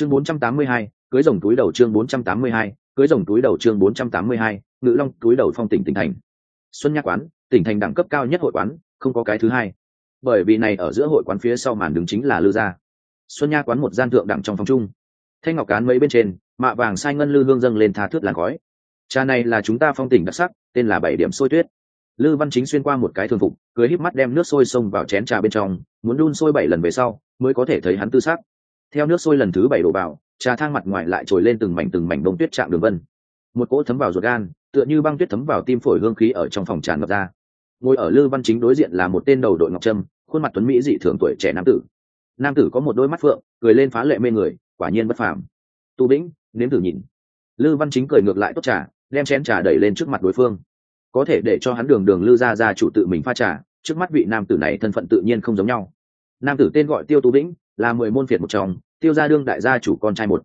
chương 482, cưới rồng túi đầu chương 482, cưới rồng túi đầu chương 482, ngự long túi đầu phong tỉnh tỉnh thành. Xuân nhạc quán tỉnh thành đẳng cấp cao nhất hội quán không có cái thứ hai. Bởi vì này ở giữa hội quán phía sau màn đứng chính là lư gia. Xuân nha quán một gian thượng đẳng trong phòng chung. Thanh ngọc cán mấy bên trên mạ vàng sai ngân lư hương dâng lên tha thước làn khói. Trà này là chúng ta phong tỉnh đặc sắc tên là bảy điểm sôi tuyết. Lư văn chính xuyên qua một cái thường phục cười híp mắt đem nước sôi xông vào chén trà bên trong muốn đun sôi bảy lần về sau mới có thể thấy hắn tư sắc theo nước sôi lần thứ bảy đổ vào, trà thang mặt ngoài lại trồi lên từng mảnh từng mảnh đông tuyết chạm đường vân. Một cỗ thấm vào ruột gan, tựa như băng tuyết thấm vào tim phổi hương khí ở trong phòng tràn ngập ra. Ngồi ở lư văn chính đối diện là một tên đầu đội ngọc trâm, khuôn mặt tuấn mỹ dị thường tuổi trẻ nam tử. Nam tử có một đôi mắt phượng, cười lên phá lệ mê người, quả nhiên bất phàm. Tu bĩnh nếm thử nhìn. Lư văn chính cười ngược lại tốt trà, đem chén trà đẩy lên trước mặt đối phương. Có thể để cho hắn đường đường lư ra ra chủ tự mình pha trà, trước mắt vị nam tử này thân phận tự nhiên không giống nhau. Nam tử tên gọi tiêu tu bĩnh là mười môn phiệt một trong tiêu gia đương đại gia chủ con trai một.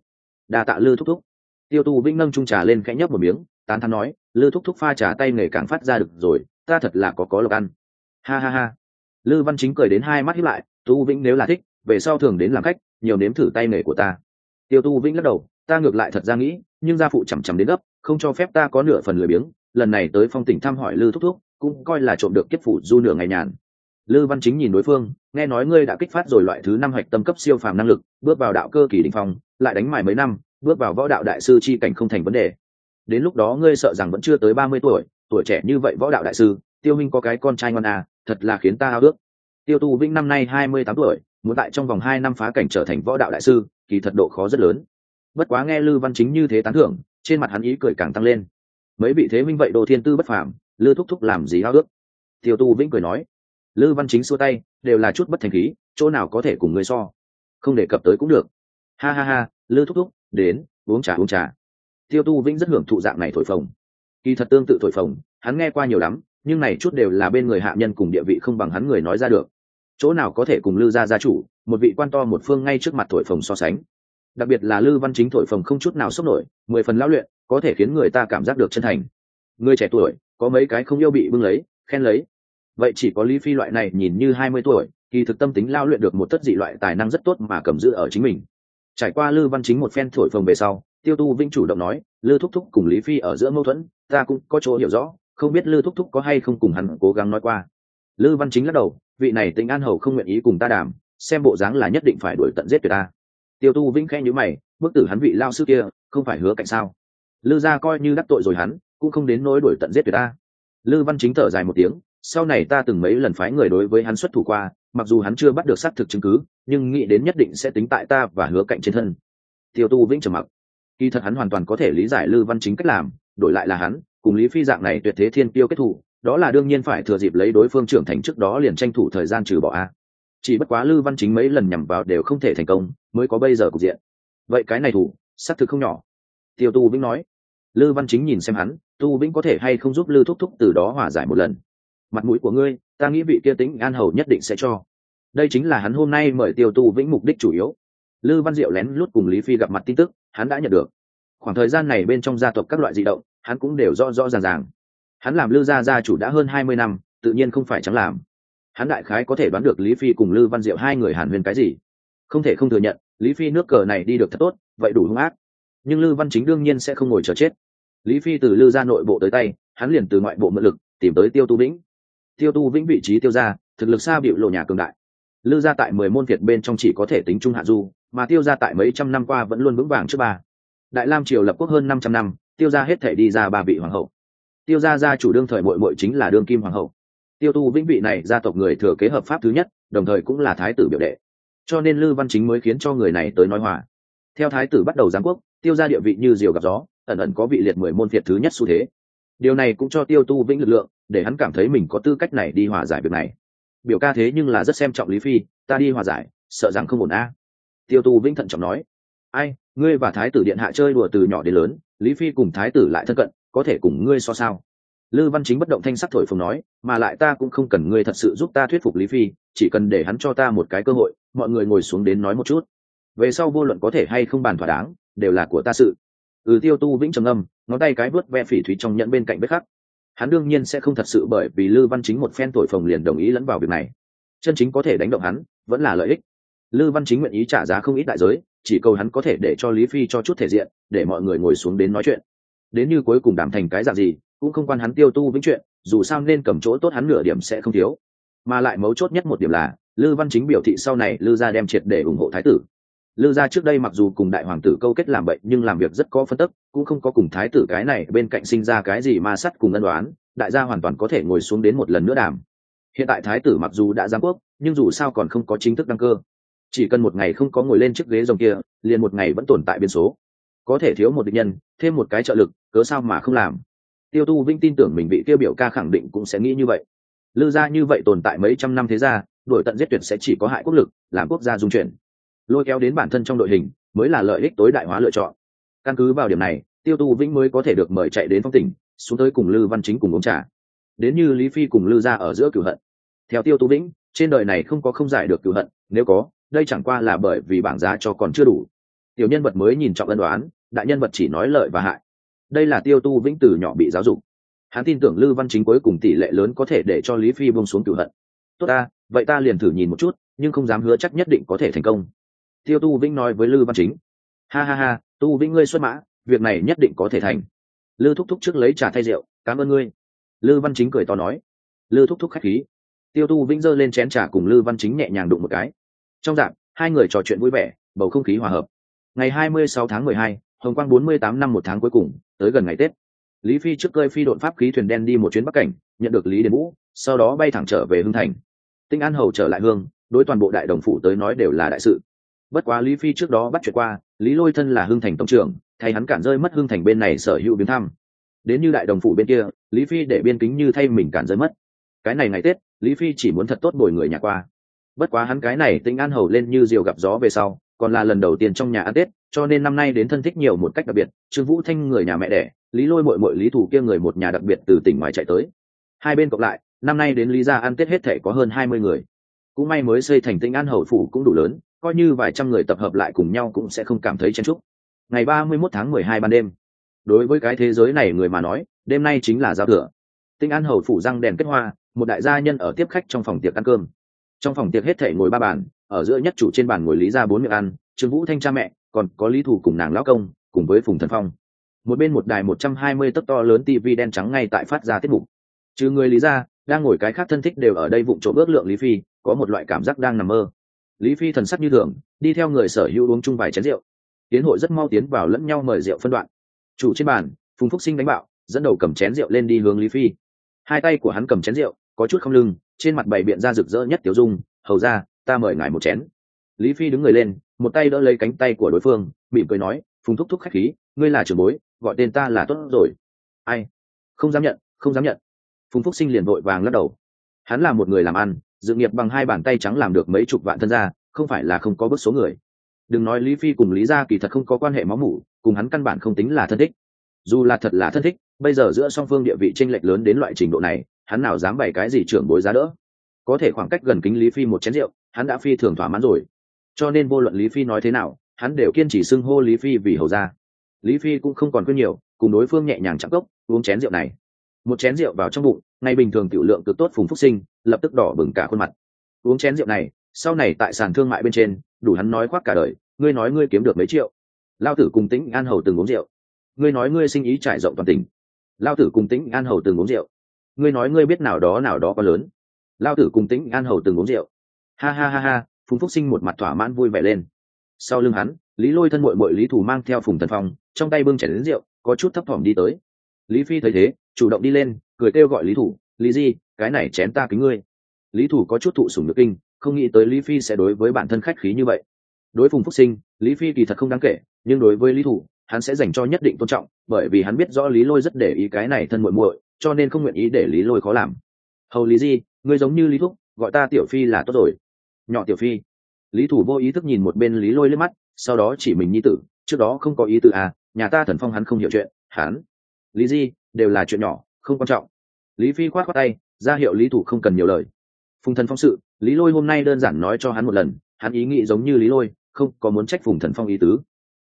Đa tạ lư thúc thúc. Tiêu tu vĩnh nâng trung trà lên khẽ nhấp một miếng, tán thắn nói, lư thúc thúc pha trà tay nghề càng phát ra được rồi, ta thật là có có lộc ăn. Ha ha ha. Lư văn chính cười đến hai mắt hiếp lại, tu vĩnh nếu là thích, về sau thường đến làm khách, nhiều nếm thử tay nghề của ta. Tiêu tu vĩnh lắc đầu, ta ngược lại thật ra nghĩ, nhưng gia phụ chằm chằm đến gấp, không cho phép ta có nửa phần lười biếng, lần này tới phong tỉnh thăm hỏi lư thúc thúc, cũng coi là trộm được kiếp phủ du nửa ngày nhàn lư văn chính nhìn đối phương, nghe nói ngươi đã kích phát rồi loại thứ năm hạch tâm cấp siêu phàm năng lực, bước vào đạo cơ kỳ đình phong, lại đánh mài mấy năm, bước vào võ đạo đại sư chi cảnh không thành vấn đề. Đến lúc đó ngươi sợ rằng vẫn chưa tới ba mươi tuổi tuổi trẻ như vậy võ đạo đại sư, tiêu minh có cái con trai ngon à thật là khiến ta ao ước. Tiêu tu vĩnh năm nay hai mươi tám tuổi, muốn tại trong vòng hai năm phá cảnh trở thành võ đạo đại sư, kỳ thật độ khó rất lớn. Bất quá nghe lư văn chính như thế tán thưởng, trên mặt hắn ý cười càng tăng lên. Mấy vị thế minh vậy đồ thiên tư bất phàm, lư thúc thúc làm gì ao ước? Tiêu tu vĩnh cười nói lư văn chính xua tay, đều là chút bất thành khí, chỗ nào có thể cùng người so. Không đề cập tới cũng được. Ha ha ha, lư thúc thúc, đến, uống trà uống trà. Tiêu tu vĩnh rất hưởng thụ dạng này thổi phồng. Kỳ thật tương tự thổi phồng, hắn nghe qua nhiều lắm, nhưng này chút đều là bên người hạ nhân cùng địa vị không bằng hắn người nói ra được. Chỗ nào có thể cùng lư gia gia chủ, một vị quan to một phương ngay trước mặt thổi phồng so sánh. Đặc biệt là lư văn chính thổi phồng không chút nào sốc nổi, mười phần lão luyện, có thể khiến người ta cảm giác được chân thành. Người trẻ tuổi, có mấy cái không yêu bị bưng lấy, khen lấy vậy chỉ có lý phi loại này nhìn như hai mươi tuổi, kỳ thực tâm tính lao luyện được một tất dị loại tài năng rất tốt mà cầm giữ ở chính mình. Trải qua lư văn chính một phen thổi phồng về sau, tiêu tu vinh chủ động nói, lư thúc thúc cùng lý phi ở giữa mâu thuẫn, ta cũng có chỗ hiểu rõ, không biết lư thúc thúc có hay không cùng hắn cố gắng nói qua. Lư văn chính lắc đầu, vị này tính an hầu không nguyện ý cùng ta đàm, xem bộ dáng là nhất định phải đuổi tận giết tuyệt ta. Tiêu tu vĩnh khẽ nhữ mày, bức tử hắn vị lao sư kia, không phải hứa cạnh sao? Lư gia coi như đắc tội rồi hắn, cũng không đến nỗi đuổi tận giết tuyệt ta. Lư văn chính thở dài một tiếng sau này ta từng mấy lần phái người đối với hắn xuất thủ qua mặc dù hắn chưa bắt được xác thực chứng cứ nhưng nghĩ đến nhất định sẽ tính tại ta và hứa cạnh trên thân. Tiêu tu vĩnh trầm mặc. Kỳ thật hắn hoàn toàn có thể lý giải lư văn chính cách làm đổi lại là hắn cùng lý phi dạng này tuyệt thế thiên tiêu kết thù, đó là đương nhiên phải thừa dịp lấy đối phương trưởng thành trước đó liền tranh thủ thời gian trừ bỏ a. Chỉ bất quá lư văn chính mấy lần nhằm vào đều không thể thành công mới có bây giờ cục diện. Vậy cái này thủ xác thực không nhỏ. Tiêu tu vĩnh nói. Lư văn chính nhìn xem hắn tu vĩnh có thể hay không giúp lư thúc thúc từ đó hòa giải một lần? Mặt mũi của ngươi, ta nghĩ vị kia tính an hầu nhất định sẽ cho. Đây chính là hắn hôm nay mời tiêu tu vĩnh mục đích chủ yếu. Lư văn diệu lén lút cùng lý phi gặp mặt tin tức, hắn đã nhận được. Khoảng thời gian này bên trong gia tộc các loại di động, hắn cũng đều rõ rõ ràng ràng. Hắn làm lư gia gia chủ đã hơn hai mươi năm, tự nhiên không phải chẳng làm. Hắn đại khái có thể đoán được lý phi cùng lư văn diệu hai người hàn huyền cái gì. Không thể không thừa nhận, lý phi nước cờ này đi được thật tốt, vậy đủ hung ác. Nhưng lư văn chính đương nhiên sẽ không ngồi chờ chết. Lý phi từ lư ra nội bộ tới tay, hắn liền từ ngoại bộ mượn lực, tìm tới tiêu tu vĩnh tiêu tu vĩnh vị trí tiêu ra thực lực xa bịu lộ nhà cường đại. Lư ra tại mười môn việt bên trong chỉ có thể tính trung hạ du, mà tiêu ra tại mấy trăm năm qua vẫn luôn vững vàng trước ba. Đại lam triều lập quốc hơn năm trăm năm, tiêu ra hết thể đi ra ba vị hoàng hậu. Tiêu ra gia chủ đương thời mội mội chính là đương kim hoàng hậu. Tiêu tu vĩnh vị này gia tộc người thừa kế hợp pháp thứ nhất, đồng thời cũng là thái tử biểu đệ. Cho nên lư văn chính mới khiến cho người này tới nói hòa. Theo thái tử bắt đầu giáng quốc, tiêu ra địa vị như diều gặp gió, ẩn ẩn có vị liệt mười môn việt thứ nhất xu thế điều này cũng cho tiêu tu vĩnh lực lượng, để hắn cảm thấy mình có tư cách này đi hòa giải việc này. Biểu ca thế nhưng là rất xem trọng lý phi, ta đi hòa giải, sợ rằng không ổn a. Tiêu tu vĩnh thận trọng nói. Ai, ngươi và thái tử điện hạ chơi đùa từ nhỏ đến lớn, lý phi cùng thái tử lại thân cận, có thể cùng ngươi so sao? Lư văn chính bất động thanh sắc thổi phồng nói, mà lại ta cũng không cần ngươi thật sự giúp ta thuyết phục lý phi, chỉ cần để hắn cho ta một cái cơ hội, mọi người ngồi xuống đến nói một chút. Về sau vô luận có thể hay không bàn thỏa đáng, đều là của ta sự ừ tiêu tu vĩnh trầm âm ngón tay cái vớt ve phỉ thúy trong nhận bên cạnh bếp khắc. Hắn đương nhiên sẽ không thật sự bởi vì lư văn chính một phen thổi phồng liền đồng ý lẫn vào việc này. Chân chính có thể đánh động hắn, vẫn là lợi ích. Lư văn chính nguyện ý trả giá không ít đại giới, chỉ cầu hắn có thể để cho lý phi cho chút thể diện, để mọi người ngồi xuống đến nói chuyện. Đến như cuối cùng đảm thành cái dạng gì, cũng không quan hắn tiêu tu vĩnh chuyện, dù sao nên cầm chỗ tốt hắn nửa điểm sẽ không thiếu. Mà lại mấu chốt nhất một điểm là, lư văn chính biểu thị sau này lư gia đem triệt để ủng hộ thái tử lư gia trước đây mặc dù cùng đại hoàng tử câu kết làm vậy, nhưng làm việc rất có phân tức, cũng không có cùng thái tử cái này bên cạnh sinh ra cái gì ma sắt cùng ân đoán đại gia hoàn toàn có thể ngồi xuống đến một lần nữa đàm. Hiện tại thái tử mặc dù đã giáng quốc, nhưng dù sao còn không có chính thức đăng cơ. Chỉ cần một ngày không có ngồi lên chiếc ghế rồng kia, liền một ngày vẫn tồn tại biên số. Có thể thiếu một định nhân, thêm một cái trợ lực, cớ sao mà không làm? Tiêu tu vinh tin tưởng mình bị tiêu biểu ca khẳng định cũng sẽ nghĩ như vậy. Lư gia như vậy tồn tại mấy trăm năm thế gia đổi tận giết tuyệt sẽ chỉ có hại quốc lực, làm quốc gia dung chuyển lôi kéo đến bản thân trong đội hình, mới là lợi ích tối đại hóa lựa chọn. Căn cứ vào điểm này, tiêu tu vĩnh mới có thể được mời chạy đến phong tỉnh, xuống tới cùng lư văn chính cùng uống trà. Đến như lý phi cùng lư gia ở giữa cửu hận. Theo tiêu tu vĩnh, trên đời này không có không giải được cửu hận, nếu có, đây chẳng qua là bởi vì bảng giá cho còn chưa đủ. Tiểu nhân vật mới nhìn trọng ân đoán, đại nhân vật chỉ nói lợi và hại. Đây là tiêu tu vĩnh từ nhỏ bị giáo dục. Hắn tin tưởng lư văn chính cuối cùng tỷ lệ lớn có thể để cho lý phi bông xuống cửu hận. Tốt ta, vậy ta liền thử nhìn một chút, nhưng không dám hứa chắc nhất định có thể thành công tiêu tu vĩnh nói với lư văn chính. Ha ha ha, tu vĩnh ngươi xuất mã, việc này nhất định có thể thành. Lư thúc thúc trước lấy trà thay rượu, cảm ơn ngươi. Lư văn chính cười to nói. Lư thúc thúc khách khí. Tiêu tu vĩnh giơ lên chén trà cùng lư văn chính nhẹ nhàng đụng một cái. Trong dạng, hai người trò chuyện vui vẻ, bầu không khí hòa hợp. Ngày hai mươi sáu tháng mười hai, hồng quang bốn mươi tám năm một tháng cuối cùng, tới gần ngày tết. Lý phi trước cơi phi đội pháp khí thuyền đen đi một chuyến bắc cảnh, nhận được lý đền vũ, sau đó bay thẳng trở về hưng thành. Tinh an hầu trở lại hương, đối toàn bộ đại đồng phủ tới nói đều là đại sự bất quá lý phi trước đó bắt chuyện qua, lý lôi thân là hưng thành tổng trưởng, thay hắn cản rơi mất hưng thành bên này sở hữu biến thăm. Đến như đại đồng phủ bên kia, lý phi để biên kính như thay mình cản rơi mất. Cái này ngày tết, lý phi chỉ muốn thật tốt bồi người nhà qua. Bất quá hắn cái này tính an hầu lên như diều gặp gió về sau, còn là lần đầu tiên trong nhà ăn tết, cho nên năm nay đến thân thích nhiều một cách đặc biệt, trương vũ thanh người nhà mẹ đẻ, lý lôi mội mội lý thủ kia người một nhà đặc biệt từ tỉnh ngoài chạy tới. Hai bên cộng lại, năm nay đến lý gia ăn tết hết thể có hơn hai mươi người. Cũng may mới xây thành tinh an hầu phủ cũng đủ lớn coi như vài trăm người tập hợp lại cùng nhau cũng sẽ không cảm thấy chen trúc ngày ba mươi mốt tháng mười hai ban đêm. Đối với cái thế giới này người mà nói, đêm nay chính là giao thừa. Tinh an hầu phủ răng đèn kết hoa, một đại gia nhân ở tiếp khách trong phòng tiệc ăn cơm. Trong phòng tiệc hết thể ngồi ba bàn, ở giữa nhất chủ trên bàn ngồi lý ra bốn miệng ăn, trương vũ thanh cha mẹ, còn có lý thủ cùng nàng lão công, cùng với phùng thần phong. Một bên một đài một trăm hai mươi tấc to lớn tv đen trắng ngay tại phát ra tiết mục. Trừ người lý ra đang ngồi cái khác thân thích đều ở đây vụng trộm ước lượng lý phi, có một loại cảm giác đang nằm mơ lý phi thần sắc như thường, đi theo người sở hữu uống chung vài chén rượu. Tiến hội rất mau tiến vào lẫn nhau mời rượu phân đoạn. Chủ trên bàn, phùng phúc sinh đánh bạo, dẫn đầu cầm chén rượu lên đi hướng lý phi. Hai tay của hắn cầm chén rượu, có chút không lưng, trên mặt bày biện ra rực rỡ nhất tiểu dung, hầu ra ta mời ngài một chén. Lý phi đứng người lên, một tay đỡ lấy cánh tay của đối phương, mỉm cười nói, phùng thúc thúc khách khí, ngươi là trưởng bối, gọi tên ta là tốt rồi. Ai? Không dám nhận, không dám nhận. Phùng phúc sinh liền vội vàng lắc đầu. Hắn là một người làm ăn dự nghiệp bằng hai bàn tay trắng làm được mấy chục vạn thân gia không phải là không có bước số người. Đừng nói lý phi cùng lý gia kỳ thật không có quan hệ máu mủ, cùng hắn căn bản không tính là thân thích. Dù là thật là thân thích, bây giờ giữa song phương địa vị tranh lệch lớn đến loại trình độ này, hắn nào dám bày cái gì trưởng bối giá đỡ. Có thể khoảng cách gần kính lý phi một chén rượu, hắn đã phi thường thỏa mãn rồi. Cho nên vô luận lý phi nói thế nào, hắn đều kiên trì xưng hô lý phi vì hầu ra lý phi cũng không còn quên nhiều, cùng đối phương nhẹ nhàng chạm cốc, uống chén rượu này một chén rượu vào trong bụng, ngay bình thường tiểu lượng cực tốt phùng phúc sinh, lập tức đỏ bừng cả khuôn mặt. Uống chén rượu này, sau này tại sàn thương mại bên trên, đủ hắn nói khoác cả đời, ngươi nói ngươi kiếm được mấy triệu? Lao tử cùng tĩnh an hầu từng uống rượu. Ngươi nói ngươi sinh ý trải rộng toàn tỉnh. Lao tử cùng tĩnh an hầu từng uống rượu. Ngươi nói ngươi biết nào đó nào đó có lớn. Lao tử cùng tĩnh an hầu từng uống rượu. Ha ha ha ha, phùng phúc sinh một mặt thỏa mãn vui vẻ lên. Sau lưng hắn, lý lôi thân mội mội lý thủ mang theo phùng thần phong, trong tay bưng chảy đến rượu, có chút thấp thỏm đi tới. Lý phi thấy thế chủ động đi lên, cười kêu gọi lý thủ, lý di, cái này chén ta kính ngươi. Lý thủ có chút thụ sủng nước kinh, không nghĩ tới lý phi sẽ đối với bản thân khách khí như vậy. Đối phùng phúc sinh, lý phi kỳ thật không đáng kể, nhưng đối với lý thủ, hắn sẽ dành cho nhất định tôn trọng, bởi vì hắn biết rõ lý lôi rất để ý cái này thân muội muội, cho nên không nguyện ý để lý lôi khó làm. Hầu lý di, ngươi giống như lý thúc, gọi ta tiểu phi là tốt rồi. Nhỏ tiểu phi. Lý thủ vô ý thức nhìn một bên lý lôi lên mắt, sau đó chỉ mình nhi tử, trước đó không có ý tử à nhà ta thần phong hắn không hiểu chuyện, hắn. Lý di đều là chuyện nhỏ, không quan trọng. Lý phi khoát khoát tay, ra hiệu lý thủ không cần nhiều lời. Phùng thần phong sự, lý lôi hôm nay đơn giản nói cho hắn một lần, hắn ý nghĩ giống như lý lôi, không có muốn trách phùng thần phong ý tứ.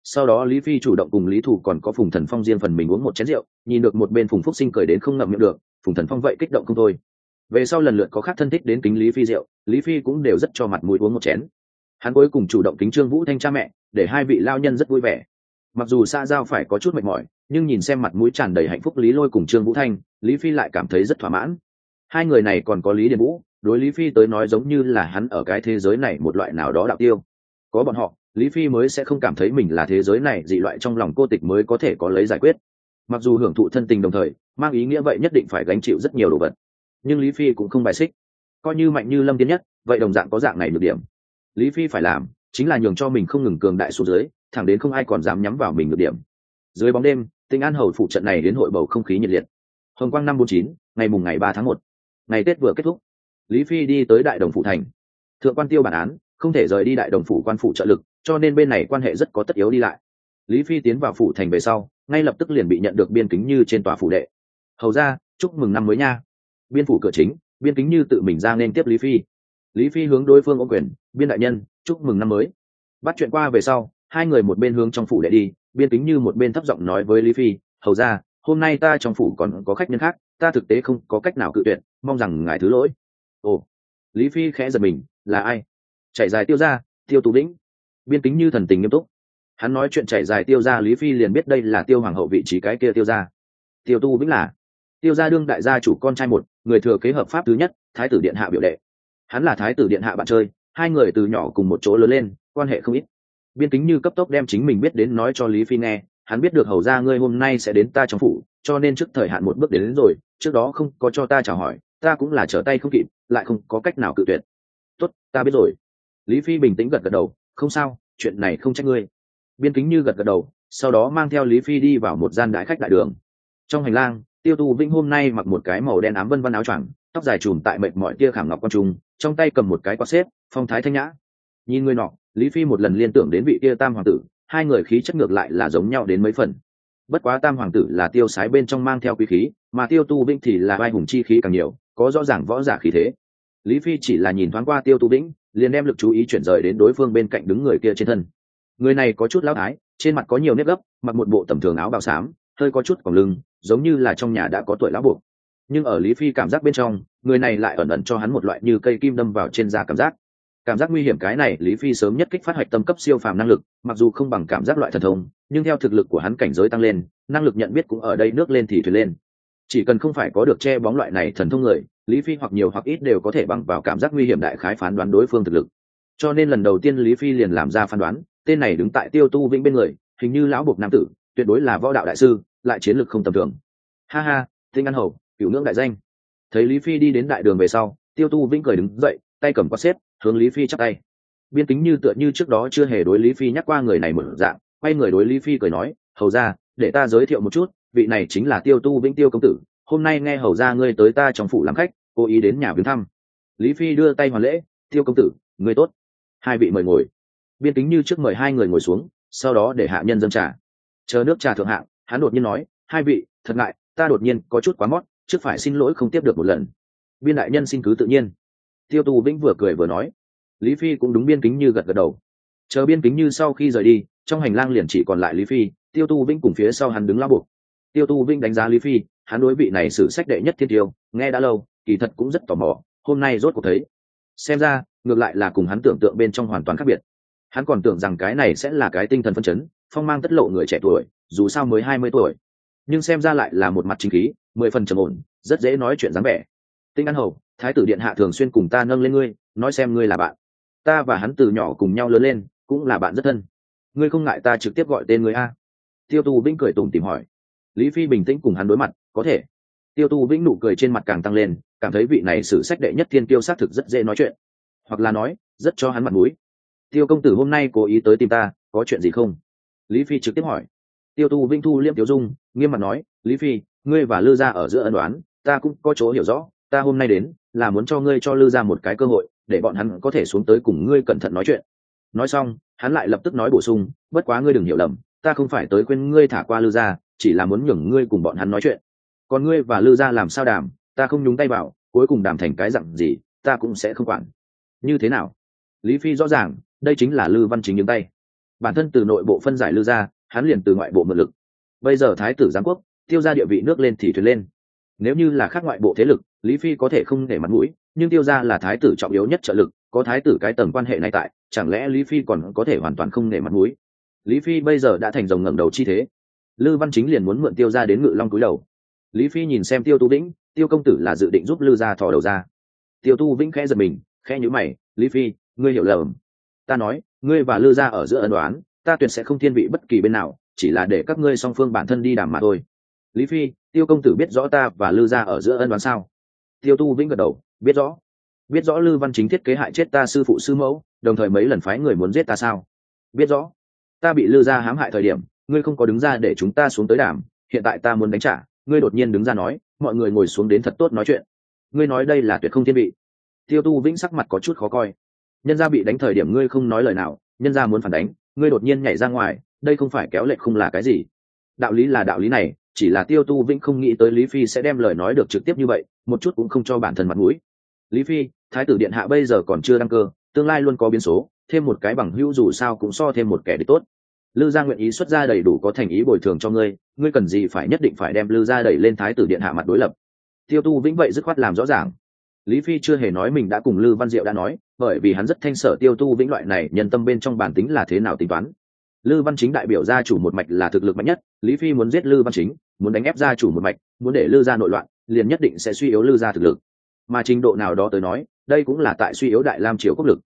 Sau đó lý phi chủ động cùng lý thủ còn có phùng thần phong riêng phần mình uống một chén rượu, nhìn được một bên phùng phúc sinh cười đến không ngậm miệng được, phùng thần phong vậy kích động không thôi. Về sau lần lượt có khác thân thích đến kính lý phi rượu, lý phi cũng đều rất cho mặt mũi uống một chén. Hắn cuối cùng chủ động kính trương vũ thanh cha mẹ, để hai vị lao nhân rất vui vẻ mặc dù xa giao phải có chút mệt mỏi, nhưng nhìn xem mặt mũi tràn đầy hạnh phúc lý lôi cùng trương vũ thanh, lý phi lại cảm thấy rất thỏa mãn. Hai người này còn có lý điền vũ, đối lý phi tới nói giống như là hắn ở cái thế giới này một loại nào đó đạo tiêu. Có bọn họ, lý phi mới sẽ không cảm thấy mình là thế giới này dị loại trong lòng cô tịch mới có thể có lấy giải quyết. Mặc dù hưởng thụ thân tình đồng thời, mang ý nghĩa vậy nhất định phải gánh chịu rất nhiều đồ vật. Nhưng lý phi cũng không bài xích. Coi như mạnh như lâm tiến nhất, vậy đồng dạng có dạng này được điểm. Lý phi phải làm, chính là nhường cho mình không ngừng cường đại xuống dưới thẳng đến không ai còn dám nhắm vào mình được điểm. Dưới bóng đêm, tinh an hầu phụ trận này đến hội bầu không khí nhiệt liệt. Hồng quang năm bốn chín, ngày mùng ngày ba tháng một. Ngày tết vừa kết thúc. Lý phi đi tới đại đồng phụ thành. Thượng quan tiêu bản án, không thể rời đi đại đồng phủ quan phủ trợ lực, cho nên bên này quan hệ rất có tất yếu đi lại. Lý phi tiến vào phủ thành về sau, ngay lập tức liền bị nhận được biên kính như trên tòa phủ đệ. Hầu ra, chúc mừng năm mới nha. Biên phủ cửa chính, biên kính như tự mình ra nên tiếp lý phi. Lý phi hướng đối phương ô quyền, biên đại nhân, chúc mừng năm mới. Bắt chuyện qua về sau hai người một bên hướng trong phủ đệ đi, biên kính như một bên thấp giọng nói với lý phi, hầu ra hôm nay ta trong phủ còn có khách nhân khác, ta thực tế không có cách nào cự tuyệt, mong rằng ngài thứ lỗi. Ồ. Lý phi khẽ giật mình, là ai? Chạy dài tiêu ra tiêu tú lĩnh biên kính như thần tình nghiêm túc. Hắn nói chuyện chạy dài tiêu ra lý phi liền biết đây là tiêu hoàng hậu vị trí cái kia tiêu ra tiêu tu vĩnh là? Tiêu gia đương đại gia chủ con trai một, người thừa kế hợp pháp thứ nhất, thái tử điện hạ biểu đệ. Hắn là thái tử điện hạ bạn chơi, hai người từ nhỏ cùng một chỗ lớn lên, quan hệ không ít biên kính như cấp tốc đem chính mình biết đến nói cho lý phi nghe hắn biết được hầu ra ngươi hôm nay sẽ đến ta trong phủ cho nên trước thời hạn một bước đến, đến rồi trước đó không có cho ta chào hỏi ta cũng là trở tay không kịp lại không có cách nào cự tuyệt. Tốt ta biết rồi. Lý phi bình tĩnh gật gật đầu không sao chuyện này không trách ngươi. Biên kính như gật gật đầu sau đó mang theo lý phi đi vào một gian đại khách đại đường. Trong hành lang tiêu tu vĩnh hôm nay mặc một cái màu đen ám vân vân áo choàng tóc dài chùm tại mệnh mọi tia khảm ngọc con trung trong tay cầm một cái quạt xếp phong thái thanh nhã. Nhìn người nọ lý phi một lần liên tưởng đến vị kia tam hoàng tử, hai người khí chất ngược lại là giống nhau đến mấy phần. Bất quá tam hoàng tử là tiêu sái bên trong mang theo quý khí, mà tiêu tu vĩnh thì là vai hùng chi khí càng nhiều, có rõ ràng võ giả khí thế. Lý phi chỉ là nhìn thoáng qua tiêu tu vĩnh liền đem lực chú ý chuyển rời đến đối phương bên cạnh đứng người kia trên thân. Người này có chút lão thái, trên mặt có nhiều nếp gấp, mặc một bộ tầm thường áo bào xám, hơi có chút còng lưng, giống như là trong nhà đã có tuổi lão buộc. Nhưng ở lý phi cảm giác bên trong, người này lại ẩn ẩn cho hắn một loại như cây kim đâm vào trên da cảm giác cảm giác nguy hiểm cái này, lý phi sớm nhất kích phát hoạch tâm cấp siêu phàm năng lực, mặc dù không bằng cảm giác loại thần thông, nhưng theo thực lực của hắn cảnh giới tăng lên, năng lực nhận biết cũng ở đây nước lên thì thuyền lên. Chỉ cần không phải có được che bóng loại này thần thông người, lý phi hoặc nhiều hoặc ít đều có thể bằng vào cảm giác nguy hiểm đại khái phán đoán đối phương thực lực. Cho nên lần đầu tiên lý phi liền làm ra phán đoán, tên này đứng tại tiêu tu vĩnh bên người, hình như lão buộc nam tử, tuyệt đối là võ đạo đại sư, lại chiến lược không tầm thường. Ha ha, tinh ăn hầu, cựu ngưỡng đại danh. Thấy lý phi đi đến đại đường về sau, tiêu tu vĩnh cười đứng dậy, tay cầm quát xếp hướng lý phi chắp tay. Biên tính như tựa như trước đó chưa hề đối lý phi nhắc qua người này mở dạng, quay người đối lý phi cười nói, hầu ra để ta giới thiệu một chút, vị này chính là tiêu tu vĩnh tiêu công tử, hôm nay nghe hầu ra ngươi tới ta trong phủ làm khách, cố ý đến nhà viếng thăm. Lý phi đưa tay hoàn lễ, tiêu công tử, ngươi tốt. Hai vị mời ngồi. Biên tính như trước mời hai người ngồi xuống, sau đó để hạ nhân dân trà. Chờ nước trà thượng hạng, hắn đột nhiên nói, hai vị, thật ngại, ta đột nhiên có chút quá mót, trước phải xin lỗi không tiếp được một lần. Biên đại nhân xin cứ tự nhiên tiêu tu vĩnh vừa cười vừa nói. Lý phi cũng đúng biên kính như gật gật đầu. Chờ biên kính như sau khi rời đi, trong hành lang liền chỉ còn lại lý phi, tiêu tu vĩnh cùng phía sau hắn đứng lao buộc. Tiêu tu vĩnh đánh giá lý phi, hắn đối vị này xử sách đệ nhất thiên tiêu, nghe đã lâu, kỳ thật cũng rất tò mò, hôm nay rốt cuộc thấy. Xem ra, ngược lại là cùng hắn tưởng tượng bên trong hoàn toàn khác biệt. Hắn còn tưởng rằng cái này sẽ là cái tinh thần phân chấn, phong mang tất lộ người trẻ tuổi, dù sao mới hai mươi tuổi. Nhưng xem ra lại là một mặt chính khí, mười phần trầm ổn, rất dễ nói chuyện dáng vẻ. Tinh ăn hầu thái tử điện hạ thường xuyên cùng ta nâng lên ngươi, nói xem ngươi là bạn. Ta và hắn từ nhỏ cùng nhau lớn lên, cũng là bạn rất thân. Ngươi không ngại ta trực tiếp gọi tên ngươi a? Tiêu tu vĩnh cười tủm tìm hỏi. Lý phi bình tĩnh cùng hắn đối mặt, có thể. Tiêu tu vĩnh nụ cười trên mặt càng tăng lên, cảm thấy vị này sử sách đệ nhất thiên tiêu xác thực rất dễ nói chuyện. Hoặc là nói, rất cho hắn mặt mũi. Tiêu công tử hôm nay cố ý tới tìm ta, có chuyện gì không? Lý phi trực tiếp hỏi. Tiêu tu vinh thu liêm tiêu dung, nghiêm mặt nói, lý phi, ngươi và lư gia ở giữa ân đoán ta cũng có chỗ hiểu rõ, ta hôm nay đến là muốn cho ngươi cho lư gia một cái cơ hội, để bọn hắn có thể xuống tới cùng ngươi cẩn thận nói chuyện. Nói xong, hắn lại lập tức nói bổ sung, bất quá ngươi đừng hiểu lầm, ta không phải tới quên ngươi thả qua lư gia chỉ là muốn nhường ngươi cùng bọn hắn nói chuyện. Còn ngươi và lư gia làm sao đàm, ta không nhúng tay vào, cuối cùng đàm thành cái dặn gì, ta cũng sẽ không quản. Như thế nào? Lý phi rõ ràng, đây chính là lư văn chính nhúng tay. Bản thân từ nội bộ phân giải lư gia hắn liền từ ngoại bộ mượn lực. Bây giờ thái tử giám quốc, tiêu ra địa vị nước lên thì thuyền lên. Nếu như là khác ngoại bộ thế lực lý phi có thể không để mặt mũi, nhưng tiêu ra là thái tử trọng yếu nhất trợ lực, có thái tử cái tầng quan hệ này tại, chẳng lẽ lý phi còn có thể hoàn toàn không để mặt mũi? Lý phi bây giờ đã thành rồng ngẩng đầu chi thế. Lư văn chính liền muốn mượn tiêu ra đến ngự long cúi đầu. Lý phi nhìn xem tiêu tu vĩnh, tiêu công tử là dự định giúp lư gia thò đầu ra. Tiêu tu vĩnh khẽ giật mình, khẽ nhữ mày, lý phi, ngươi hiểu lầm. Ta nói, ngươi và lư gia ở giữa ân đoán ta tuyệt sẽ không thiên vị bất kỳ bên nào, chỉ là để các ngươi song phương bản thân đi đàm mà thôi. Lý phi, tiêu công tử biết rõ ta và lư gia ở giữa ân đoán sao? Tiêu tu vĩnh gật đầu, biết rõ. Biết rõ lư văn chính thiết kế hại chết ta sư phụ sư mẫu, đồng thời mấy lần phái người muốn giết ta sao? Biết rõ. Ta bị lư gia hãm hại thời điểm, ngươi không có đứng ra để chúng ta xuống tới đàm, hiện tại ta muốn đánh trả, ngươi đột nhiên đứng ra nói, mọi người ngồi xuống đến thật tốt nói chuyện. Ngươi nói đây là tuyệt không thiên vị. Tiêu tu vĩnh sắc mặt có chút khó coi. Nhân gia bị đánh thời điểm ngươi không nói lời nào, nhân gia muốn phản đánh, ngươi đột nhiên nhảy ra ngoài, đây không phải kéo lệ không là cái gì. Đạo lý là đạo lý này chỉ là tiêu tu vĩnh không nghĩ tới lý phi sẽ đem lời nói được trực tiếp như vậy, một chút cũng không cho bản thân mặt mũi. Lý phi, thái tử điện hạ bây giờ còn chưa đăng cơ, tương lai luôn có biến số, thêm một cái bằng hữu dù sao cũng so thêm một kẻ địch tốt. Lư gia nguyện ý xuất ra đầy đủ có thành ý bồi thường cho ngươi ngươi cần gì phải nhất định phải đem lư gia đẩy lên thái tử điện hạ mặt đối lập. Tiêu tu vĩnh vậy dứt khoát làm rõ ràng. Lý phi chưa hề nói mình đã cùng lư văn diệu đã nói, bởi vì hắn rất thanh sở tiêu tu vĩnh loại này, nhân tâm bên trong bản tính là thế nào tính toán lư văn chính đại biểu gia chủ một mạch là thực lực mạnh nhất, lý phi muốn giết lư văn chính, muốn đánh ép gia chủ một mạch, muốn để lư gia nội loạn, liền nhất định sẽ suy yếu lư gia thực lực. Mà trình độ nào đó tới nói, đây cũng là tại suy yếu đại lam triều quốc lực.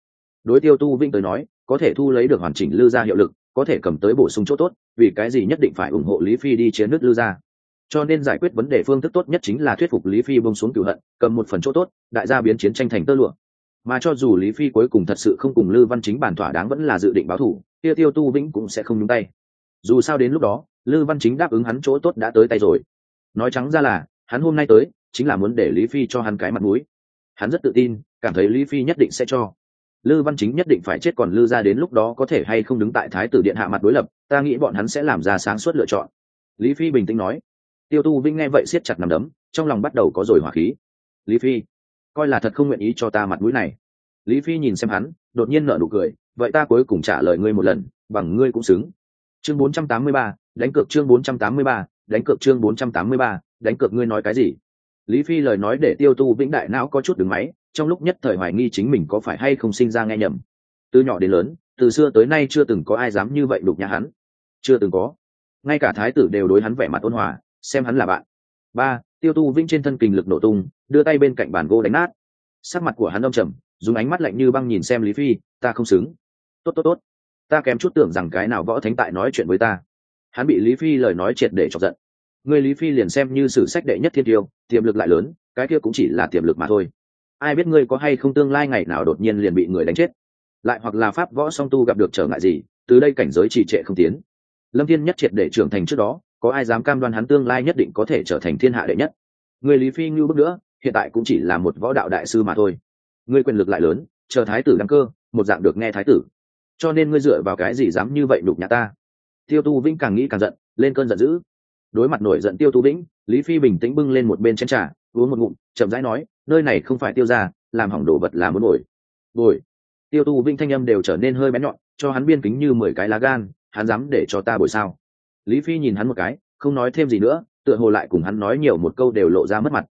Đối tiêu tu Vinh tới nói, có thể thu lấy được hoàn chỉnh lư gia hiệu lực, có thể cầm tới bổ sung chỗ tốt, vì cái gì nhất định phải ủng hộ lý phi đi chiến nước lư gia. Cho nên giải quyết vấn đề phương thức tốt nhất chính là thuyết phục lý phi bông xuống cửu hận, cầm một phần chỗ tốt, đại gia biến chiến tranh thành tơ lụa mà cho dù lý phi cuối cùng thật sự không cùng lư văn chính bản thỏa đáng vẫn là dự định báo thủ tiêu tiêu tu vĩnh cũng sẽ không nhúng tay. Dù sao đến lúc đó, lư văn chính đáp ứng hắn chỗ tốt đã tới tay rồi. Nói trắng ra là, hắn hôm nay tới, chính là muốn để lý phi cho hắn cái mặt mũi. Hắn rất tự tin, cảm thấy lý phi nhất định sẽ cho. Lư văn chính nhất định phải chết còn lư ra đến lúc đó có thể hay không đứng tại thái tử điện hạ mặt đối lập, ta nghĩ bọn hắn sẽ làm ra sáng suốt lựa chọn. Lý phi bình tĩnh nói. Tiêu tu vinh nghe vậy siết chặt nằm đấm, trong lòng bắt đầu có rồi hỏa khí. Lý phi coi là thật không nguyện ý cho ta mặt mũi này. Lý phi nhìn xem hắn đột nhiên nở nụ cười vậy ta cuối cùng trả lời ngươi một lần bằng ngươi cũng xứng. Chương 483, đánh cược chương 483, đánh cược chương 483, đánh cược ngươi nói cái gì? Lý phi lời nói để tiêu tu vĩnh đại não có chút đứng máy trong lúc nhất thời hoài nghi chính mình có phải hay không sinh ra nghe nhầm. Từ nhỏ đến lớn từ xưa tới nay chưa từng có ai dám như vậy đục nhà hắn. Chưa từng có. Ngay cả thái tử đều đối hắn vẻ mặt ôn hòa xem hắn là bạn. Ba tiêu tu vĩnh trên thân kình lực nổ tung đưa tay bên cạnh bàn gỗ đánh nát. Sắc mặt của hắn đông trầm, dùng ánh mắt lạnh như băng nhìn xem lý phi, ta không xứng. Tốt tốt tốt. Ta kém chút tưởng rằng cái nào võ thánh tại nói chuyện với ta. Hắn bị lý phi lời nói triệt để chọc giận. Người lý phi liền xem như sử sách đệ nhất thiên tiêu, tiềm lực lại lớn, cái kia cũng chỉ là tiềm lực mà thôi. Ai biết ngươi có hay không tương lai ngày nào đột nhiên liền bị người đánh chết. Lại hoặc là pháp võ song tu gặp được trở ngại gì, từ đây cảnh giới trì trệ không tiến. Lâm thiên nhất triệt để trưởng thành trước đó, có ai dám cam đoan hắn tương lai nhất định có thể trở thành thiên hạ đệ nhất? Người lý phi ngưu bước nữa hiện tại cũng chỉ là một võ đạo đại sư mà thôi. Ngươi quyền lực lại lớn, chờ thái tử đăng cơ, một dạng được nghe thái tử. Cho nên ngươi dựa vào cái gì dám như vậy đục nhà ta? Tiêu tu vĩnh càng nghĩ càng giận, lên cơn giận dữ. Đối mặt nổi giận tiêu tu vĩnh, lý phi bình tĩnh bưng lên một bên chén trà, uống một ngụm, chậm rãi nói, nơi này không phải tiêu ra làm hỏng đồ vật là muốn nổi bồi? Tiêu tu vĩnh thanh âm đều trở nên hơi bén nhọn, cho hắn biên kính như mười cái lá gan, hắn dám để cho ta bồi sao? Lý phi nhìn hắn một cái, không nói thêm gì nữa, tựa hồ lại cùng hắn nói nhiều một câu đều lộ ra mất mặt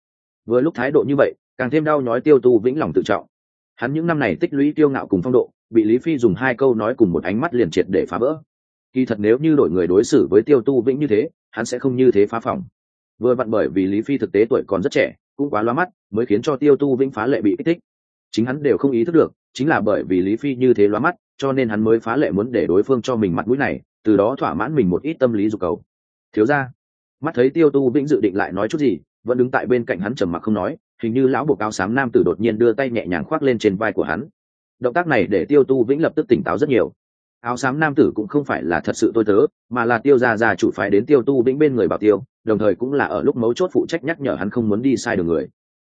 vừa lúc thái độ như vậy, càng thêm đau nhói tiêu tu vĩnh lòng tự trọng. Hắn những năm này tích lũy tiêu ngạo cùng phong độ, bị lý phi dùng hai câu nói cùng một ánh mắt liền triệt để phá vỡ. Kỳ thật nếu như đổi người đối xử với tiêu tu vĩnh như thế, hắn sẽ không như thế phá phòng. Vừa vặn bởi vì lý phi thực tế tuổi còn rất trẻ, cũng quá loa mắt, mới khiến cho tiêu tu vĩnh phá lệ bị kích thích. Chính hắn đều không ý thức được, chính là bởi vì lý phi như thế loa mắt, cho nên hắn mới phá lệ muốn để đối phương cho mình mặt mũi này, từ đó thỏa mãn mình một ít tâm lý dục cầu. Thiếu ra mắt thấy tiêu tu vĩnh dự định lại nói chút gì vẫn đứng tại bên cạnh hắn trầm mặc không nói, hình như lão buộc áo xám nam tử đột nhiên đưa tay nhẹ nhàng khoác lên trên vai của hắn. Động tác này để tiêu tu vĩnh lập tức tỉnh táo rất nhiều. Áo xám nam tử cũng không phải là thật sự tôi tớ, mà là tiêu ra ra chủ phái đến tiêu tu vĩnh bên người bảo tiêu, đồng thời cũng là ở lúc mấu chốt phụ trách nhắc nhở hắn không muốn đi sai đường người.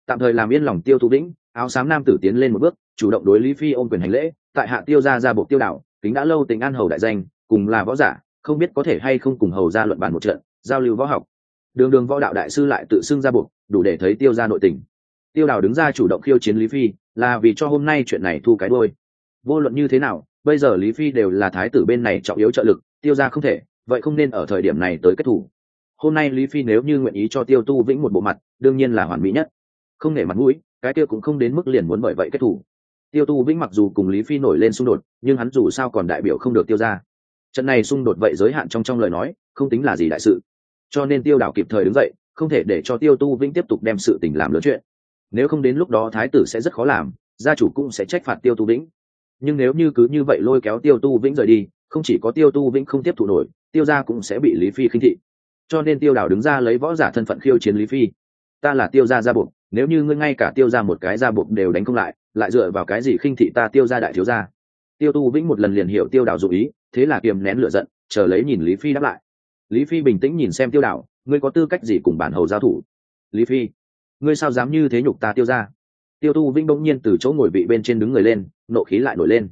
Tạm thời làm yên lòng tiêu tu vĩnh, áo xám nam tử tiến lên một bước, chủ động đối lý phi ôm quyền hành lễ, tại hạ tiêu ra ra buộc tiêu đạo, kính đã lâu tình an hầu đại danh, cùng là võ giả, không biết có thể hay không cùng hầu ra luận bàn một trận, giao lưu võ học đường đường võ đạo đại sư lại tự xưng ra buộc, đủ để thấy tiêu ra nội tình. Tiêu đào đứng ra chủ động khiêu chiến lý phi, là vì cho hôm nay chuyện này thu cái đôi vô luận như thế nào, bây giờ lý phi đều là thái tử bên này trọng yếu trợ lực, tiêu ra không thể, vậy không nên ở thời điểm này tới kết thủ. Hôm nay lý phi nếu như nguyện ý cho tiêu tu vĩnh một bộ mặt, đương nhiên là hoàn mỹ nhất. Không nể mặt mũi, cái kia cũng không đến mức liền muốn bởi vậy kết thủ. Tiêu tu vĩnh mặc dù cùng lý phi nổi lên xung đột, nhưng hắn dù sao còn đại biểu không được tiêu ra trận này xung đột vậy giới hạn trong trong lời nói, không tính là gì đại sự cho nên tiêu đảo kịp thời đứng dậy, không thể để cho tiêu tu vĩnh tiếp tục đem sự tình làm lớn chuyện. Nếu không đến lúc đó thái tử sẽ rất khó làm, gia chủ cũng sẽ trách phạt tiêu tu vĩnh. Nhưng nếu như cứ như vậy lôi kéo tiêu tu vĩnh rời đi, không chỉ có tiêu tu vĩnh không tiếp thụ nổi, tiêu gia cũng sẽ bị lý phi khinh thị. Cho nên tiêu đảo đứng ra lấy võ giả thân phận khiêu chiến lý phi. Ta là tiêu gia gia buộc, nếu như ngươi ngay cả tiêu gia một cái gia buộc đều đánh không lại lại dựa vào cái gì khinh thị ta tiêu gia đại thiếu gia? Tiêu tu vĩnh một lần liền hiểu tiêu đảo dụ ý, thế là kiềm nén lửa giận, chờ lấy nhìn lý phi đáp lại lý phi bình tĩnh nhìn xem tiêu đạo, ngươi có tư cách gì cùng bản hầu giao thủ? Lý phi, ngươi sao dám như thế nhục ta tiêu ra tiêu tu vĩnh bỗng nhiên từ chỗ ngồi vị bên trên đứng người lên, nộ khí lại nổi lên.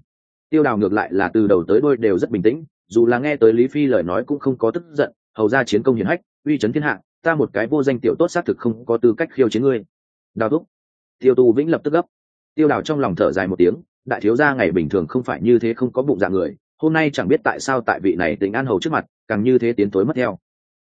Tiêu đào ngược lại là từ đầu tới đôi đều rất bình tĩnh, dù là nghe tới lý phi lời nói cũng không có tức giận, hầu ra chiến công hiển hách, uy c thiên hạ, ta một cái vô danh tiểu tốt xác thực không có tư cách khiêu chiến ngươi. Đào thúc. Tiêu tu vĩnh lập tức gấp. Tiêu đào trong lòng thở dài một tiếng, đại thiếu gia ngày bình thường không phải như thế không có bụng dạng người, hôm nay chẳng biết tại sao tại vị này tính an hầu trước mặt càng như thế tiến tối mất theo.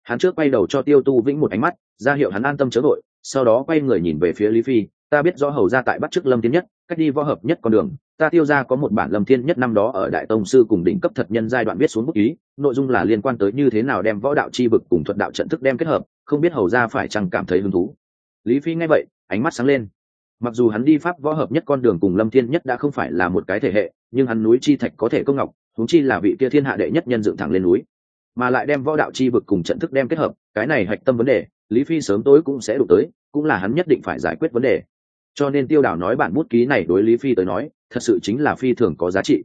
Hắn trước quay đầu cho tiêu tu vĩnh một ánh mắt, ra hiệu hắn an tâm chớ đội sau đó quay người nhìn về phía lý phi, ta biết rõ hầu ra tại bắt trước lâm thiên nhất, cách đi võ hợp nhất con đường, ta tiêu ra có một bản lâm thiên nhất năm đó ở đại tông sư cùng đỉnh cấp thật nhân giai đoạn viết xuống bút ý nội dung là liên quan tới như thế nào đem võ đạo chi vực cùng thuật đạo trận thức đem kết hợp, không biết hầu ra phải chăng cảm thấy hứng thú. Lý phi nghe vậy, ánh mắt sáng lên. Mặc dù hắn đi pháp võ hợp nhất con đường cùng lâm thiên nhất đã không phải là một cái thể hệ, nhưng hắn núi chi thạch có thể công ngọc, huống chi là vị kia thiên hạ đệ nhất nhân dựng thẳng lên núi mà lại đem võ đạo chi vực cùng trận thức đem kết hợp, cái này hạch tâm vấn đề, lý phi sớm tối cũng sẽ đụng tới, cũng là hắn nhất định phải giải quyết vấn đề. Cho nên tiêu đảo nói bản bút ký này đối lý phi tới nói, thật sự chính là phi thường có giá trị.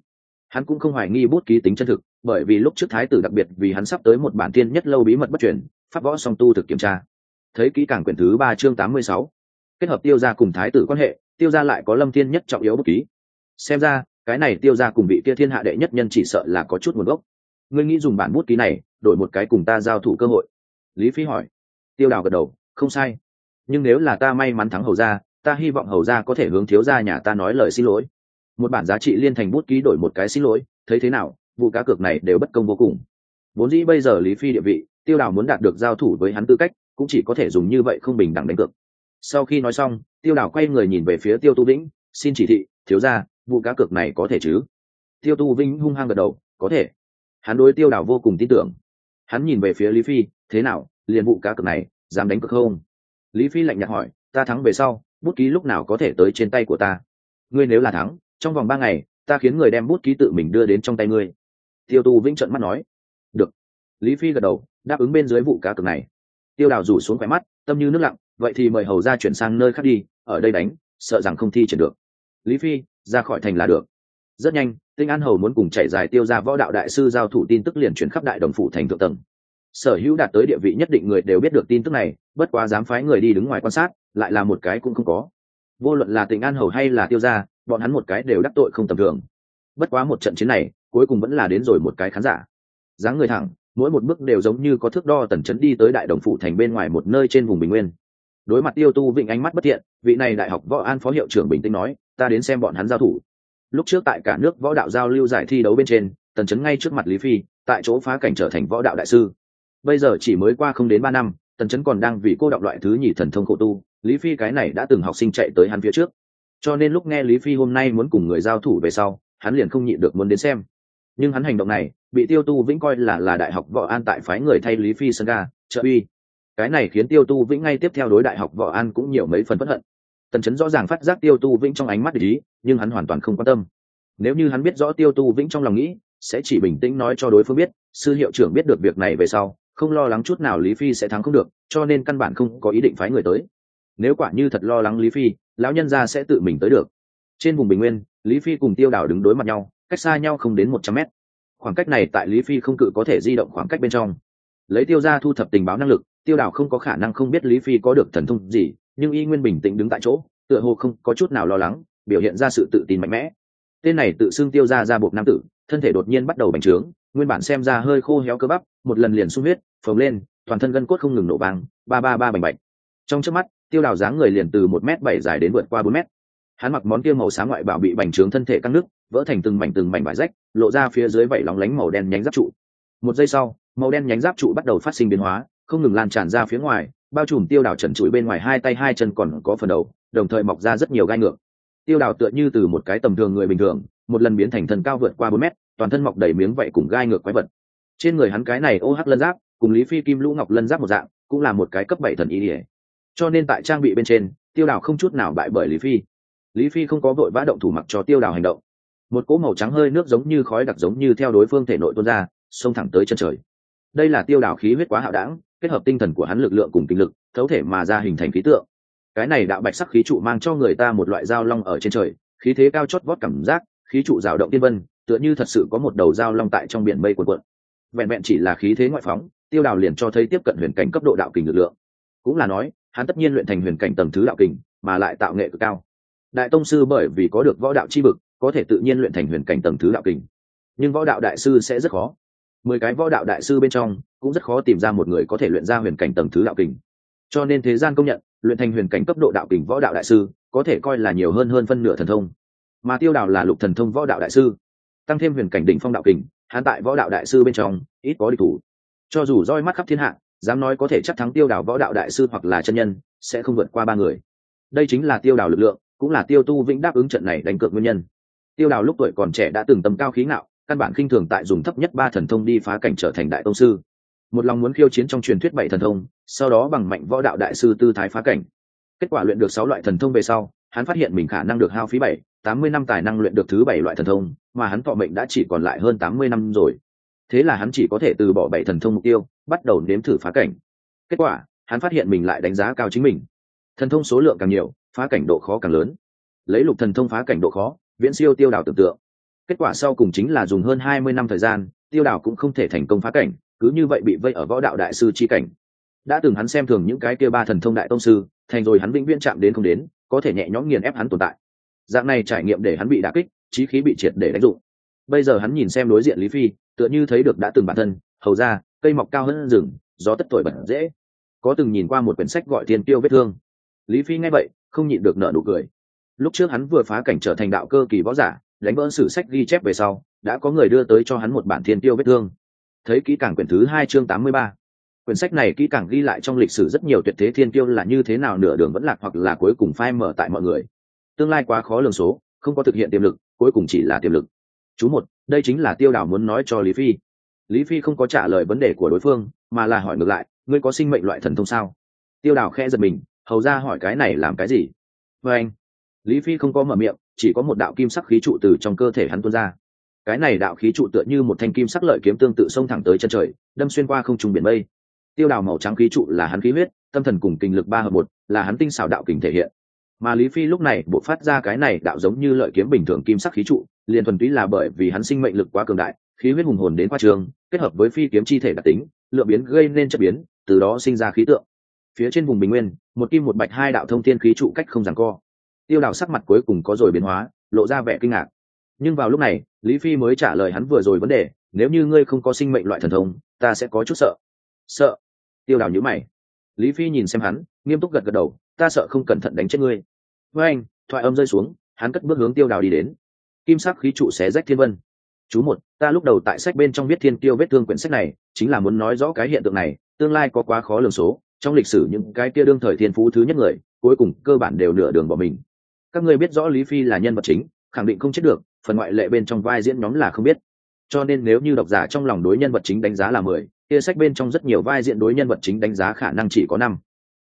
Hắn cũng không hoài nghi bút ký tính chân thực, bởi vì lúc trước thái tử đặc biệt vì hắn sắp tới một bản tiên nhất lâu bí mật bất truyền, pháp võ song tu thực kiểm tra. Thấy kỹ càng quyển thứ ba chương tám mươi sáu. Kết hợp tiêu gia cùng thái tử quan hệ, tiêu gia lại có lâm thiên nhất trọng yếu bút ký. Xem ra, cái này tiêu gia cùng vị kia thiên hạ đệ nhất nhân chỉ sợ là có chút nguồn gốc ngươi nghĩ dùng bản bút ký này đổi một cái cùng ta giao thủ cơ hội? Lý phi hỏi. Tiêu đào gật đầu, không sai. Nhưng nếu là ta may mắn thắng hầu ra ta hy vọng hầu ra có thể hướng thiếu gia nhà ta nói lời xin lỗi. Một bản giá trị liên thành bút ký đổi một cái xin lỗi, thấy thế nào? Vụ cá cược này đều bất công vô cùng. Vốn dĩ bây giờ lý phi địa vị, tiêu đào muốn đạt được giao thủ với hắn tư cách, cũng chỉ có thể dùng như vậy không bình đẳng đánh cược. Sau khi nói xong, tiêu đào quay người nhìn về phía tiêu tu vĩnh, xin chỉ thị, thiếu ra vụ cá cược này có thể chứ? Tiêu tu vĩnh hung hăng gật đầu, có thể hắn đối tiêu đảo vô cùng tin tưởng. Hắn nhìn về phía lý phi, thế nào, liền vụ cá cược này, dám đánh cược không? Lý phi lạnh nhạt hỏi, ta thắng về sau, bút ký lúc nào có thể tới trên tay của ta? Ngươi nếu là thắng, trong vòng ba ngày, ta khiến người đem bút ký tự mình đưa đến trong tay ngươi. Tiêu tu vĩnh trận mắt nói. Được. Lý phi gật đầu, đáp ứng bên dưới vụ cá cược này. Tiêu đào rủ xuống khỏe mắt, tâm như nước lặng, vậy thì mời hầu ra chuyển sang nơi khác đi, ở đây đánh, sợ rằng không thi triển được. Lý phi, ra khỏi thành là được rất nhanh, tinh an hầu muốn cùng chạy dài tiêu ra võ đạo đại sư giao thủ tin tức liền chuyển khắp đại đồng phủ thành thượng tầng. Sở hữu đạt tới địa vị nhất định người đều biết được tin tức này, bất quá dám phái người đi đứng ngoài quan sát, lại là một cái cũng không có. Vô luận là tỉnh an hầu hay là tiêu gia, bọn hắn một cái đều đắc tội không tầm thường. Bất quá một trận chiến này, cuối cùng vẫn là đến rồi một cái khán giả. Dáng người thẳng, mỗi một bước đều giống như có thước đo tần chấn đi tới đại đồng phủ thành bên ngoài một nơi trên vùng bình nguyên. Đối mặt tiêu tu vịnh ánh mắt bất thiện, vị này đại học võ an phó hiệu trưởng bình tĩnh nói, ta đến xem bọn hắn giao thủ lúc trước tại cả nước võ đạo giao lưu giải thi đấu bên trên, tần chấn ngay trước mặt lý phi, tại chỗ phá cảnh trở thành võ đạo đại sư. Bây giờ chỉ mới qua không đến ba năm, tần chấn còn đang vì cô đọc loại thứ nhì thần thông khổ tu, lý phi cái này đã từng học sinh chạy tới hắn phía trước. Cho nên lúc nghe lý phi hôm nay muốn cùng người giao thủ về sau, hắn liền không nhịn được muốn đến xem. Nhưng hắn hành động này, bị tiêu tu vĩnh coi là là đại học võ an tại phái người thay lý phi sân ga, trợ uy. Cái này khiến tiêu tu vĩnh ngay tiếp theo đối đại học võ an cũng nhiều mấy phần bất hận tần chấn rõ ràng phát giác tiêu tu vĩnh trong ánh mắt ý, nhưng hắn hoàn toàn không quan tâm. Nếu như hắn biết rõ tiêu tu vĩnh trong lòng nghĩ, sẽ chỉ bình tĩnh nói cho đối phương biết, sư hiệu trưởng biết được việc này về sau, không lo lắng chút nào lý phi sẽ thắng không được, cho nên căn bản không có ý định phái người tới. Nếu quả như thật lo lắng lý phi, lão nhân gia sẽ tự mình tới được. Trên vùng bình nguyên, lý phi cùng tiêu đảo đứng đối mặt nhau, cách xa nhau không đến một trăm mét. Khoảng cách này tại lý phi không cự có thể di động khoảng cách bên trong. Lấy tiêu ra thu thập tình báo năng lực, tiêu đảo không có khả năng không biết lý phi có được thần thông gì nhưng y nguyên bình tĩnh đứng tại chỗ, tựa hồ không có chút nào lo lắng, biểu hiện ra sự tự tin mạnh mẽ. Tên này tự xưng tiêu ra ra buộc nam tử, thân thể đột nhiên bắt đầu bành trướng, nguyên bản xem ra hơi khô héo cơ bắp, một lần liền sung huyết, phồng lên, toàn thân gân cốt không ngừng nổ vàng ba ba ba bành bạch. Trong trước mắt, tiêu đào dáng người liền từ một m bảy dài đến vượt qua bốn m hắn mặc món kia màu sáng ngoại bảo bị bành trướng thân thể căng nước, vỡ thành từng mảnh từng mảnh vải rách, lộ ra phía dưới vảy lóng lánh màu đen nhánh giáp trụ. Một giây sau, màu đen nhánh giáp trụ bắt đầu phát sinh biến hóa, không ngừng lan tràn ra phía ngoài bao trùm tiêu đảo trần trụi bên ngoài hai tay hai chân còn có phần đầu, đồng thời mọc ra rất nhiều gai ngược. Tiêu đào tựa như từ một cái tầm thường người bình thường, một lần biến thành thần cao vượt qua bốn mét, toàn thân mọc đầy miếng vậy cùng gai ngược quái vật. Trên người hắn cái này ô hắc lân giáp, cùng lý phi kim lũ ngọc lân giáp một dạng, cũng là một cái cấp bảy thần ý ỉa cho nên tại trang bị bên trên, tiêu đào không chút nào bại bởi lý phi. Lý phi không có vội vã động thủ mặc cho tiêu đào hành động. Một cỗ màu trắng hơi nước giống như khói đặc giống như theo đối phương thể nội tuôn ra, xông thẳng tới chân trời đây là tiêu đảo khí huyết quá hạo đảng, kết hợp tinh thần của hắn lực lượng cùng kinh lực, thấu thể mà ra hình thành khí tượng. Cái này đạo bạch sắc khí trụ mang cho người ta một loại dao long ở trên trời, khí thế cao chót vót cảm giác, khí trụ rào động tiên vân, tựa như thật sự có một đầu dao long tại trong biển mây cuộn cuộn. Vẹn vẹn chỉ là khí thế ngoại phóng, tiêu đào liền cho thấy tiếp cận huyền cảnh cấp độ đạo kình lực lượng. Cũng là nói, hắn tất nhiên luyện thành huyền cảnh tầng thứ đạo kình, mà lại tạo nghệ cực cao. Đại tông sư bởi vì có được võ đạo chi vực, có thể tự nhiên luyện thành huyền cảnh tầng thứ đạo kình. Nhưng võ đạo đại sư sẽ rất khó mười cái võ đạo đại sư bên trong, cũng rất khó tìm ra một người có thể luyện ra huyền cảnh tầng thứ đạo kình. Cho nên thế gian công nhận, luyện thành huyền cảnh cấp độ đạo kình võ đạo đại sư, có thể coi là nhiều hơn hơn phân nửa thần thông. Mà tiêu đào là lục thần thông võ đạo đại sư, tăng thêm huyền cảnh đỉnh phong đạo kình, hắn tại võ đạo đại sư bên trong, ít có địch thủ. Cho dù roi mắt khắp thiên hạ, dám nói có thể chắc thắng tiêu đào võ đạo đại sư hoặc là chân nhân, sẽ không vượt qua ba người. Đây chính là tiêu đào lực lượng, cũng là tiêu tu vĩnh đáp ứng trận này đánh cược nguyên nhân. Tiêu đào lúc tuổi còn trẻ đã từng tầm cao khí ngạo căn bản khinh thường tại dùng thấp nhất ba thần thông đi phá cảnh trở thành đại công sư. Một lòng muốn khiêu chiến trong truyền thuyết bảy thần thông, sau đó bằng mạnh võ đạo đại sư tư thái phá cảnh. Kết quả luyện được sáu loại thần thông về sau, hắn phát hiện mình khả năng được hao phí bảy, tám mươi năm tài năng luyện được thứ bảy loại thần thông, mà hắn thọ mệnh đã chỉ còn lại hơn tám mươi năm rồi. Thế là hắn chỉ có thể từ bỏ bảy thần thông mục tiêu, bắt đầu nếm thử phá cảnh. Kết quả, hắn phát hiện mình lại đánh giá cao chính mình. Thần thông số lượng càng nhiều, phá cảnh độ khó càng lớn. Lấy lục thần thông phá cảnh độ khó, viễn siêu tiêu đào tưởng tượng kết quả sau cùng chính là dùng hơn hai mươi năm thời gian, tiêu đảo cũng không thể thành công phá cảnh, cứ như vậy bị vây ở võ đạo đại sư chi cảnh. Đã từng hắn xem thường những cái kia ba thần thông đại tông sư, thành rồi hắn vĩnh viễn chạm đến không đến, có thể nhẹ nhõm nghiền ép hắn tồn tại. Dạng này trải nghiệm để hắn bị đả kích trí khí bị triệt để đánh dụng. Bây giờ hắn nhìn xem đối diện lý phi, tựa như thấy được đã từng bản thân, hầu ra, cây mọc cao hơn rừng, gió tất tuổi bẩn dễ. Có từng nhìn qua một quyển sách gọi thiên tiêu vết thương. Lý phi nghe vậy, không nhịn được nợ nụ cười. Lúc trước hắn vừa phá cảnh trở thành đạo cơ kỳ võ giả đánh vỡ sử sách ghi chép về sau, đã có người đưa tới cho hắn một bản thiên tiêu vết thương. Thấy kỹ càng quyển thứ hai chương tám mươi ba. Quyển sách này kỹ càng ghi lại trong lịch sử rất nhiều tuyệt thế thiên tiêu là như thế nào nửa đường vẫn lạc hoặc là cuối cùng phai mở tại mọi người. Tương lai quá khó lường số, không có thực hiện tiềm lực, cuối cùng chỉ là tiềm lực. Chú một, đây chính là tiêu đảo muốn nói cho lý phi. Lý phi không có trả lời vấn đề của đối phương, mà là hỏi ngược lại, ngươi có sinh mệnh loại thần thông sao? Tiêu đảo khẽ giật mình, hầu ra hỏi cái này làm cái gì? Vê anh lý phi không có mở miệng chỉ có một đạo kim sắc khí trụ từ trong cơ thể hắn tuôn ra. Cái này đạo khí trụ tựa như một thanh kim sắc lợi kiếm tương tự xông thẳng tới chân trời, đâm xuyên qua không trung biển mây. Tiêu đào màu trắng khí trụ là hắn khí huyết, tâm thần cùng kinh lực ba hợp một, là hắn tinh xảo đạo kình thể hiện. Mà lý phi lúc này bộ phát ra cái này đạo giống như lợi kiếm bình thường kim sắc khí trụ, liền thuần túy là bởi vì hắn sinh mệnh lực quá cường đại, khí huyết hùng hồn đến qua trường, kết hợp với phi kiếm chi thể đặc tính, lựa biến gây nên chất biến, từ đó sinh ra khí tượng. Phía trên vùng bình nguyên, một kim một bạch hai đạo thông thiên khí trụ cách không giằng co tiêu đào sắc mặt cuối cùng có rồi biến hóa, lộ ra vẻ kinh ngạc. Nhưng vào lúc này, lý phi mới trả lời hắn vừa rồi vấn đề, nếu như ngươi không có sinh mệnh loại thần thông, ta sẽ có chút sợ. Sợ? Tiêu đào nhữ mày. Lý phi nhìn xem hắn, nghiêm túc gật gật đầu, ta sợ không cẩn thận đánh chết ngươi. Với anh, thoại âm rơi xuống, hắn cất bước hướng tiêu đào đi đến. Kim sắc khí trụ xé rách thiên vân. Chú một, ta lúc đầu tại sách bên trong viết thiên tiêu vết thương quyển sách này, chính là muốn nói rõ cái hiện tượng này, tương lai có quá khó lường số, trong lịch sử những cái kia đương thời thiên phú thứ nhất người, cuối cùng cơ bản đều nửa đường bỏ mình các ngươi biết rõ lý phi là nhân vật chính khẳng định không chết được phần ngoại lệ bên trong vai diễn nhóm là không biết. Cho nên nếu như độc giả trong lòng đối nhân vật chính đánh giá là mười kia sách bên trong rất nhiều vai diễn đối nhân vật chính đánh giá khả năng chỉ có năm.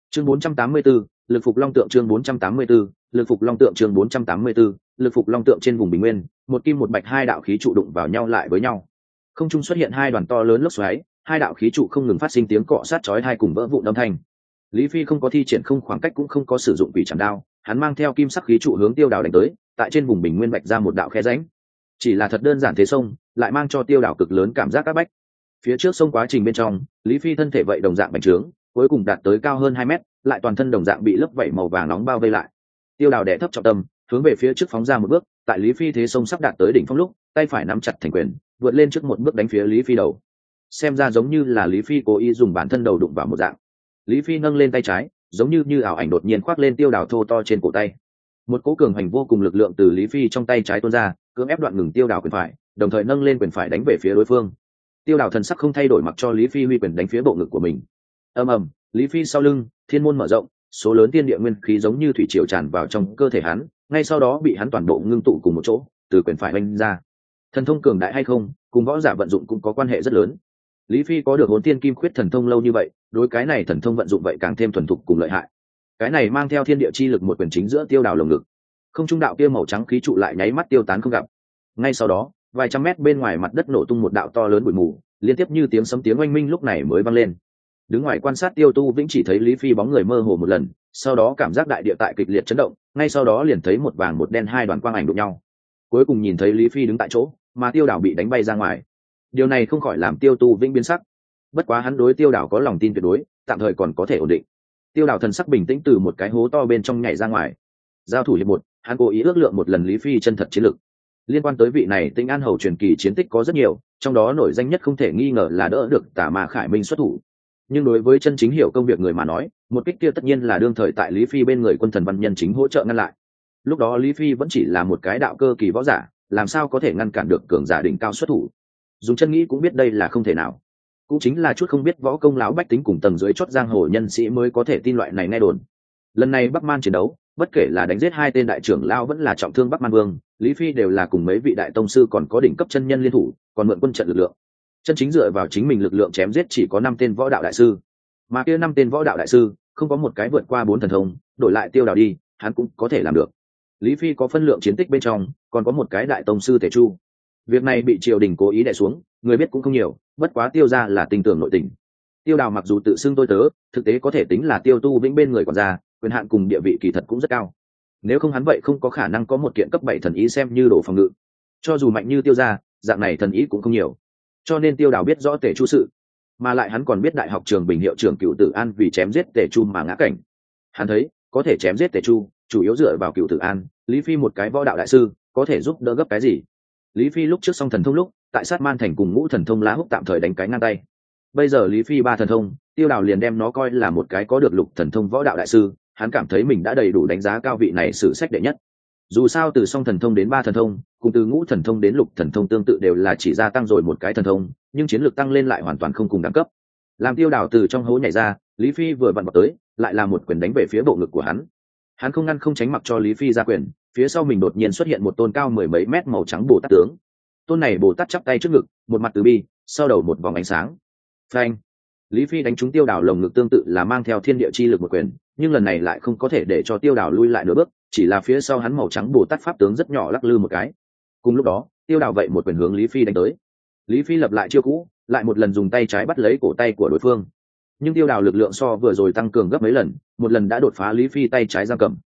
Chương 484, lực phục long tượng chương 484, lực phục long tượng chương 484, lực phục long tượng trên vùng bình nguyên một kim một bạch hai đạo khí trụ đụng vào nhau lại với nhau. Không trung xuất hiện hai đoàn to lớn lốc xoáy hai đạo khí trụ không ngừng phát sinh tiếng cọ sát chói hai cùng vỡ vụn âm thanh. Lý phi không có thi triển không khoảng cách cũng không có sử dụng quỷ chạm đao hắn mang theo kim sắc khí trụ hướng tiêu đảo đánh tới, tại trên vùng bình nguyên bạch ra một đạo khe ránh chỉ là thật đơn giản thế sông, lại mang cho tiêu đảo cực lớn cảm giác các bách. Phía trước sông quá trình bên trong, lý phi thân thể vậy đồng dạng bành trướng, cuối cùng đạt tới cao hơn hai mét, lại toàn thân đồng dạng bị lớp vẩy màu vàng nóng bao vây lại. Tiêu đào đẻ thấp trọng tâm, hướng về phía trước phóng ra một bước, tại lý phi thế sông sắp đạt tới đỉnh phong lúc, tay phải nắm chặt thành quyền, vượt lên trước một bước đánh phía lý phi đầu. Xem ra giống như là lý phi cố ý dùng bản thân đầu đụng vào một dạng. Lý phi nâng lên tay trái giống như như ảo ảnh đột nhiên khoác lên tiêu đào thô to trên cổ tay. Một cố cường hành vô cùng lực lượng từ lý phi trong tay trái tuôn ra, cưỡng ép đoạn ngừng tiêu đào quyền phải, đồng thời nâng lên quyền phải đánh về phía đối phương. Tiêu đào thần sắc không thay đổi mặc cho lý phi huy quyền đánh phía bộ ngực của mình. Ầm ầm, lý phi sau lưng, thiên môn mở rộng, số lớn tiên địa nguyên khí giống như thủy triều tràn vào trong cơ thể hắn, ngay sau đó bị hắn toàn bộ ngưng tụ cùng một chỗ, từ quyền phải oanh ra. Thần thông cường đại hay không, cùng võ giả vận dụng cũng có quan hệ rất lớn lý phi có được hồn tiên kim khuyết thần thông lâu như vậy, đối cái này thần thông vận dụng vậy càng thêm thuần thục cùng lợi hại. Cái này mang theo thiên địa chi lực một quyền chính giữa tiêu đào lồng ngực. Không trung đạo kia màu trắng khí trụ lại nháy mắt tiêu tán không gặp. Ngay sau đó, vài trăm mét bên ngoài mặt đất nổ tung một đạo to lớn bụi mù, liên tiếp như tiếng sấm tiếng oanh minh lúc này mới vang lên. Đứng ngoài quan sát tiêu tu vĩnh chỉ thấy lý phi bóng người mơ hồ một lần, sau đó cảm giác đại địa tại kịch liệt chấn động, ngay sau đó liền thấy một vàng một đen hai đoàn quang ảnh đụng nhau. Cuối cùng nhìn thấy lý phi đứng tại chỗ, mà tiêu đảo bị đánh bay ra ngoài điều này không khỏi làm tiêu tu vĩnh biến sắc. Bất quá hắn đối tiêu đảo có lòng tin tuyệt đối, tạm thời còn có thể ổn định. Tiêu đảo thần sắc bình tĩnh từ một cái hố to bên trong nhảy ra ngoài. Giao thủ hiệp một, hắn cố ý ước lượng một lần lý phi chân thật chiến lực liên quan tới vị này tinh an hầu truyền kỳ chiến tích có rất nhiều, trong đó nổi danh nhất không thể nghi ngờ là đỡ được tả mà khải minh xuất thủ. Nhưng đối với chân chính hiểu công việc người mà nói, một kích kia tất nhiên là đương thời tại lý phi bên người quân thần văn nhân chính hỗ trợ ngăn lại. Lúc đó lý phi vẫn chỉ là một cái đạo cơ kỳ võ giả, làm sao có thể ngăn cản được cường giả đỉnh cao xuất thủ? Dùng chân nghĩ cũng biết đây là không thể nào. Cũng chính là chút không biết võ công lão bách tính cùng tầng dưới chót giang hồ nhân sĩ mới có thể tin loại này nghe đồn. Lần này bắc man chiến đấu, bất kể là đánh giết hai tên đại trưởng lao vẫn là trọng thương bắc man vương, lý phi đều là cùng mấy vị đại tông sư còn có đỉnh cấp chân nhân liên thủ, còn mượn quân trận lực lượng. Chân chính dựa vào chính mình lực lượng chém giết chỉ có năm tên võ đạo đại sư. Mà kia năm tên võ đạo đại sư, không có một cái vượt qua bốn thần thông, đổi lại tiêu đào đi, hắn cũng có thể làm được. Lý phi có phân lượng chiến tích bên trong, còn có một cái đại tông sư thể chu việc này bị triều đình cố ý đẻ xuống, người biết cũng không nhiều, bất quá tiêu ra là tình tưởng nội tình. Tiêu đào mặc dù tự xưng tôi tớ, thực tế có thể tính là tiêu tu vĩnh bên người còn ra quyền hạn cùng địa vị kỳ thật cũng rất cao. Nếu không hắn vậy không có khả năng có một kiện cấp bảy thần ý xem như đồ phòng ngự. Cho dù mạnh như tiêu ra dạng này thần ý cũng không nhiều. Cho nên tiêu đào biết rõ tể chu sự. Mà lại hắn còn biết đại học trường bình hiệu trưởng cựu tử an vì chém giết tể chu mà ngã cảnh. Hắn thấy, có thể chém giết tể chu, chủ yếu dựa vào cựu tử an, lý phi một cái võ đạo đại sư, có thể giúp đỡ gấp cái gì? Lý phi lúc trước xong thần thông lúc, tại sát man thành cùng ngũ thần thông lá húc tạm thời đánh cái ngang tay. Bây giờ lý phi ba thần thông, tiêu đào liền đem nó coi là một cái có được lục thần thông võ đạo đại sư, hắn cảm thấy mình đã đầy đủ đánh giá cao vị này sử sách đệ nhất. Dù sao từ song thần thông đến ba thần thông, cùng từ ngũ thần thông đến lục thần thông tương tự đều là chỉ gia tăng rồi một cái thần thông, nhưng chiến lược tăng lên lại hoàn toàn không cùng đẳng cấp. Làm tiêu Đào từ trong hố nhảy ra, lý phi vừa vặn vào tới, lại là một quyền đánh về phía bộ ngực của hắn. Hắn không ngăn không tránh mặc cho lý phi ra quyền phía sau mình đột nhiên xuất hiện một tôn cao mười mấy mét màu trắng bồ tát tướng. Tôn này bồ tát chắp tay trước ngực, một mặt từ bi, sau đầu một vòng ánh sáng. Phanh! Lý phi đánh trúng tiêu đảo lồng ngực tương tự là mang theo thiên địa chi lực một quyền, nhưng lần này lại không có thể để cho tiêu đảo lui lại nửa bước, chỉ là phía sau hắn màu trắng bồ tát pháp tướng rất nhỏ lắc lư một cái. Cùng lúc đó, tiêu đảo vậy một quyền hướng lý phi đánh tới. Lý phi lập lại chiêu cũ, lại một lần dùng tay trái bắt lấy cổ tay của đối phương. Nhưng tiêu đảo lực lượng so vừa rồi tăng cường gấp mấy lần, một lần đã đột phá lý phi tay trái giam cầm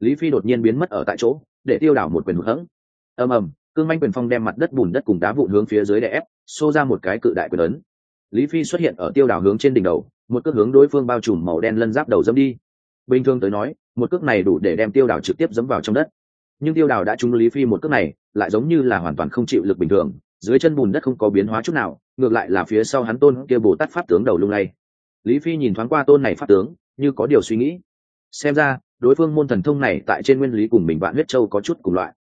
lý phi đột nhiên biến mất ở tại chỗ, để tiêu đảo một quyền hữu hẫng. Ầm ầm, cương manh quyền phong đem mặt đất bùn đất cùng đá vụn hướng phía dưới đè ép, xô ra một cái cự đại quyền ấn. Lý phi xuất hiện ở tiêu đảo hướng trên đỉnh đầu, một cước hướng đối phương bao trùm màu đen lân giáp đầu dâm đi. Bình thường tới nói, một cước này đủ để đem tiêu đảo trực tiếp dẫm vào trong đất. Nhưng tiêu đảo đã trúng lý phi một cước này, lại giống như là hoàn toàn không chịu lực bình thường, dưới chân bùn đất không có biến hóa chút nào, ngược lại là phía sau hắn tôn kia bồ tát pháp tướng đầu lung lay. Lý phi nhìn thoáng qua tôn này pháp tướng, như có điều suy nghĩ. Xem ra đối phương môn thần thông này tại trên nguyên lý cùng mình bạn huyết châu có chút cùng loại.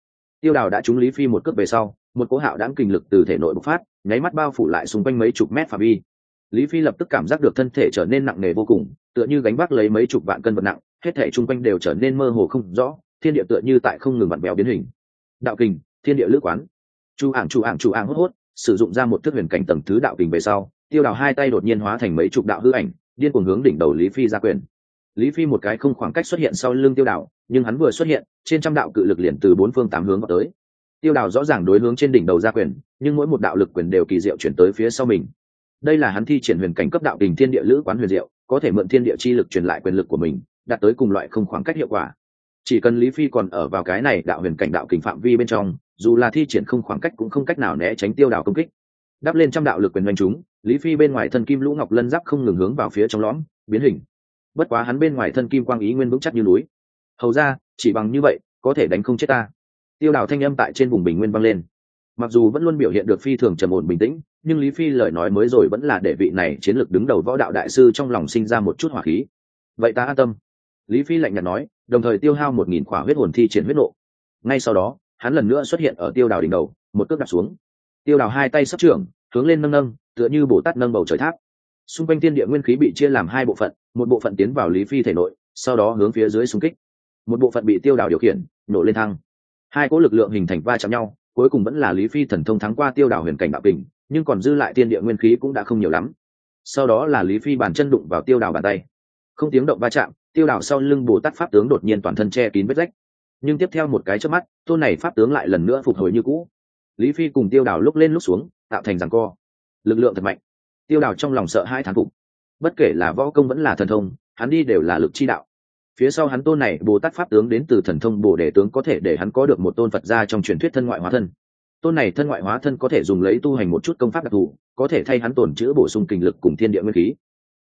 Tiêu đào đã trúng lý phi một cước về sau, một cố hạo đáng kinh lực từ thể nội bộc phát, nháy mắt bao phủ lại xung quanh mấy chục mét phạm vi. Lý phi lập tức cảm giác được thân thể trở nên nặng nề vô cùng, tựa như gánh vác lấy mấy chục vạn cân vật nặng, hết thể chung quanh đều trở nên mơ hồ không rõ, thiên địa tựa như tại không ngừng vặn béo biến hình. Đạo kình thiên địa lữ quán. Chu ảng chu ảng chu ảng, hốt hốt, sử dụng ra một thức huyền cảnh tầng thứ đạo kình về sau, tiêu đào hai tay đột nhiên hóa thành mấy chục đạo hư ảnh, điên cuồng hướng đỉnh đầu lý phi ra quyền lý phi một cái không khoảng cách xuất hiện sau lưng tiêu đảo nhưng hắn vừa xuất hiện, trên trăm đạo cự lực liền từ bốn phương tám hướng vào tới. Tiêu đảo rõ ràng đối hướng trên đỉnh đầu ra quyền, nhưng mỗi một đạo lực quyền đều kỳ diệu chuyển tới phía sau mình. Đây là hắn thi triển huyền cảnh cấp đạo đình thiên địa lữ quán huyền diệu, có thể mượn thiên địa chi lực truyền lại quyền lực của mình, đạt tới cùng loại không khoảng cách hiệu quả. Chỉ cần lý phi còn ở vào cái này đạo huyền cảnh đạo kình phạm vi bên trong, dù là thi triển không khoảng cách cũng không cách nào né tránh tiêu đảo công kích. Đắp lên trăm đạo lực quyền doanh chúng, lý phi bên ngoài thân kim lũ ngọc lân giáp không ngừng hướng vào phía trong lõm, biến hình bất quá hắn bên ngoài thân kim quang ý nguyên vững chắc như núi. Hầu ra, chỉ bằng như vậy, có thể đánh không chết ta. Tiêu đảo thanh âm tại trên vùng bình nguyên vang lên. Mặc dù vẫn luôn biểu hiện được phi thường trầm ổn bình tĩnh, nhưng lý phi lời nói mới rồi vẫn là để vị này chiến lược đứng đầu võ đạo đại sư trong lòng sinh ra một chút hỏa khí. Vậy ta an tâm. Lý phi lạnh nhạt nói, đồng thời tiêu hao một nghìn khỏa huyết hồn thi triển huyết nộ. Ngay sau đó, hắn lần nữa xuất hiện ở tiêu đào đỉnh đầu, một cước đặt xuống. Tiêu đào hai tay sắp trưởng, hướng lên nâng nâng, tựa như bồ tát nâng bầu trời tháp xung quanh thiên địa nguyên khí bị chia làm hai bộ phận, một bộ phận tiến vào lý phi thể nội, sau đó hướng phía dưới xung kích. Một bộ phận bị tiêu đảo điều khiển, nổ lên thăng. Hai cỗ lực lượng hình thành va chạm nhau, cuối cùng vẫn là lý phi thần thông thắng qua tiêu đảo huyền cảnh bạo kình, nhưng còn dư lại tiên địa nguyên khí cũng đã không nhiều lắm. Sau đó là lý phi bàn chân đụng vào tiêu đảo bàn tay. Không tiếng động va chạm, tiêu đảo sau lưng bồ tát pháp tướng đột nhiên toàn thân che kín vết rách. Nhưng tiếp theo một cái trước mắt tôn này pháp tướng lại lần nữa phục hồi như cũ. Lý phi cùng tiêu đảo lúc lên lúc xuống, tạo thành rằng co. Lực lượng thật mạnh tiêu Đào trong lòng sợ hai thán phục. Bất kể là võ công vẫn là thần thông, hắn đi đều là lực chi đạo. Phía sau hắn tôn này, bồ tát pháp tướng đến từ thần thông bồ đề tướng có thể để hắn có được một tôn phật gia trong truyền thuyết thân ngoại hóa thân. Tôn này thân ngoại hóa thân có thể dùng lấy tu hành một chút công pháp đặc thù, có thể thay hắn tổn chữ bổ sung kinh lực cùng thiên địa nguyên khí.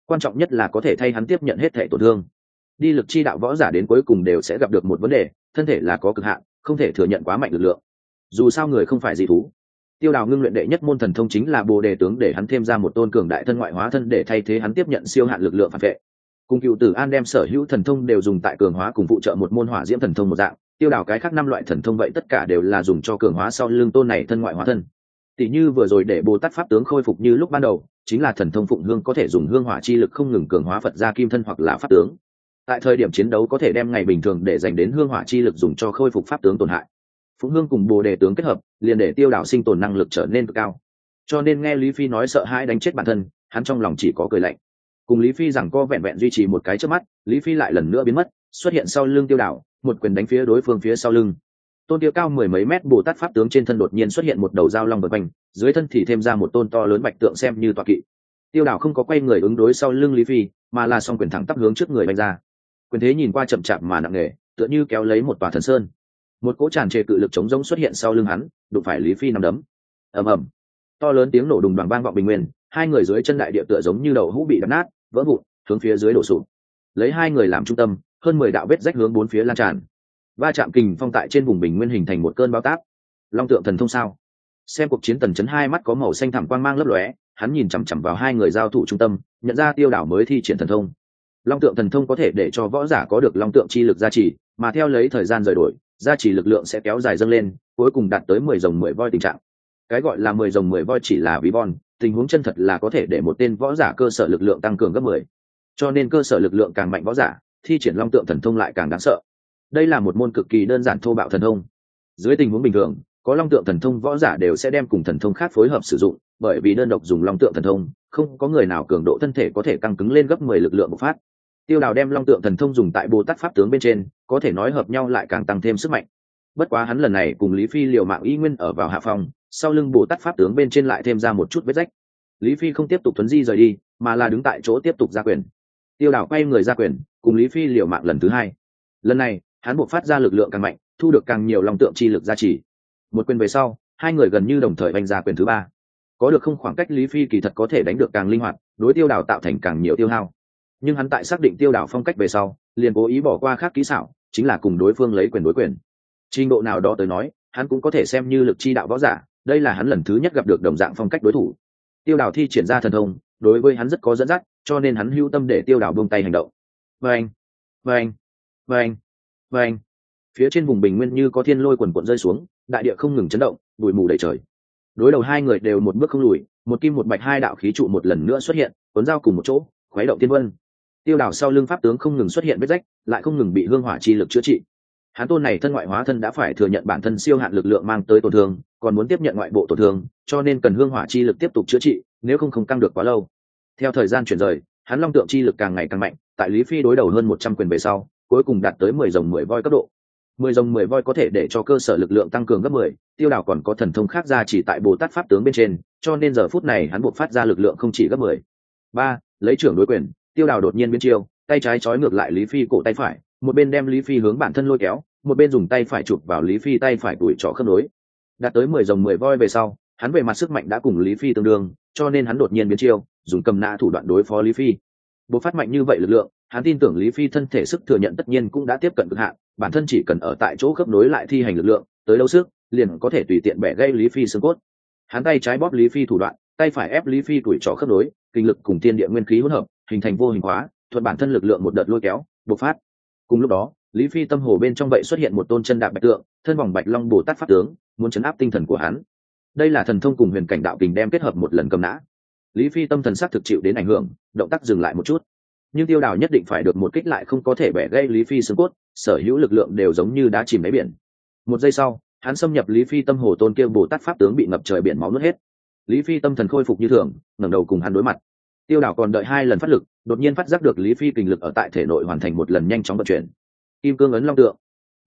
Quan trọng nhất là có thể thay hắn tiếp nhận hết thể tổn thương. Đi lực chi đạo võ giả đến cuối cùng đều sẽ gặp được một vấn đề, thân thể là có cực hạn, không thể thừa nhận quá mạnh lực lượng. Dù sao người không phải dị thú tiêu đào ngưng luyện đệ nhất môn thần thông chính là bồ đề tướng để hắn thêm ra một tôn cường đại thân ngoại hóa thân để thay thế hắn tiếp nhận siêu hạn lực lượng phản vệ. Cùng cựu tử an đem sở hữu thần thông đều dùng tại cường hóa cùng phụ trợ một môn hỏa diễm thần thông một dạng, tiêu đào cái khác năm loại thần thông vậy tất cả đều là dùng cho cường hóa sau lưng tôn này thân ngoại hóa thân. Tỷ như vừa rồi để bồ tát pháp tướng khôi phục như lúc ban đầu, chính là thần thông phụng hương có thể dùng hương hỏa chi lực không ngừng cường hóa phật gia kim thân hoặc là pháp tướng. Tại thời điểm chiến đấu có thể đem ngày bình thường để dành đến hương hỏa chi lực dùng cho khôi phục pháp tướng tổn hại phụng hương cùng bồ đề tướng kết hợp, liền để tiêu đảo sinh tồn năng lực trở nên cực cao. Cho nên nghe lý phi nói sợ hãi đánh chết bản thân, hắn trong lòng chỉ có cười lạnh. Cùng lý phi rằng co vẹn vẹn duy trì một cái trước mắt, lý phi lại lần nữa biến mất, xuất hiện sau lưng tiêu đảo, một quyền đánh phía đối phương phía sau lưng. Tôn tiêu cao mười mấy mét bồ tát pháp tướng trên thân đột nhiên xuất hiện một đầu dao long vật quanh dưới thân thì thêm ra một tôn to lớn bạch tượng xem như tọa kỵ. Tiêu đảo không có quay người ứng đối sau lưng lý phi, mà là song quyền thẳng tắp hướng trước người banh ra. Quyền thế nhìn qua chậm chạp mà nặng nề, tựa như kéo lấy một tòa thần sơn một cỗ tràn trề cự lực chống rông xuất hiện sau lưng hắn, đụng phải lý phi nằm đấm. Ầm ầm. To lớn tiếng nổ đùng đoàn vang vọng bình nguyên, hai người dưới chân đại địa tựa giống như đầu hũ bị đập nát, vỡ vụn, hướng phía dưới đổ sụp. Lấy hai người làm trung tâm, hơn mười đạo vết rách hướng bốn phía lan tràn. Va chạm kình phong tại trên vùng bình nguyên hình thành một cơn bao tác long tượng thần thông sao? Xem cuộc chiến tần chấn hai mắt có màu xanh thẳm quang mang lấp lóe, hắn nhìn chằm chằm vào hai người giao thủ trung tâm, nhận ra tiêu đảo mới thi triển thần thông long tượng thần thông có thể để cho võ giả có được long tượng chi lực gia trì, mà theo lấy thời gian rời đổi, gia trì lực lượng sẽ kéo dài dâng lên, cuối cùng đạt tới mười dòng mười voi tình trạng. Cái gọi là mười dòng mười voi chỉ là ví von, tình huống chân thật là có thể để một tên võ giả cơ sở lực lượng tăng cường gấp mười. Cho nên cơ sở lực lượng càng mạnh võ giả, thi triển long tượng thần thông lại càng đáng sợ. Đây là một môn cực kỳ đơn giản thô bạo thần thông. Dưới tình huống bình thường, có long tượng thần thông võ giả đều sẽ đem cùng thần thông khác phối hợp sử dụng, bởi vì đơn độc dùng long tượng thần thông, không có người nào cường độ thân thể có thể căng cứng lên gấp mười lực lượng bộc phát tiêu đào đem long tượng thần thông dùng tại bồ tát pháp tướng bên trên, có thể nói hợp nhau lại càng tăng thêm sức mạnh. Bất quá hắn lần này cùng lý phi liều mạng y nguyên ở vào hạ phòng, sau lưng bồ tát pháp tướng bên trên lại thêm ra một chút vết rách. Lý phi không tiếp tục thuấn di rời đi, mà là đứng tại chỗ tiếp tục ra quyền. Tiêu đảo quay người ra quyền, cùng lý phi liều mạng lần thứ hai. Lần này, hắn buộc phát ra lực lượng càng mạnh, thu được càng nhiều lòng tượng chi lực gia trì. Một quyền về sau, hai người gần như đồng thời đánh ra quyền thứ ba. Có được không khoảng cách lý phi kỳ thật có thể đánh được càng linh hoạt, đối tiêu đảo tạo thành càng nhiều tiêu hao nhưng hắn tại xác định tiêu đảo phong cách về sau, liền cố ý bỏ qua khác kỹ xảo, chính là cùng đối phương lấy quyền đối quyền. Trình độ nào đó tới nói, hắn cũng có thể xem như lực chi đạo võ giả, đây là hắn lần thứ nhất gặp được đồng dạng phong cách đối thủ. Tiêu đảo thi triển ra thần thông, đối với hắn rất có dẫn dắt, cho nên hắn hưu tâm để tiêu đảo buông tay hành động. Vâng vâng vâng vâng. Phía trên vùng bình nguyên như có thiên lôi quần quận rơi xuống, đại địa không ngừng chấn động, bụi mù đầy trời. Đối đầu hai người đều một bước không lùi, một kim một bạch hai đạo khí trụ một lần nữa xuất hiện, cuốn dao cùng một chỗ, khuấy động tiên vân tiêu đảo sau lưng pháp tướng không ngừng xuất hiện vết rách, lại không ngừng bị hương hỏa chi lực chữa trị. Hắn tôn này thân ngoại hóa thân đã phải thừa nhận bản thân siêu hạn lực lượng mang tới tổn thương, còn muốn tiếp nhận ngoại bộ tổn thương, cho nên cần hương hỏa chi lực tiếp tục chữa trị, nếu không không căng được quá lâu. Theo thời gian chuyển rời hắn long tượng chi lực càng ngày càng mạnh, tại lý phi đối đầu hơn một trăm quyền về sau, cuối cùng đạt tới mười dòng mười voi cấp độ. Mười dòng mười voi có thể để cho cơ sở lực lượng tăng cường gấp mười, tiêu đảo còn có thần thông khác ra chỉ tại bồ tát pháp tướng bên trên, cho nên giờ phút này hắn buộc phát ra lực lượng không chỉ gấp mười. Ba, lấy trưởng đối quyền tiêu Đào đột nhiên biến chiêu, tay trái trói ngược lại lý phi cổ tay phải, một bên đem lý phi hướng bản thân lôi kéo, một bên dùng tay phải chụp vào lý phi tay phải đuổi trỏ khớp nối. Đạt tới mười dòng mười voi về sau, hắn về mặt sức mạnh đã cùng lý phi tương đương, cho nên hắn đột nhiên biến chiêu, dùng cầm nã thủ đoạn đối phó lý phi. Bộ phát mạnh như vậy lực lượng, hắn tin tưởng lý phi thân thể sức thừa nhận tất nhiên cũng đã tiếp cận cực hạn, bản thân chỉ cần ở tại chỗ khớp nối lại thi hành lực lượng, tới lâu sức, liền có thể tùy tiện bẻ gây lý phi xương cốt. Hắn tay trái bóp lý phi thủ đoạn, tay phải ép lý phi tuổi trỏ khớp nối, kinh lực cùng tiên địa nguyên khí hỗn hợp hình thành vô hình hóa, thuận bản thân lực lượng một đợt lôi kéo, bộc phát. Cùng lúc đó, lý phi tâm hồ bên trong vậy xuất hiện một tôn chân đạp bạch tượng, thân vòng bạch long bồ tát pháp tướng, muốn chấn áp tinh thần của hắn. Đây là thần thông cùng huyền cảnh đạo kình đem kết hợp một lần cầm nã. Lý phi tâm thần sắc thực chịu đến ảnh hưởng, động tác dừng lại một chút. Nhưng tiêu đào nhất định phải được một kích lại không có thể bẻ gây lý phi xương cốt, sở hữu lực lượng đều giống như đá chìm đáy biển. Một giây sau, hắn xâm nhập lý phi tâm hồ tôn kia bồ tát pháp tướng bị ngập trời biển máu nuốt hết. Lý phi tâm thần khôi phục như thường, ngẩng đầu cùng hắn đối mặt tiêu đảo còn đợi hai lần phát lực, đột nhiên phát giác được lý phi kình lực ở tại thể nội hoàn thành một lần nhanh chóng vận chuyển. Kim cương ấn long tượng.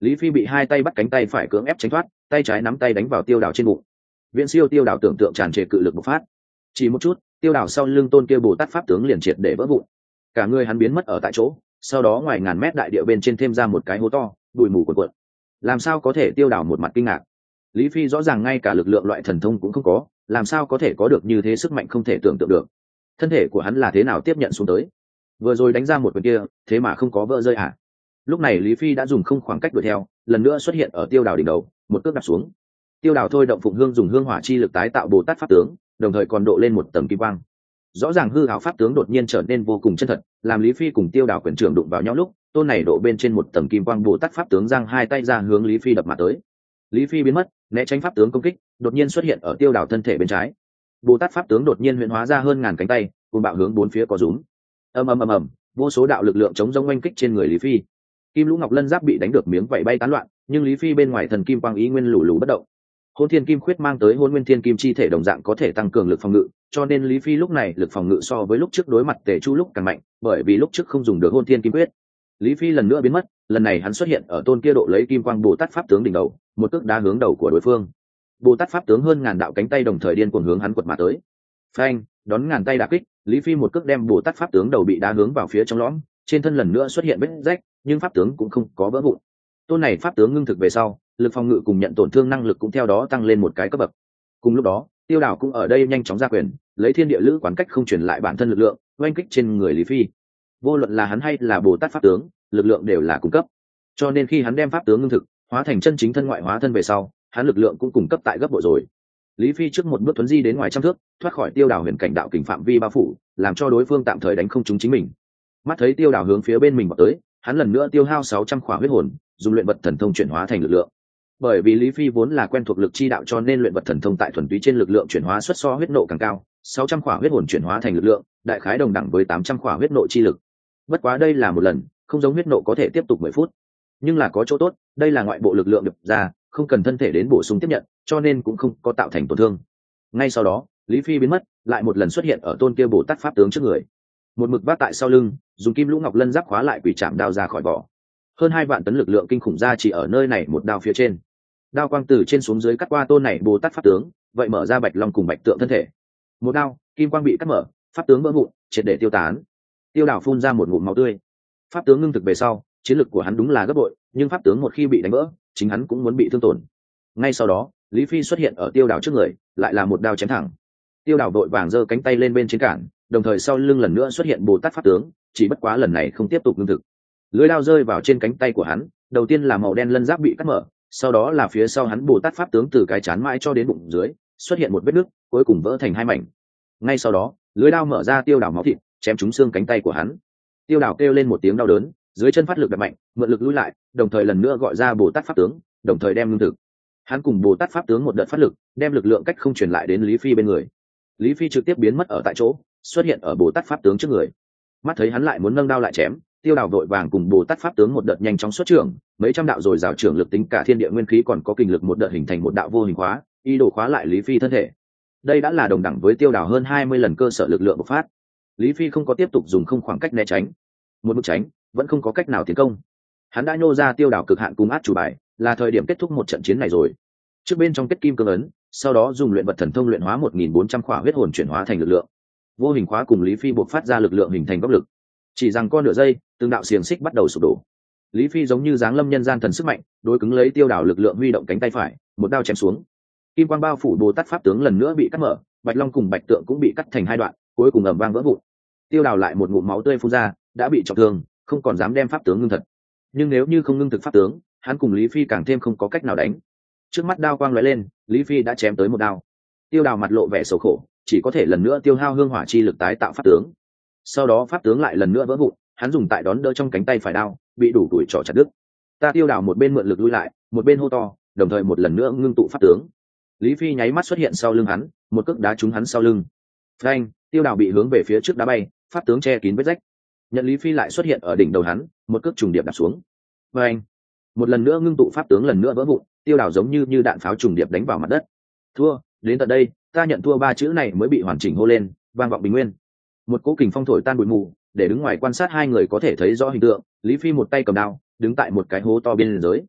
Lý phi bị hai tay bắt cánh tay phải cưỡng ép tránh thoát, tay trái nắm tay đánh vào tiêu đảo trên bụng. Viễn siêu tiêu đảo tưởng tượng tràn trề cự lực bộc phát. Chỉ một chút, tiêu đảo sau lưng tôn kia bồ tát pháp tướng liền triệt để vỡ vụn. Cả người hắn biến mất ở tại chỗ, sau đó ngoài ngàn mét đại địa bên trên thêm ra một cái hố to, bụi mù cuộn cuộn. Làm sao có thể tiêu đảo một mặt kinh ngạc? Lý phi rõ ràng ngay cả lực lượng loại thần thông cũng không có, làm sao có thể có được như thế sức mạnh không thể tưởng tượng được thân thể của hắn là thế nào tiếp nhận xuống tới? Vừa rồi đánh ra một quyền kia, thế mà không có vỡ rơi à? Lúc này lý phi đã dùng không khoảng cách đuổi theo, lần nữa xuất hiện ở tiêu đảo đỉnh đầu, một cước đặt xuống. Tiêu đảo thôi động phụng hương dùng hương hỏa chi lực tái tạo bồ tát pháp tướng, đồng thời còn độ lên một tầng kim quang. Rõ ràng hư hảo pháp tướng đột nhiên trở nên vô cùng chân thật, làm lý phi cùng tiêu đảo quyền trưởng đụng vào nhau lúc, tôn này độ bên trên một tầng kim quang bồ tát pháp tướng giang hai tay ra hướng lý phi đập mặt tới. Lý phi biến mất, né tránh pháp tướng công kích, đột nhiên xuất hiện ở tiêu đảo thân thể bên trái bồ tát pháp tướng đột nhiên huyện hóa ra hơn ngàn cánh tay, cùng bạo hướng bốn phía có rúm. Ầm ầm ầm ầm, vô số đạo lực lượng chống rông oanh kích trên người lý phi. Kim lũ ngọc lân giáp bị đánh được miếng vảy bay tán loạn, nhưng lý phi bên ngoài thần kim quang ý nguyên lù lù bất động. Hôn thiên kim khuyết mang tới hôn nguyên thiên kim chi thể đồng dạng có thể tăng cường lực phòng ngự, cho nên lý phi lúc này lực phòng ngự so với lúc trước đối mặt tề chu lúc càng mạnh, bởi vì lúc trước không dùng được hôn thiên kim quyết. Lý phi lần nữa biến mất, lần này hắn xuất hiện ở tôn kia độ lấy kim quang bồ tát pháp tướng đỉnh đầu, một cước đá hướng đầu của đối phương bồ tát pháp tướng hơn ngàn đạo cánh tay đồng thời điên cuồng hướng hắn quật mà tới. Phanh, đón ngàn tay đà kích, lý phi một cước đem bồ tát pháp tướng đầu bị đá hướng vào phía trong lõm, trên thân lần nữa xuất hiện vết rách, nhưng pháp tướng cũng không có vỡ vụn. Tôn này pháp tướng ngưng thực về sau, lực phòng ngự cùng nhận tổn thương năng lực cũng theo đó tăng lên một cái cấp bậc. Cùng lúc đó, tiêu đảo cũng ở đây nhanh chóng ra quyền, lấy thiên địa lữ quán cách không truyền lại bản thân lực lượng, oanh kích trên người lý phi. Vô luận là hắn hay là bồ tát pháp tướng, lực lượng đều là cung cấp. Cho nên khi hắn đem pháp tướng ngưng thực, hóa thành chân chính thân ngoại hóa thân về sau hắn lực lượng cũng cung cấp tại gấp bộ rồi. Lý phi trước một bước thuấn di đến ngoài trăm thước, thoát khỏi tiêu đảo huyền cảnh đạo kình phạm vi bao phủ, làm cho đối phương tạm thời đánh không trúng chính mình. Mắt thấy tiêu đảo hướng phía bên mình vào tới, hắn lần nữa tiêu hao sáu trăm khỏa huyết hồn, dùng luyện vật thần thông chuyển hóa thành lực lượng. Bởi vì lý phi vốn là quen thuộc lực chi đạo cho nên luyện vật thần thông tại thuần túy trên lực lượng chuyển hóa xuất so huyết nộ càng cao, sáu trăm khỏa huyết hồn chuyển hóa thành lực lượng, đại khái đồng đẳng với tám trăm khỏa huyết nộ chi lực. Bất quá đây là một lần, không giống huyết nộ có thể tiếp tục mười phút. Nhưng là có chỗ tốt, đây là ngoại bộ lực lượng được ra không cần thân thể đến bổ sung tiếp nhận, cho nên cũng không có tạo thành tổn thương. Ngay sau đó, lý phi biến mất, lại một lần xuất hiện ở tôn kia bồ tát pháp tướng trước người. Một mực vác tại sau lưng, dùng kim lũ ngọc lân giáp khóa lại quỷ chạm đao ra khỏi vỏ. Hơn hai vạn tấn lực lượng kinh khủng ra chỉ ở nơi này một đao phía trên. Đao quang từ trên xuống dưới cắt qua tôn này bồ tát pháp tướng, vậy mở ra bạch long cùng bạch tượng thân thể. Một đao, kim quang bị cắt mở, pháp tướng vỡ vụn, triệt để tiêu tán. Tiêu đảo phun ra một ngụm máu tươi. Pháp tướng ngưng thực về sau, chiến lực của hắn đúng là gấp bội, nhưng pháp tướng một khi bị đánh vỡ chính hắn cũng muốn bị thương tổn. Ngay sau đó, lý phi xuất hiện ở tiêu đảo trước người, lại là một đao chém thẳng. Tiêu đảo đội vàng giơ cánh tay lên bên trên cản, đồng thời sau lưng lần nữa xuất hiện bồ tát pháp tướng, chỉ bất quá lần này không tiếp tục ngưng thực. Lưới đao rơi vào trên cánh tay của hắn, đầu tiên là màu đen lân giáp bị cắt mở, sau đó là phía sau hắn bồ tát pháp tướng từ cái chán mãi cho đến bụng dưới, xuất hiện một vết nứt, cuối cùng vỡ thành hai mảnh. Ngay sau đó lưới đao mở ra tiêu đảo máu thịt, chém trúng xương cánh tay của hắn. Tiêu đảo kêu lên một tiếng đau đớn dưới chân phát lực đập mạnh, mượn lực lui lại, đồng thời lần nữa gọi ra bồ tát pháp tướng, đồng thời đem lương thực. Hắn cùng bồ tát pháp tướng một đợt phát lực, đem lực lượng cách không truyền lại đến lý phi bên người. Lý phi trực tiếp biến mất ở tại chỗ, xuất hiện ở bồ tát pháp tướng trước người. Mắt thấy hắn lại muốn nâng đao lại chém, tiêu đào vội vàng cùng bồ tát pháp tướng một đợt nhanh chóng xuất trưởng, mấy trăm đạo rồi rào trưởng lực tính cả thiên địa nguyên khí còn có kinh lực một đợt hình thành một đạo vô hình khóa y đồ khóa lại lý phi thân thể. Đây đã là đồng đẳng với tiêu đào hơn hai mươi lần cơ sở lực lượng bộc phát. Lý phi không có tiếp tục dùng không khoảng cách né tránh. Một bước tránh vẫn không có cách nào tiến công. Hắn đã nhô ra tiêu đảo cực hạn cùng át chủ bài, là thời điểm kết thúc một trận chiến này rồi. Trước bên trong kết kim cương ấn, sau đó dùng luyện vật thần thông luyện hóa một nghìn bốn trăm khỏa huyết hồn chuyển hóa thành lực lượng. Vô hình khóa cùng lý phi buộc phát ra lực lượng hình thành góc lực. Chỉ rằng con nửa giây tương đạo xiềng xích bắt đầu sụp đổ. Lý phi giống như dáng lâm nhân gian thần sức mạnh, đối cứng lấy tiêu đảo lực lượng huy động cánh tay phải, một đao chém xuống. Kim quang bao phủ bồ tát pháp tướng lần nữa bị cắt mở, bạch long cùng bạch tượng cũng bị cắt thành hai đoạn, cuối cùng ẩm vang vỡ vụn. Tiêu đào lại một ngụm máu tươi phun ra, đã bị trọng thương không còn dám đem pháp tướng ngưng thật. Nhưng nếu như không ngưng thực pháp tướng, hắn cùng lý phi càng thêm không có cách nào đánh. Trước mắt đao quang lóe lên, lý phi đã chém tới một đao. Tiêu đào mặt lộ vẻ sầu khổ, chỉ có thể lần nữa tiêu hao hương hỏa chi lực tái tạo pháp tướng. Sau đó pháp tướng lại lần nữa vỡ vụn, hắn dùng tại đón đỡ trong cánh tay phải đao, bị đủ tuổi trỏ chặt đứt. Ta tiêu đào một bên mượn lực lui lại, một bên hô to, đồng thời một lần nữa ngưng tụ pháp tướng. Lý phi nháy mắt xuất hiện sau lưng hắn, một cước đá trúng hắn sau lưng. Frank tiêu đào bị hướng về phía trước đá bay, pháp tướng che kín vết rách nhận lý phi lại xuất hiện ở đỉnh đầu hắn, một cước trùng điệp đạp xuống. Và anh, một lần nữa ngưng tụ pháp tướng lần nữa vỡ vụn, tiêu đảo giống như như đạn pháo trùng điệp đánh vào mặt đất. Thua, đến tận đây, ta nhận thua ba chữ này mới bị hoàn chỉnh hô lên, vang vọng bình nguyên. Một cỗ kình phong thổi tan bụi mù, để đứng ngoài quan sát hai người có thể thấy rõ hình tượng, lý phi một tay cầm đao, đứng tại một cái hố to bên giới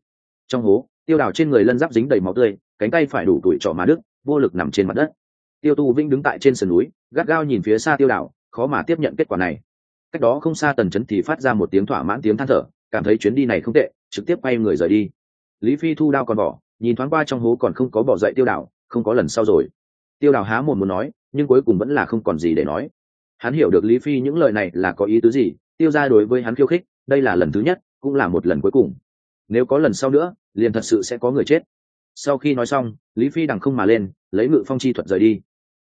trong hố, tiêu đảo trên người lân giáp dính đầy máu tươi, cánh tay phải đủ tuổi trọ mà đức vô lực nằm trên mặt đất. Tiêu tu vĩnh đứng tại trên sườn núi, gắt gao nhìn phía xa tiêu đảo khó mà tiếp nhận kết quả này cách đó không xa tần chấn thì phát ra một tiếng thỏa mãn tiếng than thở, cảm thấy chuyến đi này không tệ, trực tiếp quay người rời đi. Lý phi thu đao còn bỏ, nhìn thoáng qua trong hố còn không có bỏ dậy tiêu đảo, không có lần sau rồi. Tiêu đảo há một muốn nói, nhưng cuối cùng vẫn là không còn gì để nói. Hắn hiểu được lý phi những lời này là có ý tứ gì, tiêu ra đối với hắn khiêu khích, đây là lần thứ nhất, cũng là một lần cuối cùng. Nếu có lần sau nữa, liền thật sự sẽ có người chết. Sau khi nói xong, lý phi đằng không mà lên, lấy ngự phong chi thuật rời đi.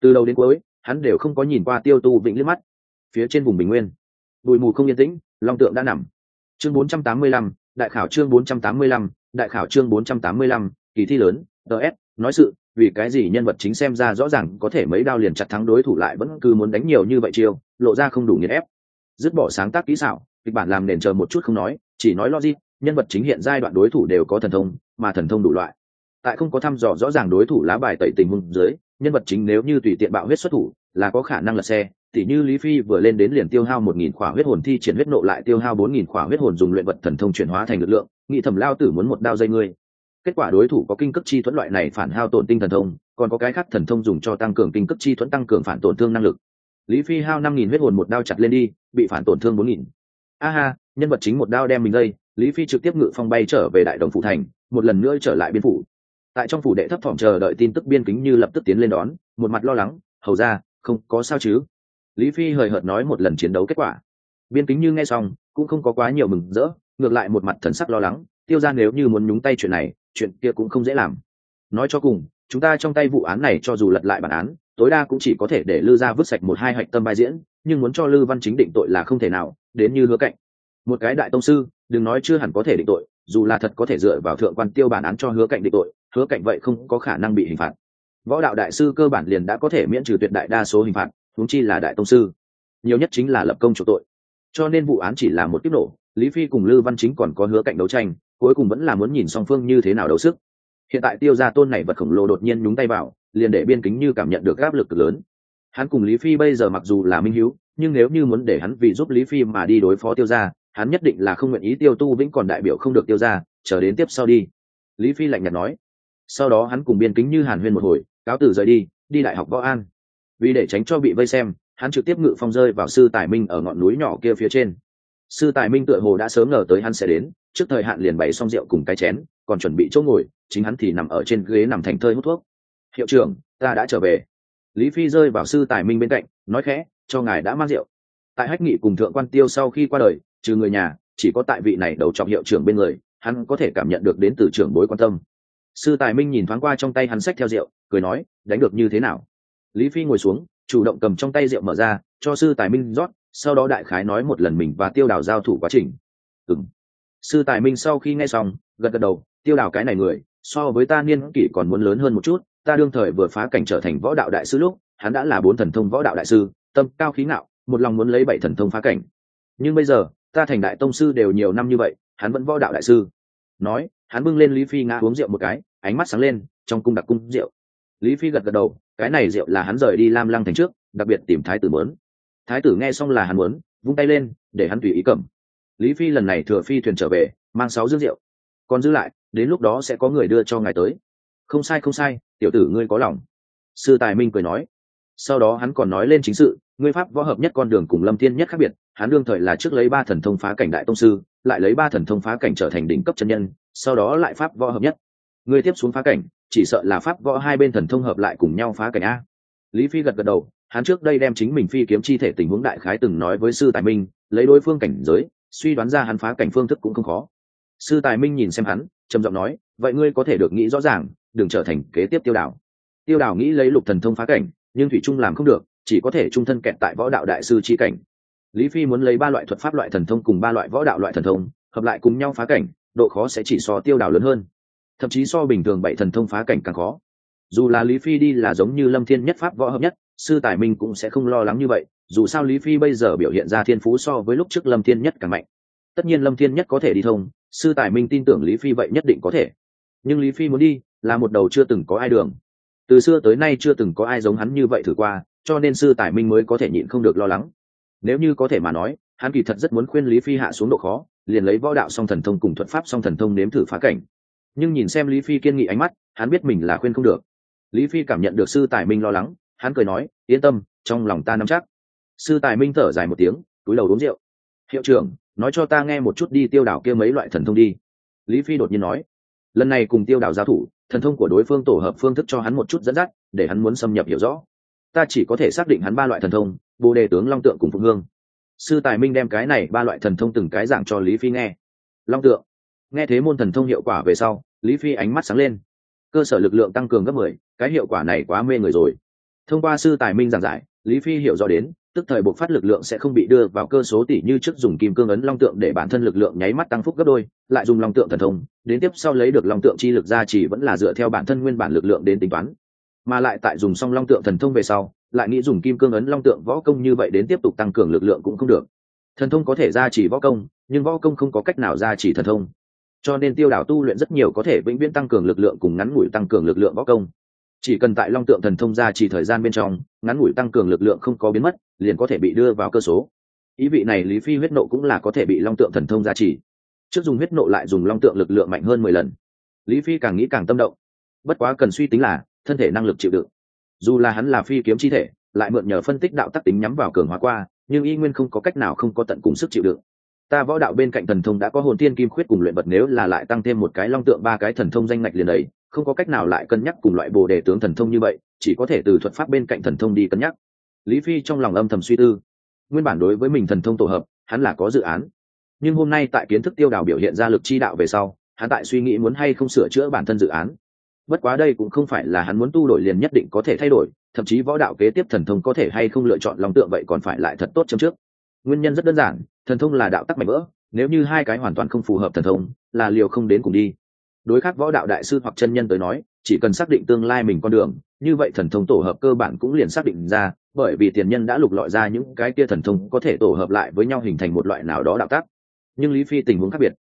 Từ đầu đến cuối, hắn đều không có nhìn qua tiêu tu vĩnh liếc mắt. Phía trên vùng bình nguyên bụi mù không yên tĩnh long tượng đã nằm. Chương 485, đại khảo chương 485, đại khảo chương 485, kỳ thi lớn ts nói sự vì cái gì nhân vật chính xem ra rõ ràng có thể mấy đao liền chặt thắng đối thủ lại vẫn cứ muốn đánh nhiều như vậy chiêu lộ ra không đủ nghiền ép. Dứt bỏ sáng tác kỹ xảo kịch bản làm nền chờ một chút không nói chỉ nói logic nhân vật chính hiện giai đoạn đối thủ đều có thần thông mà thần thông đủ loại. Tại không có thăm dò rõ ràng đối thủ lá bài tẩy tình huống dưới nhân vật chính nếu như tùy tiện bạo huyết xuất thủ là có khả năng lật xe tỉ như lý phi vừa lên đến liền tiêu hao một nghìn khỏa huyết hồn thi triển huyết nộ lại tiêu hao bốn nghìn khỏa huyết hồn dùng luyện vật thần thông chuyển hóa thành lực lượng nghị thẩm lao tử muốn một đao dây ngươi. Kết quả đối thủ có kinh cấp chi thuẫn loại này phản hao tổn tinh thần thông, còn có cái khác thần thông dùng cho tăng cường kinh cấp chi thuẫn tăng cường phản tổn thương năng lực. Lý phi hao năm nghìn huyết hồn một đao chặt lên đi, bị phản tổn thương bốn nghìn. A ha, nhân vật chính một đao đem mình dây, lý phi trực tiếp ngự phong bay trở về đại đồng phụ thành, một lần nữa trở lại biên phủ. Tại trong phủ đệ thấp thỏm chờ đợi tin tức biên kính như lập tức tiến lên đón, một mặt lo lắng, hầu ra không có sao chứ? Lý phi hời hợt nói một lần chiến đấu kết quả. Biên kính như nghe xong, cũng không có quá nhiều mừng rỡ, ngược lại một mặt thần sắc lo lắng, tiêu ra nếu như muốn nhúng tay chuyện này, chuyện kia cũng không dễ làm. Nói cho cùng, chúng ta trong tay vụ án này cho dù lật lại bản án, tối đa cũng chỉ có thể để lư ra vứt sạch một hai hạch tâm bài diễn, nhưng muốn cho lư văn chính định tội là không thể nào, đến như hứa cạnh. Một cái đại tông sư, đừng nói chưa hẳn có thể định tội, dù là thật có thể dựa vào thượng quan tiêu bản án cho hứa cạnh định tội, hứa cạnh vậy không có khả năng bị hình phạt. Võ đạo đại sư cơ bản liền đã có thể miễn trừ tuyệt đại đa số hình phạt huống chi là đại tông sư. Nhiều nhất chính là lập công chủ tội. Cho nên vụ án chỉ là một kiếp nổ, lý phi cùng lư văn chính còn có hứa cạnh đấu tranh, cuối cùng vẫn là muốn nhìn song phương như thế nào đấu sức. Hiện tại tiêu gia tôn này vật khổng lồ đột nhiên nhúng tay vào, liền để biên kính như cảm nhận được áp lực cực lớn. Hắn cùng lý phi bây giờ mặc dù là minh hữu nhưng nếu như muốn để hắn vì giúp lý phi mà đi đối phó tiêu gia, hắn nhất định là không nguyện ý tiêu tu vĩnh còn đại biểu không được tiêu gia, chờ đến tiếp sau đi. Lý phi lạnh nhạt nói. Sau đó hắn cùng biên kính như hàn huyên một hồi, cáo từ rời đi đi đại học võ an vì để tránh cho bị vây xem, hắn trực tiếp ngự phong rơi vào sư tài minh ở ngọn núi nhỏ kia phía trên. Sư tài minh tựa hồ đã sớm ngờ tới hắn sẽ đến, trước thời hạn liền bày xong rượu cùng cái chén, còn chuẩn bị chỗ ngồi, chính hắn thì nằm ở trên ghế nằm thành thơi hút thuốc. Hiệu trưởng, ta đã trở về. Lý phi rơi vào sư tài minh bên cạnh, nói khẽ, cho ngài đã mang rượu. Tại hách nghị cùng thượng quan tiêu sau khi qua đời, trừ người nhà, chỉ có tại vị này đầu trọng hiệu trưởng bên người, hắn có thể cảm nhận được đến từ trưởng bối quan tâm. Sư tài minh nhìn thoáng qua trong tay hắn sách theo rượu, cười nói, đánh được như thế nào? Lý phi ngồi xuống, chủ động cầm trong tay rượu mở ra, cho sư tài minh rót, sau đó đại khái nói một lần mình và tiêu đào giao thủ quá trình. Ừ m sư tài minh sau khi nghe xong, gật gật đầu, tiêu đào cái này người, so với ta niên kỷ còn muốn lớn hơn một chút, ta đương thời vừa phá cảnh trở thành võ đạo đại sư lúc, hắn đã là bốn thần thông võ đạo đại sư, tâm cao khí ngạo, một lòng muốn lấy bảy thần thông phá cảnh. Nhưng bây giờ, ta thành đại tông sư đều nhiều năm như vậy, hắn vẫn võ đạo đại sư. Nói, hắn bưng lên lý phi ngã uống rượu một cái, ánh mắt sáng lên, trong cung đặc cung rượu lý phi gật gật đầu, cái này rượu là hắn rời đi lam lăng thành trước, đặc biệt tìm thái tử mớn thái tử nghe xong là hắn muốn, vung tay lên, để hắn tùy ý cầm. Lý phi lần này thừa phi thuyền trở về, mang sáu dương rượu. Còn giữ lại, đến lúc đó sẽ có người đưa cho ngài tới. Không sai không sai, tiểu tử ngươi có lòng. Sư tài minh cười nói. Sau đó hắn còn nói lên chính sự, ngươi pháp võ hợp nhất con đường cùng lâm thiên nhất khác biệt, hắn đương thời là trước lấy ba thần thông phá cảnh đại tông sư, lại lấy ba thần thông phá cảnh trở thành đỉnh cấp chân nhân, sau đó lại pháp võ hợp nhất. Ngươi tiếp xuống phá cảnh chỉ sợ là pháp võ hai bên thần thông hợp lại cùng nhau phá cảnh a. Lý phi gật gật đầu, hắn trước đây đem chính mình phi kiếm chi thể tình huống đại khái từng nói với sư tài minh, lấy đối phương cảnh giới, suy đoán ra hắn phá cảnh phương thức cũng không khó. Sư tài minh nhìn xem hắn, trầm giọng nói, vậy ngươi có thể được nghĩ rõ ràng, đừng trở thành kế tiếp tiêu đảo tiêu đảo nghĩ lấy lục thần thông phá cảnh, nhưng thủy trung làm không được, chỉ có thể trung thân kẹt tại võ đạo đại sư chi cảnh. Lý phi muốn lấy ba loại thuật pháp loại thần thông cùng ba loại võ đạo loại thần thông, hợp lại cùng nhau phá cảnh, độ khó sẽ chỉ so tiêu đảo lớn hơn thậm chí so bình thường bảy thần thông phá cảnh càng khó. Dù là lý phi đi là giống như lâm thiên nhất pháp võ hợp nhất, sư tài minh cũng sẽ không lo lắng như vậy, dù sao lý phi bây giờ biểu hiện ra thiên phú so với lúc trước lâm thiên nhất càng mạnh. Tất nhiên lâm thiên nhất có thể đi thông, sư tài minh tin tưởng lý phi vậy nhất định có thể. Nhưng lý phi muốn đi, là một đầu chưa từng có ai đường. Từ xưa tới nay chưa từng có ai giống hắn như vậy thử qua, cho nên sư tài minh mới có thể nhịn không được lo lắng. Nếu như có thể mà nói, hắn kỳ thật rất muốn khuyên lý phi hạ xuống độ khó, liền lấy võ đạo song thần thông cùng thuật pháp song thần thông nếm thử phá cảnh nhưng nhìn xem lý phi kiên nghị ánh mắt, hắn biết mình là khuyên không được. Lý phi cảm nhận được sư tài minh lo lắng, hắn cười nói, yên tâm, trong lòng ta nắm chắc. Sư tài minh thở dài một tiếng, túi đầu uống rượu. Hiệu trưởng, nói cho ta nghe một chút đi tiêu đảo kia mấy loại thần thông đi. Lý phi đột nhiên nói, lần này cùng tiêu đảo giao thủ, thần thông của đối phương tổ hợp phương thức cho hắn một chút dẫn dắt, để hắn muốn xâm nhập hiểu rõ. Ta chỉ có thể xác định hắn ba loại thần thông, bồ đề tướng, long tượng cùng phụng hương. Sư tài minh đem cái này ba loại thần thông từng cái giảng cho lý phi nghe. Long tượng nghe thế môn thần thông hiệu quả về sau, lý phi ánh mắt sáng lên. Cơ sở lực lượng tăng cường gấp mười, cái hiệu quả này quá mê người rồi. Thông qua sư tài minh giảng giải, lý phi hiểu rõ đến, tức thời buộc phát lực lượng sẽ không bị đưa vào cơ số tỷ như trước dùng kim cương ấn long tượng để bản thân lực lượng nháy mắt tăng phúc gấp đôi, lại dùng long tượng thần thông, đến tiếp sau lấy được long tượng chi lực ra chỉ vẫn là dựa theo bản thân nguyên bản lực lượng đến tính toán. Mà lại tại dùng xong long tượng thần thông về sau, lại nghĩ dùng kim cương ấn long tượng võ công như vậy đến tiếp tục tăng cường lực lượng cũng không được. Thần thông có thể ra chỉ võ công, nhưng võ công không có cách nào ra chỉ thần thông cho nên tiêu đảo tu luyện rất nhiều có thể vĩnh viễn tăng cường lực lượng cùng ngắn ngủi tăng cường lực lượng võ công. Chỉ cần tại long tượng thần thông ra chỉ thời gian bên trong, ngắn ngủi tăng cường lực lượng không có biến mất, liền có thể bị đưa vào cơ số. Ý vị này lý phi huyết nộ cũng là có thể bị long tượng thần thông ra chỉ trước dùng huyết nộ lại dùng long tượng lực lượng mạnh hơn mười lần. Lý phi càng nghĩ càng tâm động. Bất quá cần suy tính là, thân thể năng lực chịu đựng. Dù là hắn là phi kiếm chi thể, lại mượn nhờ phân tích đạo tắc tính nhắm vào cường hóa qua, nhưng y nguyên không có cách nào không có tận cùng sức chịu đựng ta võ đạo bên cạnh thần thông đã có hồn tiên kim khuyết cùng luyện vật nếu là lại tăng thêm một cái long tượng ba cái thần thông danh ngạch liền đấy không có cách nào lại cân nhắc cùng loại bồ đề tướng thần thông như vậy, chỉ có thể từ thuật pháp bên cạnh thần thông đi cân nhắc. Lý phi trong lòng âm thầm suy tư. Nguyên bản đối với mình thần thông tổ hợp, hắn là có dự án. Nhưng hôm nay tại kiến thức tiêu đào biểu hiện ra lực chi đạo về sau, hắn tại suy nghĩ muốn hay không sửa chữa bản thân dự án. Bất quá đây cũng không phải là hắn muốn tu đổi liền nhất định có thể thay đổi, thậm chí võ đạo kế tiếp thần thông có thể hay không lựa chọn lòng tượng vậy còn phải lại thật tốt chấm trước nguyên nhân rất đơn giản, thần thông là đạo tắc mạnh vỡ, nếu như hai cái hoàn toàn không phù hợp thần thông, là liều không đến cùng đi. Đối khác võ đạo đại sư hoặc chân nhân tới nói, chỉ cần xác định tương lai mình con đường, như vậy thần thông tổ hợp cơ bản cũng liền xác định ra, bởi vì tiền nhân đã lục lọi ra những cái kia thần thông có thể tổ hợp lại với nhau hình thành một loại nào đó đạo tác nhưng lý phi tình huống khác biệt.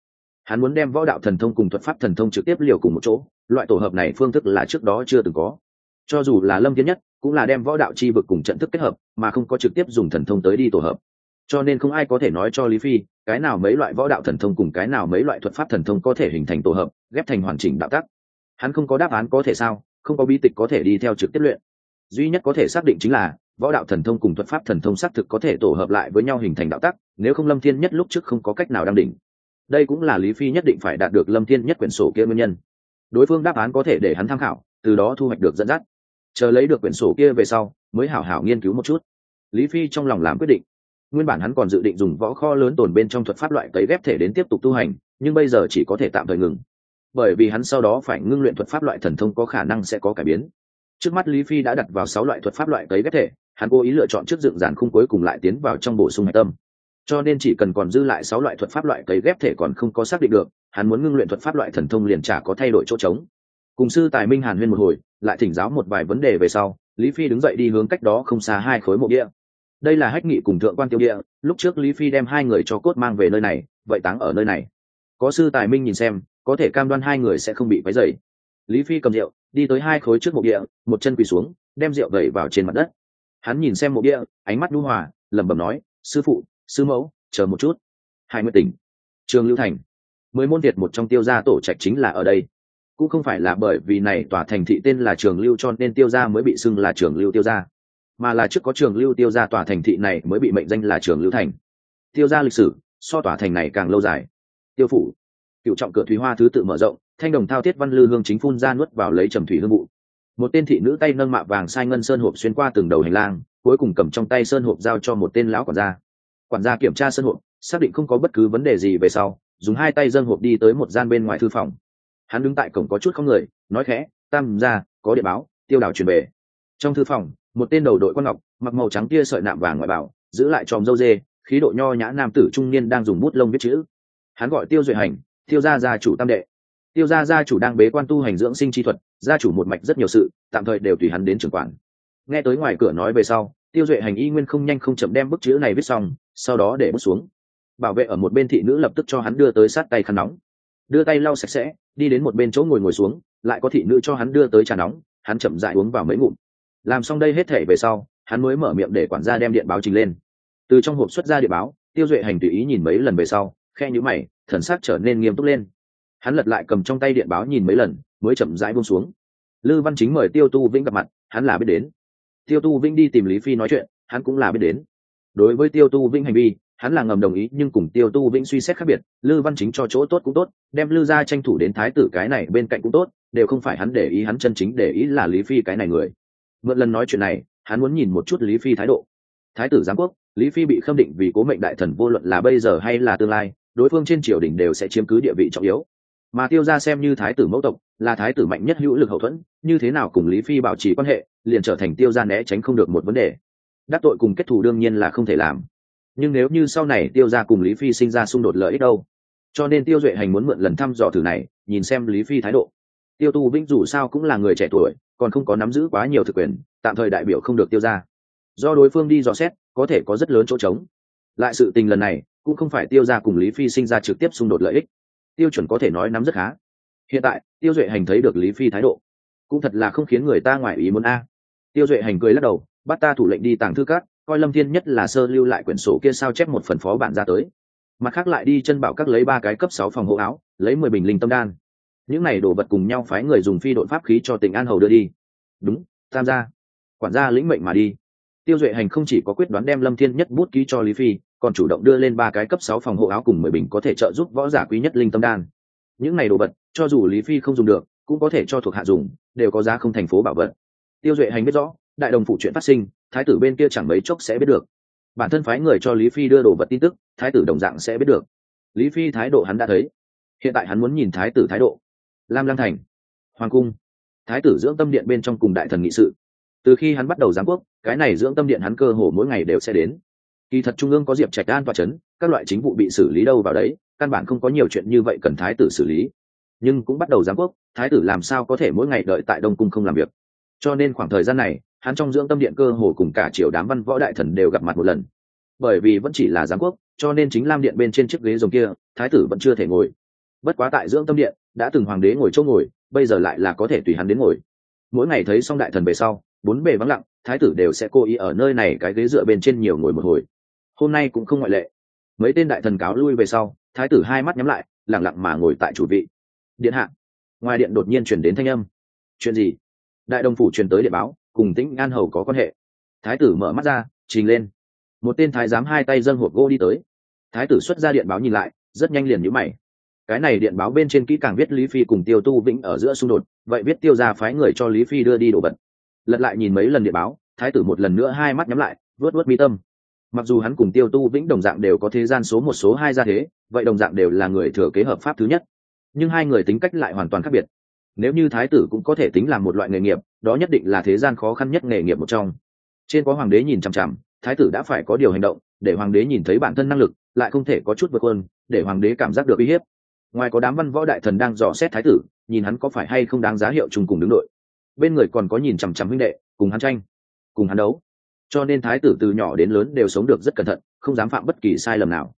Hắn muốn đem võ đạo thần thông cùng thuật pháp thần thông trực tiếp liều cùng một chỗ, loại tổ hợp này phương thức là trước đó chưa từng có. Cho dù là lâm tiến nhất, cũng là đem võ đạo chi vực cùng trận thức kết hợp, mà không có trực tiếp dùng thần thông tới đi tổ hợp cho nên không ai có thể nói cho lý phi, cái nào mấy loại võ đạo thần thông cùng cái nào mấy loại thuật pháp thần thông có thể hình thành tổ hợp, ghép thành hoàn chỉnh đạo tắc. Hắn không có đáp án có thể sao, không có bi tịch có thể đi theo trực tiếp luyện. Duy nhất có thể xác định chính là, võ đạo thần thông cùng thuật pháp thần thông xác thực có thể tổ hợp lại với nhau hình thành đạo tắc, nếu không lâm thiên nhất lúc trước không có cách nào đăng đỉnh. Đây cũng là lý phi nhất định phải đạt được lâm thiên nhất quyển sổ kia nguyên nhân. Đối phương đáp án có thể để hắn tham khảo, từ đó thu hoạch được dẫn dắt. Chờ lấy được quyển sổ kia về sau, mới hảo hảo nghiên cứu một chút. Lý phi trong lòng làm quyết định nguyên bản hắn còn dự định dùng võ kho lớn tồn bên trong thuật pháp loại cấy ghép thể đến tiếp tục tu hành, nhưng bây giờ chỉ có thể tạm thời ngừng. Bởi vì hắn sau đó phải ngưng luyện thuật pháp loại thần thông có khả năng sẽ có cải biến. Trước mắt lý phi đã đặt vào sáu loại thuật pháp loại cấy ghép thể, hắn cố ý lựa chọn trước dựng giàn khung cuối cùng lại tiến vào trong bổ sung hạch tâm. Cho nên chỉ cần còn dư lại sáu loại thuật pháp loại cấy ghép thể còn không có xác định được, hắn muốn ngưng luyện thuật pháp loại thần thông liền trả có thay đổi chỗ trống. Cùng sư tài minh hàn huyên một hồi, lại thỉnh giáo một vài vấn đề về sau, lý phi đứng dậy đi hướng cách đó không xa hai khối mộ địa đây là hách nghị cùng thượng quan tiêu địa, lúc trước lý phi đem hai người cho cốt mang về nơi này, vậy táng ở nơi này. Có sư tài minh nhìn xem, có thể cam đoan hai người sẽ không bị váy dày lý phi cầm rượu, đi tới hai khối trước mộ địa, một chân quỳ xuống, đem rượu đẩy vào trên mặt đất. Hắn nhìn xem mộ địa, ánh mắt nhu hòa, lẩm bẩm nói, sư phụ, sư mẫu, chờ một chút. Hai mươi tỉnh, trường lưu thành. Mười môn việt một trong tiêu gia tổ trạch chính là ở đây. Cũng không phải là bởi vì này tòa thành thị tên là trường lưu cho nên tiêu gia mới bị xưng là trường lưu tiêu gia mà là trước có trường lưu tiêu gia tòa thành thị này mới bị mệnh danh là trường lưu thành. Tiêu gia lịch sử, so tòa thành này càng lâu dài. Tiêu phủ, cựu trọng cửa thúy hoa thứ tự mở rộng, thanh đồng thao thiết văn lư hương chính phun ra nuốt vào lấy trầm thủy hương vụ. Một tên thị nữ tay nâng mạ vàng sai ngân sơn hộp xuyên qua từng đầu hành lang, cuối cùng cầm trong tay sơn hộp giao cho một tên lão quản gia. Quản gia kiểm tra sơn hộp, xác định không có bất cứ vấn đề gì về sau, dùng hai tay dâng hộp đi tới một gian bên ngoài thư phòng. Hắn đứng tại cổng có chút không người, nói khẽ, tam ra có địa báo, tiêu đảo truyền về. Trong thư phòng một tên đầu đội quan ngọc, mặc màu trắng tia sợi nạm vàng ngoại bảo, giữ lại tròm dâu dê, khí độ nho nhã nam tử trung niên đang dùng bút lông viết chữ. Hắn gọi tiêu duệ hành, tiêu gia gia chủ tam đệ. Tiêu gia gia chủ đang bế quan tu hành dưỡng sinh chi thuật, gia chủ một mạch rất nhiều sự, tạm thời đều tùy hắn đến trưởng quản. Nghe tới ngoài cửa nói về sau, tiêu duệ hành y nguyên không nhanh không chậm đem bức chữ này viết xong, sau đó để bút xuống. Bảo vệ ở một bên thị nữ lập tức cho hắn đưa tới sát tay khăn nóng. Đưa tay lau sạch sẽ, đi đến một bên chỗ ngồi ngồi xuống, lại có thị nữ cho hắn đưa tới trà nóng, hắn chậm dại uống vào mấy ngụm làm xong đây hết thể về sau, hắn mới mở miệng để quản gia đem điện báo trình lên. Từ trong hộp xuất ra điện báo, tiêu duệ hành tùy ý nhìn mấy lần về sau, khe nhữ mày, thần sắc trở nên nghiêm túc lên. Hắn lật lại cầm trong tay điện báo nhìn mấy lần, mới chậm rãi buông xuống. Lư văn chính mời tiêu tu vĩnh gặp mặt, hắn là biết đến. Tiêu tu vĩnh đi tìm lý phi nói chuyện, hắn cũng là biết đến. Đối với tiêu tu vĩnh hành vi, hắn là ngầm đồng ý, nhưng cùng tiêu tu vĩnh suy xét khác biệt, lư văn chính cho chỗ tốt cũng tốt, đem lư ra tranh thủ đến thái tử cái này bên cạnh cũng tốt, đều không phải hắn để ý hắn chân chính để ý là lý phi cái này người mượn lần nói chuyện này, hắn muốn nhìn một chút lý phi thái độ. Thái tử giám quốc, lý phi bị khâm định vì cố mệnh đại thần vô luận là bây giờ hay là tương lai, đối phương trên triều đình đều sẽ chiếm cứ địa vị trọng yếu. Mà tiêu ra xem như thái tử mẫu tộc, là thái tử mạnh nhất hữu lực hậu thuẫn, như thế nào cùng lý phi bảo trì quan hệ, liền trở thành tiêu ra né tránh không được một vấn đề. Đắc tội cùng kết thù đương nhiên là không thể làm. Nhưng nếu như sau này tiêu ra cùng lý phi sinh ra xung đột lợi ích đâu? Cho nên tiêu duệ hành muốn mượn lần thăm dò thử này, nhìn xem lý phi thái độ. Tiêu tu vĩnh dù sao cũng là người trẻ tuổi còn không có nắm giữ quá nhiều thực quyền, tạm thời đại biểu không được tiêu ra. Do đối phương đi dò xét, có thể có rất lớn chỗ trống. Lại sự tình lần này, cũng không phải tiêu ra cùng lý phi sinh ra trực tiếp xung đột lợi ích. Tiêu chuẩn có thể nói nắm rất khá. Hiện tại, tiêu duệ hành thấy được lý phi thái độ, cũng thật là không khiến người ta ngoại ý muốn a. Tiêu duệ hành cười lắc đầu, bắt ta thủ lệnh đi tàng thư cát coi lâm thiên nhất là sơ lưu lại quyển sổ kia sao chép một phần phó bản ra tới. Mặt khác lại đi chân bảo các lấy ba cái cấp sáu phòng hộ áo, lấy mười bình linh tâm đan những này đồ vật cùng nhau phái người dùng phi đội pháp khí cho tỉnh an hầu đưa đi. Đúng, tham gia. Quản gia lĩnh mệnh mà đi. Tiêu duệ hành không chỉ có quyết đoán đem lâm thiên nhất bút ký cho lý phi, còn chủ động đưa lên ba cái cấp sáu phòng hộ áo cùng mười bình có thể trợ giúp võ giả quý nhất linh tâm đan. Những này đồ vật, cho dù lý phi không dùng được, cũng có thể cho thuộc hạ dùng, đều có giá không thành phố bảo vật. Tiêu duệ hành biết rõ, đại đồng phụ chuyện phát sinh, thái tử bên kia chẳng mấy chốc sẽ biết được. Bản thân phái người cho lý phi đưa đồ vật tin tức, thái tử đồng dạng sẽ biết được. Lý phi thái độ hắn đã thấy. Hiện tại hắn muốn nhìn thái tử thái độ lam lăng thành, hoàng cung. Thái tử dưỡng tâm điện bên trong cùng đại thần nghị sự. Từ khi hắn bắt đầu giám quốc, cái này dưỡng tâm điện hắn cơ hồ mỗi ngày đều sẽ đến. Kỳ thật trung ương có diệp trạch an và c các loại chính vụ bị xử lý đâu vào đấy, căn bản không có nhiều chuyện như vậy cần thái tử xử lý. Nhưng cũng bắt đầu giám quốc, thái tử làm sao có thể mỗi ngày đợi tại đông cung không làm việc? Cho nên khoảng thời gian này, hắn trong dưỡng tâm điện cơ hồ cùng cả triều đám văn võ đại thần đều gặp mặt một lần. Bởi vì vẫn chỉ là giám quốc, cho nên chính lam điện bên trên chiếc ghế rồng kia, thái tử vẫn chưa thể ngồi bất quá tại dưỡng tâm điện, đã từng hoàng đế ngồi chỗ ngồi, bây giờ lại là có thể tùy hắn đến ngồi. Mỗi ngày thấy xong đại thần về sau, bốn bề vắng lặng, thái tử đều sẽ cố ý ở nơi này cái ghế dựa bên trên nhiều ngồi một hồi. Hôm nay cũng không ngoại lệ. Mấy tên đại thần cáo lui về sau, thái tử hai mắt nhắm lại lẳng lặng mà ngồi tại chủ vị. Điện hạ. Ngoài điện đột nhiên chuyển đến thanh âm. Chuyện gì? Đại đồng phủ truyền tới điện báo, cùng tĩnh an hầu có quan hệ. Thái tử mở mắt ra, trình lên. Một tên thái giám hai tay dâng hộp gỗ đi tới. Thái tử xuất ra điện báo nhìn lại, rất nhanh liền nhữ mày cái này điện báo bên trên kỹ càng viết lý phi cùng tiêu tu vĩnh ở giữa xung đột, vậy viết tiêu ra phái người cho lý phi đưa đi đồ vật. Lật lại nhìn mấy lần điện báo, thái tử một lần nữa hai mắt nhắm lại vớt vớt mi tâm. Mặc dù hắn cùng tiêu tu vĩnh đồng dạng đều có thế gian số một số hai ra thế, vậy đồng dạng đều là người thừa kế hợp pháp thứ nhất. Nhưng hai người tính cách lại hoàn toàn khác biệt. Nếu như thái tử cũng có thể tính là một loại nghề nghiệp, đó nhất định là thế gian khó khăn nhất nghề nghiệp một trong. Trên có hoàng đế nhìn chằm chằm, thái tử đã phải có điều hành động, để hoàng đế nhìn thấy bản thân năng lực, lại không thể có chút vượt hơn để hoàng đế cảm giác được uy hiếp ngoài có đám văn võ đại thần đang dò xét thái tử, nhìn hắn có phải hay không đáng giá hiệu chung cùng đứng đội. Bên người còn có nhìn chằm chằm huynh đệ, cùng hắn tranh, cùng hắn đấu. Cho nên thái tử từ nhỏ đến lớn đều sống được rất cẩn thận, không dám phạm bất kỳ sai lầm nào.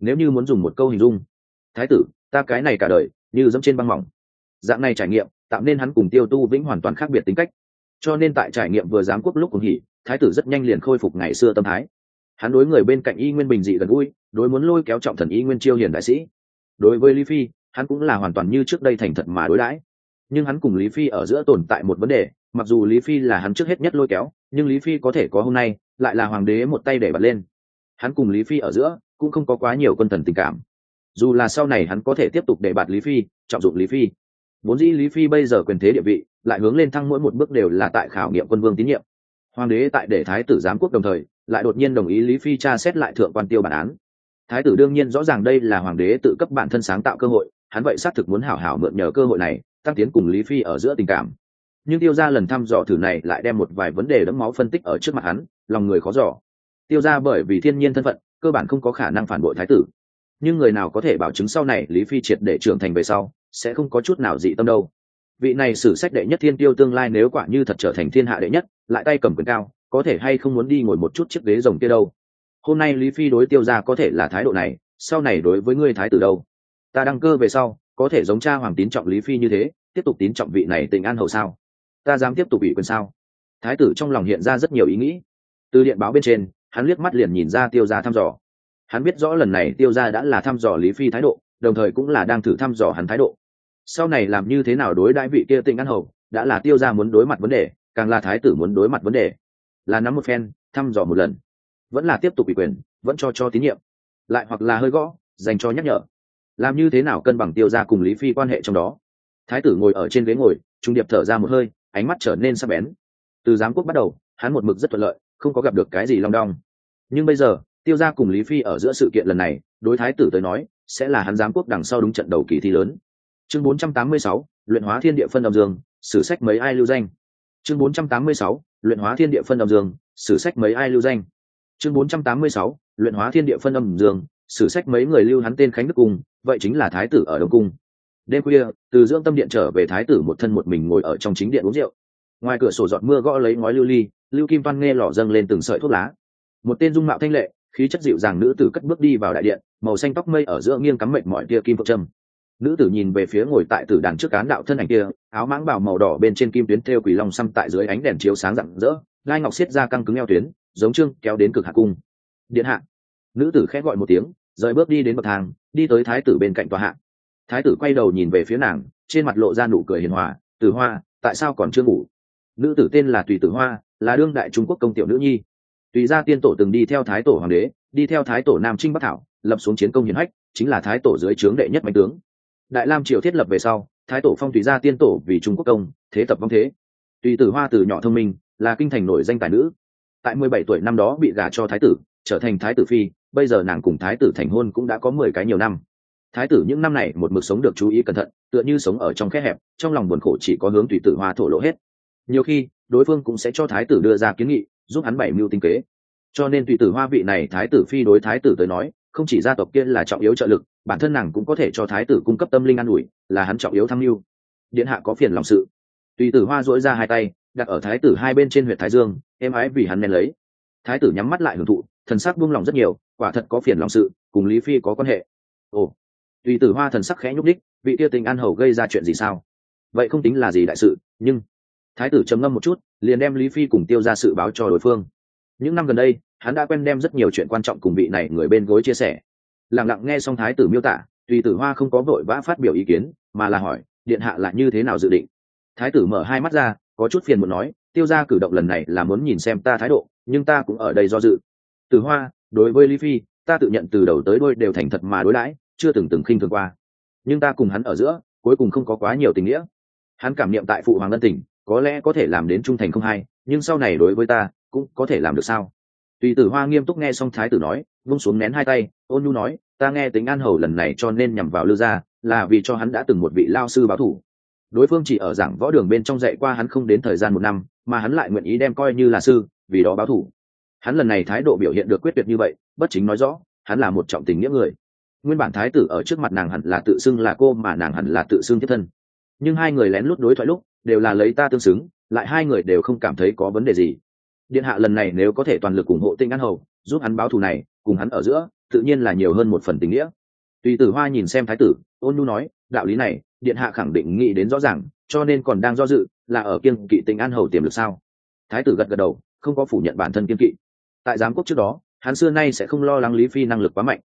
Nếu như muốn dùng một câu hình dung, thái tử, ta cái này cả đời, như dẫm trên băng mỏng. Dạng này trải nghiệm, tạo nên hắn cùng tiêu tu vĩnh hoàn toàn khác biệt tính cách. Cho nên tại trải nghiệm vừa giám quốc lúc cùng hỉ, thái tử rất nhanh liền khôi phục ngày xưa tâm thái. Hắn đối người bên cạnh y nguyên bình dị gần gũi, đối muốn lôi kéo trọng thần y nguyên chiêu hiền đại sĩ đối với lý phi, hắn cũng là hoàn toàn như trước đây thành thật mà đối đãi. Nhưng hắn cùng lý phi ở giữa tồn tại một vấn đề, mặc dù lý phi là hắn trước hết nhất lôi kéo, nhưng lý phi có thể có hôm nay lại là hoàng đế một tay để bật lên. Hắn cùng lý phi ở giữa cũng không có quá nhiều quân thần tình cảm. Dù là sau này hắn có thể tiếp tục để bạt lý phi, trọng dụng lý phi. Vốn dĩ lý phi bây giờ quyền thế địa vị lại hướng lên thăng mỗi một bước đều là tại khảo nghiệm quân vương tín nhiệm. Hoàng đế tại để thái tử giám quốc đồng thời, lại đột nhiên đồng ý lý phi tra xét lại thượng quan tiêu bản án thái tử đương nhiên rõ ràng đây là hoàng đế tự cấp bản thân sáng tạo cơ hội, hắn vậy xác thực muốn hảo hảo mượn nhờ cơ hội này, tăng tiến cùng lý phi ở giữa tình cảm. Nhưng tiêu ra lần thăm dò thử này lại đem một vài vấn đề đẫm máu phân tích ở trước mặt hắn, lòng người khó dò. Tiêu ra bởi vì thiên nhiên thân phận, cơ bản không có khả năng phản bội thái tử. Nhưng người nào có thể bảo chứng sau này lý phi triệt để trưởng thành về sau, sẽ không có chút nào dị tâm đâu. Vị này sử sách đệ nhất thiên tiêu tương lai nếu quả như thật trở thành thiên hạ đệ nhất, lại tay cầm quyền cao, có thể hay không muốn đi ngồi một chút chiếc ghế rồng kia đâu hôm nay lý phi đối tiêu ra có thể là thái độ này, sau này đối với ngươi thái tử đâu? Ta đăng cơ về sau, có thể giống cha hoàng tín trọng lý phi như thế, tiếp tục tín trọng vị này tình an hậu sao? Ta dám tiếp tục ủy quyền sao? Thái tử trong lòng hiện ra rất nhiều ý nghĩ. Từ điện báo bên trên, hắn liếc mắt liền nhìn ra tiêu ra thăm dò. Hắn biết rõ lần này tiêu ra đã là thăm dò lý phi thái độ, đồng thời cũng là đang thử thăm dò hắn thái độ. Sau này làm như thế nào đối đãi vị kia tình an hậu đã là tiêu ra muốn đối mặt vấn đề, càng là thái tử muốn đối mặt vấn đề. Là nắm một phen, thăm dò một lần vẫn là tiếp tục ủy quyền vẫn cho cho tín nhiệm. Lại hoặc là hơi gõ dành cho nhắc nhở. Làm như thế nào cân bằng tiêu ra cùng lý phi quan hệ trong đó? Thái tử ngồi ở trên ghế ngồi trung điệp thở ra một hơi ánh mắt trở nên sắc bén. Từ giám quốc bắt đầu hắn một mực rất thuận lợi không có gặp được cái gì long đong. Nhưng bây giờ tiêu ra cùng lý phi ở giữa sự kiện lần này đối thái tử tới nói sẽ là hắn giám quốc đằng sau đúng trận đầu kỳ thi lớn. Chương 486, luyện hóa thiên địa phân âm dương sử sách mấy ai lưu danh? Chương 486, luyện hóa thiên địa phân âm dương sử sách mấy ai lưu danh? Chương 486, luyện hóa thiên địa phân âm dương sử sách mấy người lưu hắn tên khánh đức cung vậy chính là thái tử ở đông cung. Đêm khuya từ dưỡng tâm điện trở về thái tử một thân một mình ngồi ở trong chính điện uống rượu. Ngoài cửa sổ giọt mưa gõ lấy ngói lưu ly lưu kim văn nghe lò dâng lên từng sợi thuốc lá. Một tên dung mạo thanh lệ khí chất dịu dàng nữ tử cất bước đi vào đại điện màu xanh tóc mây ở giữa nghiêng cắm mệnh mọi tia kim phượng trâm. Nữ tử nhìn về phía ngồi tại tử đàn trước cán đạo thân ảnh kia áo mãng bào màu đỏ bên trên kim tuyến thêu quỷ long xăm tại dưới ánh đèn chiếu sáng rạng rỡ gai ngọc xiết ra căng cứng eo tuyến giống trương kéo đến cực hạ cung. Điện hạ. Nữ tử khẽ gọi một tiếng, rời bước đi đến bậc thang, đi tới thái tử bên cạnh tòa hạ. Thái tử quay đầu nhìn về phía nàng, trên mặt lộ ra nụ cười hiền hòa, tử hoa, tại sao còn chưa ngủ? Nữ tử tên là tùy tử hoa, là đương đại trung quốc công tiểu nữ nhi. Tùy gia tiên tổ từng đi theo thái tổ hoàng đế, đi theo thái tổ nam trinh bắc thảo, lập xuống chiến công hiển hách, chính là thái tổ dưới trướng đệ nhất mạnh tướng. Đại lam triều thiết lập về sau, thái tổ phong tùy gia tiên tổ vì trung quốc công, thế tập vong thế. Tùy tử hoa từ nhỏ thông minh, là kinh thành nổi danh tài nữ tại mười bảy tuổi năm đó bị gả cho thái tử, trở thành thái tử phi, bây giờ nàng cùng thái tử thành hôn cũng đã có mười cái nhiều năm. Thái tử những năm này một mực sống được chú ý cẩn thận, tựa như sống ở trong khe hẹp, trong lòng buồn khổ chỉ có hướng tùy tử hoa thổ lộ hết. Nhiều khi, đối phương cũng sẽ cho thái tử đưa ra kiến nghị, giúp hắn bảy mưu tinh kế. Cho nên tùy tử hoa vị này thái tử phi đối thái tử tới nói, không chỉ gia tộc kia là trọng yếu trợ lực, bản thân nàng cũng có thể cho thái tử cung cấp tâm linh an ủi, là hắn trọng yếu tham mưu. Điện hạ có phiền lòng sự. Tùy tử hoa dỗi ra hai tay, đặt ở thái tử hai bên trên huyện thái dương êm ái vì hắn nên lấy. Thái tử nhắm mắt lại hưởng thụ, thần sắc buông lòng rất nhiều, quả thật có phiền lòng sự, cùng lý phi có quan hệ. Ồ, tùy tử hoa thần sắc khẽ nhúc đích vị tiêu tình an hầu gây ra chuyện gì sao? Vậy không tính là gì đại sự, nhưng thái tử trầm ngâm một chút, liền đem lý phi cùng tiêu ra sự báo cho đối phương. Những năm gần đây, hắn đã quen đem rất nhiều chuyện quan trọng cùng vị này người bên gối chia sẻ. Lẳng lặng nghe xong thái tử miêu tả, tùy tử hoa không có vội vã phát biểu ý kiến, mà là hỏi, điện hạ là như thế nào dự định? Thái tử mở hai mắt ra, có chút phiền muốn nói tiêu ra cử động lần này là muốn nhìn xem ta thái độ, nhưng ta cũng ở đây do dự. Từ hoa, đối với lý phi, ta tự nhận từ đầu tới đôi đều thành thật mà đối đãi, chưa từng từng khinh thường qua. Nhưng ta cùng hắn ở giữa, cuối cùng không có quá nhiều tình nghĩa. Hắn cảm niệm tại phụ hoàng ân tình, có lẽ có thể làm đến trung thành không hay, nhưng sau này đối với ta, cũng có thể làm được sao? Tùy tử hoa nghiêm túc nghe xong thái tử nói, vung xuống nén hai tay, ôn nhu nói, ta nghe tính an hầu lần này cho nên nhằm vào lư gia, là vì cho hắn đã từng một vị lao sư báo thủ. Đối phương chỉ ở giảng võ đường bên trong dạy qua hắn không đến thời gian một năm mà hắn lại nguyện ý đem coi như là sư, vì đó báo thủ. Hắn lần này thái độ biểu hiện được quyết tuyệt như vậy, bất chính nói rõ, hắn là một trọng tình nghĩa người. Nguyên bản thái tử ở trước mặt nàng hẳn là tự xưng là cô, mà nàng hẳn là tự xưng thiết thân. Nhưng hai người lén lút đối thoại lúc, đều là lấy ta tương xứng, lại hai người đều không cảm thấy có vấn đề gì. Điện hạ lần này nếu có thể toàn lực ủng hộ tinh an hầu, giúp hắn báo thù này, cùng hắn ở giữa, tự nhiên là nhiều hơn một phần tình nghĩa. Tùy tử hoa nhìn xem thái tử, ôn nhu nói, đạo lý này, điện hạ khẳng định nghĩ đến rõ ràng, cho nên còn đang do dự là ở kiên kỵ tình an hầu tiềm lực sao? Thái tử gật gật đầu, không có phủ nhận bản thân kiên kỵ. Tại giám quốc trước đó, hắn xưa nay sẽ không lo lắng lý phi năng lực quá mạnh.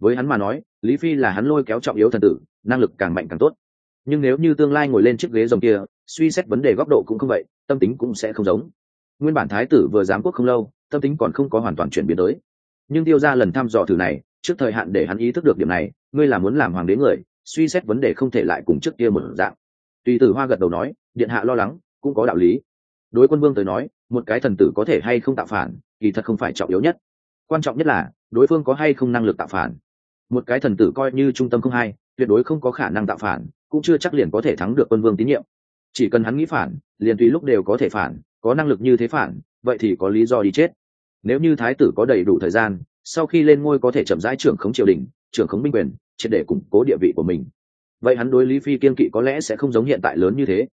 Với hắn mà nói, lý phi là hắn lôi kéo trọng yếu thần tử, năng lực càng mạnh càng tốt. Nhưng nếu như tương lai ngồi lên chiếc ghế rồng kia, suy xét vấn đề góc độ cũng không vậy, tâm tính cũng sẽ không giống. Nguyên bản thái tử vừa giám quốc không lâu, tâm tính còn không có hoàn toàn chuyển biến tới. Nhưng tiêu ra lần thăm dò thử này, trước thời hạn để hắn ý thức được điểm này, ngươi là muốn làm hoàng đế người, suy xét vấn đề không thể lại cùng trước kia một dạng tùy tử hoa gật đầu nói, điện hạ lo lắng, cũng có đạo lý. Đối quân vương tới nói, một cái thần tử có thể hay không tạo phản, kỳ thật không phải trọng yếu nhất. Quan trọng nhất là, đối phương có hay không năng lực tạo phản. Một cái thần tử coi như trung tâm không hay, tuyệt đối không có khả năng tạo phản, cũng chưa chắc liền có thể thắng được quân vương tín nhiệm. Chỉ cần hắn nghĩ phản, liền tùy lúc đều có thể phản, có năng lực như thế phản, vậy thì có lý do đi chết. Nếu như thái tử có đầy đủ thời gian, sau khi lên ngôi có thể chậm rãi trưởng khống triều đình, trưởng khống binh quyền, triệt để củng cố địa vị của mình vậy hắn đối lý phi kiên kỵ có lẽ sẽ không giống hiện tại lớn như thế.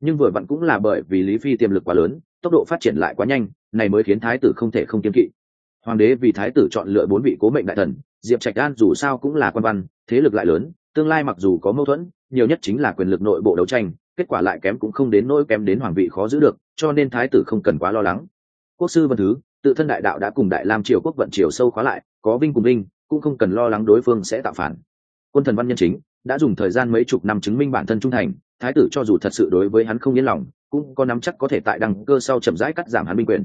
Nhưng vừa vặn cũng là bởi vì lý phi tiềm lực quá lớn, tốc độ phát triển lại quá nhanh, này mới khiến thái tử không thể không kiên kỵ. Hoàng đế vì thái tử chọn lựa bốn vị cố mệnh đại thần, diệp trạch An dù sao cũng là quan văn, thế lực lại lớn, tương lai mặc dù có mâu thuẫn, nhiều nhất chính là quyền lực nội bộ đấu tranh, kết quả lại kém cũng không đến nỗi kém đến hoàng vị khó giữ được, cho nên thái tử không cần quá lo lắng. Quốc sư vân thứ, tự thân đại đạo đã cùng đại lam triều quốc vận triều sâu khóa lại, có vinh cùng vinh, cũng không cần lo lắng đối phương sẽ tạo phản. Quân thần văn nhân chính đã dùng thời gian mấy chục năm chứng minh bản thân trung thành, thái tử cho dù thật sự đối với hắn không yên lòng, cũng có nắm chắc có thể tại đăng cơ sau chậm rãi cắt giảm hắn binh quyền.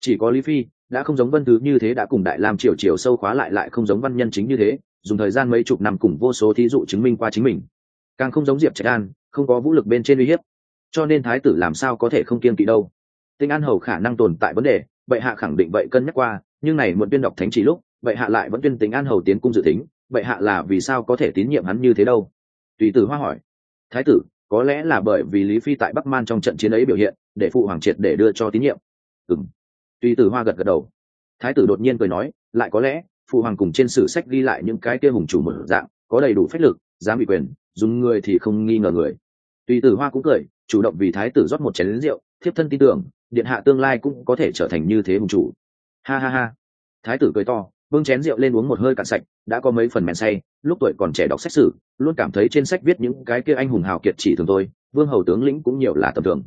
Chỉ có lý phi, đã không giống vân thứ như thế đã cùng đại lam triều triều sâu khóa lại lại không giống văn nhân chính như thế, dùng thời gian mấy chục năm cùng vô số thí dụ chứng minh qua chính mình. Càng không giống diệp trạch an, không có vũ lực bên trên uy hiếp. Cho nên thái tử làm sao có thể không kiên kỵ đâu. Tinh an hầu khả năng tồn tại vấn đề, bệ hạ khẳng định vậy cân nhắc qua, nhưng này một viên đọc thánh chỉ lúc, bệ hạ lại vẫn tuyên tính an hầu tiến cung dự tính bệ hạ là vì sao có thể tín nhiệm hắn như thế đâu? Tùy tử hoa hỏi. Thái tử, có lẽ là bởi vì lý phi tại bắc man trong trận chiến ấy biểu hiện, để phụ hoàng triệt để đưa cho tín nhiệm. Ừng tùy tử hoa gật gật đầu. Thái tử đột nhiên cười nói, lại có lẽ, phụ hoàng cùng trên sử sách ghi lại những cái kia hùng chủ một dạng, có đầy đủ phách lực, dám bị quyền, dùng người thì không nghi ngờ người. Tùy tử hoa cũng cười, chủ động vì thái tử rót một chén lính rượu, thiếp thân tin tưởng, điện hạ tương lai cũng có thể trở thành như thế hùng chủ. Ha ha ha. Thái tử cười to bưng chén rượu lên uống một hơi cạn sạch, đã có mấy phần men say, lúc tuổi còn trẻ đọc sách sử, luôn cảm thấy trên sách viết những cái kia anh hùng hào kiệt chỉ thường thôi. vương hầu tướng lĩnh cũng nhiều là tầm thường.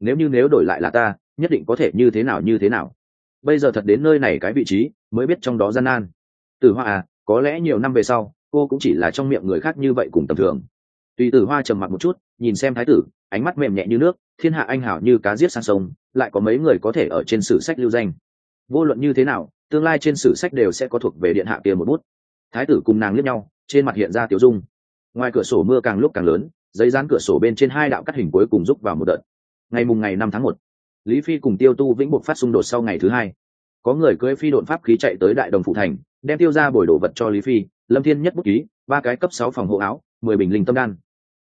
Nếu như nếu đổi lại là ta, nhất định có thể như thế nào như thế nào. Bây giờ thật đến nơi này cái vị trí, mới biết trong đó gian nan. Tử hoa à có lẽ nhiều năm về sau, cô cũng chỉ là trong miệng người khác như vậy cùng tầm thường. Tùy tử hoa trầm mặt một chút, nhìn xem thái tử, ánh mắt mềm nhẹ như nước, thiên hạ anh hảo như cá giết sang sông, lại có mấy người có thể ở trên sử sách lưu danh. Vô luận như thế nào tương lai trên sử sách đều sẽ có thuộc về điện hạ kia một bút. Thái tử cùng nàng liếc nhau, trên mặt hiện ra tiểu dung. Ngoài cửa sổ mưa càng lúc càng lớn, giấy dán cửa sổ bên trên hai đạo cắt hình cuối cùng rúc vào một đợt. Ngày mùng ngày năm tháng một, lý phi cùng tiêu tu vĩnh buộc phát xung đột sau ngày thứ hai. Có người cưỡi phi độn pháp khí chạy tới đại đồng phụ thành, đem tiêu ra bồi đồ vật cho lý phi, lâm thiên nhất bút ký, ba cái cấp sáu phòng hộ áo, mười bình linh tâm đan.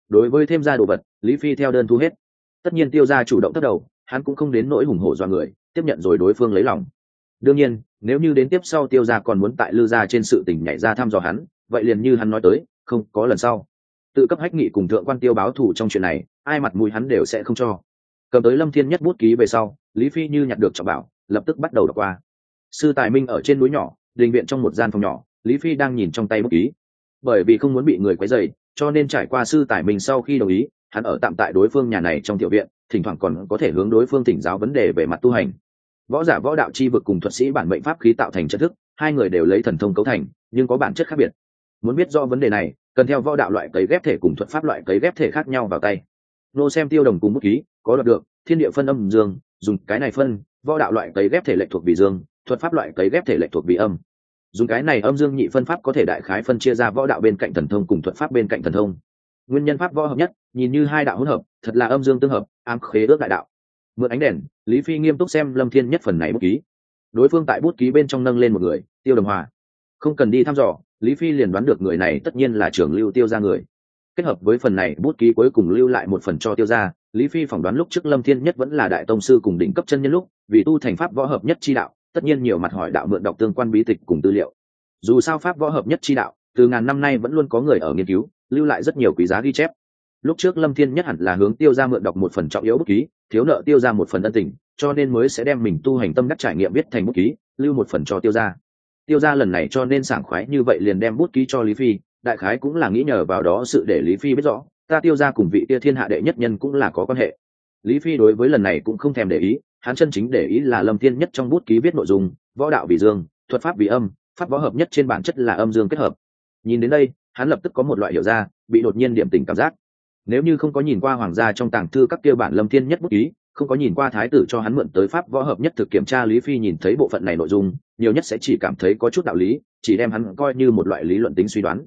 Đối với thêm ra đồ vật, lý phi theo đơn thu hết. Tất nhiên tiêu ra chủ động tất đầu, hắn cũng không đến nỗi hùng hổ do người, tiếp nhận rồi đối phương lấy lòng đương nhiên, nếu như đến tiếp sau tiêu ra còn muốn tại lư gia trên sự tình nhảy ra thăm dò hắn, vậy liền như hắn nói tới, không, có lần sau. Tự cấp hách nghị cùng thượng quan tiêu báo thủ trong chuyện này, ai mặt mũi hắn đều sẽ không cho. Cầm tới lâm thiên nhất bút ký về sau, lý phi như nhặt được trọng bảo, lập tức bắt đầu đọc qua. Sư tài minh ở trên núi nhỏ, đình viện trong một gian phòng nhỏ, lý phi đang nhìn trong tay bút ký. Bởi vì không muốn bị người quấy dày cho nên trải qua sư tài minh sau khi đồng ý, hắn ở tạm tại đối phương nhà này trong tiểu viện, thỉnh thoảng còn có thể hướng đối phương thỉnh giáo vấn đề về mặt tu hành võ giả võ đạo chi vực cùng thuật sĩ bản mệnh pháp khí tạo thành chất thức, hai người đều lấy thần thông cấu thành, nhưng có bản chất khác biệt. Muốn biết do vấn đề này, cần theo võ đạo loại cấy ghép thể cùng thuật pháp loại cấy ghép thể khác nhau vào tay. Nô xem tiêu đồng cùng bút ký, có đoạt được, thiên địa phân âm dương, dùng cái này phân, võ đạo loại cấy ghép thể lệ thuộc vì dương, thuật pháp loại cấy ghép thể lệ thuộc vì âm. Dùng cái này âm dương nhị phân pháp có thể đại khái phân chia ra võ đạo bên cạnh thần thông cùng thuật pháp bên cạnh thần thông. Nguyên nhân pháp võ hợp nhất, nhìn như hai đạo hỗn hợp, thật là âm dương tương hợp, ám khế ước đại đạo mượn ánh đèn, lý phi nghiêm túc xem lâm thiên nhất phần này bút ký. Đối phương tại bút ký bên trong nâng lên một người, tiêu đồng hòa. Không cần đi thăm dò, lý phi liền đoán được người này tất nhiên là trưởng lưu tiêu ra người. Kết hợp với phần này bút ký cuối cùng lưu lại một phần cho tiêu ra lý phi phỏng đoán lúc trước lâm thiên nhất vẫn là đại tông sư cùng đỉnh cấp chân nhân lúc, vì tu thành pháp võ hợp nhất chi đạo, tất nhiên nhiều mặt hỏi đạo mượn đọc tương quan bí tịch cùng tư liệu. Dù sao pháp võ hợp nhất chi đạo, từ ngàn năm nay vẫn luôn có người ở nghiên cứu, lưu lại rất nhiều quý giá ghi chép lúc trước lâm thiên nhất hẳn là hướng tiêu ra mượn đọc một phần trọng yếu bút ký, thiếu nợ tiêu ra một phần ân tình, cho nên mới sẽ đem mình tu hành tâm đắc trải nghiệm viết thành bút ký, lưu một phần cho tiêu ra tiêu ra lần này cho nên sảng khoái như vậy liền đem bút ký cho lý phi, đại khái cũng là nghĩ nhờ vào đó sự để lý phi biết rõ, ta tiêu ra cùng vị tia thiên hạ đệ nhất nhân cũng là có quan hệ. Lý phi đối với lần này cũng không thèm để ý, hắn chân chính để ý là lâm thiên nhất trong bút ký viết nội dung, võ đạo vì dương, thuật pháp vì âm, pháp võ hợp nhất trên bản chất là âm dương kết hợp. Nhìn đến đây, hắn lập tức có một loại hiểu ra, bị đột nhiên điểm tình cảm giác nếu như không có nhìn qua hoàng gia trong tàng thư các kia bản lâm thiên nhất bút ký, không có nhìn qua thái tử cho hắn mượn tới pháp võ hợp nhất thực kiểm tra lý phi nhìn thấy bộ phận này nội dung, nhiều nhất sẽ chỉ cảm thấy có chút đạo lý, chỉ đem hắn coi như một loại lý luận tính suy đoán.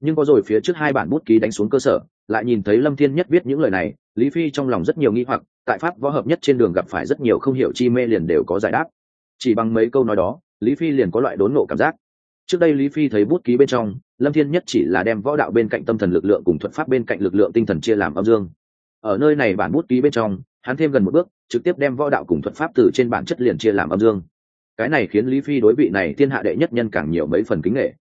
Nhưng có rồi phía trước hai bản bút ký đánh xuống cơ sở, lại nhìn thấy lâm thiên nhất viết những lời này, lý phi trong lòng rất nhiều nghi hoặc, tại pháp võ hợp nhất trên đường gặp phải rất nhiều không hiểu chi mê liền đều có giải đáp. Chỉ bằng mấy câu nói đó, lý phi liền có loại đốn nộ cảm giác. Trước đây lý phi thấy bút ký bên trong lâm thiên nhất chỉ là đem võ đạo bên cạnh tâm thần lực lượng cùng thuật pháp bên cạnh lực lượng tinh thần chia làm âm dương. Ở nơi này bản bút ký bên trong, hắn thêm gần một bước, trực tiếp đem võ đạo cùng thuật pháp từ trên bản chất liền chia làm âm dương. Cái này khiến lý phi đối vị này thiên hạ đệ nhất nhân càng nhiều mấy phần kính nghệ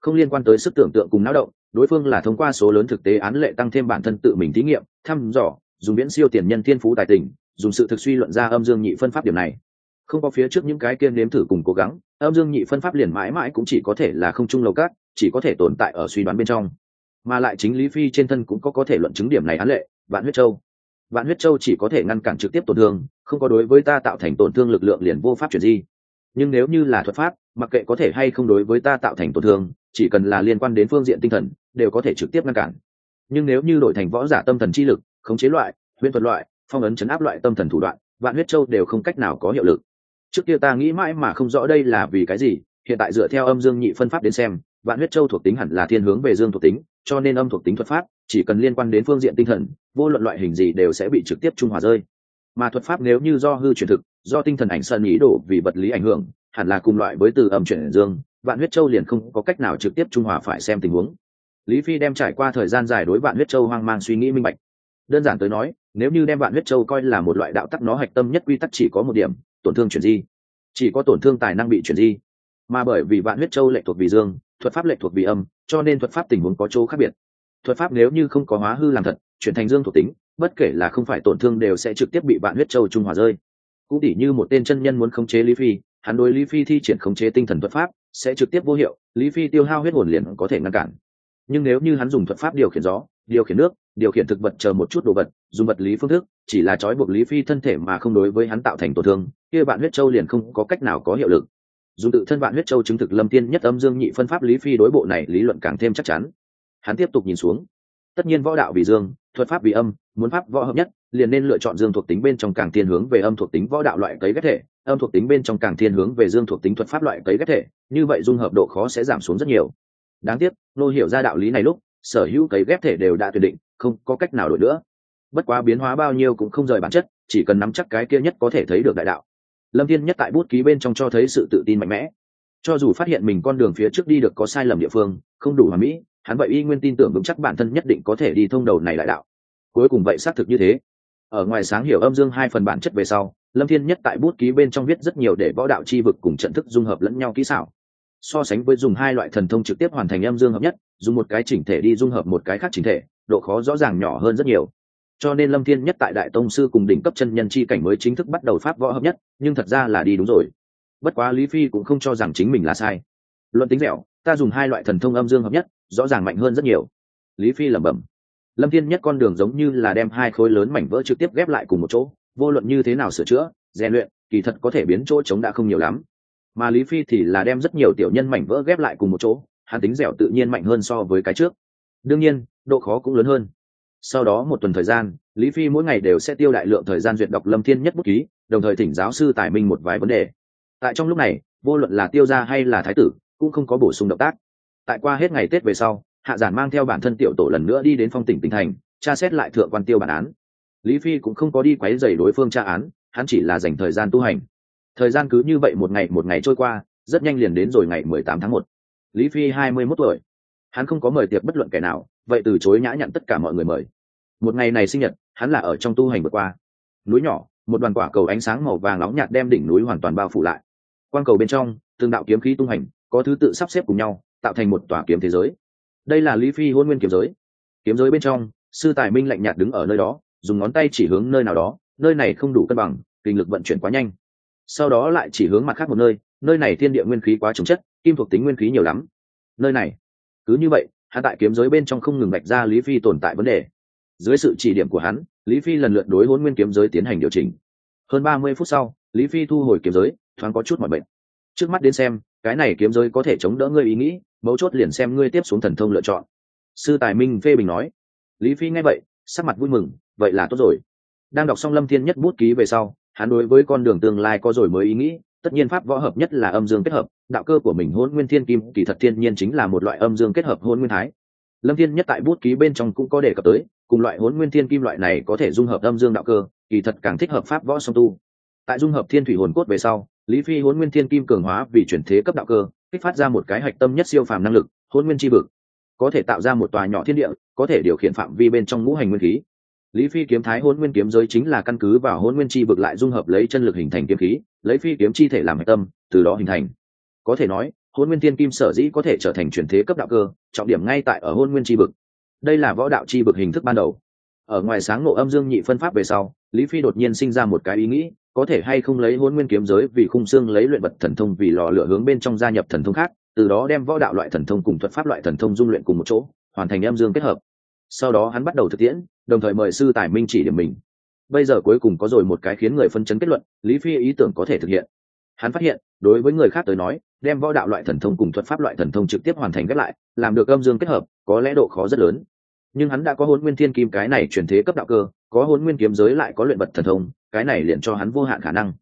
không liên quan tới sức tưởng tượng cùng não động, đối phương là thông qua số lớn thực tế án lệ tăng thêm bản thân tự mình thí nghiệm, thăm dò, dùng viễn siêu tiền nhân thiên phú tài tình, dùng sự thực suy luận ra âm dương nhị phân pháp điểm này. Không có phía trước những cái kiên nếm thử cùng cố gắng, âm dương nhị phân pháp liền mãi mãi cũng chỉ có thể là không trung lầu cát chỉ có thể tồn tại ở suy đoán bên trong. Mà lại chính lý phi trên thân cũng có có thể luận chứng điểm này án lệ, vạn huyết châu. Vạn huyết châu chỉ có thể ngăn cản trực tiếp tổn thương, không có đối với ta tạo thành tổn thương lực lượng liền vô pháp chuyển di. Nhưng nếu như là thuật pháp, mặc kệ có thể hay không đối với ta tạo thành tổn thương, chỉ cần là liên quan đến phương diện tinh thần, đều có thể trực tiếp ngăn cản. Nhưng nếu như đổi thành võ giả tâm thần chi lực, khống chế loại, huyễn thuật loại, phong ấn chấn áp loại tâm thần thủ đoạn, vạn huyết châu đều không cách nào có hiệu lực. Trước kia ta nghĩ mãi mà không rõ đây là vì cái gì, hiện tại dựa theo âm dương nhị phân pháp đến xem vạn huyết châu thuộc tính hẳn là thiên hướng về dương thuộc tính, cho nên âm thuộc tính thuật pháp, chỉ cần liên quan đến phương diện tinh thần, vô luận loại hình gì đều sẽ bị trực tiếp trung hòa rơi. Mà thuật pháp nếu như do hư chuyển thực, do tinh thần ảnh sơn ý đổ vì vật lý ảnh hưởng, hẳn là cùng loại với từ âm chuyển dương, vạn huyết châu liền không có cách nào trực tiếp trung hòa phải xem tình huống. Lý phi đem trải qua thời gian dài đối vạn huyết châu hoang mang suy nghĩ minh bạch. Đơn giản tới nói, nếu như đem vạn huyết châu coi là một loại đạo tắc nó hạch tâm nhất quy tắc chỉ có một điểm, tổn thương chuyển di. Chỉ có tổn thương tài năng bị chuyển di. Mà bởi vì vạn huyết châu lệ thuộc vì dương thuật pháp lệ thuộc vì âm, cho nên thuật pháp tình huống có chỗ khác biệt. Thuật pháp nếu như không có hóa hư làm thật, chuyển thành dương thuộc tính, bất kể là không phải tổn thương đều sẽ trực tiếp bị bạn huyết châu trung hòa rơi. Cũng tỉ như một tên chân nhân muốn khống chế lý phi, hắn đối lý phi thi triển khống chế tinh thần thuật pháp, sẽ trực tiếp vô hiệu, lý phi tiêu hao huyết hồn liền có thể ngăn cản. Nhưng nếu như hắn dùng thuật pháp điều khiển gió, điều khiển nước, điều khiển thực vật chờ một chút đồ vật, dùng vật lý phương thức, chỉ là trói buộc lý phi thân thể mà không đối với hắn tạo thành tổn thương, kia bạn huyết châu liền không có cách nào có hiệu lực dùng tự thân vạn huyết châu chứng thực lâm tiên nhất âm dương nhị phân pháp lý phi đối bộ này, lý luận càng thêm chắc chắn. Hắn tiếp tục nhìn xuống. Tất nhiên võ đạo vì dương, thuật pháp vì âm, muốn pháp võ hợp nhất, liền nên lựa chọn dương thuộc tính bên trong càng thiên hướng về âm thuộc tính võ đạo loại cấy ghép thể, âm thuộc tính bên trong càng thiên hướng về dương thuộc tính thuật pháp loại cấy ghép thể, như vậy dung hợp độ khó sẽ giảm xuống rất nhiều. Đáng tiếc, nô hiểu ra đạo lý này lúc, sở hữu cấy ghép thể đều đã tuyệt định, không có cách nào đổi nữa. Bất quá biến hóa bao nhiêu cũng không rời bản chất, chỉ cần nắm chắc cái kia nhất có thể thấy được đại đạo lâm thiên nhất tại bút ký bên trong cho thấy sự tự tin mạnh mẽ. Cho dù phát hiện mình con đường phía trước đi được có sai lầm địa phương, không đủ hoàn mỹ, hắn vậy y nguyên tin tưởng vững chắc bản thân nhất định có thể đi thông đầu này đại đạo. Cuối cùng vậy xác thực như thế. Ở ngoài sáng hiểu âm dương hai phần bản chất về sau, lâm thiên nhất tại bút ký bên trong viết rất nhiều để võ đạo chi vực cùng trận thức dung hợp lẫn nhau kỹ xảo. So sánh với dùng hai loại thần thông trực tiếp hoàn thành âm dương hợp nhất, dùng một cái chỉnh thể đi dung hợp một cái khác chỉnh thể, độ khó rõ ràng nhỏ hơn rất nhiều cho nên lâm thiên nhất tại đại tông sư cùng đỉnh cấp chân nhân chi cảnh mới chính thức bắt đầu pháp võ hợp nhất, nhưng thật ra là đi đúng rồi. Bất quá lý phi cũng không cho rằng chính mình là sai. Luận tính dẻo, ta dùng hai loại thần thông âm dương hợp nhất, rõ ràng mạnh hơn rất nhiều. Lý phi lẩm bẩm. Lâm thiên nhất con đường giống như là đem hai khối lớn mảnh vỡ trực tiếp ghép lại cùng một chỗ, vô luận như thế nào sửa chữa, rèn luyện, kỳ thật có thể biến chỗ chống đã không nhiều lắm. Mà lý phi thì là đem rất nhiều tiểu nhân mảnh vỡ ghép lại cùng một chỗ, hắn tính dẻo tự nhiên mạnh hơn so với cái trước. Đương nhiên, độ khó cũng lớn hơn sau đó một tuần thời gian, lý phi mỗi ngày đều sẽ tiêu đại lượng thời gian duyệt đọc lâm thiên nhất bút ký, đồng thời thỉnh giáo sư tài minh một vài vấn đề. Tại trong lúc này, vô luận là tiêu gia hay là thái tử, cũng không có bổ sung động tác. Tại qua hết ngày tết về sau, hạ giản mang theo bản thân tiểu tổ lần nữa đi đến phong tỉnh tỉnh thành, tra xét lại thượng quan tiêu bản án. Lý phi cũng không có đi quấy dày đối phương tra án, hắn chỉ là dành thời gian tu hành. Thời gian cứ như vậy một ngày một ngày trôi qua, rất nhanh liền đến rồi ngày mười tám tháng một. Lý phi hai mươi mốt tuổi. Hắn không có mời tiệc bất luận kẻ nào vậy từ chối nhã nhặn tất cả mọi người mời. Một ngày này sinh nhật, hắn là ở trong tu hành vượt qua. Núi nhỏ, một đoàn quả cầu ánh sáng màu vàng nóng nhạt đem đỉnh núi hoàn toàn bao phủ lại. Quang cầu bên trong tương đạo kiếm khí tung hành, có thứ tự sắp xếp cùng nhau, tạo thành một tòa kiếm thế giới. Đây là lý phi hôn nguyên kiếm giới. Kiếm giới bên trong, sư tài minh lạnh nhạt đứng ở nơi đó, dùng ngón tay chỉ hướng nơi nào đó, nơi này không đủ cân bằng, kinh lực vận chuyển quá nhanh. Sau đó lại chỉ hướng mặt khác một nơi nơi này thiên địa nguyên khí quá trồng chất, kim thuộc tính nguyên khí nhiều lắm. Nơi này, cứ như vậy hắn tại kiếm giới bên trong không ngừng bạch ra lý phi tồn tại vấn đề. Dưới sự chỉ điểm của hắn, lý phi lần lượt đối hôn nguyên kiếm giới tiến hành điều chỉnh. Hơn ba mươi phút sau, lý phi thu hồi kiếm giới, thoáng có chút mọi bệnh trước mắt đến xem, cái này kiếm giới có thể chống đỡ ngươi ý nghĩ, mấu chốt liền xem ngươi tiếp xuống thần thông lựa chọn. Sư tài minh phê bình nói. Lý phi nghe vậy, sắc mặt vui mừng, vậy là tốt rồi. Đang đọc xong lâm thiên nhất bút ký về sau, hắn đối với con đường tương lai có rồi mới ý nghĩ tất nhiên pháp võ hợp nhất là âm dương kết hợp, đạo cơ của mình hôn nguyên thiên kim kỳ thật thiên nhiên chính là một loại âm dương kết hợp hôn nguyên thái. Lâm thiên nhất tại bút ký bên trong cũng có đề cập tới, cùng loại hôn nguyên thiên kim loại này có thể dung hợp âm dương đạo cơ, kỳ thật càng thích hợp pháp võ song tu. Tại dung hợp thiên thủy hồn cốt về sau, lý phi hôn nguyên thiên kim cường hóa vì chuyển thế cấp đạo cơ, kích phát ra một cái hạch tâm nhất siêu phàm năng lực hôn nguyên tri vực. Có thể tạo ra một tòa nhỏ thiên địa, có thể điều khiển phạm vi bên trong ngũ hành nguyên khí lý phi kiếm thái hôn nguyên kiếm giới chính là căn cứ vào hôn nguyên chi vực lại dung hợp lấy chân lực hình thành kiếm khí, lấy phi kiếm chi thể làm hạch tâm, từ đó hình thành. Có thể nói, hôn nguyên tiên kim sở dĩ có thể trở thành truyền thế cấp đạo cơ, trọng điểm ngay tại ở hôn nguyên chi vực. Đây là võ đạo chi vực hình thức ban đầu. Ở ngoài sáng nộ âm dương nhị phân pháp về sau, lý phi đột nhiên sinh ra một cái ý nghĩ, có thể hay không lấy hôn nguyên kiếm giới vì khung xương lấy luyện vật thần thông vì lò lửa hướng bên trong gia nhập thần thông khác, từ đó đem võ đạo loại thần thông cùng thuật pháp loại thần thông dung luyện cùng một chỗ, hoàn thành âm dương kết hợp. Sau đó hắn bắt đầu thực tiễn đồng thời mời sư tài minh chỉ điểm mình. Bây giờ cuối cùng có rồi một cái khiến người phân chấn kết luận, lý phi ý tưởng có thể thực hiện. Hắn phát hiện, đối với người khác tới nói, đem võ đạo loại thần thông cùng thuật pháp loại thần thông trực tiếp hoàn thành ghép lại, làm được âm dương kết hợp, có lẽ độ khó rất lớn. Nhưng hắn đã có hôn nguyên thiên kim cái này chuyển thế cấp đạo cơ, có hôn nguyên kiếm giới lại có luyện vật thần thông, cái này liền cho hắn vô hạn khả năng.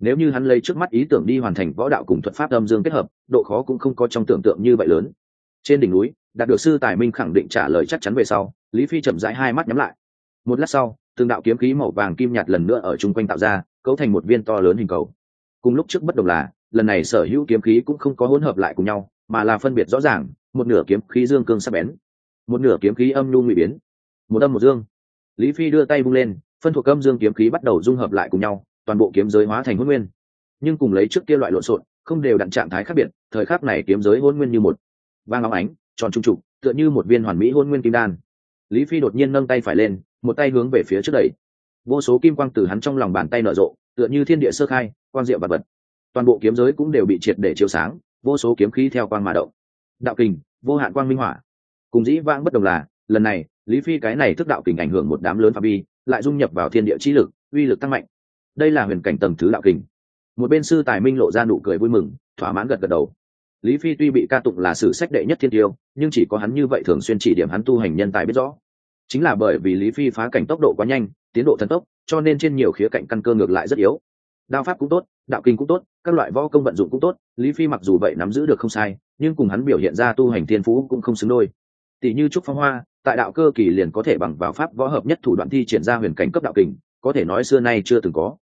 Nếu như hắn lấy trước mắt ý tưởng đi hoàn thành võ đạo cùng thuật pháp âm dương kết hợp, độ khó cũng không có trong tưởng tượng như vậy lớn. Trên đỉnh núi, đạt được sư tài minh khẳng định trả lời chắc chắn về sau lý phi chậm rãi hai mắt nhắm lại. Một lát sau, từng đạo kiếm khí màu vàng kim nhạt lần nữa ở chung quanh tạo ra, cấu thành một viên to lớn hình cầu. Cùng lúc trước bất đồng là, lần này sở hữu kiếm khí cũng không có hỗn hợp lại cùng nhau, mà là phân biệt rõ ràng, một nửa kiếm khí dương cương sắc bén, một nửa kiếm khí âm nhu ngụy biến. Một âm một dương. Lý phi đưa tay bung lên, phân thuộc âm dương kiếm khí bắt đầu dung hợp lại cùng nhau, toàn bộ kiếm giới hóa thành hôn nguyên. Nhưng cùng lấy trước kia loại lộn xộn, không đều đặn trạng thái khác biệt, thời khắc này kiếm giới hôn nguyên như một vang óng ánh, tròn trung trục, tựa như một viên hoàn mỹ hôn nguyên kim đan lý phi đột nhiên nâng tay phải lên, một tay hướng về phía trước đẩy. Vô số kim quang từ hắn trong lòng bàn tay nở rộ, tựa như thiên địa sơ khai, quang diệu vật vật. Toàn bộ kiếm giới cũng đều bị triệt để chiếu sáng, vô số kiếm khí theo quang mà động. Đạo kình, vô hạn quang minh hỏa. Cùng dĩ vãng bất đồng là, lần này, lý phi cái này thức đạo kình ảnh hưởng một đám lớn phạm vi, lại dung nhập vào thiên địa trí lực, uy lực tăng mạnh. Đây là huyền cảnh tầng thứ đạo kình. Một bên sư tài minh lộ ra nụ cười vui mừng, thỏa mãn gật gật đầu. Lý phi tuy bị ca tụng là sử sách đệ nhất thiên tiêu, nhưng chỉ có hắn như vậy thường xuyên chỉ điểm hắn tu hành nhân tài biết rõ chính là bởi vì lý phi phá cảnh tốc độ quá nhanh, tiến độ thần tốc, cho nên trên nhiều khía cạnh căn cơ ngược lại rất yếu. Đao pháp cũng tốt, đạo kinh cũng tốt, các loại võ công vận dụng cũng tốt, lý phi mặc dù vậy nắm giữ được không sai, nhưng cùng hắn biểu hiện ra tu hành thiên phú cũng không xứng đôi. Tỷ như trúc phong hoa, tại đạo cơ kỳ liền có thể bằng vào pháp võ hợp nhất thủ đoạn thi triển ra huyền cảnh cấp đạo kình có thể nói xưa nay chưa từng có.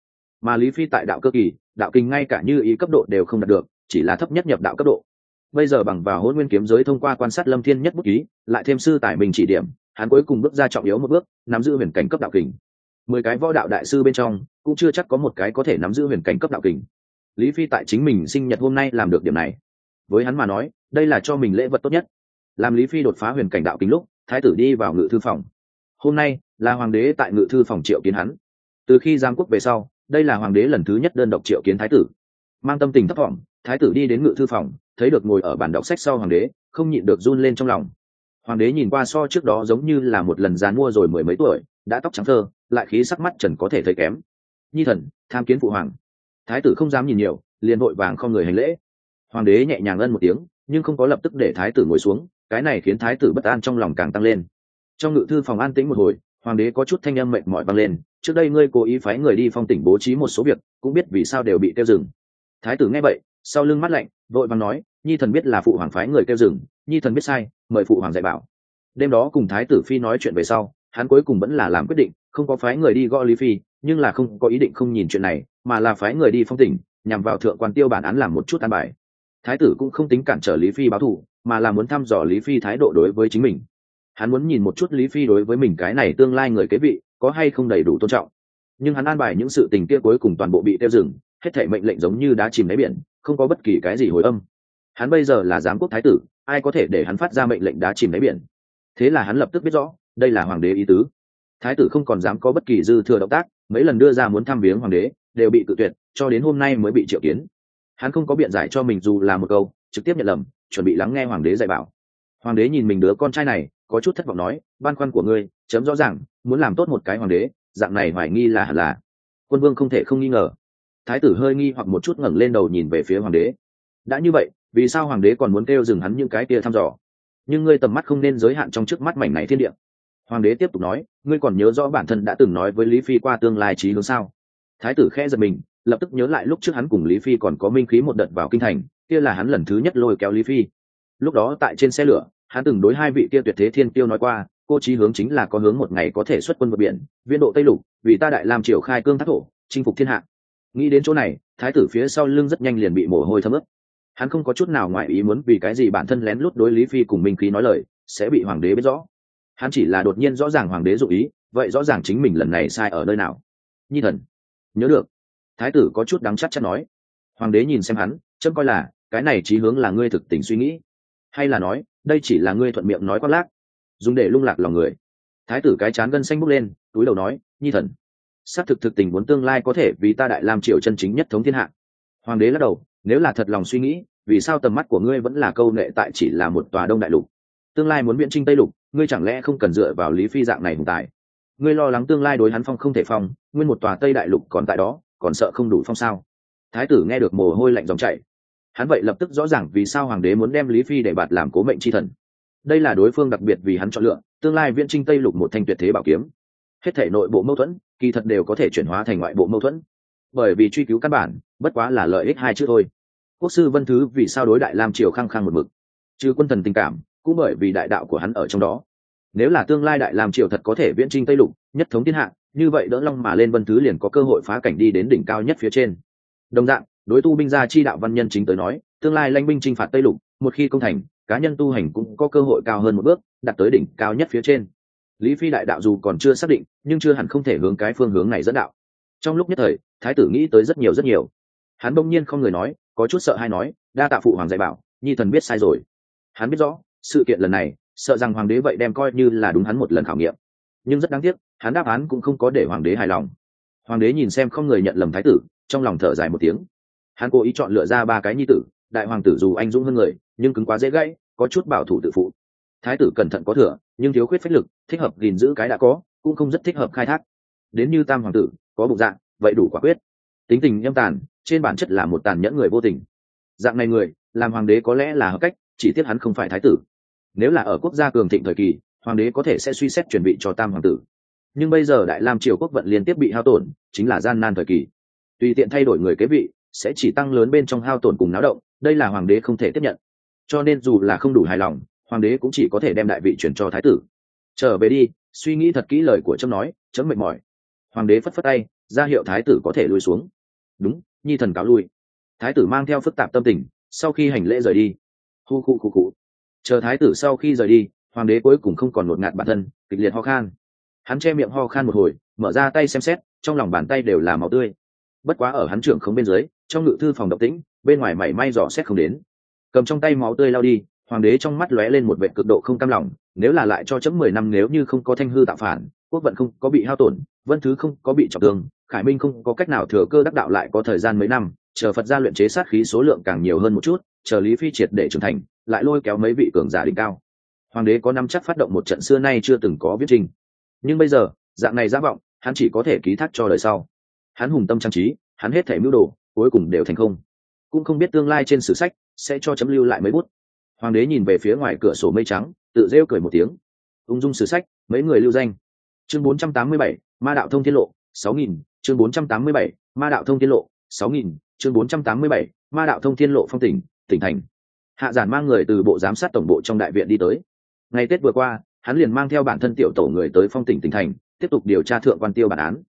Mà lý phi tại đạo cơ kỳ, đạo kinh ngay cả như ý cấp độ đều không đạt được, chỉ là thấp nhất nhập đạo cấp độ. Bây giờ bằng vào hôn nguyên kiếm giới thông qua quan sát lâm thiên nhất bút ký, lại thêm sư tài mình chỉ điểm hắn cuối cùng bước ra trọng yếu một bước, nắm giữ huyền cảnh cấp đạo kình. Mười cái võ đạo đại sư bên trong, cũng chưa chắc có một cái có thể nắm giữ huyền cảnh cấp đạo kình. Lý phi tại chính mình sinh nhật hôm nay làm được điểm này. Với hắn mà nói, đây là cho mình lễ vật tốt nhất. Làm lý phi đột phá huyền cảnh đạo kính lúc, thái tử đi vào ngự thư phòng. Hôm nay, là hoàng đế tại ngự thư phòng triệu kiến hắn. Từ khi giang quốc về sau, đây là hoàng đế lần thứ nhất đơn độc triệu kiến thái tử. Mang tâm tình thấp thỏm, thái tử đi đến ngự thư phòng, thấy được ngồi ở bàn đọc sách sau hoàng đế, không nhịn được run lên trong lòng hoàng đế nhìn qua so trước đó giống như là một lần dán mua rồi mười mấy tuổi, đã tóc trắng thơ, lại khí sắc mắt trần có thể thấy kém. Nhi thần, tham kiến phụ hoàng. Thái tử không dám nhìn nhiều, liền vội vàng không người hành lễ. Hoàng đế nhẹ nhàng ân một tiếng, nhưng không có lập tức để thái tử ngồi xuống, cái này khiến thái tử bất an trong lòng càng tăng lên. Trong ngự thư phòng an tĩnh một hồi, hoàng đế có chút thanh âm mệt mỏi vang lên, trước đây ngươi cố ý phái người đi phong tỉnh bố trí một số việc, cũng biết vì sao đều bị kêu dừng. Thái tử nghe vậy, sau lưng mắt lạnh, vội vàng nói, nhi thần biết là phụ hoàng phái người kêu dừng, nhi thần biết sai mời phụ hoàng dạy bảo. Đêm đó cùng thái tử phi nói chuyện về sau, hắn cuối cùng vẫn là làm quyết định, không có phái người đi gõ lý phi, nhưng là không có ý định không nhìn chuyện này, mà là phái người đi phong tỉnh, nhằm vào thượng quan tiêu bản án làm một chút an bài. Thái tử cũng không tính cản trở lý phi báo thù, mà là muốn thăm dò lý phi thái độ đối với chính mình. Hắn muốn nhìn một chút lý phi đối với mình cái này tương lai người kế vị, có hay không đầy đủ tôn trọng. Nhưng hắn an bài những sự tình kia cuối cùng toàn bộ bị tiêu dừng, hết thể mệnh lệnh giống như đã chìm đáy biển, không có bất kỳ cái gì hồi âm hắn bây giờ là giám quốc thái tử, ai có thể để hắn phát ra mệnh lệnh đá chìm đáy biển? Thế là hắn lập tức biết rõ, đây là hoàng đế ý tứ. Thái tử không còn dám có bất kỳ dư thừa động tác, mấy lần đưa ra muốn thăm viếng hoàng đế, đều bị cự tuyệt, cho đến hôm nay mới bị triệu kiến. Hắn không có biện giải cho mình dù là một câu, trực tiếp nhận lầm, chuẩn bị lắng nghe hoàng đế dạy bảo. Hoàng đế nhìn mình đứa con trai này, có chút thất vọng nói ban khoăn của ngươi, chấm rõ ràng, muốn làm tốt một cái hoàng đế, dạng này hoài nghi là hẳn là. Quân vương không thể không nghi ngờ. Thái tử hơi nghi hoặc một chút ngẩng lên đầu nhìn về phía hoàng đế. Đã như vậy vì sao hoàng đế còn muốn kêu dừng hắn những cái kia thăm dò? Nhưng ngươi tầm mắt không nên giới hạn trong trước mắt mảnh này thiên địa. Hoàng đế tiếp tục nói, ngươi còn nhớ rõ bản thân đã từng nói với lý phi qua tương lai trí hướng sao? Thái tử khẽ giật mình, lập tức nhớ lại lúc trước hắn cùng lý phi còn có minh khí một đợt vào kinh thành, kia là hắn lần thứ nhất lôi kéo lý phi. Lúc đó tại trên xe lửa, hắn từng đối hai vị kia tuyệt thế thiên tiêu nói qua, cô trí hướng chính là có hướng một ngày có thể xuất quân vượt biển, viên độ tây lục, vì ta đại làm triều khai cương thác thổ, chinh phục thiên hạ. Nghĩ đến chỗ này, thái tử phía sau lưng rất nhanh liền bị mồ hôi thấm ướt hắn không có chút nào ngoại ý muốn vì cái gì bản thân lén lút đối lý phi cùng minh khí nói lời, sẽ bị hoàng đế biết rõ. Hắn chỉ là đột nhiên rõ ràng hoàng đế dụ ý, vậy rõ ràng chính mình lần này sai ở nơi nào. Nhi thần, nhớ được. Thái tử có chút đắng chắc chắn nói. Hoàng đế nhìn xem hắn, chấm coi là, cái này trí hướng là ngươi thực tình suy nghĩ. Hay là nói, đây chỉ là ngươi thuận miệng nói khoác lác dùng để lung lạc lòng người. Thái tử cái chán gân xanh bốc lên, túi đầu nói, nhi thần. Xác thực thực tình muốn tương lai có thể vì ta đại làm triều chân chính nhất thống thiên hạ. Hoàng đế lắc đầu nếu là thật lòng suy nghĩ, vì sao tầm mắt của ngươi vẫn là câu nệ tại chỉ là một tòa đông đại lục? Tương lai muốn viễn trinh tây lục, ngươi chẳng lẽ không cần dựa vào lý phi dạng này hùng tài? Ngươi lo lắng tương lai đối hắn phong không thể phong, nguyên một tòa tây đại lục còn tại đó, còn sợ không đủ phong sao? Thái tử nghe được mồ hôi lạnh dòng chảy. Hắn vậy lập tức rõ ràng vì sao hoàng đế muốn đem lý phi để bạt làm cố mệnh c h i thần. Đây là đối phương đặc biệt vì hắn chọn lựa, tương lai viễn trinh tây lục một thanh tuyệt thế bảo kiếm. Hết thể nội bộ mâu thuẫn, kỳ thật đều có thể chuyển hóa thành ngoại bộ mâu thuẫn. Bởi vì truy cứu căn bản, bất quá là lợi ích hai chữ thôi quốc sư vân thứ vì sao đối đại lam triều khăng khăng một mực chứ quân thần tình cảm cũng bởi vì đại đạo của hắn ở trong đó nếu là tương lai đại lam triều thật có thể viễn trinh tây lục nhất thống thiên hạ như vậy đỡ long mà lên vân thứ liền có cơ hội phá cảnh đi đến đỉnh cao nhất phía trên đồng dạng đối tu binh gia chi đạo văn nhân chính tới nói tương lai lãnh binh chinh phạt tây lục một khi công thành cá nhân tu hành cũng có cơ hội cao hơn một bước đạt tới đỉnh cao nhất phía trên lý phi đại đạo dù còn chưa xác định nhưng chưa hẳn không thể hướng cái phương hướng này dẫn đạo trong lúc nhất thời thái tử nghĩ tới rất nhiều rất nhiều hắn bỗng nhiên không người nói có chút sợ hay nói, đa tạ phụ hoàng dạy bảo, nhi thần biết sai rồi. Hắn biết rõ, sự kiện lần này, sợ rằng hoàng đế vậy đem coi như là đúng hắn một lần khảo nghiệm. Nhưng rất đáng tiếc, hắn đáp án cũng không có để hoàng đế hài lòng. Hoàng đế nhìn xem không người nhận lầm thái tử, trong lòng thở dài một tiếng. Hắn cố ý chọn lựa ra ba cái nhi tử, đại hoàng tử dù anh dũng hơn người, nhưng cứng quá dễ gãy, có chút bảo thủ tự phụ. Thái tử cẩn thận có thừa, nhưng thiếu khuyết phách lực, thích hợp gìn giữ cái đã có, cũng không rất thích hợp khai thác. Đến như tam hoàng tử, có bụng dạng vậy đủ quả quyết. Tính tình nhâm tàn trên bản chất là một tàn nhẫn người vô tình. Dạng này người, làm hoàng đế có lẽ là hợp cách, chỉ tiếc hắn không phải thái tử. Nếu là ở quốc gia cường thịnh thời kỳ, hoàng đế có thể sẽ suy xét chuẩn bị cho tam hoàng tử. Nhưng bây giờ đại lam triều quốc vận liên tiếp bị hao tổn, chính là gian nan thời kỳ. Tùy tiện thay đổi người kế vị, sẽ chỉ tăng lớn bên trong hao tổn cùng náo động, đây là hoàng đế không thể tiếp nhận. Cho nên dù là không đủ hài lòng, hoàng đế cũng chỉ có thể đem đại vị chuyển cho thái tử. Trở về đi, suy nghĩ thật kỹ lời của trâm nói chấm mệt mỏi. Hoàng đế phất phất tay, ra hiệu thái tử có thể lui xuống. Đúng nhi thần cáo lui. Thái tử mang theo phức tạp tâm tình, sau khi hành lễ rời đi. Hu khu khu khu. Chờ thái tử sau khi rời đi, hoàng đế cuối cùng không còn ngột ngạt bản thân, kịch liệt ho khan. Hắn che miệng ho khan một hồi, mở ra tay xem xét, trong lòng bàn tay đều là máu tươi. Bất quá ở hắn trưởng không bên dưới, trong ngự thư phòng độc tĩnh, bên ngoài mảy may dò xét không đến. Cầm trong tay máu tươi lao đi hoàng đế trong mắt lóe lên một vệ cực độ không cam lòng, nếu là lại cho chấm mười năm nếu như không có thanh hư tạo phản, quốc vận không có bị hao tổn, vân thứ không có bị trọng thương, khải minh không có cách nào thừa cơ đắc đạo lại có thời gian mấy năm, chờ phật gia luyện chế sát khí số lượng càng nhiều hơn một chút, chờ lý phi triệt để trưởng thành, lại lôi kéo mấy vị cường giả đỉnh cao. Hoàng đế có năm chắc phát động một trận xưa nay chưa từng có viết trình. Nhưng bây giờ, dạng này giả vọng, hắn chỉ có thể ký thác cho đời sau. Hắn hùng tâm trang trí, hắn hết thể mưu đồ, cuối cùng đều thành không. Cũng không biết tương lai trên sử sách sẽ cho chấm lưu lại mấy bút hoàng đế nhìn về phía ngoài cửa sổ mây trắng tự rêu cười một tiếng. Ung dung sử sách mấy người lưu danh. Chương 487, ma đạo thông thiên lộ 6.000, chương 487, ma đạo thông thiên lộ 6.000, chương 487, ma đạo thông thiên lộ phong tỉnh tỉnh thành. Hạ giản mang người từ bộ giám sát tổng bộ trong đại viện đi tới. Ngày tết vừa qua hắn liền mang theo bản thân tiểu tổ người tới phong tỉnh tỉnh thành tiếp tục điều tra thượng quan tiêu bản án.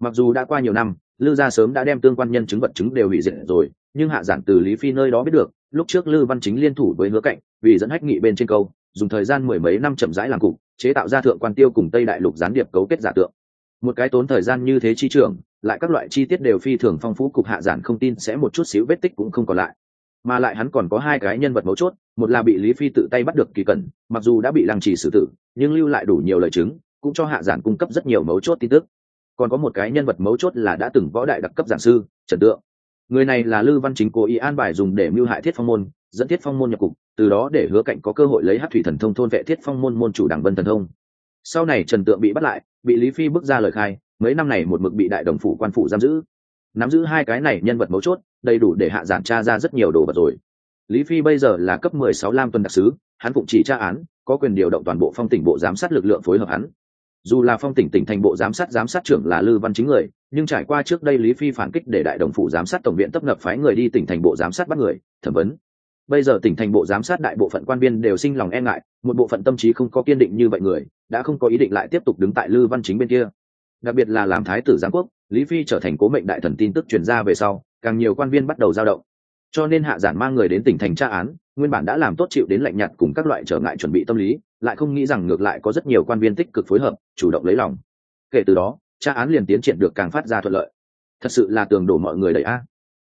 Mặc dù đã qua nhiều năm lư gia sớm đã đem tương quan nhân chứng vật chứng đều hủy diệt rồi nhưng hạ giản từ lý phi nơi đó biết được, lúc trước lư văn chính liên thủ với hứa cạnh, vì dẫn hách nghị bên trên câu, dùng thời gian mười mấy năm chậm rãi làm cục, chế tạo ra thượng quan tiêu cùng tây đại lục gián điệp cấu kết giả tượng. Một cái tốn thời gian như thế chi trường lại các loại chi tiết đều phi thường phong phú, cục hạ giản không tin sẽ một chút xíu vết tích cũng không còn lại. Mà lại hắn còn có hai cái nhân vật mấu chốt, một là bị lý phi tự tay bắt được kỳ cẩn, mặc dù đã bị lăng trì xử tử, nhưng lưu lại đủ nhiều lời chứng, cũng cho hạ giản cung cấp rất nhiều mấu chốt tin tức. Còn có một cái nhân vật mấu chốt là đã từng võ đại đặc cấp giảng sư, trần tượng người này là lư văn chính cố ý an bài dùng để mưu hại thiết phong môn, dẫn thiết phong môn nhập cục, từ đó để hứa cạnh có cơ hội lấy hát thủy thần thông thôn vệ thiết phong môn môn chủ đảng vân thần thông. Sau này trần tượng bị bắt lại, bị lý phi bước ra lời khai, mấy năm này một mực bị đại đồng phủ quan phủ giam giữ. Nắm giữ hai cái này nhân vật mấu chốt, đầy đủ để hạ giản tra ra rất nhiều đồ vật rồi. Lý phi bây giờ là cấp mười sáu lam tuần đặc sứ, hắn phụng chỉ tra án, có quyền điều động toàn bộ phong tỉnh bộ giám sát lực lượng phối hợp hắn. Dù là phong tỉnh tỉnh thành bộ giám sát giám sát trưởng là lư văn chính người nhưng trải qua trước đây lý phi phản kích để đại đồng phủ giám sát tổng viện tấp nập phái người đi tỉnh thành bộ giám sát bắt người, thẩm vấn. Bây giờ tỉnh thành bộ giám sát đại bộ phận quan viên đều sinh lòng e ngại, một bộ phận tâm trí không có kiên định như vậy người, đã không có ý định lại tiếp tục đứng tại lư văn chính bên kia. Đặc biệt là làm thái tử giám quốc, lý phi trở thành cố mệnh đại thần tin tức truyền ra về sau, càng nhiều quan viên bắt đầu dao động. Cho nên hạ giản mang người đến tỉnh thành tra án, nguyên bản đã làm tốt chịu đến lạnh nhạt cùng các loại trở ngại chuẩn bị tâm lý, lại không nghĩ rằng ngược lại có rất nhiều quan viên tích cực phối hợp, chủ động lấy lòng. Kể từ đó tra án liền tiến triển được càng phát ra thuận lợi. Thật sự là tường đổ mọi người đầy a.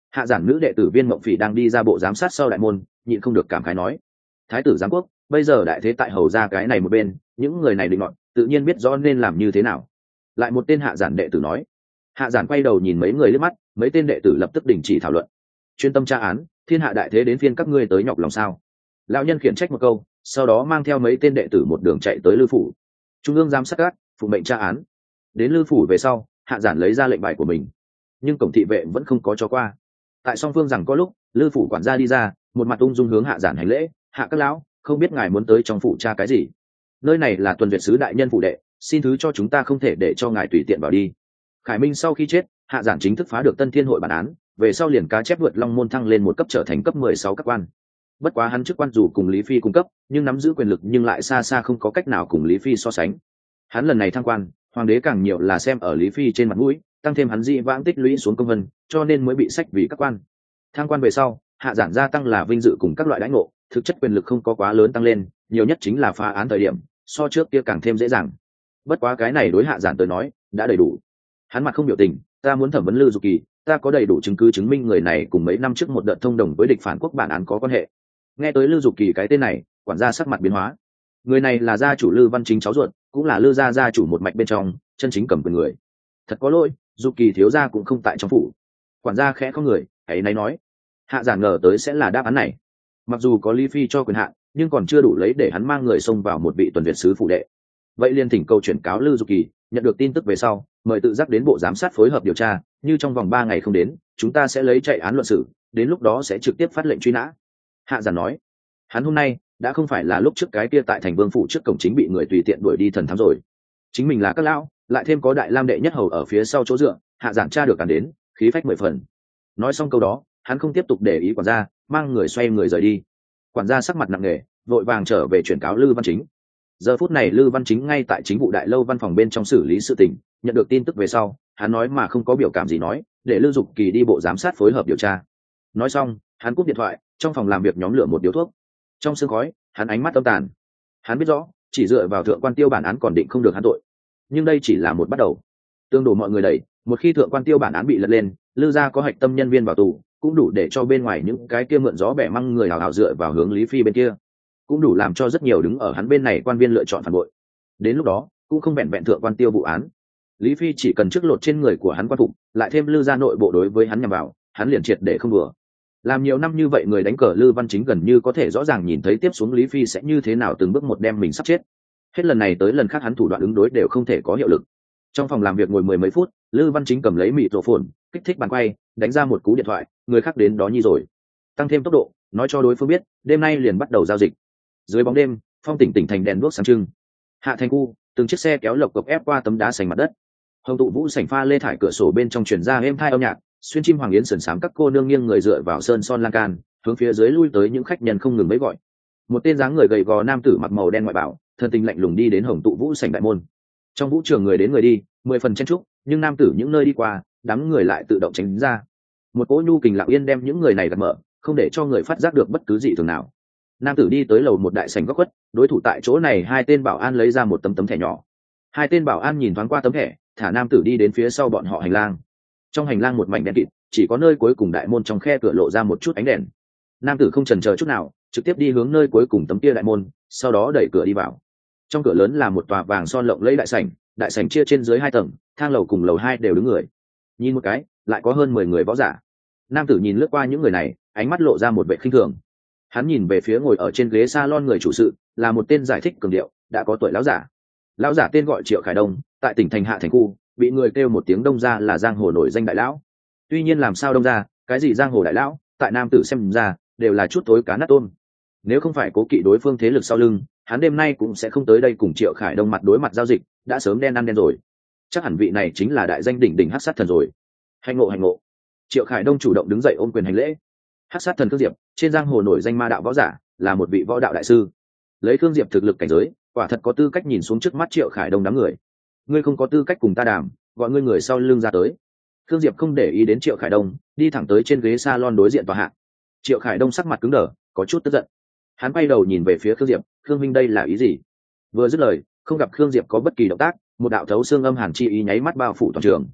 Hạ giản nữ đệ tử viên mộng phỉ đang đi ra bộ giám sát sau đại môn, nhịn không được cảm khái nói. Thái tử giám quốc, bây giờ đại thế tại hầu ra cái này một bên, những người này định ngọn, tự nhiên biết rõ nên làm như thế nào. Lại một tên hạ giản đệ tử nói. Hạ giản quay đầu nhìn mấy người liếc mắt, mấy tên đệ tử lập tức đình chỉ thảo luận. Chuyên tâm tra án, thiên hạ đại thế đến phiên các ngươi tới nhọc lòng sao? Lão nhân khiển trách một câu, sau đó mang theo mấy tên đệ tử một đường chạy tới lư phủ. Trung ương giám sát các, phụ mệnh tra án đến lư phủ về sau, hạ giản lấy ra lệnh bài của mình. Nhưng cổng thị vệ vẫn không có cho qua. Tại song phương rằng có lúc, lư phủ quản gia đi ra, một mặt ung dung hướng hạ giản hành lễ, hạ các lão, không biết ngài muốn tới trong phủ cha cái gì? Nơi này là tuần việt sứ đại nhân phụ đệ, xin thứ cho chúng ta không thể để cho ngài tùy tiện vào đi. Khải minh sau khi chết, hạ giản chính thức phá được tân thiên hội bản án, về sau liền cá chép vượt long môn thăng lên một cấp trở thành cấp mười sáu các quan. Bất quá hắn chức quan dù cùng lý phi cung cấp, nhưng nắm giữ quyền lực nhưng lại xa xa không có cách nào cùng lý phi so sánh. Hắn lần này thăng quan hoàng đế càng nhiều là xem ở lý phi trên mặt mũi, tăng thêm hắn di vãng tích lũy xuống công vân, cho nên mới bị sách vì các quan. Thang quan về sau, hạ giản gia tăng là vinh dự cùng các loại đãi ngộ, thực chất quyền lực không có quá lớn tăng lên, nhiều nhất chính là phá án thời điểm, so trước kia càng thêm dễ dàng. Bất quá cái này đối hạ giản tới nói, đã đầy đủ. Hắn mặt không biểu tình, ta muốn thẩm vấn lư dục kỳ, ta có đầy đủ chứng cứ chứng minh người này cùng mấy năm trước một đợt thông đồng với địch phản quốc bản án có quan hệ. Nghe tới lư dục kỳ cái tên này, quản gia sắc mặt biến hóa. Người này là gia chủ lư văn chính cháu ruột cũng là lư gia gia chủ một mạch bên trong, chân chính cầm quyền người. Thật có lỗi, dục kỳ thiếu gia cũng không tại trong phủ. Quản gia khẽ có người, hãy náy nói. Hạ giả ngờ tới sẽ là đáp án này. Mặc dù có lý phi cho quyền hạn, nhưng còn chưa đủ lấy để hắn mang người xông vào một vị tuần việt sứ phụ đệ. Vậy liên thỉnh câu chuyển cáo lư dục kỳ, nhận được tin tức về sau, mời tự giác đến bộ giám sát phối hợp điều tra, như trong vòng ba ngày không đến, chúng ta sẽ lấy chạy án luận xử đến lúc đó sẽ trực tiếp phát lệnh truy nã. Hạ giản nói, hắn hôm nay đã không phải là lúc trước cái kia tại thành vương phủ trước cổng chính bị người tùy tiện đuổi đi thần thám rồi. Chính mình là các lão, lại thêm có đại lam đệ nhất hầu ở phía sau chỗ dựa, hạ giản tra được cản đến, khí phách mười phần. Nói xong câu đó, hắn không tiếp tục để ý quản gia, mang người xoay người rời đi. Quản gia sắc mặt nặng nề, vội vàng trở về chuyển cáo lư văn chính. Giờ phút này lư văn chính ngay tại chính vụ đại lâu văn phòng bên trong xử lý sự tình, nhận được tin tức về sau, hắn nói mà không có biểu cảm gì nói, để lưu dục kỳ đi bộ giám sát phối hợp điều tra. Nói xong, hắn cúp điện thoại, trong phòng làm việc nhóm lửa một điếu thuốc trong sương khói, hắn ánh mắt âm tàn. Hắn biết rõ, chỉ dựa vào thượng quan tiêu bản án còn định không được hắn tội. Nhưng đây chỉ là một bắt đầu. Tương đổ mọi người đẩy, một khi thượng quan tiêu bản án bị lật lên, lư gia có hạch tâm nhân viên vào tù, cũng đủ để cho bên ngoài những cái kia mượn gió bẻ măng người hào hào dựa vào hướng lý phi bên kia. Cũng đủ làm cho rất nhiều đứng ở hắn bên này quan viên lựa chọn phản bội. Đến lúc đó, cũng không vẹn vẹn thượng quan tiêu vụ án. Lý phi chỉ cần trước lột trên người của hắn quan phục, lại thêm lư gia nội bộ đối với hắn nhằm vào, hắn liền triệt để không vừa làm nhiều năm như vậy người đánh cờ lư văn chính gần như có thể rõ ràng nhìn thấy tiếp xuống lý phi sẽ như thế nào từng bước một đem mình sắp chết. Hết lần này tới lần khác hắn thủ đoạn ứng đối đều không thể có hiệu lực. Trong phòng làm việc ngồi mười mấy phút, lư văn chính cầm lấy mịt rổ phồn, kích thích bàn quay, đánh ra một cú điện thoại, người khác đến đó nhi rồi. Tăng thêm tốc độ, nói cho đối phương biết, đêm nay liền bắt đầu giao dịch. Dưới bóng đêm, phong tỉnh tỉnh thành đèn đuốc sáng trưng. Hạ thành khu, từng chiếc xe kéo lộc cộc ép qua tấm đá sành mặt đất. Hồng tụ vũ sảnh pha lê thải cửa sổ bên trong truyền ra êm thai âm nhạc xuyên chim hoàng yến sườn sám các cô nương nghiêng người dựa vào sơn son lan can, hướng phía dưới lui tới những khách nhân không ngừng mấy gọi. Một tên dáng người gầy gò nam tử mặc màu đen ngoại bảo, thân tình lạnh lùng đi đến hồng tụ vũ sảnh đại môn. Trong vũ trường người đến người đi, mười phần chen trúc nhưng nam tử những nơi đi qua, đám người lại tự động tránh ra. Một cỗ nhu kình lặng yên đem những người này gạt mở, không để cho người phát giác được bất cứ gì thường nào. Nam tử đi tới lầu một đại sảnh góc khuất, đối thủ tại chỗ này hai tên bảo an lấy ra một tấm tấm thẻ nhỏ. Hai tên bảo an nhìn thoáng qua tấm thẻ, thả nam tử đi đến phía sau bọn họ hành lang trong hành lang một mảnh đen kịt, chỉ có nơi cuối cùng đại môn trong khe cửa lộ ra một chút ánh đèn. Nam tử không trần chờ chút nào, trực tiếp đi hướng nơi cuối cùng tấm kia đại môn, sau đó đẩy cửa đi vào. Trong cửa lớn là một tòa vàng son lộng lấy đại sảnh đại sảnh chia trên dưới hai tầng, thang lầu cùng lầu hai đều đứng người. Nhìn một cái, lại có hơn mười người võ giả. Nam tử nhìn lướt qua những người này, ánh mắt lộ ra một vệ khinh thường. Hắn nhìn về phía ngồi ở trên ghế s a lon người chủ sự, là một tên giải thích cường điệu, đã có tuổi lão giả. Lão giả tên gọi triệu khải đông, tại tỉnh thành hạ thành khu bị người kêu một tiếng đông ra là giang hồ nổi danh đại lão. Tuy nhiên làm sao đông ra, cái gì giang hồ đại lão, tại nam tử xem ra, đều là chút tối cá nát tôm. Nếu không phải cố kỵ đối phương thế lực sau lưng, hắn đêm nay cũng sẽ không tới đây cùng triệu khải đông mặt đối mặt giao dịch, đã sớm đen ăn đen rồi. Chắc hẳn vị này chính là đại danh đỉnh đỉnh hát sát thần rồi. Hành ngộ hành ngộ. Triệu khải đông chủ động đứng dậy ôm quyền hành lễ. Hát sát thần khương diệp, trên giang hồ nổi danh ma đạo võ giả, là một vị võ đạo đại sư. Lấy khương diệp thực lực cảnh giới, quả thật có tư cách nhìn xuống trước mắt triệu khải đông đám người ngươi không có tư cách cùng ta đàm, gọi ngươi người sau lưng ra tới. Thương diệp không để ý đến triệu khải đông, đi thẳng tới trên ghế s a lon đối diện tòa hạng triệu khải đông sắc mặt cứng đờ, có chút tức giận. Hắn quay đầu nhìn về phía khương diệp, khương minh đây là ý gì? Vừa dứt lời, không gặp khương diệp có bất kỳ động tác, một đạo thấu xương âm hàn chi ý nháy mắt bao phủ toàn trường.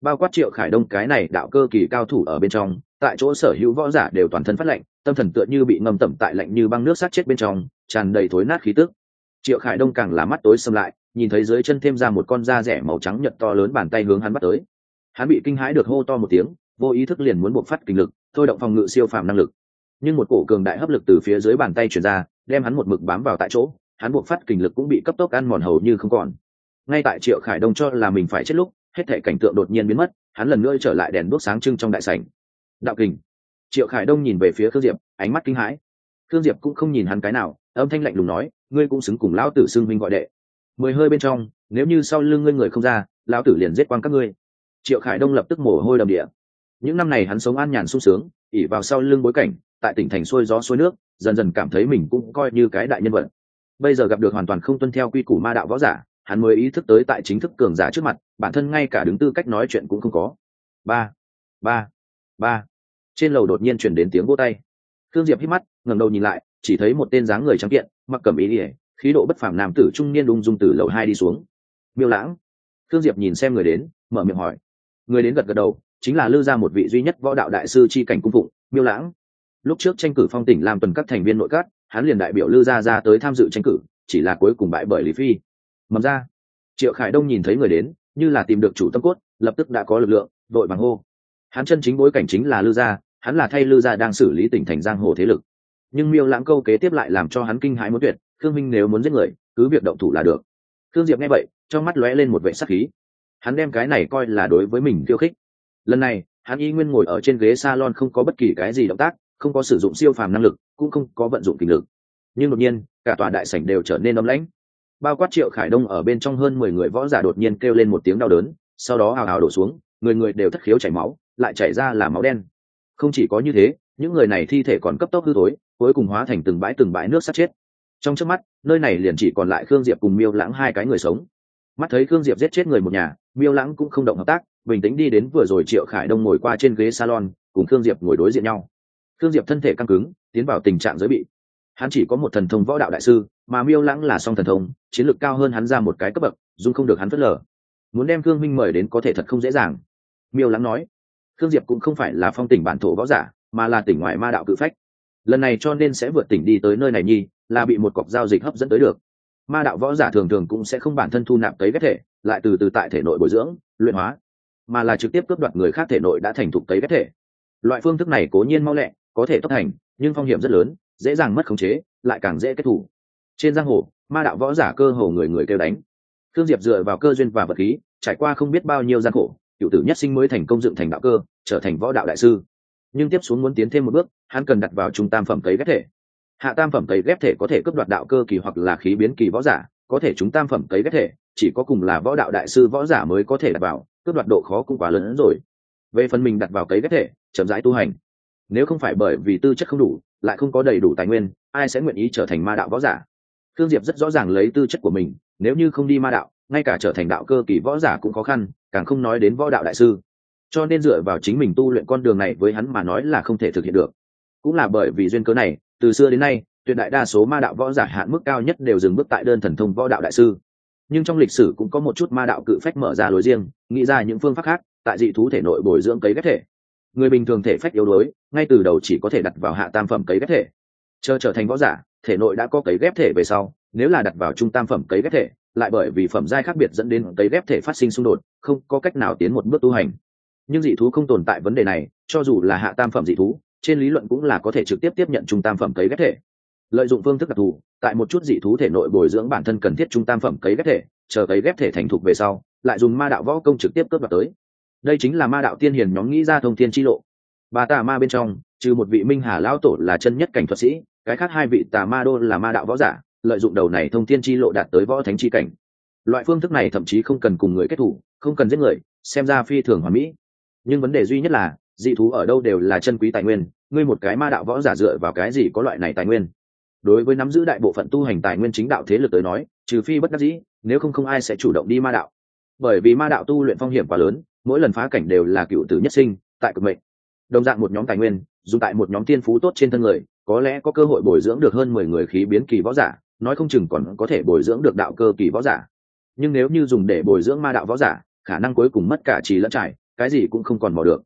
Bao quát triệu khải đông, cái này đạo cơ kỳ cao thủ ở bên trong, tại chỗ sở hữu võ giả đều toàn thân phát lạnh, tâm thần tựa như bị ngâm tẩm tại lạnh như băng nước sát chết bên trong, tràn đầy thối nát khí tức. Triệu khải đông càng là mắt tối xâm lại nhìn thấy dưới chân thêm ra một con da rẻ màu trắng nhật to lớn bàn tay hướng hắn bắt tới. Hắn bị kinh hãi được hô to một tiếng, vô ý thức liền muốn buộc phát kinh lực, thôi động phòng ngự siêu phàm năng lực. Nhưng một cổ cường đại hấp lực từ phía dưới bàn tay chuyển ra, đem hắn một mực bám vào tại chỗ, hắn buộc phát kinh lực cũng bị cấp tốc ăn mòn hầu như không còn. Ngay tại triệu khải đông cho là mình phải chết lúc, hết thể cảnh tượng đột nhiên biến mất, hắn lần nữa trở lại đèn đuốc sáng trưng trong đại sảnh. Đạo kình. Triệu khải đông nhìn về phía khương diệp, ánh mắt kinh hãi. Khương diệp cũng không nhìn hắn cái nào, âm thanh lạnh lùng nói, ngươi cũng xứng cùng lão tử xưng minh gọi đệ mười hơi bên trong, nếu như sau lưng ngươi người không ra, lão tử liền giết quang các ngươi. Triệu khải đông lập tức mồ hôi đầm địa. Những năm này hắn sống an nhàn sung sướng, ỉ vào sau lưng bối cảnh, tại tỉnh thành xuôi gió xuôi nước, dần dần cảm thấy mình cũng coi như cái đại nhân vật. Bây giờ gặp được hoàn toàn không tuân theo quy củ ma đạo võ giả, hắn mới ý thức tới tại chính thức cường giả trước mặt, bản thân ngay cả đứng tư cách nói chuyện cũng không có. Ba ba ba. Trên lầu đột nhiên chuyển đến tiếng vô tay. Thương diệp hít mắt, ngẩng đầu nhìn lại, chỉ thấy một tên dáng người trắng kiện, mặc cẩm ý ỉa khí độ bất phàm nam tử trung niên ung dung từ lầu hai đi xuống. Miêu lãng. Thương diệp nhìn xem người đến, mở miệng hỏi. Người đến gật gật đầu, chính là lư ra một vị duy nhất võ đạo đại sư chi cảnh cung phụng, miêu lãng. Lúc trước tranh cử phong tỉnh làm tuần các thành viên nội các, hắn liền đại biểu lư gia ra tới tham dự tranh cử, chỉ là cuối cùng bại bởi lý phi. Mầm ra. Triệu khải đông nhìn thấy người đến, như là tìm được chủ tâm cốt, lập tức đã có lực lượng, đội bằng hô. Hắn chân chính bối cảnh chính là lư gia hắn là thay lư gia đang xử lý tỉnh thành giang hồ thế lực. Nhưng miêu lãng câu kế tiếp lại làm cho hắn kinh hãi muốn tuyệt khương minh nếu muốn giết người, cứ việc động thủ là được. Khương diệp nghe vậy, trong mắt lóe lên một vệ sắc khí. Hắn đem cái này coi là đối với mình khiêu khích. Lần này, hắn y nguyên ngồi ở trên ghế salon không có bất kỳ cái gì động tác, không có sử dụng siêu phàm năng lực, cũng không có vận dụng kinh lực. Nhưng đột nhiên, cả tòa đại sảnh đều trở nên ấm lãnh. Bao quát triệu khải đông ở bên trong hơn mười người võ giả đột nhiên kêu lên một tiếng đau đớn, sau đó hào hào đổ xuống, người người đều thất khiếu chảy máu, lại chảy ra là máu đen. Không chỉ có như thế, những người này thi thể còn cấp tốc hư tối cuối cùng hóa thành từng bãi từng bãi nước sắt chết trong trước mắt, nơi này liền chỉ còn lại khương diệp cùng miêu lãng hai cái người sống. Mắt thấy khương diệp giết chết người một nhà, miêu lãng cũng không động hợp tác, bình tĩnh đi đến vừa rồi triệu khải đông ngồi qua trên ghế salon, cùng khương diệp ngồi đối diện nhau. Khương diệp thân thể căng cứng, tiến vào tình trạng giới bị. Hắn chỉ có một thần thông võ đạo đại sư, mà miêu lãng là song thần thông, chiến lược cao hơn hắn ra một cái cấp bậc dung không được hắn phớt lờ. Muốn đem khương minh mời đến có thể thật không dễ dàng. Miêu lãng nói, khương diệp cũng không phải là phong tỉnh bản thổ võ giả, mà là tỉnh ngoại ma đạo cự phách. Lần này cho nên sẽ vượt tỉnh đi tới nơi này nhi là bị một cọc giao dịch hấp dẫn tới được. Ma đạo võ giả thường thường cũng sẽ không bản thân thu nạp tới ghép thể, lại từ từ tại thể nội bồi dưỡng, luyện hóa, mà là trực tiếp cướp đoạt người khác thể nội đã thành thục tới ghép thể. Loại phương thức này cố nhiên mau lẹ, có thể tốc thành nhưng phong hiểm rất lớn, dễ dàng mất khống chế, lại càng dễ kết thủ. Trên giang hồ, ma đạo võ giả cơ hồ người người kêu đánh. Thương diệp dựa vào cơ duyên và vật khí, trải qua không biết bao nhiêu gian khổ, cựu tử nhất sinh mới thành công dựng thành đạo cơ, trở thành võ đạo đại sư. Nhưng tiếp xuống muốn tiến thêm một bước, hắn cần đặt vào trung tam phẩm cấy ghép thể hạ tam phẩm cấy ghép thể có thể cấp đoạt đạo cơ kỳ hoặc là khí biến kỳ võ giả, có thể chúng tam phẩm cấy ghép thể, chỉ có cùng là võ đạo đại sư võ giả mới có thể đặt vào, cướp đoạt độ khó cũng quá lớn hơn rồi. Về phần mình đặt vào cấy ghép thể, chậm rãi tu hành. Nếu không phải bởi vì tư chất không đủ, lại không có đầy đủ tài nguyên, ai sẽ nguyện ý trở thành ma đạo võ giả? Thương diệp rất rõ ràng lấy tư chất của mình, nếu như không đi ma đạo, ngay cả trở thành đạo cơ kỳ võ giả cũng khó khăn, càng không nói đến võ đạo đại sư. Cho nên dựa vào chính mình tu luyện con đường này với hắn mà nói là không thể thực hiện được. Cũng là bởi vì duyên cớ này từ xưa đến nay, tuyệt đại đa số ma đạo võ giả hạn mức cao nhất đều dừng bước tại đơn thần thông võ đạo đại sư. Nhưng trong lịch sử cũng có một chút ma đạo cự phách mở ra lối riêng, nghĩ ra những phương pháp khác, tại dị thú thể nội bồi dưỡng cấy ghép thể. Người bình thường thể phách yếu đuối, ngay từ đầu chỉ có thể đặt vào hạ tam phẩm cấy ghép thể. Chờ trở thành võ giả, thể nội đã có cấy ghép thể về sau, nếu là đặt vào trung tam phẩm cấy ghép thể, lại bởi vì phẩm giai khác biệt dẫn đến cấy ghép thể phát sinh xung đột, không có cách nào tiến một bước tu hành. Nhưng dị thú không tồn tại vấn đề này, cho dù là hạ tam phẩm dị thú trên lý luận cũng là có thể trực tiếp tiếp nhận trung tam phẩm cấy ghép thể. Lợi dụng phương thức đặc thù, tại một chút dị thú thể nội bồi dưỡng bản thân cần thiết trung tam phẩm cấy ghép thể, chờ cấy ghép thể thành thục về sau, lại dùng ma đạo võ công trực tiếp cướp đoạt tới. Đây chính là ma đạo tiên hiền nhóm nghĩ ra thông thiên chi lộ. Bà tà ma bên trong, trừ một vị minh hà lão tổ là chân nhất cảnh thuật sĩ, cái khác hai vị tà ma đô là ma đạo võ giả, lợi dụng đầu này thông thiên chi lộ đạt tới võ thánh chi cảnh. Loại phương thức này thậm chí không cần cùng người kết thủ, không cần giết người, xem ra phi thường hoàn mỹ. Nhưng vấn đề duy nhất là dị thú ở đâu đều là chân quý tài nguyên, ngươi một cái ma đạo võ giả dựa vào cái gì có loại này tài nguyên? Đối với nắm giữ đại bộ phận tu hành tài nguyên chính đạo thế lực tới nói, trừ phi bất đắc dĩ, nếu không không ai sẽ chủ động đi ma đạo. Bởi vì ma đạo tu luyện phong hiểm quá lớn, mỗi lần phá cảnh đều là cựu tử nhất sinh, tại cực mệnh. Đồng dạng một nhóm tài nguyên, dùng tại một nhóm tiên phú tốt trên thân người, có lẽ có cơ hội bồi dưỡng được hơn mười người khí biến kỳ võ giả, nói không chừng còn có thể bồi dưỡng được đạo cơ kỳ võ giả. Nhưng nếu như dùng để bồi dưỡng ma đạo võ giả, khả năng cuối cùng mất cả trì lẫn trải, cái gì cũng không còn bỏ được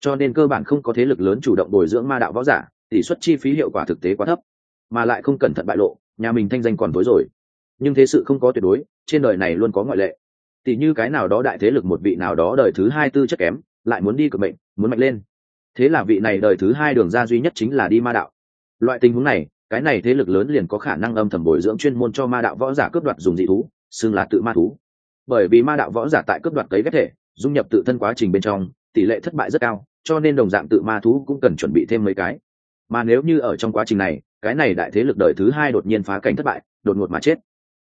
cho nên cơ bản không có thế lực lớn chủ động bồi dưỡng ma đạo võ giả, tỷ suất chi phí hiệu quả thực tế quá thấp, mà lại không cẩn thận bại lộ, nhà mình thanh danh còn tối rồi. Nhưng thế sự không có tuyệt đối, trên đời này luôn có ngoại lệ. Tỷ như cái nào đó đại thế lực một vị nào đó đời thứ hai tư chất kém, lại muốn đi cực bệnh muốn mạnh lên. Thế là vị này đời thứ hai đường ra duy nhất chính là đi ma đạo. Loại tình huống này, cái này thế lực lớn liền có khả năng âm thầm bồi dưỡng chuyên môn cho ma đạo võ giả cướp đoạt dùng dị thú, xưng là tự ma thú. Bởi vì ma đạo võ giả tại cướp đoạt cấy ghép thể, dung nhập tự thân quá trình bên trong tỷ lệ thất bại rất cao, cho nên đồng dạng tự ma thú cũng cần chuẩn bị thêm mấy cái. Mà nếu như ở trong quá trình này, cái này đại thế lực đời thứ hai đột nhiên phá cảnh thất bại, đột ngột mà chết.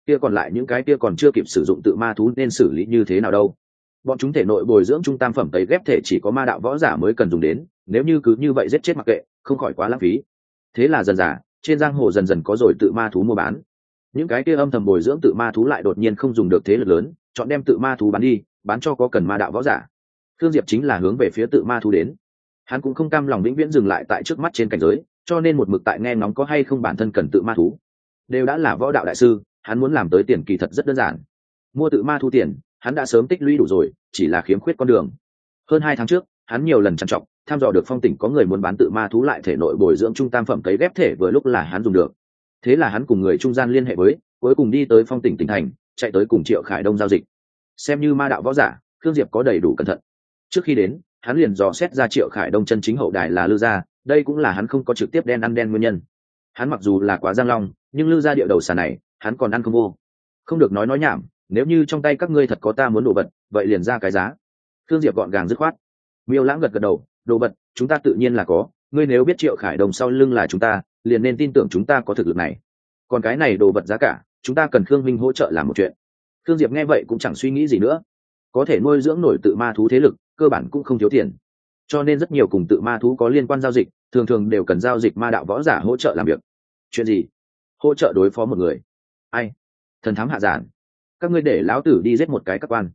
Kia còn lại những cái kia còn chưa kịp sử dụng tự ma thú nên xử lý như thế nào đâu? Bọn chúng thể nội bồi dưỡng trung tam phẩm tấy ghép thể chỉ có ma đạo võ giả mới cần dùng đến, nếu như cứ như vậy giết chết mặc kệ, không khỏi quá lãng phí. Thế là dần giả trên giang hồ dần dần có rồi tự ma thú mua bán. Những cái kia âm thầm bồi dưỡng tự ma thú lại đột nhiên không dùng được thế lực lớn, chọn đem tự ma thú bán đi, bán cho có cần ma đạo võ giả thương diệp chính là hướng về phía tự ma thú đến. Hắn cũng không cam lòng vĩnh viễn dừng lại tại trước mắt trên cảnh giới, cho nên một mực tại nghe ngóng có hay không bản thân cần tự ma thú. Đều đã là võ đạo đại sư, hắn muốn làm tới tiền kỳ thật rất đơn giản. Mua tự ma thu tiền, hắn đã sớm tích lũy đủ rồi, chỉ là khiếm khuyết con đường. Hơn hai tháng trước, hắn nhiều lần trằn trọc, tham dò được phong tỉnh có người muốn bán tự ma thú lại thể nội bồi dưỡng trung tam phẩm cấy ghép thể vừa lúc là hắn dùng được. Thế là hắn cùng người trung gian liên hệ với, cuối cùng đi tới phong tỉnh tỉnh thành, chạy tới cùng triệu khải đông giao dịch. Xem như ma đạo võ giả, khương diệp có đầy đủ cẩn thận trước khi đến, hắn liền dò xét ra triệu khải đông chân chính hậu đài là lư gia, đây cũng là hắn không có trực tiếp đen ăn đen nguyên nhân. Hắn mặc dù là quá giang long, nhưng lư gia địa đầu xà này, hắn còn ăn không vô. Không được nói nói nhảm, nếu như trong tay các ngươi thật có ta muốn đồ vật, vậy liền ra cái giá. Thương diệp gọn gàng dứt khoát. Miêu lãng gật gật đầu, đồ vật, chúng ta tự nhiên là có, ngươi nếu biết triệu khải đồng sau lưng là chúng ta, liền nên tin tưởng chúng ta có thực lực này. Còn cái này đồ vật giá cả, chúng ta cần khương minh hỗ trợ làm một chuyện. Thương diệp nghe vậy cũng chẳng suy nghĩ gì nữa. Có thể nuôi dưỡng nổi tự ma thú thế lực cơ bản cũng không thiếu tiền. Cho nên rất nhiều cùng tự ma thú có liên quan giao dịch, thường thường đều cần giao dịch ma đạo võ giả hỗ trợ làm việc. Chuyện gì? Hỗ trợ đối phó một người. Ai? Thần thám hạ giản. Các ngươi để lão tử đi giết một cái các quan.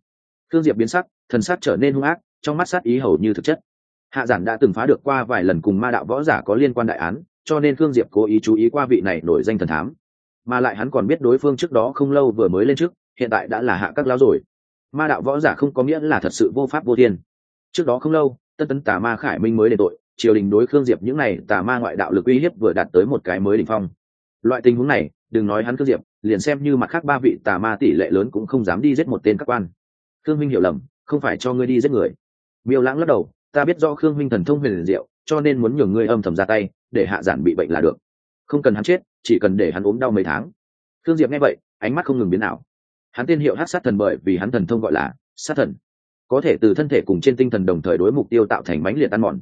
Thương diệp biến sắc, thần sát trở nên hung ác, trong mắt sát ý hầu như thực chất. Hạ giản đã từng phá được qua vài lần cùng ma đạo võ giả có liên quan đại án, cho nên thương diệp cố ý chú ý qua vị này nổi danh thần thám. Mà lại hắn còn biết đối phương trước đó không lâu vừa mới lên trước, hiện tại đã là hạ các lão rồi ma đạo võ giả không có nghĩa là thật sự vô pháp vô thiên. Trước đó không lâu tân tấn tà ma khải minh mới đền tội, triều đình đối khương diệp những n à y tà ma ngoại đạo lực uy hiếp vừa đạt tới một cái mới đ ỉ n h phong. Loại tình huống này, đừng nói hắn khương diệp, liền xem như mặt khác ba vị tà ma tỷ lệ lớn cũng không dám đi giết một tên các quan. Khương minh hiểu lầm, không phải cho ngươi đi giết người. Miêu lãng lắc đầu, ta biết do khương minh thần thông huyền diệu, cho nên muốn nhường ngươi âm thầm ra tay, để hạ giản bị bệnh là được. Không cần hắn chết, chỉ cần để hắn ốm đau mấy tháng. Khương diệp nghe vậy, ánh mắt không ngừng biến nào hắn tên hiệu hát sát thần bởi vì hắn thần thông gọi là sát thần. Có thể từ thân thể cùng trên tinh thần đồng thời đối mục tiêu tạo thành mãnh liệt ăn mòn.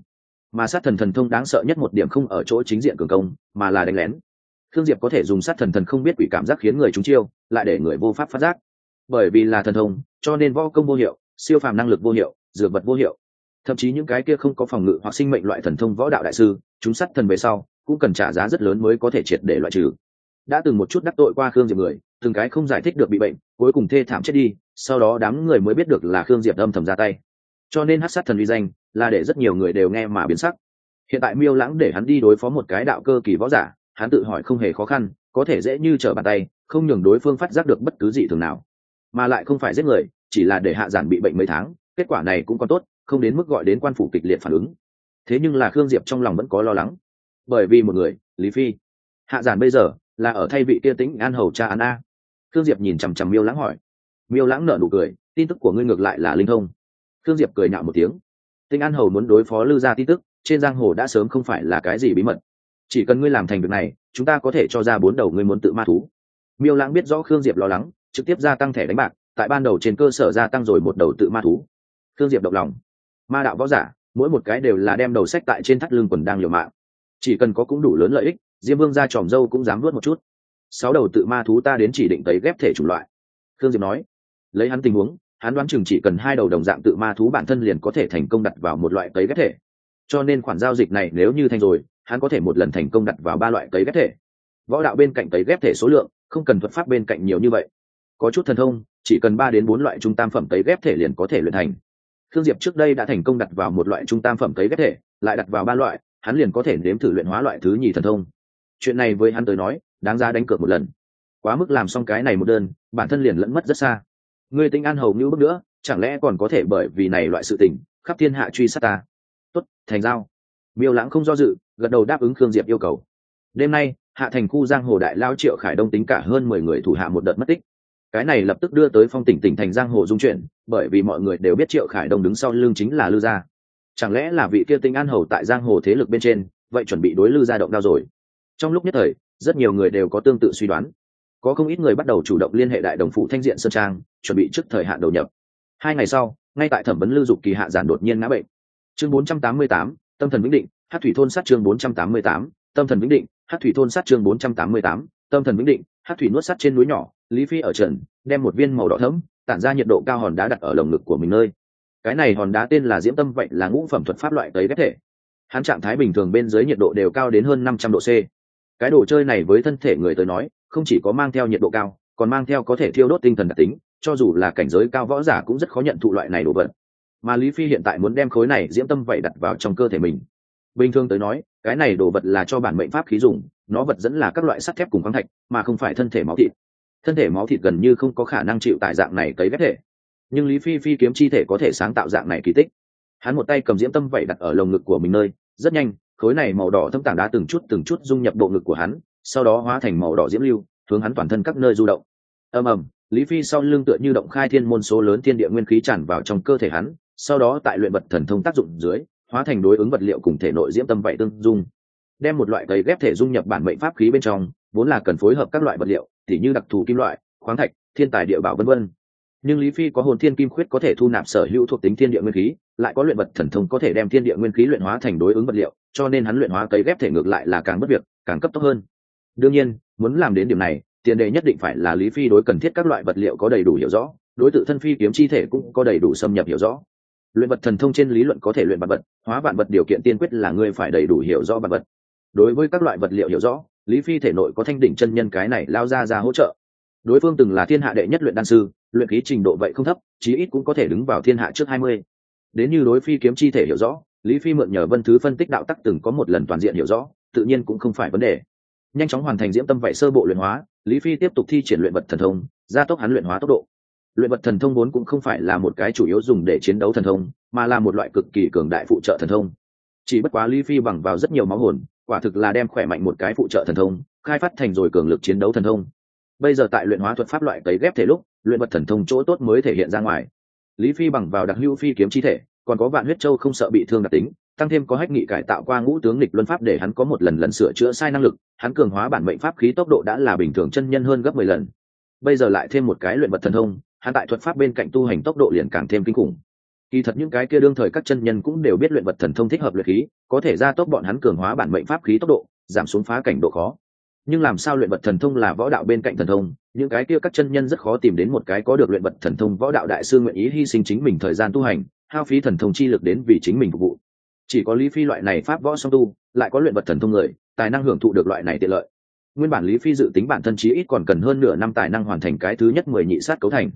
Mà sát thần thần thông đáng sợ nhất một điểm không ở chỗ chính diện cường công, mà là đánh lén. Thương diệp có thể dùng sát thần thần không biết quỷ cảm giác khiến người chúng chiêu, lại để người vô pháp phát giác. Bởi vì là thần thông, cho nên võ công vô hiệu, siêu phàm năng lực vô hiệu, dược vật vô hiệu. Thậm chí những cái kia không có phòng ngự hoặc sinh mệnh loại thần thông võ đạo đại sư, chúng sát thần về sau, cũng cần trả giá rất lớn mới có thể triệt để loại trừ đã từng một chút đắc tội qua khương diệp người, từng cái không giải thích được bị bệnh, cuối cùng thê thảm chết đi, sau đó đám người mới biết được là khương diệp âm thầm ra tay. Cho nên hát sát thần uy danh là để rất nhiều người đều nghe mà biến sắc. Hiện tại miêu lãng để hắn đi đối phó một cái đạo cơ kỳ võ giả, hắn tự hỏi không hề khó khăn, có thể dễ như trở bàn tay, không nhường đối phương phát giác được bất cứ gì thường nào. Mà lại không phải giết người, chỉ là để hạ giản bị bệnh mấy tháng, kết quả này cũng còn tốt, không đến mức gọi đến quan phủ kịch liệt phản ứng. Thế nhưng là khương diệp trong lòng vẫn có lo lắng. Bởi vì một người, lý phi. Hạ giản bây giờ là ở thay vị kia tính an hầu cha án a. Thương diệp nhìn chằm chằm miêu lãng hỏi. Miêu lãng nở nụ cười, tin tức của ngươi ngược lại là linh thông. Thương diệp cười nhạo một tiếng. Tinh an hầu muốn đối phó lư ra tin tức, trên giang hồ đã sớm không phải là cái gì bí mật. Chỉ cần ngươi làm thành việc này, chúng ta có thể cho ra bốn đầu ngươi muốn tự ma thú. Miêu lãng biết rõ khương diệp lo lắng, trực tiếp gia tăng thẻ đánh bạc, tại ban đầu trên cơ sở gia tăng rồi một đầu tự ma thú. Khương diệp động lòng. Ma đạo võ giả, mỗi một cái đều là đem đầu sách tại trên thắt lưng quần đang liều mạng. Chỉ cần có cũng đủ lớn lợi ích diêm vương ra tròm dâu cũng dám vớt một chút. Sáu đầu tự ma thú ta đến chỉ định tấy ghép thể chủng loại. Khương diệp nói. Lấy hắn tình huống, hắn đoán chừng chỉ cần hai đầu đồng dạng tự ma thú bản thân liền có thể thành công đặt vào một loại cấy ghép thể. Cho nên khoản giao dịch này nếu như thành rồi, hắn có thể một lần thành công đặt vào ba loại cấy ghép thể. Võ đạo bên cạnh cấy ghép thể số lượng, không cần thuật pháp bên cạnh nhiều như vậy. Có chút thần thông, chỉ cần ba đến bốn loại trung tam phẩm cấy ghép thể liền có thể luyện thành. Thương diệp trước đây đã thành công đặt vào một loại trung tam phẩm cấy ghép thể, lại đặt vào ba loại, hắn liền có thể nếm thử luyện hóa loại thứ nhì thần thông chuyện này với hắn tới nói, đáng ra đánh cược một lần. Quá mức làm xong cái này một đơn, bản thân liền lẫn mất rất xa. Người tinh an hầu như bước nữa, chẳng lẽ còn có thể bởi vì này loại sự tình, khắp thiên hạ truy sát ta? Tốt, thành giao. Miêu lãng không do dự, gật đầu đáp ứng khương diệp yêu cầu. Đêm nay, hạ thành khu giang hồ đại lao triệu khải đông tính cả hơn mười người thủ hạ một đợt mất tích. Cái này lập tức đưa tới phong tỉnh tỉnh thành giang hồ dung chuyển bởi vì mọi người đều biết triệu khải đông đứng sau lưng chính là lư gia. Chẳng lẽ là vị kia tinh an hầu tại giang hồ thế lực bên trên, vậy chuẩn bị đối lư gia động đao rồi? Trong lúc nhất thời rất nhiều người đều có tương tự suy đoán. Có không ít người bắt đầu chủ động liên hệ đại đồng phụ thanh diện sơn trang chuẩn bị trước thời hạn đầu nhập. Hai ngày sau ngay tại thẩm vấn lưu dục kỳ hạ giản đột nhiên ngã bệnh. Chương 488, tâm thần vĩnh định hát thủy thôn sát chương 488, tâm thần vĩnh định hát thủy thôn sát chương 488, tâm thần vĩnh định hát thủy nuốt sắt trên núi nhỏ lý phi ở trần đem một viên màu đỏ thẫm tản ra nhiệt độ cao hòn đá đặt ở lồng ngực của mình nơi. Cái này hòn đá tên là diễm tâm vậy là ngũ phẩm thuật pháp loại tới ghép thể. Hắn trạng thái bình thường bên dưới nhiệt độ đều cao đến hơn năm trăm độ c cái đồ chơi này với thân thể người tới nói, không chỉ có mang theo nhiệt độ cao, còn mang theo có thể thiêu đốt tinh thần đặc tính, cho dù là cảnh giới cao võ giả cũng rất khó nhận thụ loại này đồ vật. Mà lý phi hiện tại muốn đem khối này diễm tâm vậy đặt vào trong cơ thể mình. Bình thường tới nói, cái này đồ vật là cho bản mệnh pháp khí dùng, nó vật dẫn là các loại sắt thép cùng khoáng thạch, mà không phải thân thể máu thịt. Thân thể máu thịt gần như không có khả năng chịu tại dạng này cấy ghép thể. Nhưng lý phi phi kiếm chi thể có thể sáng tạo dạng này kỳ tích. Hắn một tay cầm diễm tâm vậy đặt ở lồng ngực của mình nơi, rất nhanh khối này màu đỏ thâm tảng đá từng chút từng chút dung nhập bộ ngực của hắn, sau đó hóa thành màu đỏ diễm lưu, hướng hắn toàn thân các nơi du động. Ầm ầm, lý phi sau lưng tựa như động khai thiên môn số lớn thiên địa nguyên khí tràn vào trong cơ thể hắn, sau đó tại luyện vật thần thông tác dụng dưới, hóa thành đối ứng vật liệu cùng thể nội diễm tâm vậy tương dung. Đem một loại cấy ghép thể dung nhập bản mệnh pháp khí bên trong, vốn là cần phối hợp các loại vật liệu, tỉ như đặc thù kim loại, khoáng thạch, thiên tài địa bảo vân vân nhưng lý phi có hồn thiên kim khuyết có thể thu nạp sở hữu thuộc tính thiên địa nguyên khí, lại có luyện vật thần thông có thể đem thiên địa nguyên khí luyện hóa thành đối ứng vật liệu, cho nên hắn luyện hóa cấy ghép thể ngược lại là càng bất việc, càng cấp tốc hơn. Đương nhiên, muốn làm đến điểm này, tiền đề nhất định phải là lý phi đối cần thiết các loại vật liệu có đầy đủ hiểu rõ, đối tự thân phi kiếm chi thể cũng có đầy đủ xâm nhập hiểu rõ. Luyện vật thần thông trên lý luận có thể luyện vật vật, hóa vạn vật điều kiện tiên quyết là ngươi phải đầy đủ hiểu rõ vật vật. Đối với các loại vật liệu hiểu rõ, lý phi thể nội có thanh đỉnh chân nhân cái này lao ra ra hỗ trợ đối phương từng là thiên hạ đệ nhất luyện đan sư, luyện khí trình độ vậy không thấp, chí ít cũng có thể đứng vào thiên hạ trước hai mươi. Đến như đối phi kiếm chi thể hiểu rõ, lý phi mượn nhờ vân thứ phân tích đạo tắc từng có một lần toàn diện hiểu rõ, tự nhiên cũng không phải vấn đề. Nhanh chóng hoàn thành diễm tâm vậy sơ bộ luyện hóa, lý phi tiếp tục thi triển luyện vật thần thông, gia tốc hắn luyện hóa tốc độ. Luyện vật thần thông vốn cũng không phải là một cái chủ yếu dùng để chiến đấu thần thông, mà là một loại cực kỳ cường đại phụ trợ thần thông. Chỉ bất quá lý phi bằng vào rất nhiều máu hồn, quả thực là đem khỏe mạnh một cái phụ trợ thần thông, khai phát thành rồi cường lực chiến đấu thần thông bây giờ tại luyện hóa thuật pháp loại cấy ghép thể lúc, luyện vật thần thông chỗ tốt mới thể hiện ra ngoài. Lý phi bằng vào đặc hữu phi kiếm chi thể, còn có vạn huyết châu không sợ bị thương đặc tính, tăng thêm có hách nghị cải tạo qua ngũ tướng lịch luân pháp để hắn có một lần lần sửa chữa sai năng lực, hắn cường hóa bản mệnh pháp khí tốc độ đã là bình thường chân nhân hơn gấp mười lần. Bây giờ lại thêm một cái luyện vật thần thông, hắn tại thuật pháp bên cạnh tu hành tốc độ liền càng thêm kinh khủng. Kỳ thật những cái kia đương thời các chân nhân cũng đều biết luyện vật thần thông thích hợp luyện khí, có thể gia tốc bọn hắn cường hóa bản mệnh pháp khí tốc độ, giảm xuống phá cảnh độ khó nhưng làm sao luyện vật thần thông là võ đạo bên cạnh thần thông? Những cái kia các chân nhân rất khó tìm đến một cái có được luyện vật thần thông võ đạo đại sư nguyện ý hy sinh chính mình thời gian tu hành, hao phí thần thông chi lực đến vì chính mình phục vụ. Chỉ có lý phi loại này pháp võ song tu, lại có luyện vật thần thông người, tài năng hưởng thụ được loại này tiện lợi. Nguyên bản lý phi dự tính bản thân chí ít còn cần hơn nửa năm tài năng hoàn thành cái thứ nhất mười nhị sát cấu thành.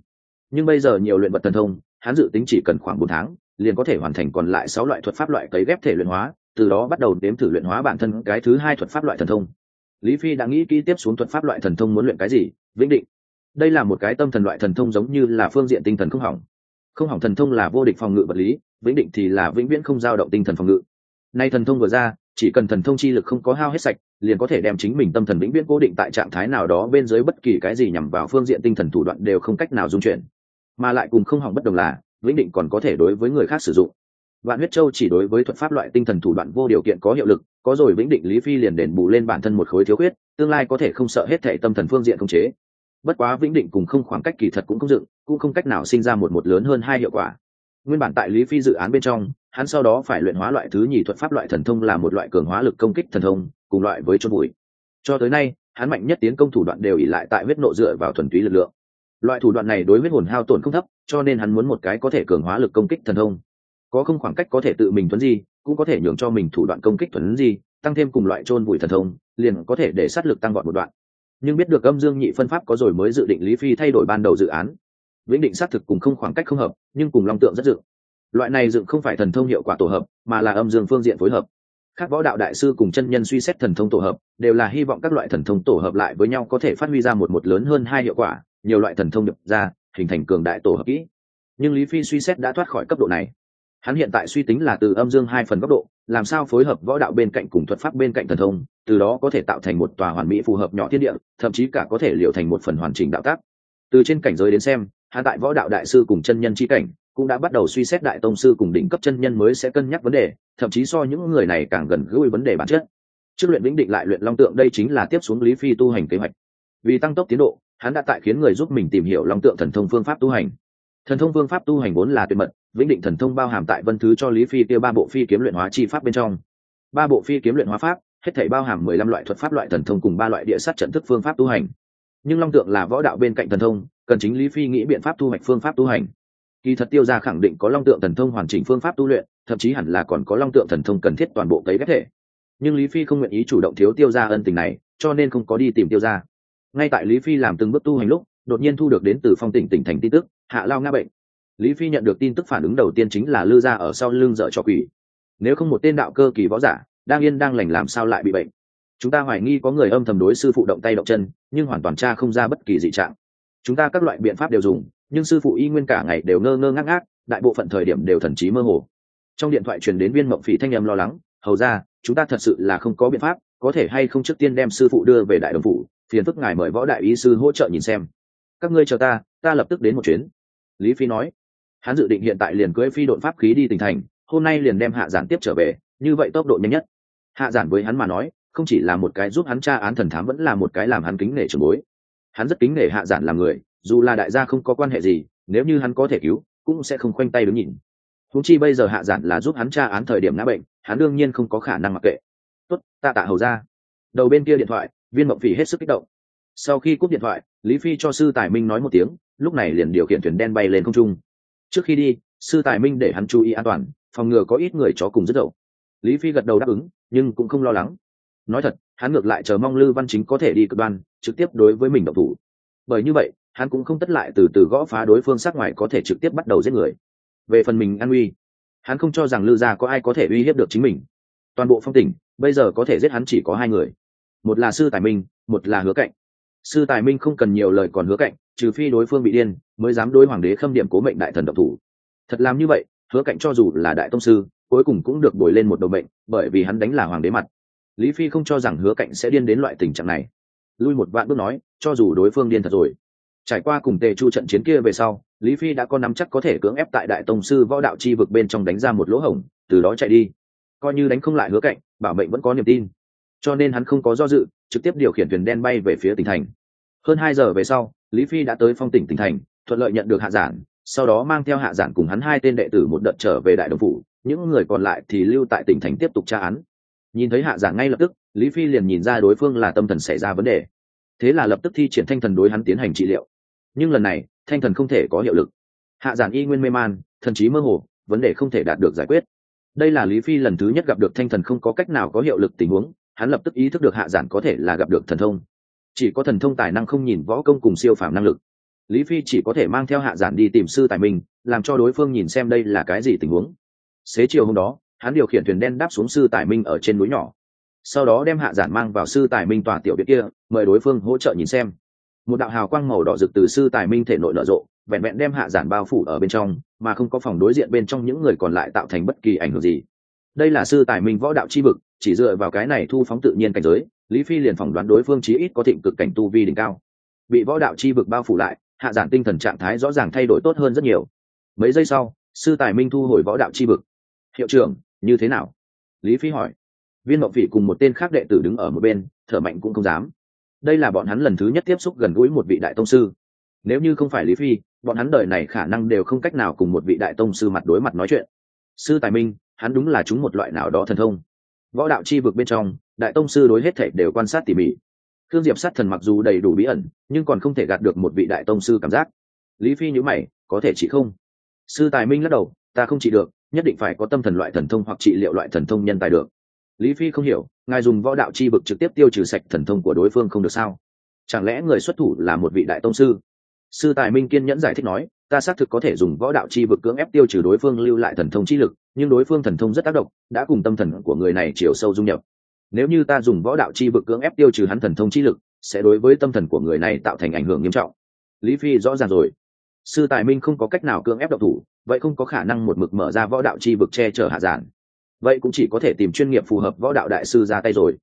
Nhưng bây giờ nhiều luyện vật thần thông, hắn dự tính chỉ cần khoảng bốn tháng, liền có thể hoàn thành còn lại sáu loại thuật pháp loại cấy ghép thể luyện hóa, từ đó bắt đầu đếm thử luyện hóa bản thân cái thứ hai thuật pháp loại thần thông lý phi đã nghĩ kỹ tiếp xuống thuật pháp loại thần thông muốn luyện cái gì, vĩnh định. Đây là một cái tâm thần loại thần thông giống như là phương diện tinh thần không hỏng. Không hỏng thần thông là vô địch phòng ngự vật lý, vĩnh định thì là vĩnh viễn không dao động tinh thần phòng ngự. Nay thần thông vừa ra, chỉ cần thần thông chi lực không có hao hết sạch, liền có thể đem chính mình tâm thần vĩnh viễn cố định tại trạng thái nào đó bên dưới bất kỳ cái gì nhằm vào phương diện tinh thần thủ đoạn đều không cách nào dung chuyển. Mà lại cùng không hỏng bất đồng là, vĩnh định còn có thể đối với người khác sử dụng vạn huyết châu chỉ đối với thuật pháp loại tinh thần thủ đoạn vô điều kiện có hiệu lực, có rồi vĩnh định lý phi liền đền bù lên bản thân một khối thiếu khuyết, tương lai có thể không sợ hết thệ tâm thần phương diện không chế. Bất quá vĩnh định cùng không khoảng cách kỳ thật cũng không dựng, cũng không cách nào sinh ra một một lớn hơn hai hiệu quả. Nguyên bản tại lý phi dự án bên trong, hắn sau đó phải luyện hóa loại thứ nhì thuật pháp loại thần thông là một loại cường hóa lực công kích thần thông, cùng loại với chôn bụi. Cho tới nay, hắn mạnh nhất tiến công thủ đoạn đều ỉ lại tại huyết nộ dựa vào thuần túy lực lượng. Loại thủ đoạn này đối huyết hồn hao tổn không thấp, cho nên hắn muốn một cái có thể cường hóa lực công kích thần thông có không khoảng cách có thể tự mình thuấn di, cũng có thể nhường cho mình thủ đoạn công kích thuấn di, tăng thêm cùng loại trôn bụi thần thông, liền có thể để sát lực tăng gọn một đoạn. Nhưng biết được âm dương nhị phân pháp có rồi mới dự định lý phi thay đổi ban đầu dự án. Vĩnh định xác thực cùng không khoảng cách không hợp, nhưng cùng long tượng rất dựng. Loại này dựng không phải thần thông hiệu quả tổ hợp, mà là âm dương phương diện phối hợp. Các võ đạo đại sư cùng chân nhân suy xét thần thông tổ hợp, đều là hy vọng các loại thần thông tổ hợp lại với nhau có thể phát huy ra một một lớn hơn hai hiệu quả, nhiều loại thần thông nhập ra, hình thành cường đại tổ hợp kỹ. Nhưng lý phi suy xét đã thoát khỏi cấp độ này hắn hiện tại suy tính là từ âm dương hai phần góc độ, làm sao phối hợp võ đạo bên cạnh cùng thuật pháp bên cạnh thần thông, từ đó có thể tạo thành một tòa hoàn mỹ phù hợp nhỏ thiên địa, thậm chí cả có thể liệu thành một phần hoàn chỉnh đạo tác từ trên cảnh giới đến xem hạ tại võ đạo đại sư cùng chân nhân chi cảnh, cũng đã bắt đầu suy xét đại tông sư cùng đỉnh cấp chân nhân mới sẽ cân nhắc vấn đề, thậm chí so những người này càng gần gũi vấn đề bản chất. Trước luyện vĩnh định lại luyện long tượng, đây chính là tiếp xuống lý phi tu hành kế hoạch. Vì tăng tốc tiến độ, hắn đã tại khiến người giúp mình tìm hiểu long tượng thần thông phương pháp tu hành. Thần thông phương pháp tu hành vốn là tuyệt mật vĩnh định thần thông bao hàm tại vân thứ cho lý phi kia ba bộ phi kiếm luyện hóa chi pháp bên trong. Ba bộ phi kiếm luyện hóa pháp, hết thảy bao hàm mười lăm loại thuật pháp loại thần thông cùng ba loại địa sát trận thức phương pháp tu hành. Nhưng long tượng là võ đạo bên cạnh thần thông, cần chính lý phi nghĩ biện pháp thu hoạch phương pháp tu hành. Kỳ thật tiêu gia khẳng định có long tượng thần thông hoàn chỉnh phương pháp tu luyện, thậm chí hẳn là còn có long tượng thần thông cần thiết toàn bộ cấy ghép thể. Nhưng lý phi không nguyện ý chủ động thiếu tiêu gia ân tình này, cho nên không có đi tìm tiêu gia. Ngay tại lý phi làm từng bước tu hành lúc, đột nhiên thu được đến từ phong tỉnh tỉnh thành tin tức, hạ lao nga bệnh lý phi nhận được tin tức phản ứng đầu tiên chính là lư gia ở sau lưng dợ cho quỷ. Nếu không một tên đạo cơ kỳ võ giả, đang yên đang lành làm sao lại bị bệnh? Chúng ta hoài nghi có người âm thầm đối sư phụ động tay động chân, nhưng hoàn toàn tra không ra bất kỳ dị trạng. Chúng ta các loại biện pháp đều dùng, nhưng sư phụ y nguyên cả ngày đều ngơ ngơ ngác ngác, đại bộ phận thời điểm đều thần trí mơ hồ. Trong điện thoại truyền đến viên mộng phỉ thanh âm lo lắng, hầu ra chúng ta thật sự là không có biện pháp, có thể hay không trước tiên đem sư phụ đưa về đại đồng phủ, phiền phức ngài mời võ đại y sư hỗ trợ nhìn xem. Các ngươi chờ ta ta lập tức đến một chuyến. Lý phi nói hắn dự định hiện tại liền cưới phi đội pháp khí đi tỉnh thành, hôm nay liền đem hạ giản tiếp trở về, như vậy tốc độ nhanh nhất. Hạ giản với hắn mà nói, không chỉ là một cái giúp hắn tra án thần thám vẫn là một cái làm hắn kính nể trường bối. Hắn rất kính nể hạ giản làm người, dù là đại gia không có quan hệ gì, nếu như hắn có thể cứu, cũng sẽ không khoanh tay đứng nhìn. Húng chi bây giờ hạ giản là giúp hắn tra án thời điểm ngã bệnh, hắn đương nhiên không có khả năng mặc kệ. Tốt tạ tạ hầu ra. Đầu bên kia điện thoại, viên mộng phỉ hết sức kích động. Sau khi cúp điện thoại, lý phi cho sư tài minh nói một tiếng, lúc này liền điều khiển thuyền đen bay lên không trung trước khi đi, sư tài minh để hắn chú ý an toàn, phòng ngừa có ít người chó cùng dứt dậu. Lý phi gật đầu đáp ứng, nhưng cũng không lo lắng. Nói thật, hắn ngược lại chờ mong lư văn chính có thể đi cực đoan, trực tiếp đối với mình độc thủ. Bởi như vậy, hắn cũng không tất lại từ từ gõ phá đối phương sát ngoài có thể trực tiếp bắt đầu giết người. Về phần mình an uy, hắn không cho rằng lư gia có ai có thể uy hiếp được chính mình. Toàn bộ phong tỉnh, bây giờ có thể giết hắn chỉ có hai người. Một là sư tài minh, một là hứa cạnh. Sư tài minh không cần nhiều lời còn hứa cạnh trừ phi đối phương bị điên, mới dám đối hoàng đế khâm điểm cố mệnh đại thần độc thủ. Thật làm như vậy, hứa cạnh cho dù là đại tông sư, cuối cùng cũng được bồi lên một đầu mệnh, bởi vì hắn đánh là hoàng đế mặt. Lý phi không cho rằng hứa cạnh sẽ điên đến loại tình trạng này. Lui một vạn bước nói, cho dù đối phương điên thật rồi. Trải qua cùng tề chu trận chiến kia về sau, lý phi đã có nắm chắc có thể cưỡng ép tại đại tông sư võ đạo chi vực bên trong đánh ra một lỗ hổng, từ đó chạy đi. Coi như đánh không lại hứa cạnh bảo mệnh vẫn có niềm tin. Cho nên hắn không có do dự, trực tiếp điều khiển thuyền đen bay về phía tỉnh thành hơn hai giờ về sau, lý phi đã tới phong tỉnh tỉnh thành, thuận lợi nhận được hạ giản, sau đó mang theo hạ giản cùng hắn hai tên đệ tử một đợt trở về đại đồng phủ, những người còn lại thì lưu tại tỉnh thành tiếp tục tra án. Nhìn thấy hạ giản ngay lập tức, lý phi liền nhìn ra đối phương là tâm thần xảy ra vấn đề. Thế là lập tức thi triển thanh thần đối hắn tiến hành trị liệu. Nhưng lần này, thanh thần không thể có hiệu lực. Hạ giản y nguyên mê man, thần trí mơ hồ, vấn đề không thể đạt được giải quyết. Đây là lý phi lần thứ nhất gặp được thanh thần không có cách nào có hiệu lực tình huống, hắn lập tức ý thức được hạ giản có thể là gặp được thần thông chỉ có thần thông tài năng không nhìn võ công cùng siêu phàm năng lực. Lý phi chỉ có thể mang theo hạ giản đi tìm sư tài minh làm cho đối phương nhìn xem đây là cái gì tình huống. Xế chiều hôm đó, hắn điều khiển thuyền đen đáp xuống sư tài minh ở trên núi nhỏ. Sau đó đem hạ giản mang vào sư tài minh tòa tiểu biệt kia, mời đối phương hỗ trợ nhìn xem. Một đạo hào quang màu đỏ rực từ sư tài minh thể nội nở rộ, vẹn vẹn đem hạ giản bao phủ ở bên trong, mà không có phòng đối diện bên trong những người còn lại tạo thành bất kỳ ảnh hưởng gì. Đây là sư tài minh võ đạo chi vực, chỉ dựa vào cái này thu phóng tự nhiên cảnh giới lý phi liền phỏng đoán đối phương chí ít có thịnh cực cảnh tu vi đỉnh cao. Bị võ đạo chi vực bao phủ lại, hạ giản tinh thần trạng thái rõ ràng thay đổi tốt hơn rất nhiều. Mấy giây sau, sư tài minh thu hồi võ đạo chi vực. Hiệu trưởng, như thế nào? Lý phi hỏi. Viên mậu phỉ cùng một tên khác đệ tử đứng ở một bên, thở mạnh cũng không dám. Đây là bọn hắn lần thứ nhất tiếp xúc gần gũi một vị đại tông sư. Nếu như không phải lý phi, bọn hắn đời này khả năng đều không cách nào cùng một vị đại tông sư mặt đối mặt nói chuyện. Sư tài minh, hắn đúng là chúng một loại nào đó thần thông. Võ đạo chi vực bên trong đại tông sư đối hết thể đều quan sát tỉ mỉ. Thương diệp sát thần mặc dù đầy đủ bí ẩn, nhưng còn không thể gạt được một vị đại tông sư cảm giác. Lý phi nhữ mày, có thể chị không? Sư tài minh lắc đầu, ta không trị được, nhất định phải có tâm thần loại thần thông hoặc trị liệu loại thần thông nhân tài được. Lý phi không hiểu, ngài dùng võ đạo chi vực trực tiếp tiêu trừ sạch thần thông của đối phương không được sao? Chẳng lẽ người xuất thủ là một vị đại tông sư? Sư tài minh kiên nhẫn giải thích nói, ta xác thực có thể dùng võ đạo chi vực cưỡng ép tiêu trừ đối phương lưu lại thần thông chi lực, nhưng đối phương thần thông rất tác động, đã cùng tâm thần của người này chiều sâu dung nhập nếu như ta dùng võ đạo chi vực cưỡng ép tiêu trừ hắn thần thông chi lực, sẽ đối với tâm thần của người này tạo thành ảnh hưởng nghiêm trọng. Lý phi rõ ràng rồi. Sư tài minh không có cách nào cưỡng ép độc thủ, vậy không có khả năng một mực mở ra võ đạo chi vực che chở hạ giản. Vậy cũng chỉ có thể tìm chuyên nghiệp phù hợp võ đạo đại sư ra tay rồi.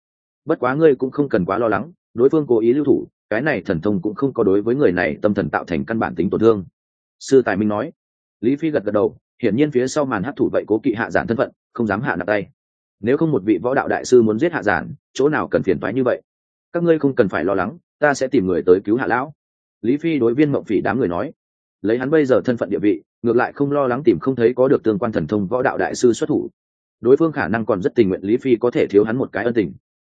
Bất quá ngươi cũng không cần quá lo lắng, đối phương cố ý lưu thủ, cái này thần thông cũng không có đối với người này tâm thần tạo thành căn bản tính tổn thương. Sư tài minh nói. Lý phi gật gật đầu, hiển nhiên phía sau màn hát thủ vậy cố kỵ hạ giản thân phận, không dám hạ nặng tay nếu không một vị võ đạo đại sư muốn giết hạ giản, chỗ nào cần phiền phái như vậy? Các ngươi không cần phải lo lắng, ta sẽ tìm người tới cứu hạ lão. Lý phi đối viên mộng phỉ đám người nói. Lấy hắn bây giờ thân phận địa vị, ngược lại không lo lắng tìm không thấy có được tương quan thần thông võ đạo đại sư xuất thủ. Đối phương khả năng còn rất tình nguyện lý phi có thể thiếu hắn một cái ân tình.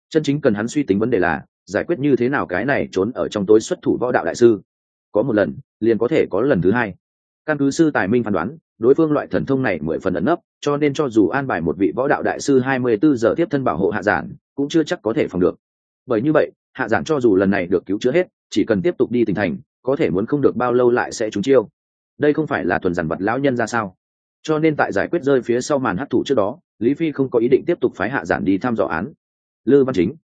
Chân chính cần hắn suy tính vấn đề là, giải quyết như thế nào cái này trốn ở trong tối xuất thủ võ đạo đại sư. Có một lần, liền có thể có lần thứ hai. Căn cứ sư tài minh phán đoán đối phương loại thần thông này mười phần ẩn nấp, cho nên cho dù an bài một vị võ đạo đại sư hai mươi bốn giờ tiếp thân bảo hộ hạ giản, cũng chưa chắc có thể phòng được. Bởi như vậy, hạ giản cho dù lần này được cứu chữa hết, chỉ cần tiếp tục đi tỉnh thành, có thể muốn không được bao lâu lại sẽ trúng chiêu. Đây không phải là thuần giản vật lão nhân ra sao? Cho nên tại giải quyết rơi phía sau màn hấp thụ trước đó, lý phi không có ý định tiếp tục phái hạ giản đi thăm dò án. Lư văn chính,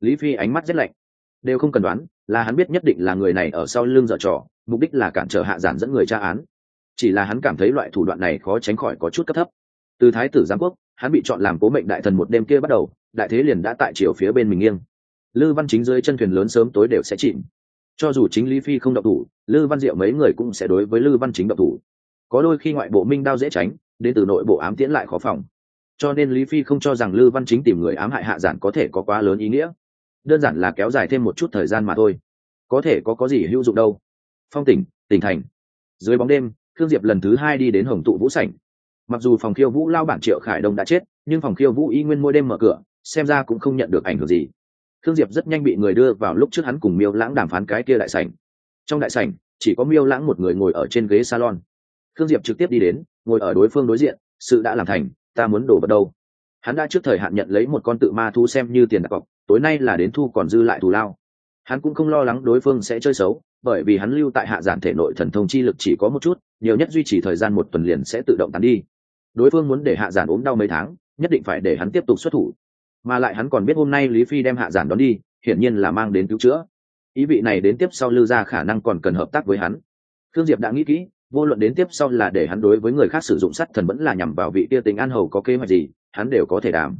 lý phi ánh mắt rất lạnh. Đều không cần đoán, là hắn biết nhất định là người này ở sau lưng dở trò, mục đích là cản trở hạ giản dẫn người tra án chỉ là hắn cảm thấy loại thủ đoạn này khó tránh khỏi có chút cấp thấp. Từ thái tử giám quốc, hắn bị chọn làm cố mệnh đại thần một đêm kia bắt đầu, đại thế liền đã tại chiều phía bên mình nghiêng. Lư văn chính dưới chân thuyền lớn sớm tối đều sẽ chìm. Cho dù chính lý phi không độc thủ, lư văn diệu mấy người cũng sẽ đối với lư văn chính độc thủ. Có đôi khi ngoại bộ minh đao dễ tránh, đến từ nội bộ ám tiễn lại khó phòng. Cho nên lý phi không cho rằng lư văn chính tìm người ám hại hạ giản có thể có quá lớn ý nghĩa. Đơn giản là kéo dài thêm một chút thời gian mà thôi. Có thể có có gì hữu dụng đâu. Phong tỉnh tỉnh thành. Dưới bóng đêm khương diệp lần thứ hai đi đến hồng tụ vũ sảnh. Mặc dù phòng khiêu vũ lao bản triệu khải đông đã chết, nhưng phòng khiêu vũ y nguyên mỗi đêm mở cửa, xem ra cũng không nhận được ảnh hưởng gì. Khương diệp rất nhanh bị người đưa vào lúc trước hắn cùng miêu lãng đàm phán cái kia đại sảnh. Trong đại sảnh, chỉ có miêu lãng một người ngồi ở trên ghế salon. Khương diệp trực tiếp đi đến, ngồi ở đối phương đối diện, sự đã làm thành, ta muốn đổ vào đâu? Hắn đã trước thời hạn nhận lấy một con tự ma thu xem như tiền đặt cọc, tối nay là đến thu còn dư lại thù lao. Hắn cũng không lo lắng đối phương sẽ chơi xấu, bởi vì hắn lưu tại hạ giản thể nội thần thông chi lực chỉ có một chút nhiều nhất duy trì thời gian một tuần liền sẽ tự động tán đi. Đối phương muốn để hạ giản ốm đau mấy tháng, nhất định phải để hắn tiếp tục xuất thủ. Mà lại hắn còn biết hôm nay lý phi đem hạ giản đón đi, hiển nhiên là mang đến cứu chữa. Ý vị này đến tiếp sau lưu ra khả năng còn cần hợp tác với hắn. Thương diệp đã nghĩ kỹ, vô luận đến tiếp sau là để hắn đối với người khác sử dụng sắt thần vẫn là nhằm vào vị tia tình an hầu có kế hoạch gì, hắn đều có thể đảm.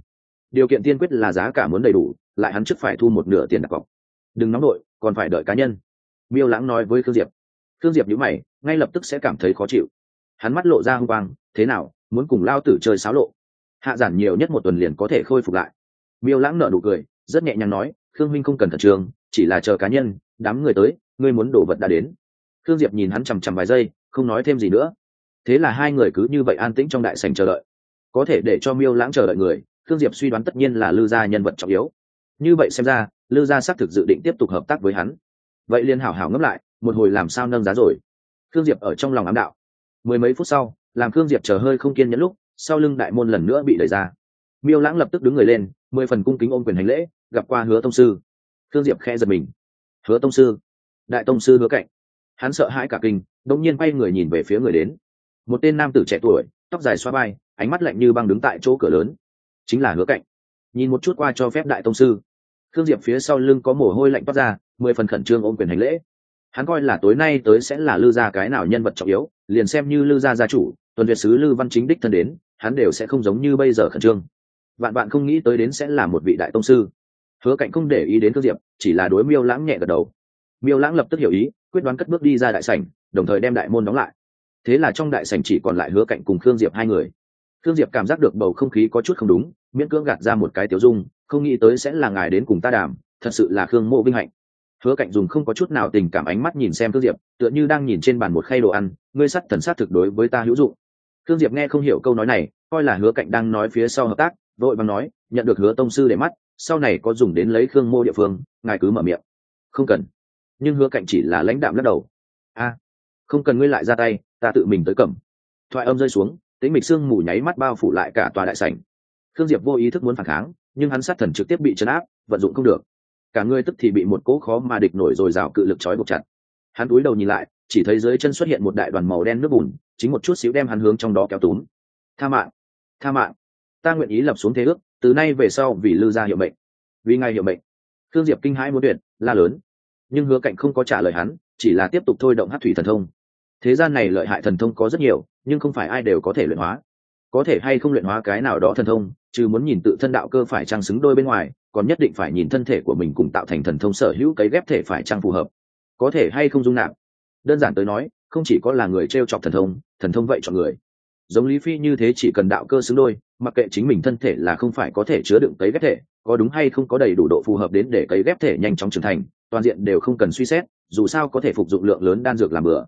Điều kiện tiên quyết là giá cả muốn đầy đủ, lại hắn trước phải thu một nửa tiền đặt cọc. Đừng nóng đội còn phải đợi cá nhân. Miêu lãng nói với khương diệp khương diệp nhữ mày, ngay lập tức sẽ cảm thấy khó chịu. Hắn mắt lộ ra hung quang, thế nào, muốn cùng lao tử chơi xáo lộ? Hạ giản nhiều nhất một tuần liền có thể khôi phục lại. Miêu lãng nở nụ cười, rất nhẹ nhàng nói, khương minh không cần khẩn trương, chỉ là chờ cá nhân, đám người tới, ngươi muốn đổ vật đã đến. Khương diệp nhìn hắn chằm chằm vài giây, không nói thêm gì nữa. Thế là hai người cứ như vậy an tĩnh trong đại sành chờ đợi. Có thể để cho miêu lãng chờ đợi người, khương diệp suy đoán tất nhiên là lư gia nhân vật trọng yếu. Như vậy xem ra, lư gia xác thực dự định tiếp tục hợp tác với hắn. Vậy liền hảo hảo ngấp lại một hồi làm sao nâng giá rồi. Khương diệp ở trong lòng ám đạo. Mười mấy phút sau, làm khương diệp chờ hơi không kiên nhẫn lúc, sau lưng đại môn lần nữa bị đẩy ra. Miêu lãng lập tức đứng người lên, mười phần cung kính ôm quyền hành lễ, gặp qua hứa tông sư. Khương diệp khe giật mình. Hứa tông sư? Đại tông sư hứa cạnh. Hắn sợ hãi cả kinh đống nhiên quay người nhìn về phía người đến. Một tên nam tử trẻ tuổi, tóc dài xoa vai, ánh mắt lạnh như băng đứng tại chỗ cửa lớn. Chính là hứa cạnh. Nhìn một chút qua cho phép đại tông sư. Khương diệp phía sau lưng có mồ hôi lạnh toát ra, mười phần khẩn trương ôm quyền hành lễ hắn coi là tối nay tới sẽ là lư gia cái nào nhân vật trọng yếu, liền xem như lư gia gia chủ, tuần việt sứ lư văn chính đích thân đến, hắn đều sẽ không giống như bây giờ khẩn trương. Bạn bạn không nghĩ tới đến sẽ là một vị đại tông sư. Hứa cạnh không để ý đến thương diệp, chỉ là đối miêu lãng nhẹ gật đầu. Miêu lãng lập tức hiểu ý, quyết đoán cất bước đi ra đại sảnh, đồng thời đem đại môn đóng lại. Thế là trong đại sảnh chỉ còn lại hứa cạnh cùng khương diệp hai người. Khương diệp cảm giác được bầu không khí có chút không đúng, miễn cưỡng gạt ra một cái tiểu dung, không nghĩ tới sẽ là ngài đến cùng ta đàm, thật sự là khương mộ vinh hạnh hứa cạnh dùng không có chút nào tình cảm ánh mắt nhìn xem thương diệp, tựa như đang nhìn trên bàn một khay đồ ăn, ngươi sắt thần sát thực đối với ta hữu dụng. Thương diệp nghe không hiểu câu nói này, coi là hứa cạnh đang nói phía sau hợp tác, vội vàng nói, nhận được hứa tông sư để mắt, sau này có dùng đến lấy khương mô địa phương, ngài cứ mở miệng. Không cần. Nhưng hứa cạnh chỉ là lãnh đạm lắc đầu. A, không cần ngươi lại ra tay, ta tự mình tới cầm. Thoại âm rơi xuống tính mịch sương mù nháy mắt bao phủ lại cả tòa đại sảnh. Khương diệp vô ý thức muốn phản kháng, nhưng hắn sát thần trực tiếp bị chấn áp, vận dụng không được cả người tức thì bị một cỗ khó mà địch nổi rồi rào cự lực trói buộc chặt. Hắn cúi đầu nhìn lại, chỉ thấy dưới chân xuất hiện một đại đoàn màu đen nước bùn, chính một chút xíu đem hắn hướng trong đó kéo túm. Tha mạng tha mạng, ta nguyện ý lập xuống thế ước, từ nay về sau vì lư gia hiệu mệnh. Vì ngài hiệu mệnh. Thương diệp kinh hãi muốn tuyệt, la lớn. Nhưng hứa cạnh không có trả lời hắn, chỉ là tiếp tục thôi động hát thủy thần thông. Thế gian này lợi hại thần thông có rất nhiều, nhưng không phải ai đều có thể luyện hóa. Có thể hay không luyện hóa cái nào đó thần thông chứ muốn nhìn tự thân đạo cơ phải trang xứng đôi bên ngoài còn nhất định phải nhìn thân thể của mình cùng tạo thành thần thông sở hữu cấy ghép thể phải trang phù hợp, có thể hay không dung nạp. Đơn giản tới nói, không chỉ có là người t r e o chọc thần thông thần thông vậy chọn người. Giống lý phi như thế chỉ cần đạo cơ xứng đôi, mặc kệ chính mình thân thể là không phải có thể chứa đựng cấy ghép thể, có đúng hay không có đầy đủ độ phù hợp đến để cấy ghép thể nhanh chóng trưởng thành, toàn diện đều không cần suy xét, dù sao có thể phục dụng lượng lớn đan dược làm bừa.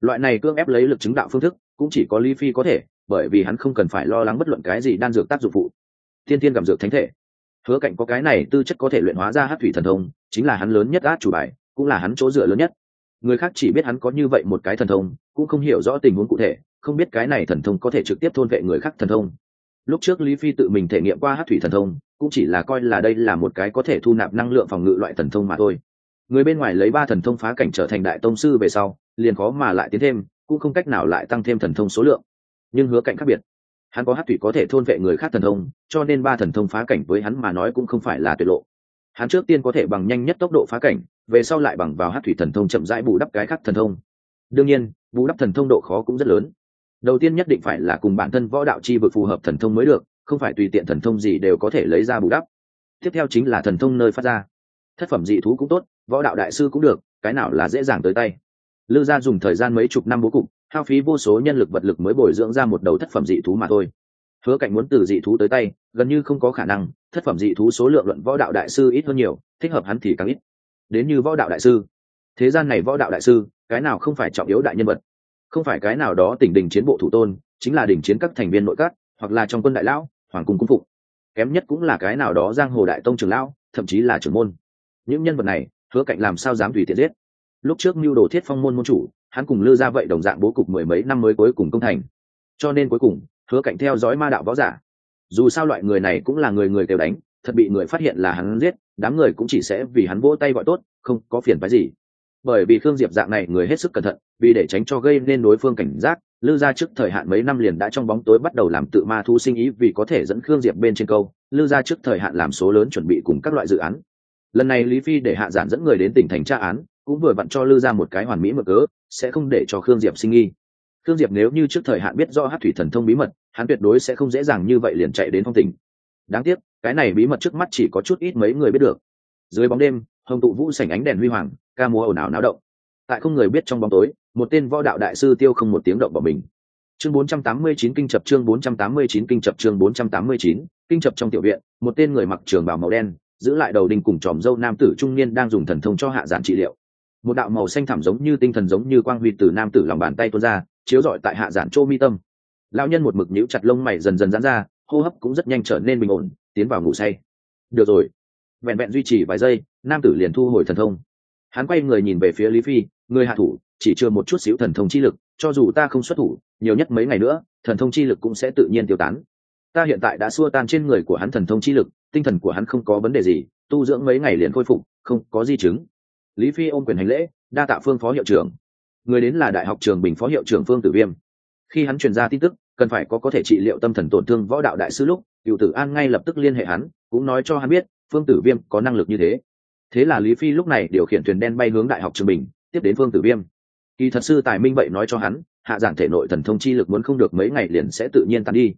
Loại này cưỡng ép lấy lực chứng đạo phương thức, cũng chỉ có lý phi có thể, bởi vì hắn không cần phải lo lắng bất luận cái gì đan dược tác dụng phụ. Thiên thiên cảm dược thánh thể hứa cạnh có cái này tư chất có thể luyện hóa ra hát thủy thần thông, chính là hắn lớn nhất át chủ bài, cũng là hắn chỗ dựa lớn nhất. Người khác chỉ biết hắn có như vậy một cái thần thông, cũng không hiểu rõ tình huống cụ thể, không biết cái này thần thông có thể trực tiếp thôn vệ người khác thần thông. Lúc trước lý phi tự mình thể nghiệm qua hát thủy thần thông, cũng chỉ là coi là đây là một cái có thể thu nạp năng lượng phòng ngự loại thần thông mà thôi. Người bên ngoài lấy ba thần thông phá cảnh trở thành đại tông sư về sau, liền khó mà lại tiến thêm, cũng không cách nào lại tăng thêm thần thông số lượng. Nhưng hứa cạnh khác biệt hắn có hát thủy có thể thôn vệ người khác thần thông, cho nên ba thần thông phá cảnh với hắn mà nói cũng không phải là tuyệt lộ. Hắn trước tiên có thể bằng nhanh nhất tốc độ phá cảnh, về sau lại bằng vào hát thủy thần thông chậm rãi bù đắp cái khác thần thông. Đương nhiên, bù đắp thần thông độ khó cũng rất lớn. Đầu tiên nhất định phải là cùng bản thân võ đạo chi vực phù hợp thần thông mới được, không phải tùy tiện thần thông gì đều có thể lấy ra bù đắp. Tiếp theo chính là thần thông nơi phát ra. Thất phẩm dị thú cũng tốt, võ đạo đại sư cũng được, cái nào là dễ dàng tới tay. Lư gia dùng thời gian mấy chục năm bố cục hao phí vô số nhân lực vật lực mới bồi dưỡng ra một đầu thất phẩm dị thú mà thôi. Hứa cạnh muốn từ dị thú tới tay, gần như không có khả năng, thất phẩm dị thú số lượng luận võ đạo đại sư ít hơn nhiều, thích hợp hắn thì càng ít. Đến như võ đạo đại sư, thế gian này võ đạo đại sư, cái nào không phải trọng yếu đại nhân vật? Không phải cái nào đó tỉnh đình chiến bộ thủ tôn, chính là đỉnh chiến các thành viên nội các, hoặc là trong quân đại lão, hoàng cung cung phục kém nhất cũng là cái nào đó giang hồ đại tông trường lão, thậm chí là trưởng môn. Những nhân vật này, hứa cạnh làm sao dám tùy tiện giết? Lúc trước mưu đồ thiết phong môn môn chủ hắn cùng lư ra vậy đồng dạng bố cục mười mấy năm mới cuối cùng công thành. Cho nên cuối cùng, hứa cạnh theo dõi ma đạo võ giả. Dù sao loại người này cũng là người người kêu đánh, thật bị người phát hiện là hắn giết, đám người cũng chỉ sẽ vì hắn vỗ tay gọi tốt, không có phiền phái gì. Bởi vì khương diệp dạng này người hết sức cẩn thận, vì để tránh cho gây nên đối phương cảnh giác, lư gia trước thời hạn mấy năm liền đã trong bóng tối bắt đầu làm tự ma thu sinh ý vì có thể dẫn khương diệp bên trên câu, lư gia trước thời hạn làm số lớn chuẩn bị cùng các loại dự án. Lần này lý phi để hạ giản dẫn người đến tỉnh thành tra án, cũng vừa vặn cho lư ra một cái hoàn mỹ mở cớ sẽ không để cho khương diệp sinh nghi. Khương diệp nếu như trước thời hạn biết do hát thủy thần thông bí mật, hắn tuyệt đối sẽ không dễ dàng như vậy liền chạy đến phong tỉnh đáng tiếc, cái này bí mật trước mắt chỉ có chút ít mấy người biết được. Dưới bóng đêm, hồng tụ vũ sảnh ánh đèn huy hoàng, ca múa ồn ào náo động. Tại không người biết trong bóng tối, một tên võ đạo đại sư tiêu không một tiếng động bỏ mình. Chương 489 kinh chập, chương 489 kinh chập, chương 489 kinh chập trong tiểu viện, một tên người mặc trường bào màu đen, giữ lại đầu đinh cùng tròm dâu nam tử trung niên đang dùng thần thông cho hạ giản trị liệu một đạo màu xanh thẳm giống như tinh thần giống như quang huy từ nam tử lòng bàn tay tuôn ra, chiếu rọi tại hạ giản chỗ mi tâm. Lão nhân một mực nhíu chặt lông mày dần dần giãn ra, hô hấp cũng rất nhanh trở nên bình ổn, tiến vào ngủ say. Được rồi. Vẹn vẹn duy trì vài giây, nam tử liền thu hồi thần thông. Hắn quay người nhìn về phía lý phi, người hạ thủ, chỉ chưa một chút xíu thần thông chi lực, cho dù ta không xuất thủ, nhiều nhất mấy ngày nữa, thần thông chi lực cũng sẽ tự nhiên tiêu tán. Ta hiện tại đã xua tan trên người của hắn thần thông chi lực, tinh thần của hắn không có vấn đề gì, tu dưỡng mấy ngày liền khôi phục, không có di chứng lý phi ôm quyền hành lễ, đa tạ phương phó hiệu trưởng. Người đến là đại học trường bình phó hiệu trưởng phương tử viêm. Khi hắn truyền ra tin tức, cần phải có có thể trị liệu tâm thần tổn thương võ đạo đại sư lúc, cựu tử an ngay lập tức liên hệ hắn, cũng nói cho hắn biết, phương tử viêm có năng lực như thế. Thế là lý phi lúc này điều khiển thuyền đen bay hướng đại học trường bình, tiếp đến phương tử viêm. Kỳ thật sư tài minh vậy nói cho hắn, hạ giản thể nội thần thông chi lực muốn không được mấy ngày liền sẽ tự nhiên tàn đi.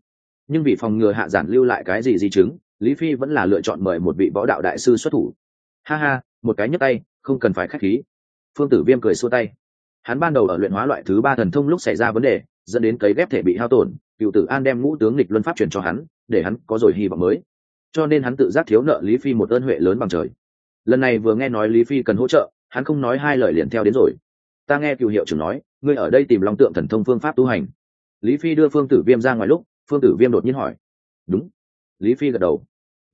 Nhưng vì phòng ngừa hạ giản lưu lại cái gì di chứng, lý phi vẫn là lựa chọn mời một vị võ đạo đại sư xuất thủ. Ha ha, một cái nhấp tay không cần phải k h á c h khí. Phương tử viêm cười xua tay. Hắn ban đầu ở luyện hóa loại thứ ba thần thông lúc xảy ra vấn đề, dẫn đến cấy ghép thể bị hao tổn, cựu tử an đem ngũ tướng lịch luân pháp truyền cho hắn, để hắn có rồi hy vọng mới. Cho nên hắn tự giác thiếu nợ lý phi một ơn huệ lớn bằng trời. Lần này vừa nghe nói lý phi cần hỗ trợ, hắn không nói hai lời liền theo đến rồi. Ta nghe cựu hiệu trưởng nói, ngươi ở đây tìm long tượng thần thông phương pháp tu hành. Lý phi đưa phương tử viêm ra ngoài lúc, phương tử viêm đột nhiên hỏi. Đúng. Lý phi gật đầu.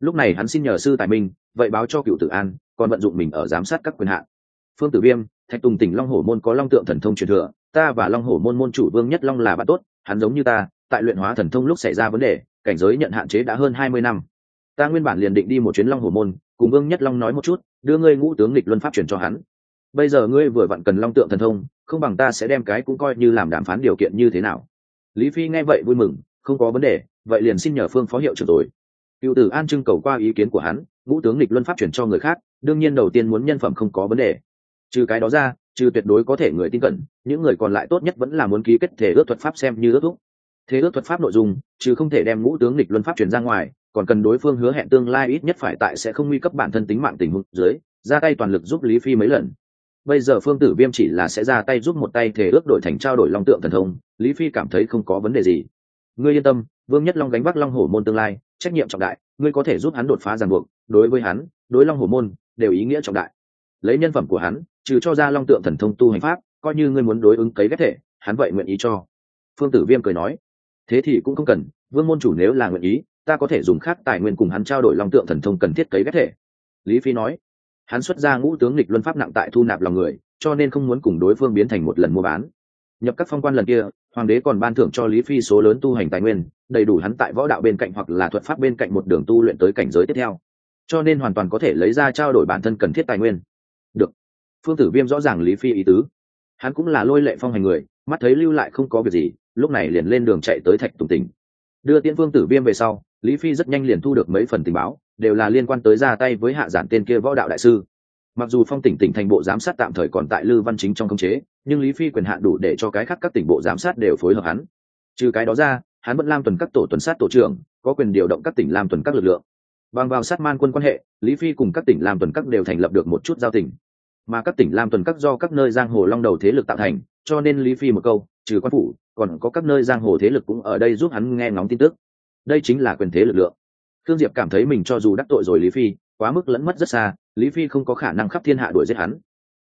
Lúc này hắn xin nhờ sư tài minh, vậy báo cho cựu tử an còn vận dụng mình ở giám sát các quyền hạn. Phương tử viêm, thạch tùng tỉnh long hổ môn có long tượng thần thông truyền thừa, ta và long hổ môn môn chủ vương nhất long là bạn tốt, hắn giống như ta, tại luyện hóa thần thông lúc xảy ra vấn đề, cảnh giới nhận hạn chế đã hơn hai mươi năm. Ta nguyên bản liền định đi một chuyến long hổ môn, cùng vương nhất long nói một chút, đưa ngươi ngũ tướng lịch luân pháp truyền cho hắn. Bây giờ ngươi vừa vặn cần long tượng thần thông, không bằng ta sẽ đem cái cũng coi như làm đàm phán điều kiện như thế nào. Lý phi nghe vậy vui mừng, không có vấn đề, vậy liền xin nhờ phương phó hiệu trưởng rồi. Cựu tử an trưng cầu qua ý kiến của hắn ngũ tướng lịch luân pháp chuyển cho người khác, đương nhiên đầu tiên muốn nhân phẩm không có vấn đề. Trừ cái đó ra, trừ tuyệt đối có thể người tin cẩn, những người còn lại tốt nhất vẫn là muốn ký kết thể ước thuật pháp xem như ước thúc. Thế ước thuật pháp nội dung, trừ không thể đem ngũ tướng lịch luân pháp chuyển ra ngoài, còn cần đối phương hứa hẹn tương lai ít nhất phải tại sẽ không nguy cấp bản thân tính mạng tình huống dưới, ra tay toàn lực giúp lý phi mấy lần. Bây giờ phương tử viêm chỉ là sẽ ra tay giúp một tay thể ước đổi thành trao đổi long tượng thần thông, lý phi cảm thấy không có vấn đề gì. Ngươi yên tâm, vương nhất long gánh vác long hổ môn tương lai, trách nhiệm trọng đại, ngươi có thể giúp hắn đột phá ràng buộc đối với hắn, đối long hổ môn, đều ý nghĩa trọng đại. Lấy nhân phẩm của hắn, trừ cho ra long tượng thần thông tu hành pháp, coi như ngươi muốn đối ứng cấy ghép thể, hắn vậy nguyện ý cho. Phương tử viêm cười nói, thế thì cũng không cần, vương môn chủ nếu là nguyện ý, ta có thể dùng khác tài nguyên cùng hắn trao đổi long tượng thần thông cần thiết cấy ghép thể. Lý phi nói, hắn xuất ra ngũ tướng lịch luân pháp nặng tại thu nạp lòng người, cho nên không muốn cùng đối phương biến thành một lần mua bán. Nhập các phong quan lần kia, hoàng đế còn ban thưởng cho lý phi số lớn tu hành tài nguyên, đầy đủ hắn tại võ đạo bên cạnh hoặc là thuật pháp bên cạnh một đường tu luyện tới cảnh giới tiếp theo cho nên hoàn toàn có thể lấy ra trao đổi bản thân cần thiết tài nguyên. Được. Phương tử viêm rõ ràng lý phi ý tứ. Hắn cũng là lôi lệ phong hành người, mắt thấy lưu lại không có việc gì, lúc này liền lên đường chạy tới thạch tùng tỉnh. Đưa tiễn phương tử viêm về sau, lý phi rất nhanh liền thu được mấy phần tình báo, đều là liên quan tới ra tay với hạ giản tên kia võ đạo đại sư. Mặc dù phong tỉnh tỉnh thành bộ giám sát tạm thời còn tại lư văn chính trong công chế, nhưng lý phi quyền hạn đủ để cho cái khác các tỉnh bộ giám sát đều phối hợp hắn. Trừ cái đó ra, hắn vẫn lam tuần các tổ tuần sát tổ trưởng, có quyền điều động các tỉnh làm tuần các lực lượng bằng vào sát man quân quan hệ, lý phi cùng các tỉnh làm tuần các đều thành lập được một chút giao tỉnh. Mà các tỉnh làm tuần các do các nơi giang hồ long đầu thế lực tạo thành, cho nên lý phi một câu, trừ quan phủ, còn có các nơi giang hồ thế lực cũng ở đây giúp hắn nghe ngóng tin tức. Đây chính là quyền thế lực lượng. Thương diệp cảm thấy mình cho dù đắc tội rồi lý phi, quá mức lẫn mất rất xa, lý phi không có khả năng khắp thiên hạ đuổi giết hắn.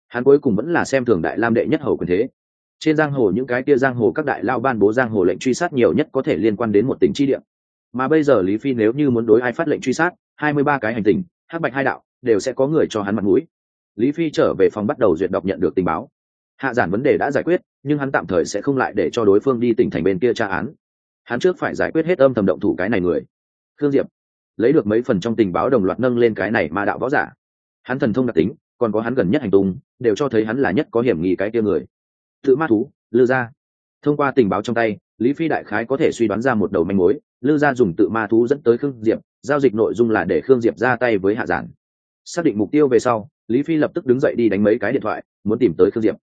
Hắn cuối cùng vẫn là xem thường đại lam đệ nhất hầu quyền thế. Trên giang hồ những cái kia giang hồ các đại lao ban bố giang hồ lệnh truy sát nhiều nhất có thể liên quan đến một tỉnh chi địa mà bây giờ lý phi nếu như muốn đối ai phát lệnh truy sát hai mươi ba cái hành tình hắc bạch hai đạo đều sẽ có người cho hắn mặt mũi. Lý phi trở về phòng bắt đầu duyệt đọc nhận được tình báo. Hạ giản vấn đề đã giải quyết nhưng hắn tạm thời sẽ không lại để cho đối phương đi tỉnh thành bên kia tra án. Hắn trước phải giải quyết hết âm thầm động thủ cái này người. Khương diệp lấy được mấy phần trong tình báo đồng loạt nâng lên cái này mà đạo võ giả. Hắn thần thông đặc tính còn có hắn gần nhất hành tung đều cho thấy hắn là nhất có hiểm nghi cái kia người. Tự ma thú lư ra, thông qua tình báo trong tay lý phi đại khái có thể suy đoán ra một đầu manh mối, lư gia dùng tự ma thú dẫn tới khương diệp, giao dịch nội dung là để khương diệp ra tay với hạ giản. Xác định mục tiêu về sau, lý phi lập tức đứng dậy đi đánh mấy cái điện thoại, muốn tìm tới khương diệp.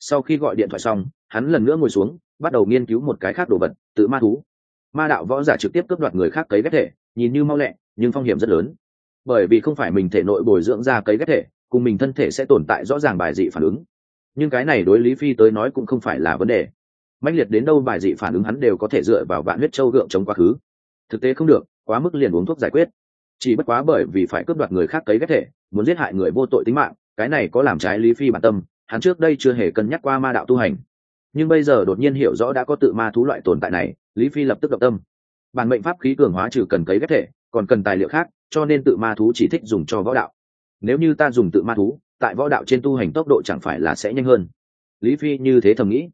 Sau khi gọi điện thoại xong, hắn lần nữa ngồi xuống, bắt đầu nghiên cứu một cái khác đồ vật, tự ma thú. Ma đạo võ giả trực tiếp cướp đoạt người khác cấy ghép thể, nhìn như mau lẹ, nhưng phong hiểm rất lớn. Bởi vì không phải mình thể nội bồi dưỡng ra cấy ghép thể, cùng mình thân thể sẽ tồn tại rõ ràng bài dị phản ứng. Nhưng cái này đối lý phi tới nói cũng không phải là vấn đề mãnh liệt đến đâu bài dị phản ứng hắn đều có thể dựa vào vạn huyết châu gượng chống quá khứ. Thực tế không được, quá mức liền uống thuốc giải quyết. Chỉ bất quá bởi vì phải cướp đoạt người khác cấy ghép thể, muốn giết hại người vô tội tính mạng, cái này có làm trái lý phi bản tâm, hắn trước đây chưa hề cân nhắc qua ma đạo tu hành. Nhưng bây giờ đột nhiên hiểu rõ đã có tự ma thú loại tồn tại này, lý phi lập tức động tâm. Bản mệnh pháp khí cường hóa trừ cần cấy ghép thể, còn cần tài liệu khác, cho nên tự ma thú chỉ thích dùng cho võ đạo. Nếu như ta dùng tự ma thú, tại võ đạo trên tu hành tốc độ chẳng phải là sẽ nhanh hơn. Lý phi như thế thầm nghĩ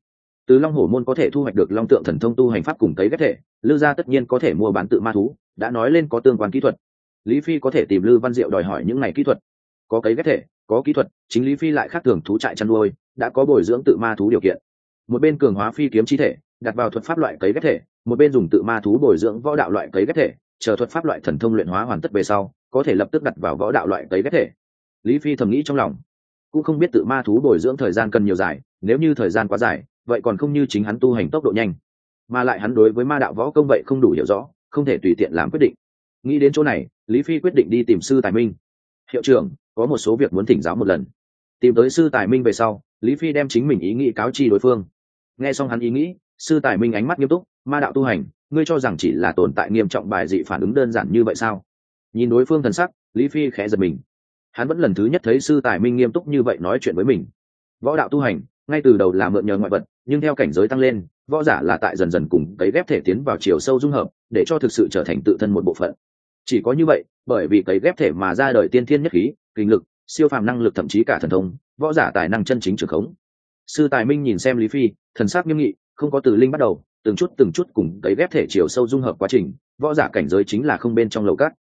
từ long hổ môn có thể thu hoạch được long tượng thần thông tu hành pháp cùng cấy ghép thể, lư gia tất nhiên có thể mua bán tự ma thú, đã nói lên có tương quan kỹ thuật. Lý phi có thể tìm lư văn diệu đòi hỏi những này kỹ thuật. Có cấy ghép thể, có kỹ thuật, chính lý phi lại khác thường thú trại chăn nuôi, đã có bồi dưỡng tự ma thú điều kiện. Một bên cường hóa phi kiếm chi thể, đặt vào thuật pháp loại cấy ghép thể, một bên dùng tự ma thú bồi dưỡng võ đạo loại cấy ghép thể, chờ thuật pháp loại thần thông luyện hóa hoàn tất về sau, có thể lập tức đặt vào võ đạo loại cấy ghép thể. Lý phi thầm nghĩ trong lòng. Cũng không biết tự ma thú bồi dưỡng thời gian cần nhiều dài, nếu như thời gian quá dài vậy còn không như chính hắn tu hành tốc độ nhanh. Mà lại hắn đối với ma đạo võ công vậy không đủ hiểu rõ, không thể tùy tiện làm quyết định. Nghĩ đến chỗ này, lý phi quyết định đi tìm sư tài minh. Hiệu trưởng, có một số việc muốn thỉnh giáo một lần. Tìm tới sư tài minh về sau, lý phi đem chính mình ý nghĩ cáo chi đối phương. Nghe xong hắn ý nghĩ, sư tài minh ánh mắt nghiêm túc, ma đạo tu hành, ngươi cho rằng chỉ là tồn tại nghiêm trọng bài dị phản ứng đơn giản như vậy sao? Nhìn đối phương thần sắc, lý phi khẽ giật mình. Hắn vẫn lần thứ nhất thấy sư tài minh nghiêm túc như vậy nói chuyện với mình. Võ đạo tu hành, ngay từ đầu là mượn nhờ ngoại vật nhưng theo cảnh giới tăng lên, võ giả là tại dần dần cùng cấy ghép thể tiến vào chiều sâu dung hợp, để cho thực sự trở thành tự thân một bộ phận. Chỉ có như vậy, bởi vì cấy ghép thể mà ra đời tiên thiên nhất khí, kinh lực, siêu phàm năng lực thậm chí cả thần thông, võ giả tài năng chân chính trường khống. Sư tài minh nhìn xem lý phi, thần sắc nghiêm nghị, không có từ linh bắt đầu, từng chút từng chút cùng cấy ghép thể chiều sâu dung hợp quá trình, võ giả cảnh giới chính là không bên trong lầu cát.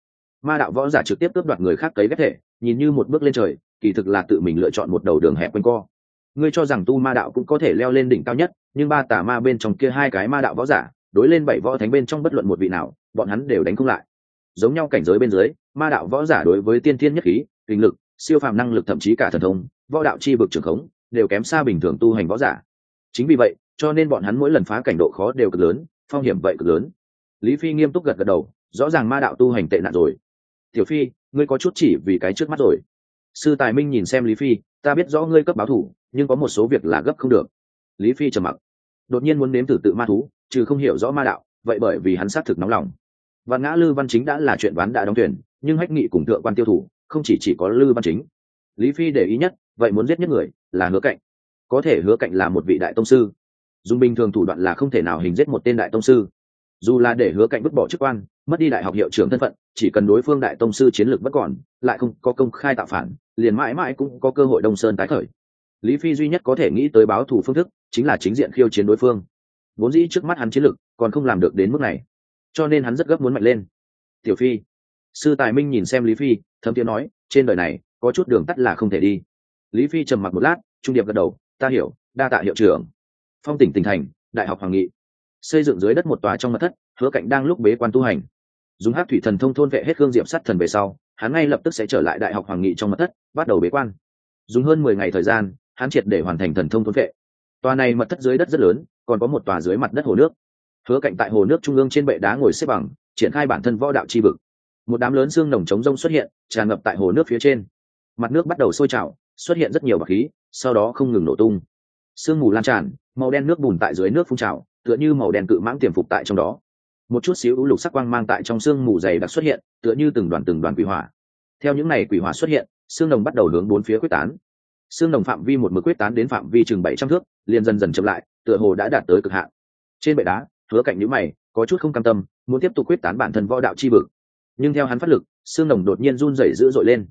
Ma đạo võ giả trực tiếp tước đoạt người khác cấy ghép thể, nhìn như một bước lên trời, kỳ thực là tự mình lựa chọn một đầu đường hẹp quanh co ngươi cho rằng tu ma đạo cũng có thể leo lên đỉnh cao nhất, nhưng ba tà ma bên trong kia hai cái ma đạo võ giả, đối lên bảy võ thánh bên trong bất luận một vị nào, bọn hắn đều đánh không lại. Giống nhau cảnh giới bên dưới, ma đạo võ giả đối với tiên thiên nhất khí, kinh lực, siêu phàm năng lực thậm chí cả thần thông, võ đạo chi vực trường khống, đều kém xa bình thường tu hành võ giả. Chính vì vậy, cho nên bọn hắn mỗi lần phá cảnh độ khó đều cực lớn, phong hiểm vậy cực lớn. Lý phi nghiêm túc gật gật đầu, rõ ràng ma đạo tu hành tệ nạn rồi. Tiểu phi, ngươi có chút chỉ vì cái trước mắt rồi. Sư tài minh nhìn xem lý phi, ta biết rõ ngươi cấp báo thủ nhưng có một số việc là gấp không được. Lý phi trầm mặc. Đột nhiên muốn nếm thử tự ma thú trừ không hiểu rõ ma đạo vậy bởi vì hắn xác thực nóng lòng. Và ngã lư văn chính đã là chuyện đoán đã đóng thuyền, nhưng hách nghị cùng thượng quan tiêu thủ không chỉ chỉ có lư văn chính. Lý phi để ý nhất vậy muốn giết nhất người là hứa cạnh. Có thể hứa cạnh là một vị đại tông sư. Dùng bình thường thủ đoạn là không thể nào hình giết một tên đại tông sư. Dù là để hứa cạnh vứt bỏ chức quan mất đi đại học hiệu trưởng thân phận chỉ cần đối phương đại tông sư chiến lược vẫn còn lại không có công khai tạo phản liền mãi mãi cũng có cơ hội đông sơn tái khởi lý phi duy nhất có thể nghĩ tới báo thù phương thức chính là chính diện khiêu chiến đối phương. Vốn dĩ trước mắt hắn chiến lược còn không làm được đến mức này, cho nên hắn rất gấp muốn mạnh lên. Tiểu phi. Sư tài minh nhìn xem lý phi, thấm tiếng nói, trên đời này, có chút đường tắt là không thể đi. Lý phi trầm mặc một lát, trung điệp gật đầu, ta hiểu, đa tạ hiệu trưởng. Phong tỉnh tỉnh thành, đại học hoàng nghị. Xây dựng dưới đất một tòa trong mặt thất, hứa cạnh đang lúc bế quan tu hành. Dùng hát thủy thần thông thôn vệ hết gương diệm sắt thần về sau, hắn ngay lập tức sẽ trở lại đại học hoàng nghị trong mặt thất, bắt đầu bế quan. Dùng hơn mười ngày thời gian hắn triệt để hoàn thành thần thông thôn vệ. Tòa này mật thất dưới đất rất lớn, còn có một tòa dưới mặt đất hồ nước. Hứa cạnh tại hồ nước trung ương trên bệ đá ngồi xếp bằng, triển khai bản thân võ đạo chi vực. Một đám lớn xương nồng trống rông xuất hiện, tràn ngập tại hồ nước phía trên. Mặt nước bắt đầu sôi trào, xuất hiện rất nhiều bạc khí, sau đó không ngừng nổ tung. Sương mù lan tràn, màu đen nước bùn tại dưới nước phun trào, tựa như màu đen cự mãng tiềm phục tại trong đó. Một chút xíu lục sắc quang mang tại trong sương mù dày đặc xuất hiện, tựa như từng đoàn từng đoàn quỷ hỏa. Theo những này quỷ hỏa xuất hiện, xương đồng bắt đầu hướng bốn phía quyết tán xương đồng phạm vi một mực quyết tán đến phạm vi chừng bảy trăm thước, liền dần dần chậm lại, tựa hồ đã đạt tới cực hạn. Trên bệ đá, hứa cạnh nhữ mày, có chút không cam tâm, muốn tiếp tục quyết tán bản thân võ đạo chi vực. Nhưng theo hắn phát lực, xương đồng đột nhiên run rẩy dữ dội lên.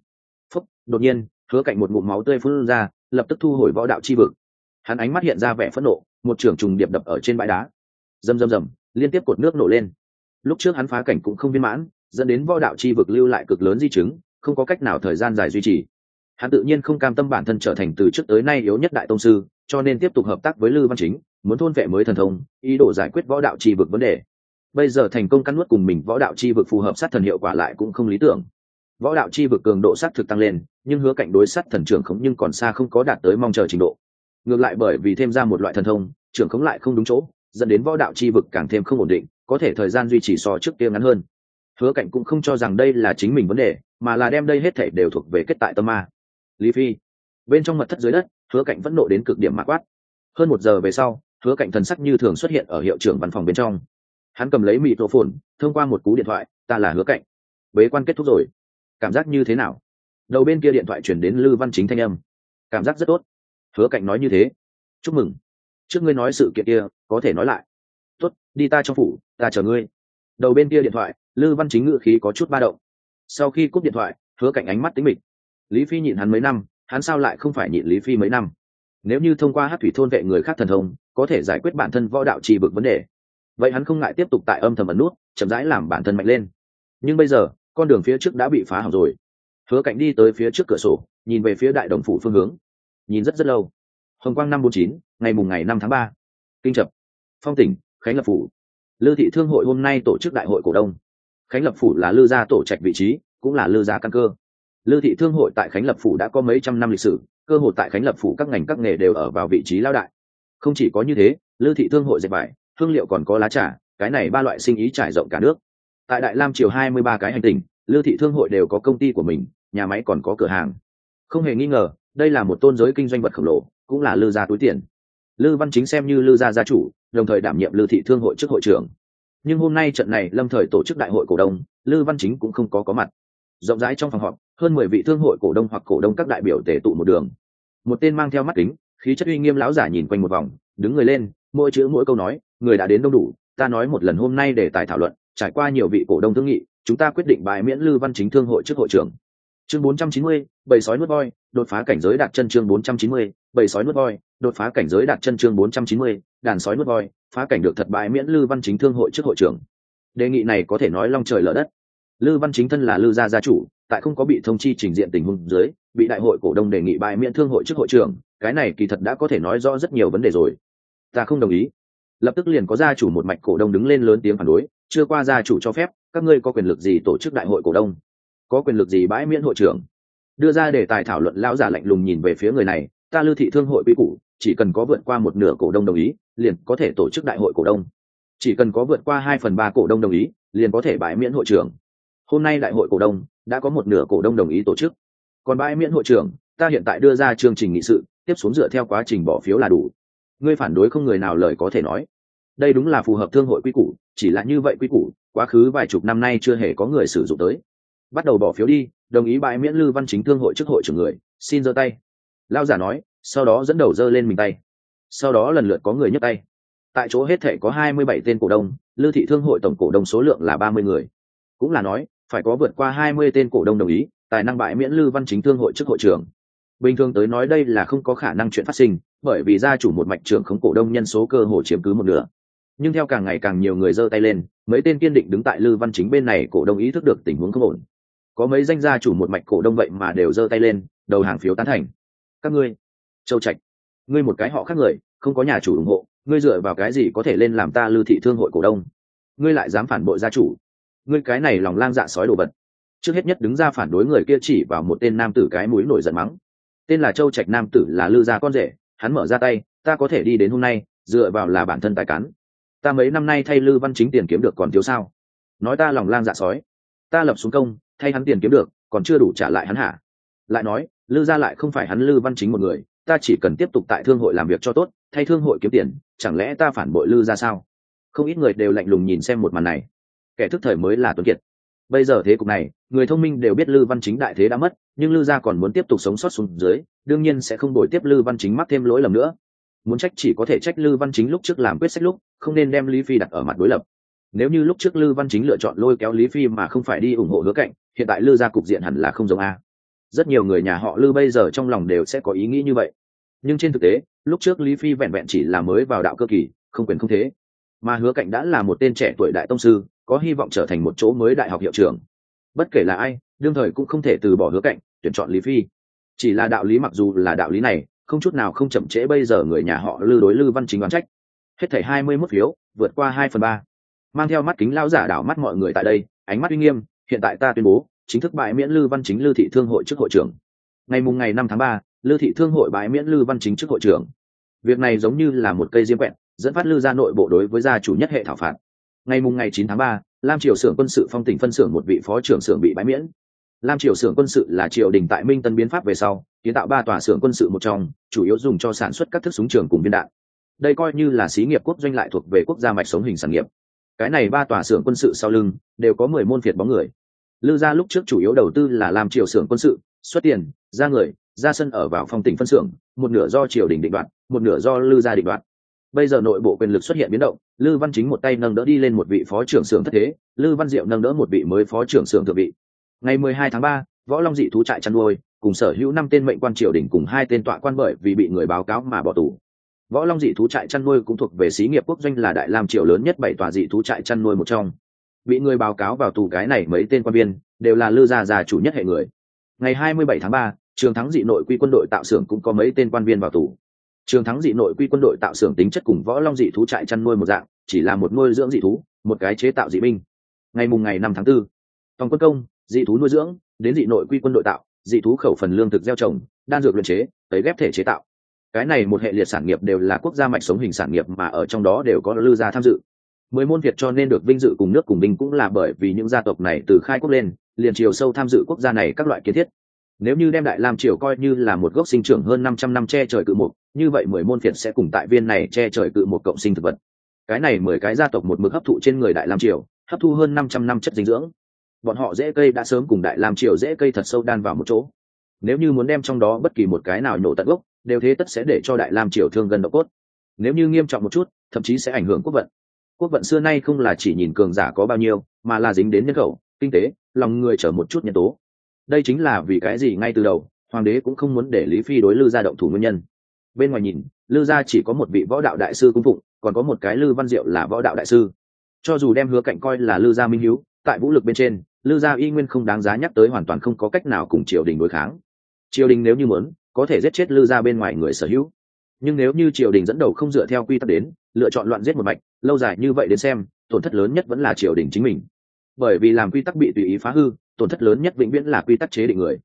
Phúc, đột nhiên, hứa cạnh một ngụm máu tươi phun ra, lập tức thu hồi võ đạo chi vực. Hắn ánh mắt hiện ra vẻ phẫn nộ, một trưởng trùng điệp đập ở trên bãi đá. Rầm rầm rầm, liên tiếp cột nước nổ lên. Lúc trước hắn phá cảnh cũng không viên mãn, dẫn đến võ đạo chi vực lưu lại cực lớn di chứng, không có cách nào thời gian dài duy trì hắn tự nhiên không cam tâm bản thân trở thành từ trước tới nay yếu nhất đại tông sư, cho nên tiếp tục hợp tác với lư văn chính, muốn thôn vệ mới thần thông, ý đồ giải quyết võ đạo chi vực vấn đề. Bây giờ thành công cắn nuốt cùng mình võ đạo chi vực phù hợp sát thần hiệu quả lại cũng không lý tưởng. Võ đạo chi vực cường độ sát thực tăng lên, nhưng hứa cạnh đối sát thần trưởng khống nhưng còn xa không có đạt tới mong chờ trình độ. Ngược lại bởi vì thêm ra một loại thần thông, trưởng khống lại không đúng chỗ, dẫn đến võ đạo chi vực càng thêm không ổn định, có thể thời gian duy trì so trước kia ngắn hơn. Hứa cạnh cũng không cho rằng đây là chính mình vấn đề, mà là đem đây hết thể đều thuộc về kết tại tâm ma lý phi. Bên trong mật thất dưới đất, hứa cạnh vẫn nộ đến cực điểm mã quát. Hơn một giờ về sau, hứa cạnh thần sắc như thường xuất hiện ở hiệu trưởng văn phòng bên trong. Hắn cầm lấy mịt tổ phồn thông qua một cú điện thoại, ta là hứa cạnh. Bế quan kết thúc rồi. Cảm giác như thế nào? Đầu bên kia điện thoại chuyển đến lư văn chính thanh âm. Cảm giác rất tốt. Hứa cạnh nói như thế. Chúc mừng. Trước ngươi nói sự kiện kia, có thể nói lại. Tốt, đi ta trong phủ, ta chờ ngươi. Đầu bên kia điện thoại lư văn chính ngự khí có chút ba động. Sau khi cúp điện thoại, hứa cạnh ánh mắt tính mịch lý phi nhịn hắn mấy năm, hắn sao lại không phải nhịn lý phi mấy năm? Nếu như thông qua hát thủy thôn vệ người khác thần thông, có thể giải quyết bản thân võ đạo trì vực vấn đề. Vậy hắn không ngại tiếp tục tại âm thầm ẩn nút, chậm rãi làm bản thân mạnh lên. Nhưng bây giờ, con đường phía trước đã bị phá hỏng rồi. Hứa cạnh đi tới phía trước cửa sổ, nhìn về phía đại đồng phủ phương hướng. Nhìn rất rất lâu. Hồng quang năm bốn chín, ngày mùng ngày năm tháng ba. Kinh trập. Phong tỉnh, khánh lập phủ. Lư thị thương hội hôm nay tổ chức đại hội cổ đông. Khánh lập phủ là lư gia tổ trạch vị trí, cũng là lư gia căn cơ lư thị thương hội tại khánh lập phủ đã có mấy trăm năm lịch sử, cơ hội tại khánh lập phủ các ngành các nghề đều ở vào vị trí lao đại. Không chỉ có như thế, lư thị thương hội dệt vải thương liệu còn có lá trà, cái này ba loại sinh ý trải rộng cả nước. Tại đại lam triều hai mươi ba cái hành tình lư thị thương hội đều có công ty của mình, nhà máy còn có cửa hàng. Không hề nghi ngờ, đây là một tôn giới kinh doanh vật khổng lồ, cũng là lư gia túi tiền. Lư văn chính xem như lư gia gia chủ, đồng thời đảm nhiệm lư thị thương hội chức hội trưởng. Nhưng hôm nay trận này lâm thời tổ chức đại hội cổ đông, lư văn chính cũng không có có mặt. Rộng rãi trong phòng họp hơn mười vị thương hội cổ đông hoặc cổ đông các đại biểu tề tụ một đường. Một tên mang theo mắt kính khí chất uy nghiêm lão giả nhìn quanh một vòng đứng người lên mỗi chữ mỗi câu nói người đã đến đông đủ ta nói một lần hôm nay để tài thảo luận trải qua nhiều vị cổ đông thương nghị chúng ta quyết định bãi miễn lư văn chính thương hội trước hội trưởng. Chương 490, bầy sói nuốt voi đột phá cảnh giới đạt chân chương 490, bầy sói nuốt voi đột phá cảnh giới đạt chân chương 490, đàn sói nuốt voi phá cảnh được thật bại miễn lư văn chính thương hội trước hội trưởng. Đề nghị này có thể nói long trời lở đất. Lư văn chính thân là lư gia gia chủ tại không có bị thông chi trình diện tình huống dưới, bị đại hội cổ đông đề nghị bãi miễn thương hội trước hội trưởng, cái này kỳ thật đã có thể nói rõ rất nhiều vấn đề rồi. Ta không đồng ý. Lập tức liền có gia chủ một mạch cổ đông đứng lên lớn tiếng phản đối, chưa qua gia chủ cho phép, các ngươi có quyền lực gì tổ chức đại hội cổ đông? Có quyền lực gì bãi miễn hội trưởng? Đưa ra đề tài thảo luận, lão giả lạnh lùng nhìn về phía người này, ta lưu thị thương hội quy củ, chỉ cần có vượt qua một nửa cổ đông đồng ý, liền có thể tổ chức đại hội cổ đông. Chỉ cần có vượt qua hai phần ba cổ đông đồng ý, liền có thể bãi miễn hội trưởng hôm nay đại hội cổ đông, đã có một nửa cổ đông đồng ý tổ chức. Còn bãi miễn hội trưởng, ta hiện tại đưa ra chương trình nghị sự, tiếp xuống dựa theo quá trình bỏ phiếu là đủ. Ngươi phản đối không người nào lời có thể nói. Đây đúng là phù hợp thương hội quy củ, chỉ là như vậy quy củ, quá khứ vài chục năm nay chưa hề có người sử dụng tới. Bắt đầu bỏ phiếu đi, đồng ý bãi miễn lư văn chính thương hội trước hội trưởng người, xin giơ tay. Lao giả nói, sau đó dẫn đầu giơ lên mình tay. Sau đó lần lượt có người nhấc tay. Tại chỗ hết thể có hai mươi bảy tên cổ đông lưu thị thương hội tổng cổ đông số lượng là ba mươi người. Cũng là nói phải có vượt qua hai mươi tên cổ đông đồng ý, tài năng bãi miễn lư văn chính thương hội chức hội trưởng. Bình thường tới nói đây là không có khả năng chuyện phát sinh, bởi vì gia chủ một mạch trưởng không cổ đông nhân số cơ hồ chiếm cứ một nửa. Nhưng theo càng ngày càng nhiều người giơ tay lên, mấy tên kiên định đứng tại lư văn chính bên này cổ đông ý thức được tình huống không ổn. Có mấy danh gia chủ một mạch cổ đông vậy mà đều giơ tay lên, đầu hàng phiếu tán thành. Các ngươi, châu trạch, ngươi một cái họ khác người, không có nhà chủ ủng hộ, ngươi dựa vào cái gì có thể lên làm ta lưu thị thương hội cổ đông? Ngươi lại dám phản bội gia chủ ngươi cái này lòng lang dạ sói đồ vật. Trước hết nhất đứng ra phản đối người kia chỉ vào một tên nam tử cái mũi nổi giận mắng. Tên là châu trạch nam tử là lư gia con rể, hắn mở ra tay, ta có thể đi đến hôm nay, dựa vào là bản thân tài cán. Ta mấy năm nay thay lư văn chính tiền kiếm được còn thiếu sao? Nói ta lòng lang dạ sói. Ta lập xuống công, thay hắn tiền kiếm được, còn chưa đủ trả lại hắn hả? Lại nói, lư gia lại không phải hắn lư văn chính một người, ta chỉ cần tiếp tục tại thương hội làm việc cho tốt, thay thương hội kiếm tiền, chẳng lẽ ta phản bội lư ra sao? Không ít người đều lạnh lùng nhìn xem một màn này kẻ thức thời mới là tuấn kiệt. Bây giờ thế cục này, người thông minh đều biết lư văn chính đại thế đã mất, nhưng lư gia còn muốn tiếp tục sống sót xuống dưới, đương nhiên sẽ không đổi tiếp lư văn chính mắc thêm lỗi lầm nữa. Muốn trách chỉ có thể trách lư văn chính lúc trước làm quyết sách lúc, không nên đem lý phi đặt ở mặt đối lập. Nếu như lúc trước lư văn chính lựa chọn lôi kéo lý phi mà không phải đi ủng hộ hứa cạnh, hiện tại lư gia cục diện hẳn là không giống a. Rất nhiều người nhà họ lư bây giờ trong lòng đều sẽ có ý nghĩ như vậy. Nhưng trên thực tế, lúc trước lý phi vẹn vẹn chỉ là mới vào đạo cơ kỳ, không quyền không thế. Mà hứa cạnh đã là một tên trẻ tuổi đại tông sư có hy vọng trở thành một chỗ mới đại học hiệu trưởng. Bất kể là ai, đương thời cũng không thể từ bỏ hứa cạnh, tuyển chọn lý phi. Chỉ là đạo lý mặc dù là đạo lý này, không chút nào không chậm trễ bây giờ người nhà họ lư đối lư văn chính đoán trách. Hết thảy hai mươi mốt phiếu, vượt qua hai phần ba. Mang theo mắt kính lao giả đảo mắt mọi người tại đây, ánh mắt uy nghiêm, hiện tại ta tuyên bố, chính thức bãi miễn lư văn chính lư thị thương hội trước hội trưởng. Ngày mùng ngày năm tháng ba, lư thị thương hội bãi miễn lư văn chính trước hội trưởng. Việc này giống như là một cây diêm quẹn dẫn phát lư ra nội bộ đối với gia chủ nhất hệ thảo phạt ngày mùng ngày 9 tháng 3, lam triều xưởng quân sự phong tỉnh phân xưởng một vị phó trưởng xưởng bị bãi miễn. Lam triều xưởng quân sự là triều đình tại minh tân biến pháp về sau kiến tạo ba tòa xưởng quân sự một trong chủ yếu dùng cho sản xuất các thức súng trường cùng viên đạn. Đây coi như là xí nghiệp quốc doanh lại thuộc về quốc gia mạch sống hình sản nghiệp. Cái này ba tòa xưởng quân sự sau lưng đều có mười môn phiệt bóng người. Lư gia lúc trước chủ yếu đầu tư là làm triều xưởng quân sự xuất tiền ra người ra sân ở vào phong tỉnh phân xưởng một nửa do triều đình định đoạt một nửa do lư gia định đoạt bây giờ nội bộ quyền lực xuất hiện biến động, lư văn chính một tay nâng đỡ đi lên một vị phó trưởng xưởng thất thế, lư văn diệu nâng đỡ một vị mới phó trưởng xưởng thượng vị. Ngày mười hai tháng ba, võ long dị thú trại chăn nuôi, cùng sở hữu năm tên mệnh quan triều đình cùng hai tên tọa quan bởi vì bị người báo cáo mà bỏ tù. Võ long dị thú trại chăn nuôi cũng thuộc về xí nghiệp quốc doanh là đại lam triều lớn nhất bảy tòa dị thú trại chăn nuôi một trong. Bị người báo cáo vào tù cái này mấy tên quan viên, đều là lư gia già chủ nhất hệ người. Ngày hai mươi bảy tháng ba, trường thắng dị nội quy quân đội tạo xưởng cũng có mấy tên quan viên vào tù trường thắng dị nội quy quân đội tạo xưởng tính chất cùng võ long dị thú trại chăn nuôi một dạng chỉ là một nuôi dưỡng dị thú một cái chế tạo dị binh. Ngày mùng ngày năm tháng 4, toàn quân công dị thú nuôi dưỡng đến dị nội quy quân đội tạo dị thú khẩu phần lương thực gieo trồng đan dược luyện chế tới ghép thể chế tạo. Cái này một hệ liệt sản nghiệp đều là quốc gia mạch sống hình sản nghiệp mà ở trong đó đều có lư gia tham dự. Mười môn việt cho nên được vinh dự cùng nước cùng binh cũng là bởi vì những gia tộc này từ khai quốc lên liền chiều sâu tham dự quốc gia này các loại kiến thiết nếu như đem đại lam triều coi như là một gốc sinh trưởng hơn năm trăm năm che trời cự mục, như vậy mười môn phiệt sẽ cùng tại viên này che trời cự một cộng sinh thực vật. Cái này mười cái gia tộc một mực hấp thụ trên người đại lam triều, hấp thu hơn năm trăm năm chất dinh dưỡng. Bọn họ dễ cây đã sớm cùng đại lam triều dễ cây thật sâu đan vào một chỗ. Nếu như muốn đem trong đó bất kỳ một cái nào nổ tận gốc, đều thế tất sẽ để cho đại lam triều thương gần độ cốt. Nếu như nghiêm trọng một chút, thậm chí sẽ ảnh hưởng quốc vận. Quốc vận xưa nay không là chỉ nhìn cường giả có bao nhiêu, mà là dính đến nhân khẩu, kinh tế, lòng người chở một chút nhân tố đây chính là vì cái gì ngay từ đầu, hoàng đế cũng không muốn để lý phi đối lư gia động thủ nguyên nhân. Bên ngoài nhìn, lư gia chỉ có một vị võ đạo đại sư cung phụng, còn có một cái lư văn diệu là võ đạo đại sư. Cho dù đem hứa cạnh coi là lư gia minh hiếu, tại vũ lực bên trên, lư gia y nguyên không đáng giá nhắc tới hoàn toàn không có cách nào cùng triều đình đối kháng. Triều đình nếu như muốn, có thể giết chết lư gia bên ngoài người sở hữu. Nhưng nếu như triều đình dẫn đầu không dựa theo quy tắc đến, lựa chọn loạn giết một mạch, lâu dài như vậy đến xem, tổn thất lớn nhất vẫn là triều đình chính mình. Bởi vì làm quy tắc bị tùy ý phá hư tổn thất lớn nhất vĩnh viễn là quy tắc chế định người.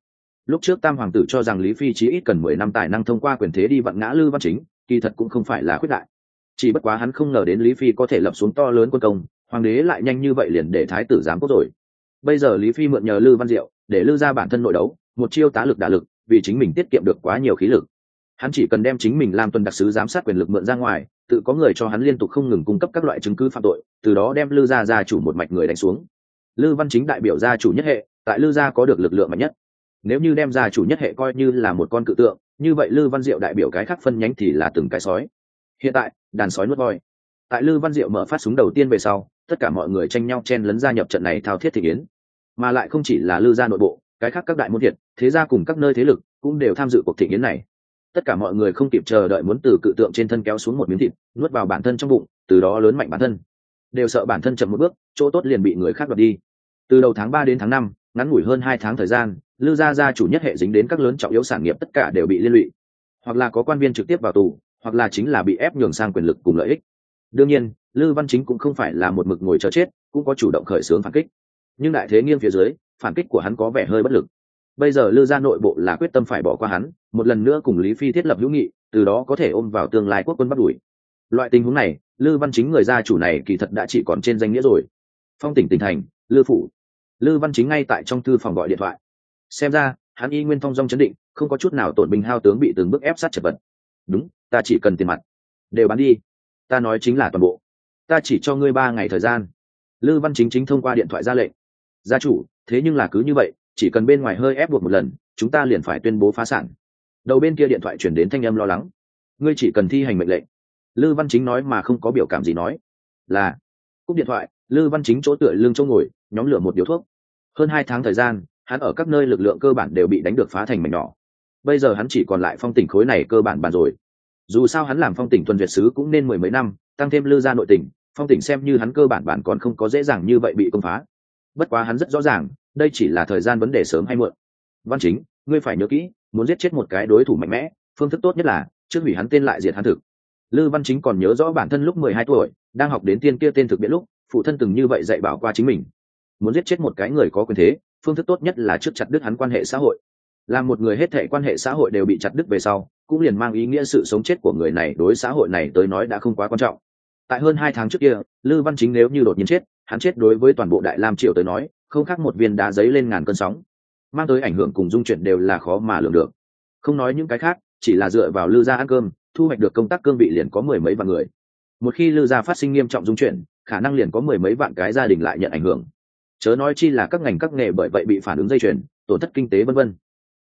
Lúc trước tam hoàng tử cho rằng lý phi chí ít cần mười năm tài năng thông qua quyền thế đi vận ngã lư văn chính, kỳ thật cũng không phải là khuyết đại. Chỉ bất quá hắn không ngờ đến lý phi có thể lập xuống to lớn quân công, hoàng đế lại nhanh như vậy liền để thái tử giám quốc rồi. Bây giờ lý phi mượn nhờ lư văn diệu để lư ra bản thân nội đấu, một chiêu tá lực đả lực, vì chính mình tiết kiệm được quá nhiều khí lực. Hắn chỉ cần đem chính mình làm tuần đặc sứ giám sát quyền lực mượn ra ngoài, tự có người cho hắn liên tục không ngừng cung cấp các loại chứng cứ phạm tội, từ đó đem lư gia gia chủ một mạch người đánh xuống lư văn chính đại biểu gia chủ nhất hệ, tại lư gia có được lực lượng mạnh nhất. Nếu như đem gia chủ nhất hệ coi như là một con cự tượng, như vậy lư văn diệu đại biểu cái khác phân nhánh thì là từng cái sói. Hiện tại, đàn sói nuốt voi. Tại lư văn diệu mở phát súng đầu tiên về sau, tất cả mọi người tranh nhau chen lấn gia nhập trận này thao thiết thị kiến. mà lại không chỉ là lư gia nội bộ, cái khác các đại môn thiệt, thế gia cùng các nơi thế lực cũng đều tham dự cuộc thị kiến này. Tất cả mọi người không kịp chờ đợi muốn từ cự tượng trên thân kéo xuống một miếng thịt, nuốt vào bản thân trong bụng, từ đó lớn mạnh bản thân đều sợ bản thân chậm một bước, chỗ tốt liền bị người khác đoạt đi. Từ đầu tháng ba đến tháng năm, ngắn ngủi hơn hai tháng thời gian, lư gia gia chủ nhất hệ dính đến các lớn trọng yếu sản nghiệp tất cả đều bị liên lụy. Hoặc là có quan viên trực tiếp vào tù, hoặc là chính là bị ép nhường sang quyền lực cùng lợi ích. Đương nhiên, lư văn chính cũng không phải là một mực ngồi chờ chết, cũng có chủ động khởi xướng phản kích. Nhưng đại thế nghiêng phía dưới, phản kích của hắn có vẻ hơi bất lực. Bây giờ lư gia nội bộ là quyết tâm phải bỏ qua hắn, một lần nữa cùng lý phi thiết lập hữu nghị, từ đó có thể ôm vào tương lai quốc quân bắt đuổi loại tình huống này, lư văn chính người gia chủ này kỳ thật đã chỉ còn trên danh nghĩa rồi. Phong tỉnh tỉnh thành, lư phủ. Lư văn chính ngay tại trong thư phòng gọi điện thoại. Xem ra, hắn y nguyên phong dong chấn định, không có chút nào tổn bình hao tướng bị từng bước ép sát chật vật. Đúng, ta chỉ cần tiền mặt. Đều bán đi. Ta nói chính là toàn bộ. Ta chỉ cho ngươi ba ngày thời gian. Lư văn chính chính thông qua điện thoại ra lệnh. Gia chủ, thế nhưng là cứ như vậy, chỉ cần bên ngoài hơi ép buộc một lần, chúng ta liền phải tuyên bố phá sản. Đầu bên kia điện thoại chuyển đến thanh âm lo lắng. Ngươi chỉ cần thi hành mệnh lệnh lư văn chính nói mà không có biểu cảm gì nói. Là, cúp điện thoại, lư văn chính chỗ tựa lưng chỗ ngồi, nhóm lửa một điếu thuốc. Hơn hai tháng thời gian, hắn ở các nơi lực lượng cơ bản đều bị đánh được phá thành mảnh nhỏ. Bây giờ hắn chỉ còn lại phong tỉnh khối này cơ bản bàn rồi. Dù sao hắn làm phong tỉnh tuần việt sứ cũng nên mười mấy năm, tăng thêm lư gia nội tỉnh phong tỉnh xem như hắn cơ bản bản còn không có dễ dàng như vậy bị công phá. Bất quá hắn rất rõ ràng, đây chỉ là thời gian vấn đề sớm hay muộn. Văn chính, ngươi phải nhớ kỹ, muốn giết chết một cái đối thủ mạnh mẽ, phương thức tốt nhất là, trước hủy hắn tên lại diệt hắn thực lư văn chính còn nhớ rõ bản thân lúc mười hai tuổi, đang học đến tiên kia tên thực biện lúc, phụ thân từng như vậy dạy bảo qua chính mình. Muốn giết chết một cái người có quyền thế, phương thức tốt nhất là trước chặt đứt hắn quan hệ xã hội. Là một người hết thể quan hệ xã hội đều bị chặt đứt về sau, cũng liền mang ý nghĩa sự sống chết của người này đối xã hội này tới nói đã không quá quan trọng. Tại hơn hai tháng trước kia, lư văn chính nếu như đột nhiên chết, hắn chết đối với toàn bộ đại lam triều tới nói, không khác một viên đá giấy lên ngàn cơn sóng. Mang tới ảnh hưởng cùng dung chuyển đều là khó mà lường được. Không nói những cái khác, chỉ là dựa vào lư gia ăn cơm thu hoạch được công tác cương vị liền có mười mấy vạn người. Một khi lư gia phát sinh nghiêm trọng dung chuyển, khả năng liền có mười mấy vạn cái gia đình lại nhận ảnh hưởng. Chớ nói chi là các ngành các nghề bởi vậy bị phản ứng dây chuyền, tổn thất kinh tế vân vân.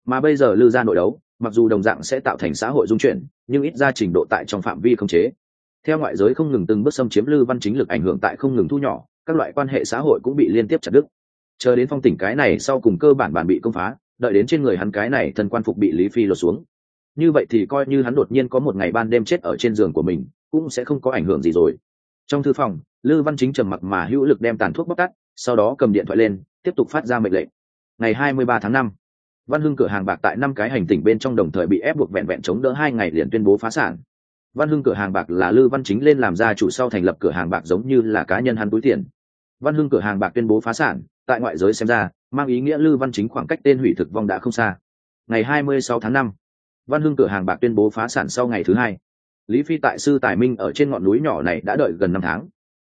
Mà bây giờ lư gia nội đấu, mặc dù đồng dạng sẽ tạo thành xã hội dung chuyển, nhưng ít ra trình độ tại trong phạm vi không chế. Theo ngoại giới không ngừng từng bước xâm chiếm lư văn chính lực ảnh hưởng tại không ngừng thu nhỏ, các loại quan hệ xã hội cũng bị liên tiếp chặt đứt. Chờ đến phong tỉnh cái này sau cùng cơ bản bản bị công phá, đợi đến trên người hắn cái này thần quan phục bị lý phi lột xuống như vậy thì coi như hắn đột nhiên có một ngày ban đêm chết ở trên giường của mình cũng sẽ không có ảnh hưởng gì rồi. Trong thư phòng lư văn chính trầm mặc mà hữu lực đem tàn thuốc bóc tắt sau đó cầm điện thoại lên tiếp tục phát ra mệnh lệnh. Ngày 23 tháng 5, văn hưng cửa hàng bạc tại năm cái hành tỉnh bên trong đồng thời bị ép buộc vẹn vẹn chống đỡ hai ngày liền tuyên bố phá sản. Văn hưng cửa hàng bạc là lư văn chính lên làm gia chủ sau thành lập cửa hàng bạc giống như là cá nhân hắn túi tiền. Văn hưng cửa hàng bạc tuyên bố phá sản tại ngoại giới xem ra mang ý nghĩa lư văn chính khoảng cách tên hủy thực vong đã không xa. Ngày 26 tháng 5, văn hưng cửa hàng bạc tuyên bố phá sản sau ngày thứ hai. Lý phi tại sư tài minh ở trên ngọn núi nhỏ này đã đợi gần năm tháng.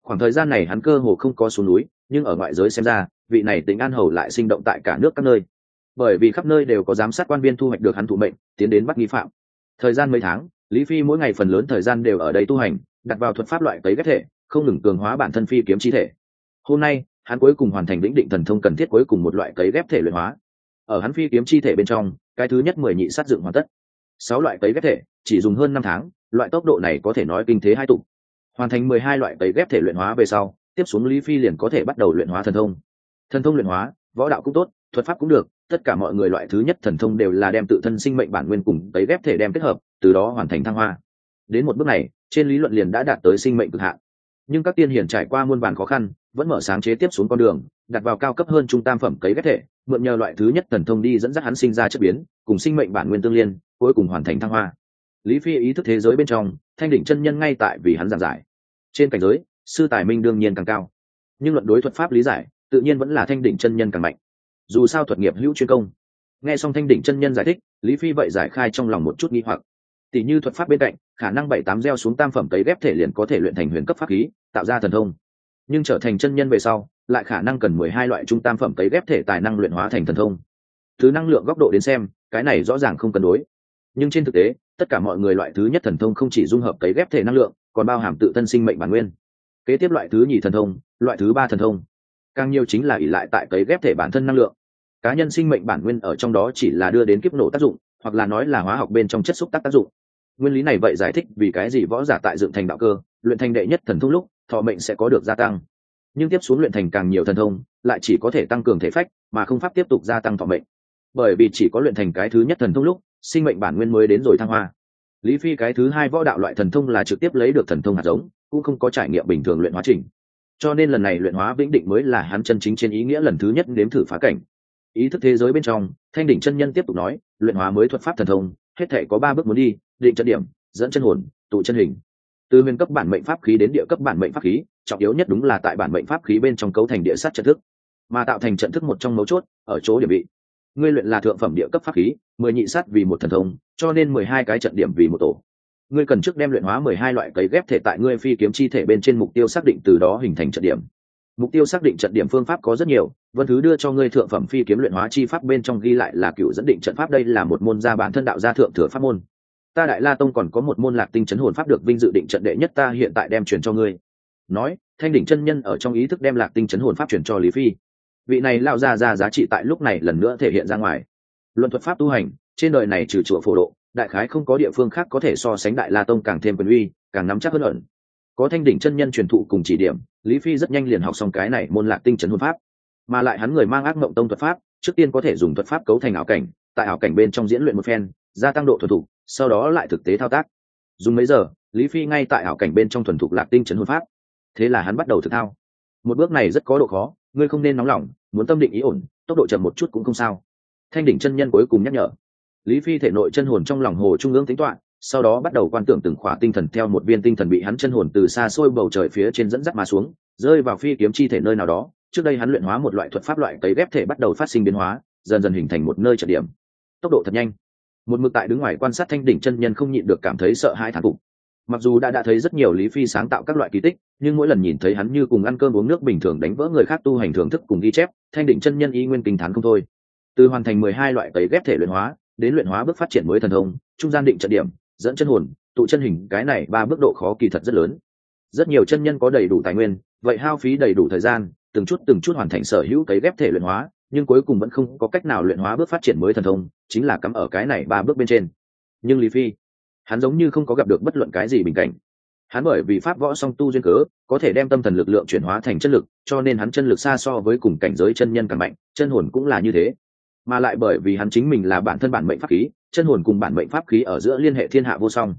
Khoảng thời gian này hắn cơ hồ không có xuống núi, nhưng ở ngoại giới xem ra, vị này tính an hầu lại sinh động tại cả nước các nơi. Bởi vì khắp nơi đều có giám sát quan viên thu hoạch được hắn thủ mệnh, tiến đến bắt nghi phạm. Thời gian mấy tháng, lý phi mỗi ngày phần lớn thời gian đều ở đây tu hành, đặt vào thuật pháp loại cấy ghép thể, không ngừng cường hóa bản thân phi kiếm chi thể. Hôm nay, hắn cuối cùng hoàn thành lĩnh định thần thông cần thiết cuối cùng một loại cấy ghép thể luyện hóa. Ở hắn phi kiếm chi thể bên trong, cái thứ nhất mười nhị sát dựng hoàn tất sáu loại cấy ghép thể, chỉ dùng hơn năm tháng, loại tốc độ này có thể nói kinh thế hai tụ. Hoàn thành mười hai loại cấy ghép thể luyện hóa về sau, tiếp xuống lý phi liền có thể bắt đầu luyện hóa thần thông. Thần thông luyện hóa, võ đạo cũng tốt, thuật pháp cũng được, tất cả mọi người loại thứ nhất thần thông đều là đem tự thân sinh mệnh bản nguyên cùng cấy ghép thể đem kết hợp, từ đó hoàn thành thăng hoa. Đến một bước này, trên lý luận liền đã đạt tới sinh mệnh cực hạn. Nhưng các tiên hiển trải qua muôn vàn khó khăn, vẫn mở sáng chế tiếp xuống con đường đặt vào cao cấp hơn trung tam phẩm cấy ghép thể, mượn nhờ loại thứ nhất thần thông đi dẫn dắt hắn sinh ra chất biến, cùng sinh mệnh bản nguyên tương liên, cuối cùng hoàn thành thăng hoa. Lý phi ý thức thế giới bên trong, thanh đỉnh chân nhân ngay tại vì hắn giảng giải. Trên cảnh giới, sư tài minh đương nhiên càng cao. Nhưng luận đối thuật pháp lý giải, tự nhiên vẫn là thanh đỉnh chân nhân càng mạnh. Dù sao thuật nghiệp hữu chuyên công. Nghe xong thanh đỉnh chân nhân giải thích, lý phi vậy giải khai trong lòng một chút nghi hoặc. Tỷ như thuật pháp bên cạnh, khả năng bảy tám gieo xuống tam phẩm cấy ghép thể liền có thể luyện thành huyền cấp pháp khí, tạo ra thần thông. Nhưng trở thành chân nhân về sau lại khả năng cần mười hai loại trung tam phẩm cấy ghép thể tài năng luyện hóa thành thần thông. Thứ năng lượng góc độ đến xem, cái này rõ ràng không cân đối. Nhưng trên thực tế, tất cả mọi người loại thứ nhất thần thông không chỉ dung hợp cấy ghép thể năng lượng, còn bao hàm tự thân sinh mệnh bản nguyên. Kế tiếp loại thứ nhì thần thông, loại thứ ba thần thông. Càng nhiều chính là ỷ lại tại cấy ghép thể bản thân năng lượng. Cá nhân sinh mệnh bản nguyên ở trong đó chỉ là đưa đến kiếp nổ tác dụng, hoặc là nói là hóa học bên trong chất xúc tác tác dụng. Nguyên lý này vậy giải thích vì cái gì võ giả tại dựng thành đạo cơ, luyện thành đệ nhất thần thông lúc, thọ mệnh sẽ có được gia tăng nhưng tiếp xuống luyện thành càng nhiều thần thông, lại chỉ có thể tăng cường thể phách, mà không pháp tiếp tục gia tăng thọ mệnh. Bởi vì chỉ có luyện thành cái thứ nhất thần thông lúc, sinh mệnh bản nguyên mới đến rồi thăng hoa. Lý phi cái thứ hai võ đạo loại thần thông là trực tiếp lấy được thần thông hạt giống, cũng không có trải nghiệm bình thường luyện hóa trình. Cho nên lần này luyện hóa vĩnh định mới là hắn chân chính trên ý nghĩa lần thứ nhất nếm thử phá cảnh. Ý thức thế giới bên trong, thanh đỉnh chân nhân tiếp tục nói, luyện hóa mới thuật pháp thần thông, hết thể có ba bước muốn đi, định chân điểm, dẫn chân hồn, tụ chân hình. Từ huyền cấp bản mệnh pháp khí đến địa cấp bản mệnh pháp khí trọng yếu nhất đúng là tại bản mệnh pháp khí bên trong cấu thành địa sát trận thức, mà tạo thành trận thức một trong mấu chốt, ở chỗ địa vị. Ngươi luyện là thượng phẩm địa cấp pháp khí, mười nhị sát vì một thần thông, cho nên mười hai cái trận điểm vì một tổ. Ngươi cần trước đem luyện hóa mười hai loại cấy ghép thể tại ngươi phi kiếm chi thể bên trên mục tiêu xác định từ đó hình thành trận điểm. Mục tiêu xác định trận điểm phương pháp có rất nhiều, vân thứ đưa cho ngươi thượng phẩm phi kiếm luyện hóa chi pháp bên trong ghi lại là cựu dẫn định trận pháp, đây là một môn gia bản thân đạo gia thượng thừa pháp môn. Ta đại la tông còn có một môn lạc tinh chấn hồn pháp được vinh dự định trận đệ nhất ta hiện tại đem truyền cho ngươi nói, thanh đỉnh chân nhân ở trong ý thức đem lạc tinh chấn hồn pháp truyền cho lý phi. Vị này lao ra ra giá trị tại lúc này lần nữa thể hiện ra ngoài. Luận thuật pháp tu hành, trên đời này trừ chùa phổ độ, đại khái không có địa phương khác có thể so sánh đại la tông càng thêm quyền uy, càng nắm chắc hơn ẩn. Có thanh đỉnh chân nhân truyền thụ cùng chỉ điểm, lý phi rất nhanh liền học xong cái này môn lạc tinh chấn hồn pháp. Mà lại hắn người mang ác mộng tông thuật pháp, trước tiên có thể dùng thuật pháp cấu thành ảo cảnh, tại ảo cảnh bên trong diễn luyện một phen, gia tăng độ thuần thục, sau đó lại thực tế thao tác. Dùng mấy giờ, lý phi ngay tại ảo cảnh bên trong thuần thục lạc tinh chấn hồn pháp thế là hắn bắt đầu thực thao. Một bước này rất có độ khó, ngươi không nên nóng lòng, muốn tâm định ý ổn, tốc độ chậm một chút cũng không sao. Thanh đỉnh chân nhân cuối cùng nhắc nhở. Lý phi thể nội chân hồn trong lòng hồ trung ương tính toạ sau đó bắt đầu quan tưởng từng khỏa tinh thần theo một viên tinh thần bị hắn chân hồn từ xa xôi bầu trời phía trên dẫn dắt mà xuống, rơi vào phi kiếm chi thể nơi nào đó. Trước đây hắn luyện hóa một loại thuật pháp loại cấy ghép thể bắt đầu phát sinh biến hóa, dần dần hình thành một nơi trận điểm. Tốc độ thật nhanh. Một mực tại đứng ngoài quan sát thanh đỉnh chân nhân không nhịn được cảm thấy sợ hãi thán phục mặc dù đã đã thấy rất nhiều lý phi sáng tạo các loại kỳ tích, nhưng mỗi lần nhìn thấy hắn như cùng ăn cơm uống nước bình thường đánh vỡ người khác tu hành thưởng thức cùng ghi chép, thanh định chân nhân y nguyên kinh thán không thôi. Từ hoàn thành mười hai loại cấy ghép thể luyện hóa, đến luyện hóa bước phát triển mới thần thông, trung gian định trận điểm, dẫn chân hồn, tụ chân hình, cái này ba bước độ khó kỳ thật rất lớn. Rất nhiều chân nhân có đầy đủ tài nguyên, vậy hao phí đầy đủ thời gian, từng chút từng chút hoàn thành sở hữu cấy ghép thể luyện hóa, nhưng cuối cùng vẫn không có cách nào luyện hóa bước phát triển mới thần thông, chính là cắm ở cái này ba bước bên trên. Nhưng lý phi hắn giống như không có gặp được bất luận cái gì bình cảnh. Hắn bởi vì pháp võ song tu duyên cớ, có thể đem tâm thần lực lượng chuyển hóa thành chân lực, cho nên hắn chân lực xa so với cùng cảnh giới chân nhân càng mạnh, chân hồn cũng là như thế. Mà lại bởi vì hắn chính mình là bản thân bản mệnh pháp khí, chân hồn cùng bản mệnh pháp khí ở giữa liên hệ thiên hạ vô song.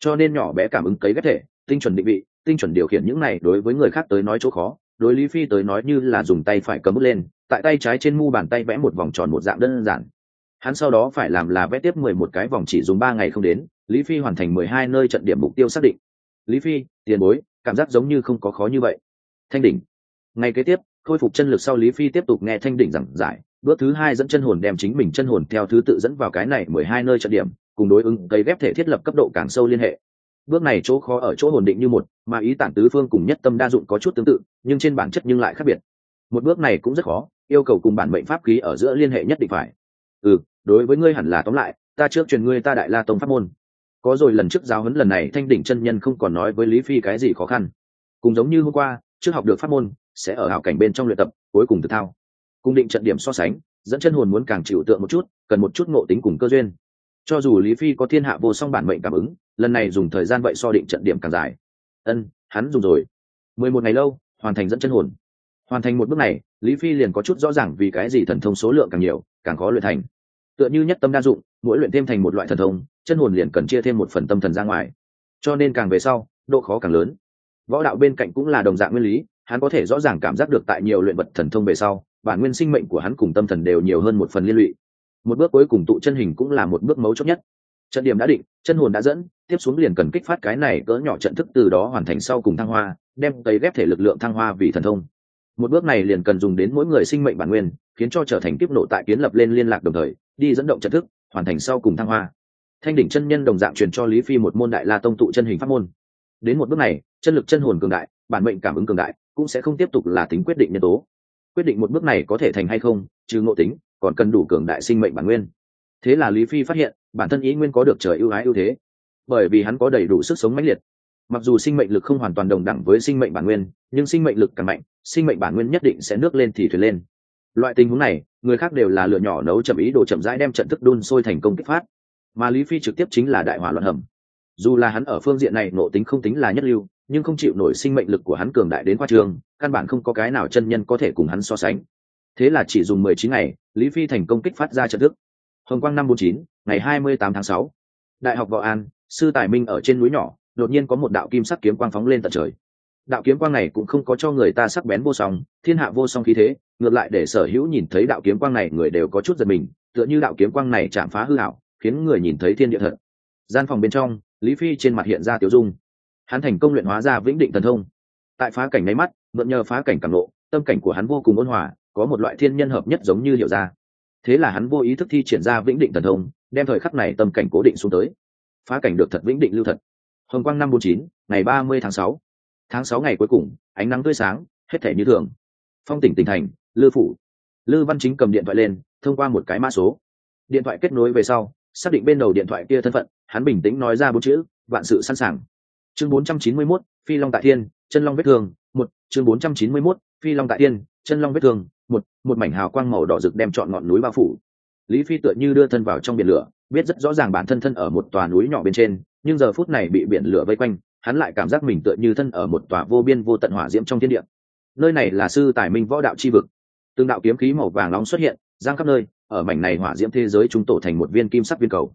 Cho nên nhỏ bé cảm ứng cấy ghép thể, tinh chuẩn định vị, tinh chuẩn điều khiển những này đối với người khác tới nói chỗ khó, đối lý phi tới nói như là dùng tay phải cầm bước lên, tại tay trái trên mu bàn tay vẽ một vòng tròn một dạng đơn giản. Hắn sau đó phải làm là vẽ tiếp mười một cái vòng chỉ dùng ba ngày không đến lý phi hoàn thành mười hai nơi trận điểm mục tiêu xác định. Lý phi, tiền bối, cảm giác giống như không có khó như vậy. Thanh đỉnh. Ngày kế tiếp, khôi phục chân lực sau lý phi tiếp tục nghe thanh đỉnh giảng giải. Bước thứ hai dẫn chân hồn đem chính mình chân hồn theo thứ tự dẫn vào cái này mười hai nơi trận điểm, cùng đối ứng cây ghép thể thiết lập cấp độ càng sâu liên hệ. Bước này chỗ khó ở chỗ hồn định như một, mà ý tản tứ phương cùng nhất tâm đa dụng có chút tương tự, nhưng trên bản chất nhưng lại khác biệt. Một bước này cũng rất khó, yêu cầu cùng bản mệnh pháp khí ở giữa liên hệ nhất định phải. Ừ đối với ngươi hẳn là tóm lại, ta trước truyền ngươi ta đại la tông pháp môn có rồi, lần trước giáo huấn lần này, thanh đỉnh chân nhân không còn nói với lý phi cái gì khó khăn. Cùng giống như hôm qua, trước học được pháp môn, sẽ ở hảo cảnh bên trong luyện tập, cuối cùng thực thao. Cung định trận điểm so sánh, dẫn chân hồn muốn càng chịu tượng một chút, cần một chút ngộ tính cùng cơ duyên. Cho dù lý phi có thiên hạ vô song bản mệnh cảm ứng, lần này dùng thời gian vậy so định trận điểm càng dài. Ân, hắn dùng rồi. Mười một ngày lâu, hoàn thành dẫn chân hồn. Hoàn thành một bước này, lý phi liền có chút rõ ràng vì cái gì thần thông số lượng càng nhiều, càng khó luyện thành tựa như nhất tâm đa dụng, mỗi luyện thêm thành một loại thần thông, chân hồn liền cần chia thêm một phần tâm thần ra ngoài. Cho nên càng về sau, độ khó càng lớn. Võ đạo bên cạnh cũng là đồng dạng nguyên lý, hắn có thể rõ ràng cảm giác được tại nhiều luyện vật thần thông về sau, bản nguyên sinh mệnh của hắn cùng tâm thần đều nhiều hơn một phần liên lụy. Một bước cuối cùng tụ chân hình cũng là một bước mấu chốt nhất. Trận điểm đã định, chân hồn đã dẫn, tiếp xuống liền cần kích phát cái này cỡ nhỏ trận thức từ đó hoàn thành sau cùng thăng hoa, đem cấy ghép thể lực lượng thăng hoa vì thần thông. Một bước này liền cần dùng đến mỗi người sinh mệnh bản nguyên, khiến cho trở thành kiếp nộ tại kiến lập lên liên lạc đồng thời đi dẫn động trận thức, hoàn thành sau cùng thăng hoa. Thanh đỉnh chân nhân đồng dạng truyền cho lý phi một môn đại la tông tụ chân hình pháp môn. Đến một bước này, chân lực chân hồn cường đại, bản mệnh cảm ứng cường đại, cũng sẽ không tiếp tục là tính quyết định nhân tố. Quyết định một bước này có thể thành hay không, trừ ngộ tính, còn cần đủ cường đại sinh mệnh bản nguyên. Thế là lý phi phát hiện, bản thân ý nguyên có được trời ưu ái ưu thế. Bởi vì hắn có đầy đủ sức sống mãnh liệt. Mặc dù sinh mệnh lực không hoàn toàn đồng đẳng với sinh mệnh bản nguyên, nhưng sinh mệnh lực càng mạnh, sinh mệnh bản nguyên nhất định sẽ nước lên thì thuyền lên loại tình huống này, người khác đều là lửa nhỏ nấu chậm ý đồ chậm rãi đem trận thức đun sôi thành công kích phát. Mà lý phi trực tiếp chính là đại hỏa loạn hầm. Dù là hắn ở phương diện này nộ tính không tính là nhất lưu, nhưng không chịu nổi sinh mệnh lực của hắn cường đại đến khoa trường, căn bản không có cái nào chân nhân có thể cùng hắn so sánh. Thế là chỉ dùng mười chín ngày, lý phi thành công kích phát ra trận thức. Hồng quang năm bốn chín, ngày hai mươi tám tháng sáu. Đại học võ an, sư tài minh ở trên núi nhỏ, đột nhiên có một đạo kim sắc kiếm quang phóng lên tận trời. Đạo kiếm quang này cũng không có cho người ta sắc bén vô song, thiên hạ vô song khí thế ngược lại để sở hữu nhìn thấy đạo kiếm quang này, người đều có chút giật mình, tựa như đạo kiếm quang này chạm phá hư hảo khiến người nhìn thấy thiên địa thật. Gian phòng bên trong, lý phi trên mặt hiện ra tiểu dung. Hắn thành công luyện hóa ra vĩnh định thần thông. Tại phá cảnh nháy mắt, mượn nhờ phá cảnh cảm lộ tâm cảnh của hắn vô cùng ôn hòa, có một loại thiên nhân hợp nhất giống như hiểu ra. Thế là hắn vô ý thức thi triển ra vĩnh định thần thông, đem thời khắc này tâm cảnh cố định xuống tới. Phá cảnh được thật vĩnh định lưu thật. Hồng quang năm bốn chín, ngày ba mươi tháng sáu. Tháng sáu ngày cuối cùng, ánh nắng tươi sáng, hết thể như thường. Phong tỉnh tỉnh thành lư phủ. Lư văn chính cầm điện thoại lên thông qua một cái mã số. Điện thoại kết nối về sau xác định bên đầu điện thoại kia thân phận hắn bình tĩnh nói ra bốn chữ vạn sự sẵn sàng. Chương bốn trăm chín mươi 491, phi long tại thiên chân long vết thương một. Chương bốn trăm chín mươi 491, phi long tại thiên chân long vết thương một. Một mảnh hào quang màu đỏ rực đem trọn ngọn núi bao phủ. Lý phi tựa như đưa thân vào trong biển lửa biết rất rõ ràng bản thân thân ở một tòa núi nhỏ bên trên nhưng giờ phút này bị biển lửa vây quanh hắn lại cảm giác mình tựa như thân ở một tòa vô biên vô tận hỏa diễm trong thiên địa. Nơi này là sư tài minh võ đạo chi vực tương đạo kiếm khí màu vàng nóng xuất hiện, giang khắp nơi, ở mảnh này hỏa diễm thế giới chúng tổ thành một viên kim sắc viên cầu.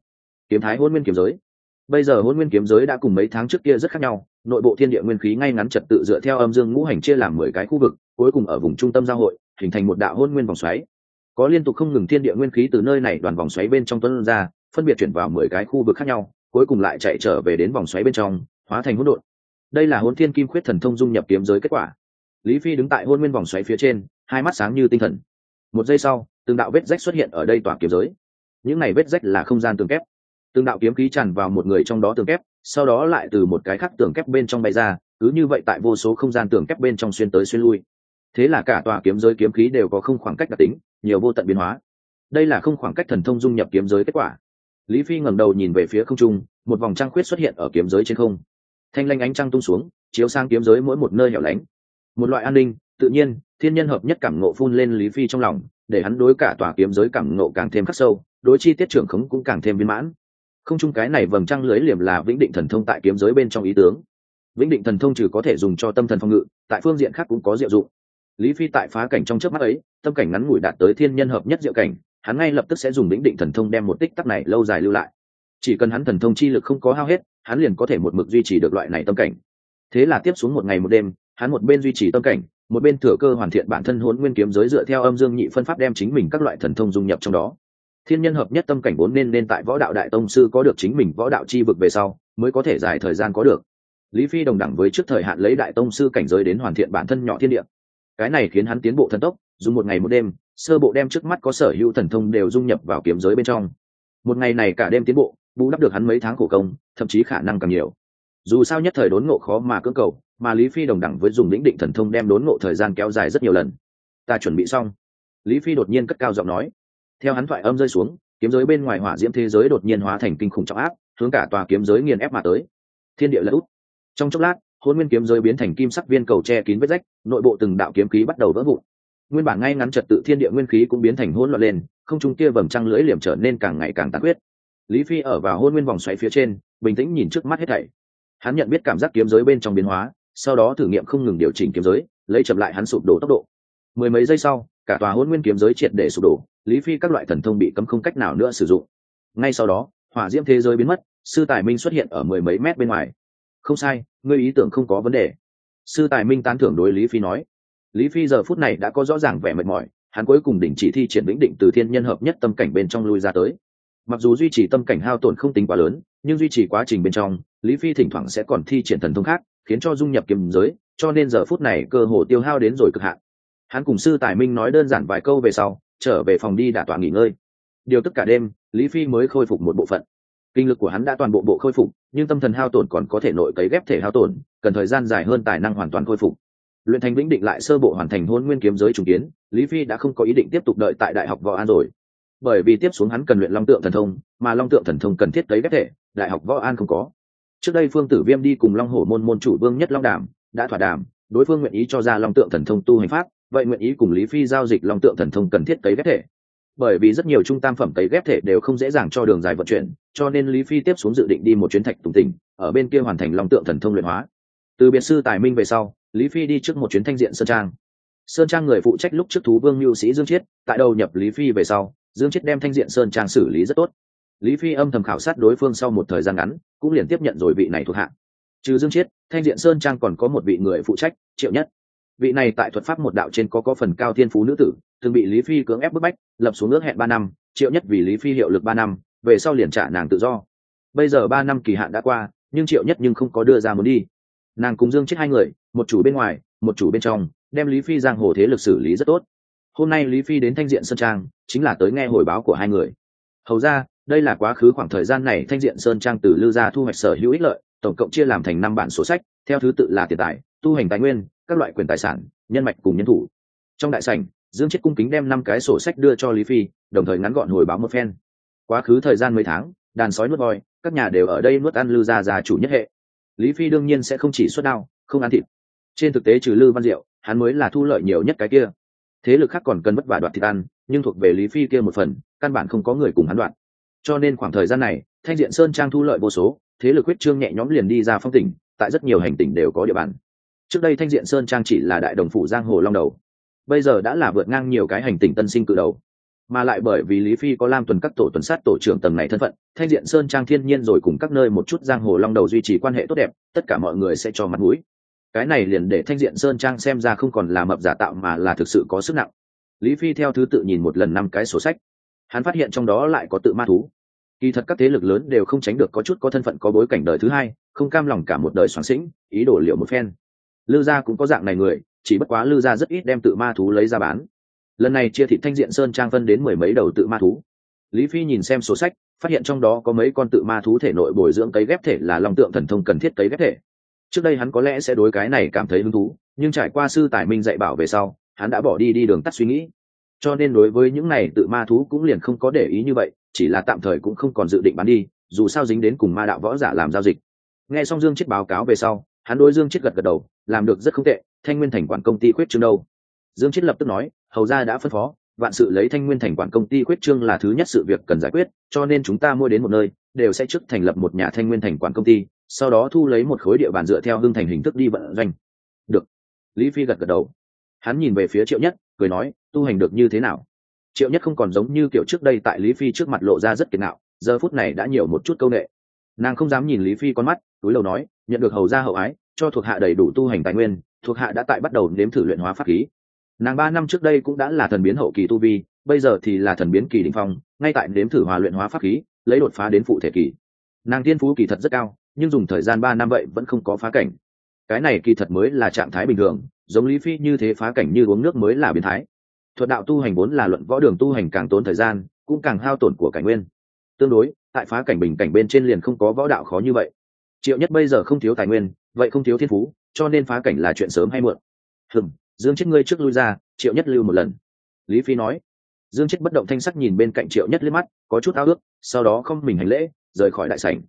Kiếm thái hôn nguyên kiếm giới. Bây giờ hôn nguyên kiếm giới đã cùng mấy tháng trước kia rất khác nhau, nội bộ thiên địa nguyên khí ngay ngắn trật tự dựa theo âm dương ngũ hành chia làm mười cái khu vực, cuối cùng ở vùng trung tâm giao hội, hình thành một đạo hôn nguyên vòng xoáy. Có liên tục không ngừng thiên địa nguyên khí từ nơi này đoàn vòng xoáy bên trong tuấn ra, phân biệt chuyển vào mười cái khu vực khác nhau, cuối cùng lại chạy trở về đến vòng xoáy bên trong, hóa thành hỗn độn. Đây là hôn thiên kim khuyết thần thông dung nhập kiếm giới kết quả. Lý phi đứng tại hôn nguyên vòng xoáy phía trên hai mắt sáng như tinh thần. Một giây sau, từng đạo vết rách xuất hiện ở đây tòa kiếm giới. Những này vết rách là không gian tường kép. Từng đạo kiếm khí tràn vào một người trong đó tường kép, sau đó lại từ một cái khác tường kép bên trong bay ra, cứ như vậy tại vô số không gian tường kép bên trong xuyên tới xuyên lui. Thế là cả tòa kiếm giới kiếm khí đều có không khoảng cách đặc tính, nhiều vô tận biến hóa. Đây là không khoảng cách thần thông dung nhập kiếm giới kết quả. Lý phi ngẩng đầu nhìn về phía không trung, một vòng trăng khuyết xuất hiện ở kiếm giới trên không. Thanh lanh ánh trăng tung xuống, chiếu sang kiếm giới mỗi một nơi hẻo lánh. Một loại an ninh, tự nhiên thiên nhân hợp nhất cảm ngộ phun lên lý phi trong lòng, để hắn đối cả tòa kiếm giới cảm ngộ càng thêm khắc sâu, đối chi tiết trưởng khống cũng càng thêm viên mãn. Không chung cái này vầng trăng lưới liềm là vĩnh định thần thông tại kiếm giới bên trong ý tướng. Vĩnh định thần thông trừ có thể dùng cho tâm thần phòng ngự, tại phương diện khác cũng có diệu dụng. Lý phi tại phá cảnh trong trước mắt ấy, tâm cảnh ngắn ngủi đạt tới thiên nhân hợp nhất diệu cảnh, hắn ngay lập tức sẽ dùng vĩnh định thần thông đem một tích tắc này lâu dài lưu lại. Chỉ cần hắn thần thông chi lực không có hao hết, hắn liền có thể một mực duy trì được loại này tâm cảnh. Thế là tiếp xuống một ngày một đêm, hắn một bên duy trì tâm cảnh một bên thừa cơ hoàn thiện bản thân hỗn nguyên kiếm giới dựa theo âm dương nhị phân pháp đem chính mình các loại thần thông dung nhập trong đó. Thiên nhân hợp nhất tâm cảnh vốn nên nên tại võ đạo đại tông sư có được chính mình võ đạo chi vực về sau, mới có thể dài thời gian có được. Lý phi đồng đẳng với trước thời hạn lấy đại tông sư cảnh giới đến hoàn thiện bản thân nhỏ thiên địa. Cái này khiến hắn tiến bộ thần tốc, dùng một ngày một đêm, sơ bộ đem trước mắt có sở hữu thần thông đều dung nhập vào kiếm giới bên trong. Một ngày này cả đêm tiến bộ, bù đắp được hắn mấy tháng khổ công, thậm chí khả năng càng nhiều. Dù sao nhất thời đốn ngộ khó mà cưỡng cầu mà lý phi đồng đẳng với dùng lĩnh định thần thông đem đốn ngộ thời gian kéo dài rất nhiều lần. Ta chuẩn bị xong. Lý phi đột nhiên cất cao giọng nói. Theo hắn thoại âm rơi xuống, kiếm giới bên ngoài hỏa diễm thế giới đột nhiên hóa thành kinh khủng trọng áp, hướng cả tòa kiếm giới nghiền ép mà tới. Thiên địa lật út. Trong chốc lát, hôn nguyên kiếm giới biến thành kim sắc viên cầu che kín vết rách, nội bộ từng đạo kiếm khí bắt đầu vỡ vụn. Nguyên bản ngay ngắn trật tự thiên địa nguyên khí cũng biến thành hỗn loạn lên, không trung kia vầm trăng lưỡi liềm trở nên càng ngày càng tàn huyết lý phi ở vào hôn nguyên vòng xoáy phía trên, bình tĩnh nhìn trước mắt hết thảy. Hắn nhận biết cảm giác kiếm giới bên trong biến hóa sau đó thử nghiệm không ngừng điều chỉnh kiếm giới, lấy chậm lại hắn sụp đổ tốc độ. Mười mấy giây sau, cả tòa hôn nguyên kiếm giới triệt để sụp đổ, lý phi các loại thần thông bị cấm không cách nào nữa sử dụng. Ngay sau đó, hỏa diễm thế giới biến mất, sư tài minh xuất hiện ở mười mấy mét bên ngoài. Không sai, ngươi ý tưởng không có vấn đề. Sư tài minh tán thưởng đối lý phi nói. Lý phi giờ phút này đã có rõ ràng vẻ mệt mỏi, hắn cuối cùng đỉnh chỉ thi triển vĩnh định từ thiên nhân hợp nhất tâm cảnh bên trong lui ra tới. Mặc dù duy trì tâm cảnh hao tổn không tính quá lớn, nhưng duy trì quá trình bên trong, lý phi thỉnh thoảng sẽ còn thi triển thần thông khác khiến cho dung nhập kiếm giới, cho nên giờ phút này cơ hồ tiêu hao đến rồi cực hạn. Hắn cùng sư tài minh nói đơn giản vài câu về sau, trở về phòng đi đả tọa nghỉ ngơi. Điều tất cả đêm, lý phi mới khôi phục một bộ phận. Kinh lực của hắn đã toàn bộ bộ khôi phục, nhưng tâm thần hao tổn còn có thể nội cấy ghép thể hao tổn, cần thời gian dài hơn tài năng hoàn toàn khôi phục. Luyện thành vĩnh định lại sơ bộ hoàn thành hôn nguyên kiếm giới trùng kiến, lý phi đã không có ý định tiếp tục đợi tại đại học võ an rồi. Bởi vì tiếp xuống hắn cần luyện long tượng thần thông, mà long tượng thần thông cần thiết cấy ghép thể, đại học võ an không có trước đây phương tử viêm đi cùng long hổ môn môn chủ vương nhất long đàm, đã thỏa đàm, đối phương nguyện ý cho ra long tượng thần thông tu hành pháp, vậy nguyện ý cùng lý phi giao dịch long tượng thần thông cần thiết cấy ghép thể. Bởi vì rất nhiều trung tam phẩm cấy ghép thể đều không dễ dàng cho đường dài vận chuyển, cho nên lý phi tiếp xuống dự định đi một chuyến thạch tùng tỉnh, ở bên kia hoàn thành long tượng thần thông luyện hóa. Từ biệt sư tài minh về sau, lý phi đi trước một chuyến thanh diện sơn trang. Sơn trang người phụ trách lúc trước thú vương mưu sĩ dương chiết, tại đầu nhập lý phi về sau, dương chiết đem thanh diện sơn trang xử lý rất tốt lý phi âm thầm khảo sát đối phương sau một thời gian ngắn, cũng liền tiếp nhận rồi vị này thuộc hạ. Trừ dương chiết, thanh diện sơn trang còn có một vị người phụ trách, triệu nhất. Vị này tại thuật pháp một đạo trên có có phần cao thiên phú nữ tử, từng bị lý phi cưỡng ép bức bách, lập xuống ước hẹn ba năm, triệu nhất vì lý phi hiệu lực ba năm, về sau liền trả nàng tự do. Bây giờ ba năm kỳ hạn đã qua, nhưng triệu nhất nhưng không có đưa ra muốn đi. Nàng cùng dương chết hai người, một chủ bên ngoài, một chủ bên trong, đem lý phi giang hồ thế lực xử lý rất tốt. Hôm nay lý phi đến thanh diện sơn trang, chính là tới nghe hồi báo của hai người. Hầu ra đây là quá khứ khoảng thời gian này thanh diện sơn trang từ lư gia thu hoạch sở hữu ích lợi, tổng cộng chia làm thành năm bản sổ sách, theo thứ tự là tiền tài, tu hành tài nguyên, các loại quyền tài sản, nhân mạch cùng nhân thủ. Trong đại sảnh, dương chết cung kính đem năm cái sổ sách đưa cho lý phi, đồng thời ngắn gọn hồi báo một phen. Quá khứ thời gian mấy tháng, đàn sói nuốt voi, các nhà đều ở đây nuốt ăn lư gia già chủ nhất hệ. Lý phi đương nhiên sẽ không chỉ xuất đao, không ăn thịt. Trên thực tế trừ lư văn diệu, hắn mới là thu lợi nhiều nhất cái kia. Thế lực khác còn cần vất vả đoạt thịt ăn, nhưng thuộc về lý phi kia một phần, căn bản không có người cùng hắn đoạn cho nên khoảng thời gian này, thanh diện sơn trang thu lợi vô số, thế lực huyết trương nhẹ nhõm liền đi ra phong tỉnh, tại rất nhiều hành tỉnh đều có địa bàn. Trước đây thanh diện sơn trang chỉ là đại đồng phủ giang hồ long đầu. Bây giờ đã là vượt ngang nhiều cái hành tỉnh tân sinh cự đầu. Mà lại bởi vì lý phi có lam tuần các tổ tuần sát tổ trưởng tầng này thân phận, thanh diện sơn trang thiên nhiên rồi cùng các nơi một chút giang hồ long đầu duy trì quan hệ tốt đẹp, tất cả mọi người sẽ cho mặt mũi. Cái này liền để thanh diện sơn trang xem ra không còn là mập giả tạo mà là thực sự có sức nặng. Lý phi theo thứ tự nhìn một lần năm cái sổ sách hắn phát hiện trong đó lại có tự ma thú. Kỳ thật các thế lực lớn đều không tránh được có chút có thân phận có bối cảnh đời thứ hai, không cam lòng cả một đời soạn sĩnh, ý đồ liệu một phen. Lư gia cũng có dạng này người, chỉ bất quá lư gia rất ít đem tự ma thú lấy ra bán. Lần này chia thị thanh diện sơn trang phân đến mười mấy đầu tự ma thú. Lý phi nhìn xem số sách, phát hiện trong đó có mấy con tự ma thú thể nội bồi dưỡng cấy ghép thể là long tượng thần thông cần thiết cấy ghép thể. Trước đây hắn có lẽ sẽ đối cái này cảm thấy hứng thú, nhưng trải qua sư tài minh dạy bảo về sau, hắn đã bỏ đi đi đường tắt suy nghĩ cho nên đối với những này tự ma thú cũng liền không có để ý như vậy, chỉ là tạm thời cũng không còn dự định bán đi, dù sao dính đến cùng ma đạo võ giả làm giao dịch. Nghe xong dương chết báo cáo về sau, hắn đối dương chết gật gật đầu, làm được rất không tệ, thanh nguyên thành quản công ty quyết trương đâu? Dương chết lập tức nói, hầu ra đã phân phó, vạn sự lấy thanh nguyên thành quản công ty quyết trương là thứ nhất sự việc cần giải quyết, cho nên chúng ta mua đến một nơi, đều sẽ trước thành lập một nhà thanh nguyên thành quản công ty, sau đó thu lấy một khối địa bàn dựa theo hưng thành hình thức đi vận doanh. Được. Lý phi gật gật đầu. Hắn nhìn về phía triệu nhất, cười nói tu hành được như thế nào? Triệu nhất không còn giống như kiểu trước đây tại lý phi trước mặt lộ ra rất kiệt nạo giờ phút này đã nhiều một chút câu nệ. Nàng không dám nhìn lý phi con mắt, túi đầu nói, nhận được hầu gia hậu ái, cho thuộc hạ đầy đủ tu hành tài nguyên, thuộc hạ đã tại bắt đầu nếm thử luyện hóa pháp khí. Nàng ba năm trước đây cũng đã là thần biến hậu kỳ tu vi, bây giờ thì là thần biến kỳ đình phong, ngay tại nếm thử hòa luyện hóa pháp khí, lấy đột phá đến phụ thể kỳ. Nàng tiên phú kỳ thật rất cao, nhưng dùng thời gian ba năm vậy vẫn không có phá cảnh. Cái này kỳ thật mới là trạng thái bình thường, giống lý phi như thế phá cảnh như uống nước mới là biến thái thuật đạo tu hành vốn là luận võ đường tu hành càng tốn thời gian, cũng càng hao tổn của cảnh nguyên. Tương đối, tại phá cảnh bình cảnh bên trên liền không có võ đạo khó như vậy. Triệu nhất bây giờ không thiếu tài nguyên, vậy không thiếu thiên phú, cho nên phá cảnh là chuyện sớm hay muộn. Hừm, dương chết ngươi trước lui ra, triệu nhất lưu một lần. Lý phi nói. Dương chết bất động thanh sắc nhìn bên cạnh triệu nhất liếc mắt, có chút ao ước, sau đó không mình hành lễ, rời khỏi đại sảnh.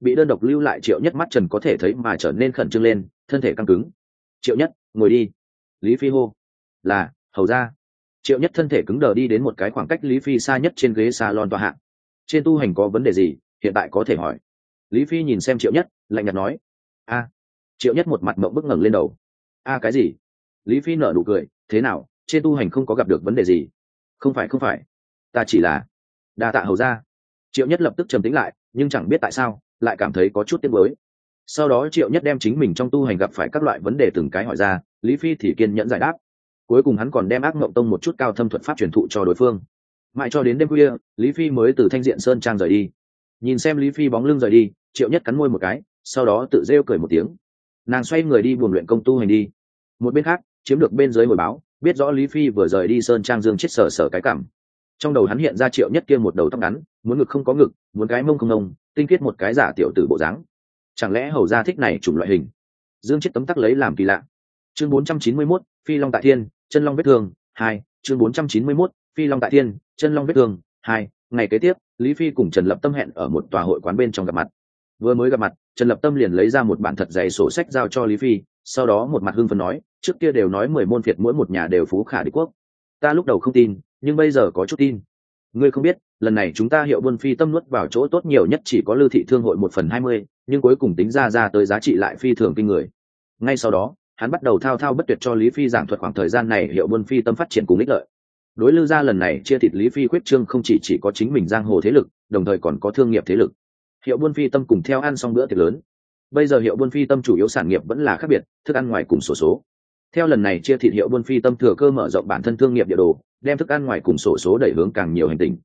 Bị đơn độc lưu lại triệu nhất mắt trần có thể thấy mà trở nên khẩn trương lên, thân thể căng cứng. Triệu nhất, ngồi đi. Lý phi hô. Là, hầu ra triệu nhất thân thể cứng đờ đi đến một cái khoảng cách lý phi xa nhất trên ghế salon tòa hạng. Trên tu hành có vấn đề gì? Hiện tại có thể hỏi. Lý phi nhìn xem triệu nhất, lạnh nhạt nói. A. Triệu nhất một mặt mộng bức ngẩng lên đầu. A, cái gì? Lý phi nở nụ cười. Thế nào? Trên tu hành không có gặp được vấn đề gì? Không phải không phải. Ta chỉ là đa tạ hầu ra triệu nhất lập tức trầm tính lại, nhưng chẳng biết tại sao, lại cảm thấy có chút tiếc mới sau đó triệu nhất đem chính mình trong tu hành gặp phải các loại vấn đề từng cái hỏi ra, lý phi thì kiên nhẫn giải đáp cuối cùng hắn còn đem ác mộng tông một chút cao thâm thuật pháp truyền thụ cho đối phương. Mãi cho đến đêm khuya lý phi mới từ thanh diện sơn trang rời đi. Nhìn xem lý phi bóng lưng rời đi triệu nhất cắn môi một cái sau đó tự rêu cười một tiếng. Nàng xoay người đi buồn luyện công tu hành đi. Một bên khác chiếm được bên dưới hồi báo biết rõ lý phi vừa rời đi sơn trang dương chết sở sở cái cảm. Trong đầu hắn hiện ra triệu nhất kia một đầu tóc ngắn muốn ngực không có ngực muốn cái mông không nông tinh khiết một cái giả tiểu tử bộ dáng. Chẳng lẽ hầu gia thích này chủng loại hình? Dương chết tấm tắc lấy làm kỳ lạ. Chương 491, phi long tại thiên chân long vết thương hai chương 491, phi long tại thiên chân long vết thương hai ngày kế tiếp lý phi cùng trần lập tâm hẹn ở một tòa hội quán bên trong gặp mặt. Vừa mới gặp mặt trần lập tâm liền lấy ra một bản thật dày sổ sách giao cho lý phi sau đó một mặt hưng phấn nói trước kia đều nói mười môn phiệt mỗi một nhà đều phú khả đế quốc. Ta lúc đầu không tin nhưng bây giờ có chút tin. Ngươi không biết lần này chúng ta hiệu buôn phi tâm nuốt vào chỗ tốt nhiều nhất chỉ có lưu thị thương hội một phần hai mươi nhưng cuối cùng tính ra ra tới giá trị lại phi thường kinh người. Ngay sau đó hắn bắt đầu thao thao bất tuyệt cho lý phi giảng thuật khoảng thời gian này hiệu buôn phi tâm phát triển cùng ích lợi. Đối lưu gia lần này chia thịt lý phi khuyết trương không chỉ chỉ có chính mình giang hồ thế lực đồng thời còn có thương nghiệp thế lực. Hiệu buôn phi tâm cùng theo ăn xong bữa tiệc lớn. Bây giờ hiệu buôn phi tâm chủ yếu sản nghiệp vẫn là khác biệt thức ăn ngoài cùng sổ số, số. Theo lần này chia thịt hiệu buôn phi tâm thừa cơ mở rộng bản thân thương nghiệp địa đồ đem thức ăn ngoài cùng sổ số đẩy hướng càng nhiều hành tinh.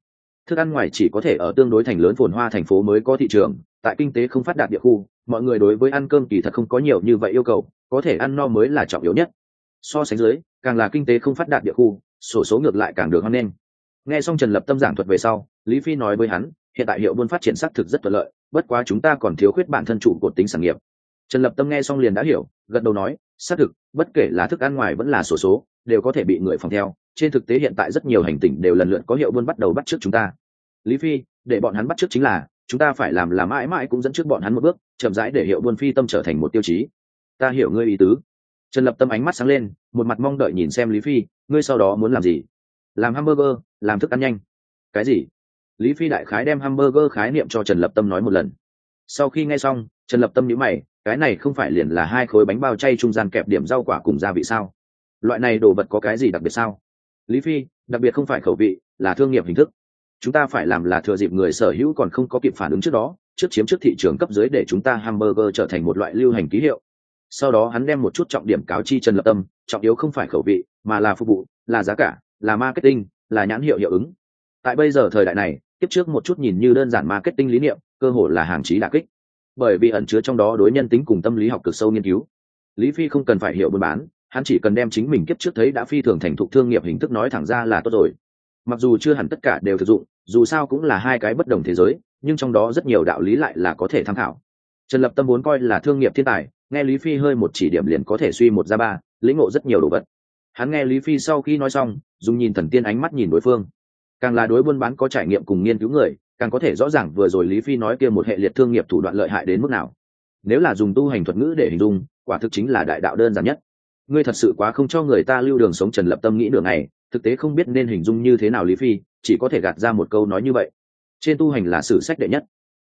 Thức ăn ngoài chỉ có thể ở tương đối thành lớn phồn hoa thành phố mới có thị trường tại kinh tế không phát đạt địa khu mọi người đối với ăn cơm kỳ thật không có nhiều như vậy yêu cầu có thể ăn no mới là trọng yếu nhất. So sánh dưới, càng là kinh tế không phát đạt địa khu, sổ số ngược lại càng được hoan nghênh. Nghe xong trần lập tâm giảng thuật về sau, lý phi nói với hắn, hiện tại hiệu buôn phát triển xác thực rất thuận lợi, bất quá chúng ta còn thiếu khuyết bản thân chủ cột tính sản nghiệp. Trần lập tâm nghe xong liền đã hiểu, gật đầu nói, xác thực, bất kể là thức ăn ngoài vẫn là sổ số, đều có thể bị người phòng theo. Trên thực tế hiện tại rất nhiều hành tinh đều lần lượt có hiệu buôn bắt đầu bắt trước chúng ta. Lý phi, để bọn hắn bắt trước chính là, chúng ta phải làm là mãi mãi cũng dẫn trước bọn hắn một bước, chậm rãi để hiệu buôn phi tâm trở thành một tiêu chí ta hiểu ngươi ý tứ. Trần lập tâm ánh mắt sáng lên, một mặt mong đợi nhìn xem lý phi, ngươi sau đó muốn làm gì? Làm hamburger, làm thức ăn nhanh. Cái gì? Lý phi đại khái đem hamburger khái niệm cho trần lập tâm nói một lần. Sau khi nghe xong, trần lập tâm nhữ mày, cái này không phải liền là hai khối bánh bao chay trung gian kẹp điểm rau quả cùng gia vị sao? Loại này đồ vật có cái gì đặc biệt sao? Lý phi, đặc biệt không phải khẩu vị, là thương nghiệp hình thức. Chúng ta phải làm là thừa dịp người sở hữu còn không có kịp phản ứng trước đó, trước chiếm trước thị trường cấp dưới để chúng ta hamburger trở thành một loại lưu hành ký hiệu sau đó hắn đem một chút trọng điểm cáo chi trần lập tâm, trọng yếu không phải khẩu vị, mà là phục vụ, là giá cả, là marketing, là nhãn hiệu hiệu ứng. Tại bây giờ thời đại này tiếp trước một chút nhìn như đơn giản marketing lý niệm, cơ hội là hàng trí đà kích. Bởi vì ẩn chứa trong đó đối nhân tính cùng tâm lý học cực sâu nghiên cứu. Lý phi không cần phải hiểu buôn bán, hắn chỉ cần đem chính mình kiếp trước thấy đã phi thường thành thục thương nghiệp hình thức nói thẳng ra là tốt rồi. Mặc dù chưa hẳn tất cả đều thực dụng, dù sao cũng là hai cái bất đồng thế giới, nhưng trong đó rất nhiều đạo lý lại là có thể tham khảo. Trần lập tâm muốn coi là thương nghiệp thiên tài nghe lý phi hơi một chỉ điểm liền có thể suy một ra ba, lĩnh ngộ rất nhiều đồ vật. Hắn nghe lý phi sau khi nói xong, dùng nhìn thần tiên ánh mắt nhìn đối phương. Càng là đối buôn bán có trải nghiệm cùng nghiên cứu người, càng có thể rõ ràng vừa rồi lý phi nói kia một hệ liệt thương nghiệp thủ đoạn lợi hại đến mức nào. Nếu là dùng tu hành thuật ngữ để hình dung, quả thực chính là đại đạo đơn giản nhất. Ngươi thật sự quá không cho người ta lưu đường sống trần lập tâm nghĩ đường này thực tế không biết nên hình dung như thế nào lý phi, chỉ có thể gạt ra một câu nói như vậy. Trên tu hành là sử sách đệ nhất.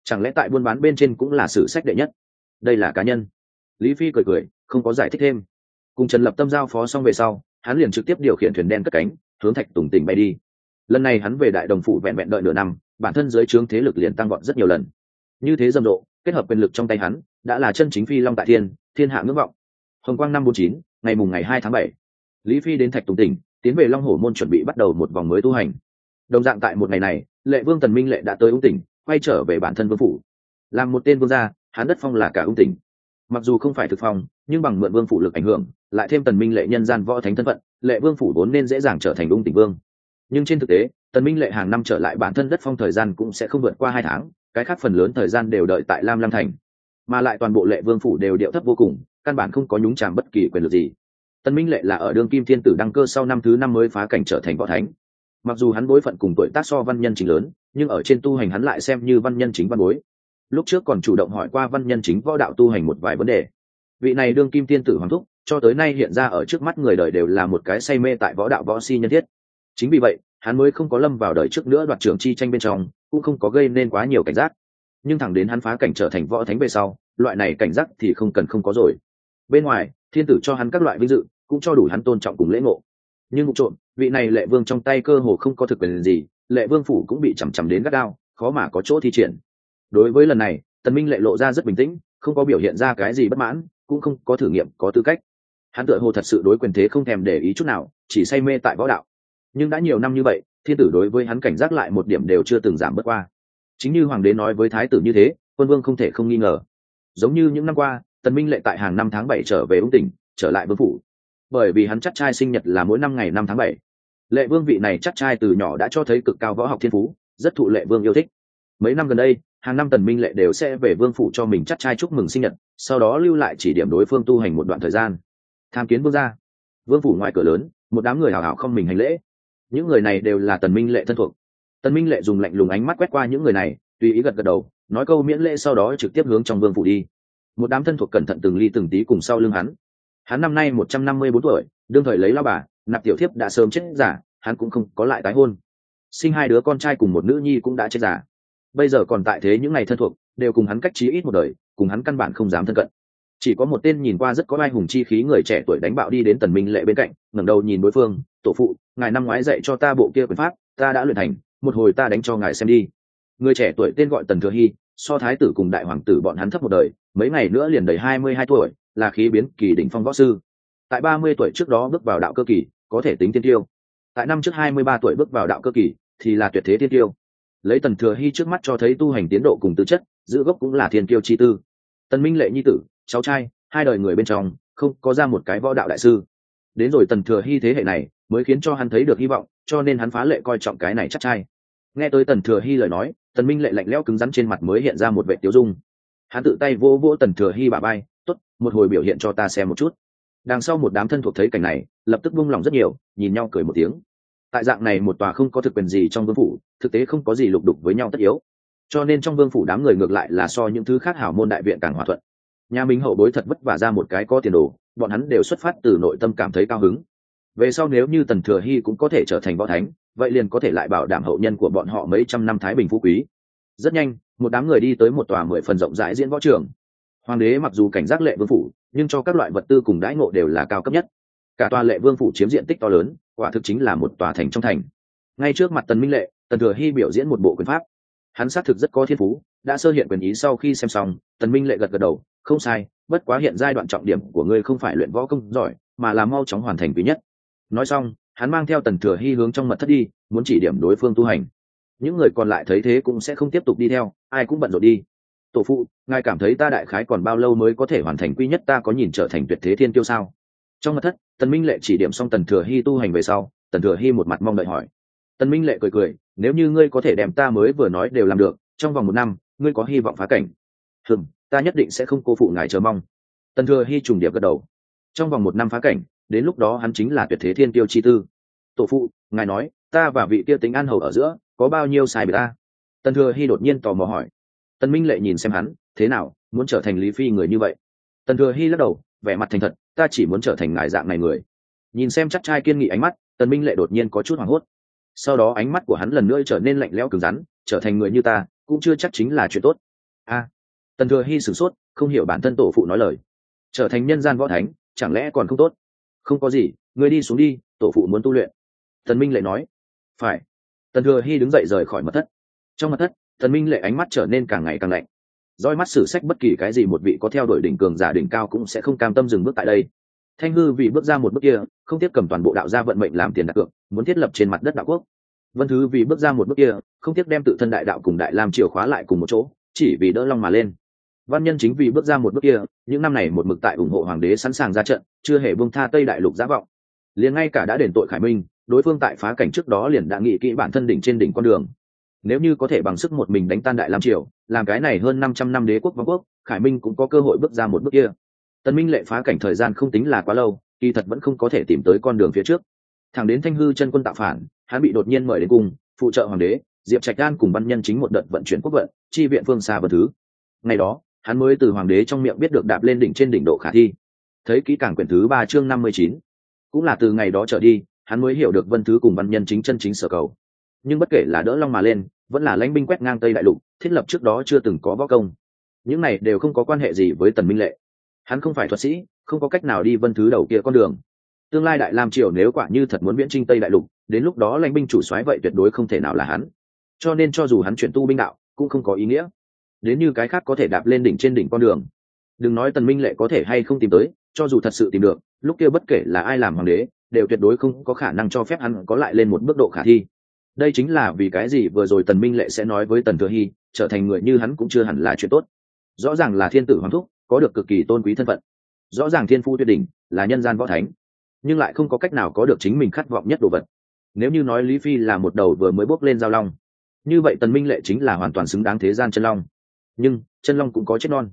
Chẳng lẽ tại buôn bán bên trên cũng là sử sách đệ nhất? Đây là cá nhân lý phi cười cười, không có giải thích thêm. Cùng trần lập tâm giao phó xong về sau, hắn liền trực tiếp điều khiển thuyền đen cất cánh, hướng thạch tùng tỉnh bay đi. Lần này hắn về đại đồng phủ vẹn vẹn đợi nửa năm, bản thân dưới trướng thế lực liền tăng gọn rất nhiều lần. Như thế rầm rộ kết hợp quyền lực trong tay hắn, đã là chân chính phi long tại thiên thiên hạ ngưỡng vọng. Hồng quang năm bốn chín, ngày mùng ngày hai tháng bảy, lý phi đến thạch tùng tỉnh, tiến về long hổ môn chuẩn bị bắt đầu một vòng mới tu hành. Đồng dạng tại một ngày này, lệ vương tần minh lệ đã tới ung tỉnh, quay trở về bản thân vương phủ. Làm một tên vương gia, hắn đất phong là cả ung tỉnh mặc dù không phải thực phong, nhưng bằng mượn vương phủ lực ảnh hưởng, lại thêm tần minh lệ nhân gian võ thánh thân phận, lệ vương phủ vốn nên dễ dàng trở thành ung tỉnh vương. Nhưng trên thực tế, tần minh lệ hàng năm trở lại bản thân đất phong thời gian cũng sẽ không vượt qua hai tháng, cái khác phần lớn thời gian đều đợi tại lam lam thành. Mà lại toàn bộ lệ vương phủ đều điệu thấp vô cùng, căn bản không có nhúng chàm bất kỳ quyền lực gì. Tần minh lệ là ở đương kim thiên tử đăng cơ sau năm thứ năm mới phá cảnh trở thành võ thánh. Mặc dù hắn bối phận cùng tuổi tác so văn nhân chính lớn, nhưng ở trên tu hành hắn lại xem như văn nhân chính văn bối lúc trước còn chủ động hỏi qua văn nhân chính võ đạo tu hành một vài vấn đề. Vị này đương kim thiên tử hoàng thúc, cho tới nay hiện ra ở trước mắt người đời đều là một cái say mê tại võ đạo võ si nhân thiết. Chính vì vậy, hắn mới không có lâm vào đời trước nữa đoạt trưởng chi tranh bên trong, cũng không có gây nên quá nhiều cảnh giác. Nhưng thẳng đến hắn phá cảnh trở thành võ thánh về sau, loại này cảnh giác thì không cần không có rồi. Bên ngoài, thiên tử cho hắn các loại vinh dự, cũng cho đủ hắn tôn trọng cùng lễ ngộ. Nhưng vụ trộm, vị này lệ vương trong tay cơ hồ không có thực quyền gì, lệ vương phủ cũng bị chằm chằm đến gắt đao khó mà có chỗ thi triển đối với lần này, tần minh lệ lộ ra rất bình tĩnh, không có biểu hiện ra cái gì bất mãn, cũng không có thử nghiệm, có tư cách. Hắn tựa hồ thật sự đối quyền thế không thèm để ý chút nào, chỉ say mê tại võ đạo. Nhưng đã nhiều năm như vậy, thiên tử đối với hắn cảnh giác lại một điểm đều chưa từng giảm bớt qua. Chính như hoàng đế nói với thái tử như thế, quân vương không thể không nghi ngờ. Giống như những năm qua, tần minh lệ tại hàng năm tháng bảy trở về ung tỉnh, trở lại vương phủ. Bởi vì hắn chắc trai sinh nhật là mỗi năm ngày năm tháng bảy. Lệ vương vị này chắc trai từ nhỏ đã cho thấy cực cao võ học thiên phú, rất thụ lệ vương yêu thích. Mấy năm gần đây hàng năm tần minh lệ đều sẽ về vương phủ cho mình chắc trai chúc mừng sinh nhật, sau đó lưu lại chỉ điểm đối phương tu hành một đoạn thời gian. Tham kiến vương gia. Vương phủ ngoài cửa lớn, một đám người hào hào không mình hành lễ. Những người này đều là tần minh lệ thân thuộc. Tần minh lệ dùng lạnh lùng ánh mắt quét qua những người này, tùy ý gật gật đầu, nói câu miễn lễ sau đó trực tiếp hướng trong vương phủ đi. Một đám thân thuộc cẩn thận từng ly từng tí cùng sau lưng hắn. Hắn năm nay một trăm năm mươi bốn tuổi, đương thời lấy lao bà, nạp tiểu thiếp đã sớm chết giả hắn cũng không có lại tái hôn. Sinh hai đứa con trai cùng một nữ nhi cũng đã chết giả bây giờ còn tại thế những ngày thân thuộc, đều cùng hắn cách trí ít một đời, cùng hắn căn bản không dám thân cận. Chỉ có một tên nhìn qua rất có ai hùng chi khí người trẻ tuổi đánh bạo đi đến tần minh lệ bên cạnh, ngẩng đầu nhìn đối phương, tổ phụ, ngài năm ngoái dạy cho ta bộ kia quyền pháp, ta đã luyện thành, một hồi ta đánh cho ngài xem đi. Người trẻ tuổi tên gọi tần thừa hy, so thái tử cùng đại hoàng tử bọn hắn thấp một đời, mấy ngày nữa liền đầy hai mươi hai tuổi, là khí biến kỳ đỉnh phong võ sư. Tại ba mươi tuổi trước đó bước vào đạo cơ kỳ, có thể tính tiên tiêu. Tại năm trước hai mươi ba tuổi bước vào đạo cơ kỳ, thì là tuyệt thế tiên tiêu lấy tần thừa hy trước mắt cho thấy tu hành tiến độ cùng tư chất, giữ gốc cũng là thiên kiêu chi tư. Tần minh lệ nhi tử, cháu trai, hai đời người bên trong, không có ra một cái võ đạo đại sư. Đến rồi tần thừa hy thế hệ này, mới khiến cho hắn thấy được hy vọng, cho nên hắn phá lệ coi trọng cái này chắc trai. Nghe tới tần thừa hy lời nói, tần minh lệ lạnh lẽo cứng rắn trên mặt mới hiện ra một vệ tiêu dung. Hắn tự tay vô vỗ tần thừa hy bà bay tốt, một hồi biểu hiện cho ta xem một chút. Đằng sau một đám thân thuộc thấy cảnh này, lập tức buông lòng rất nhiều, nhìn nhau cười một tiếng tại dạng này một tòa không có thực quyền gì trong vương phủ, thực tế không có gì lục đục với nhau tất yếu. Cho nên trong vương phủ đám người ngược lại là so những thứ khác hảo môn đại viện càng hòa thuận. Nhà mình hậu bối thật vất vả ra một cái có tiền đồ, bọn hắn đều xuất phát từ nội tâm cảm thấy cao hứng. Về sau nếu như tần thừa hy cũng có thể trở thành võ thánh, vậy liền có thể lại bảo đảm hậu nhân của bọn họ mấy trăm năm thái bình phú quý. Rất nhanh, một đám người đi tới một tòa mười phần rộng rãi diễn võ trường. Hoàng đế mặc dù cảnh giác lệ vương phủ, nhưng cho các loại vật tư cùng đãi ngộ đều là cao cấp nhất. Cả tòa lệ vương phủ chiếm diện tích to lớn quả thực chính là một tòa thành trong thành. Ngay trước mặt tần minh lệ, tần thừa hy biểu diễn một bộ quyền pháp. Hắn xác thực rất có thiên phú, đã sơ hiện quyền ý sau khi xem xong, tần minh lệ gật gật đầu, không sai, bất quá hiện giai đoạn trọng điểm của ngươi không phải luyện võ công giỏi, mà là mau chóng hoàn thành quý nhất. Nói xong, hắn mang theo tần thừa hy hướng trong mật thất đi, muốn chỉ điểm đối phương tu hành. Những người còn lại thấy thế cũng sẽ không tiếp tục đi theo, ai cũng bận rộn đi. Tổ phụ, ngài cảm thấy ta đại khái còn bao lâu mới có thể hoàn thành quy nhất ta có nhìn trở thành tuyệt thế thiên tiêu sao? Trong mật thất tần minh lệ chỉ điểm xong tần thừa hy tu hành về sau, tần thừa hy một mặt mong đợi hỏi. Tần minh lệ cười cười, nếu như ngươi có thể đem ta mới vừa nói đều làm được, trong vòng một năm, ngươi có hy vọng phá cảnh. Hừm, ta nhất định sẽ không cô phụ ngài chờ mong. Tần thừa hy trùng điệp gật đầu. Trong vòng một năm phá cảnh, đến lúc đó hắn chính là tuyệt thế thiên tiêu chi tư. Tổ phụ, ngài nói, ta và vị tiêu tính an hầu ở giữa, có bao nhiêu sai biệt ta? Tần thừa hy đột nhiên tò mò hỏi. Tần minh lệ nhìn xem hắn, thế nào, muốn trở thành lý phi người như vậy? Tần thừa hy lắc đầu, vẻ mặt thành thật ta chỉ muốn trở thành ngài dạng này người. Nhìn xem chắc trai kiên nghị ánh mắt, tần minh lệ đột nhiên có chút hoảng hốt. Sau đó ánh mắt của hắn lần nữa trở nên lạnh lẽo cứng rắn, trở thành người như ta, cũng chưa chắc chính là chuyện tốt. A. Tần thừa hy sửng sốt, không hiểu bản thân tổ phụ nói lời. Trở thành nhân gian võ thánh, chẳng lẽ còn không tốt? Không có gì người đi xuống đi, tổ phụ muốn tu luyện. Tần minh lệ nói. Phải. Tần thừa hy đứng dậy rời khỏi mật thất. Trong mật thất, tần minh lệ ánh mắt trở nên càng ngày càng lạnh roi mắt sử sách bất kỳ cái gì một vị có theo đuổi đỉnh cường giả đỉnh cao cũng sẽ không cam tâm dừng bước tại đây. Thanh hư vì bước ra một bước kia, không tiếp cầm toàn bộ đạo gia vận mệnh làm tiền đặt cược, muốn thiết lập trên mặt đất đạo quốc. Vân thứ vì bước ra một bước kia, không tiếc đem tự thân đại đạo cùng đại làm chìa khóa lại cùng một chỗ, chỉ vì đỡ long mà lên. Văn nhân chính vì bước ra một bước kia, những năm này một mực tại ủng hộ hoàng đế sẵn sàng ra trận, chưa hề buông tha tây đại lục giá vọng. Liền ngay cả đã đền tội khải minh, đối phương tại phá cảnh trước đó liền đã nghĩ kỹ bản thân đỉnh trên đỉnh con đường nếu như có thể bằng sức một mình đánh tan đại lam triều làm cái này hơn năm trăm năm đế quốc vương quốc khải minh cũng có cơ hội bước ra một bước kia. Tân minh lệ phá cảnh thời gian không tính là quá lâu kỳ thật vẫn không có thể tìm tới con đường phía trước. Thẳng đến thanh hư chân quân tạo phản hắn bị đột nhiên mời đến cùng, phụ trợ hoàng đế diệp trạch đan cùng văn nhân chính một đợt vận chuyển quốc vận chi viện phương xa vật thứ. Ngày đó hắn mới từ hoàng đế trong miệng biết được đạp lên đỉnh trên đỉnh độ khả thi. Thấy kỹ càng quyển thứ ba chương năm mươi chín cũng là từ ngày đó trở đi hắn mới hiểu được vân thứ cùng văn nhân chính chân chính sở cầu. Nhưng bất kể là đỡ long mà lên vẫn là lãnh binh quét ngang tây đại lục, thiết lập trước đó chưa từng có võ công. Những này đều không có quan hệ gì với tần minh lệ. Hắn không phải thuật sĩ, không có cách nào đi vân thứ đầu kia con đường. Tương lai đại lam triều nếu quả như thật muốn viễn trinh tây đại lục, đến lúc đó lãnh binh chủ soái vậy tuyệt đối không thể nào là hắn. Cho nên cho dù hắn chuyển tu binh đạo, cũng không có ý nghĩa. Đến như cái khác có thể đạp lên đỉnh trên đỉnh con đường. Đừng nói tần minh lệ có thể hay không tìm tới, cho dù thật sự tìm được, lúc kia bất kể là ai làm hoàng đế, đều tuyệt đối không có khả năng cho phép hắn có lại lên một mức độ khả thi đây chính là vì cái gì vừa rồi tần minh lệ sẽ nói với tần thừa hy, trở thành người như hắn cũng chưa hẳn là chuyện tốt. Rõ ràng là thiên tử hoàng thúc, có được cực kỳ tôn quý thân phận. Rõ ràng thiên phu tuyệt đỉnh, là nhân gian võ thánh, nhưng lại không có cách nào có được chính mình khát vọng nhất đồ vật. Nếu như nói lý phi là một đầu vừa mới bốc lên giao long, như vậy tần minh lệ chính là hoàn toàn xứng đáng thế gian chân long. Nhưng, chân long cũng có chết non.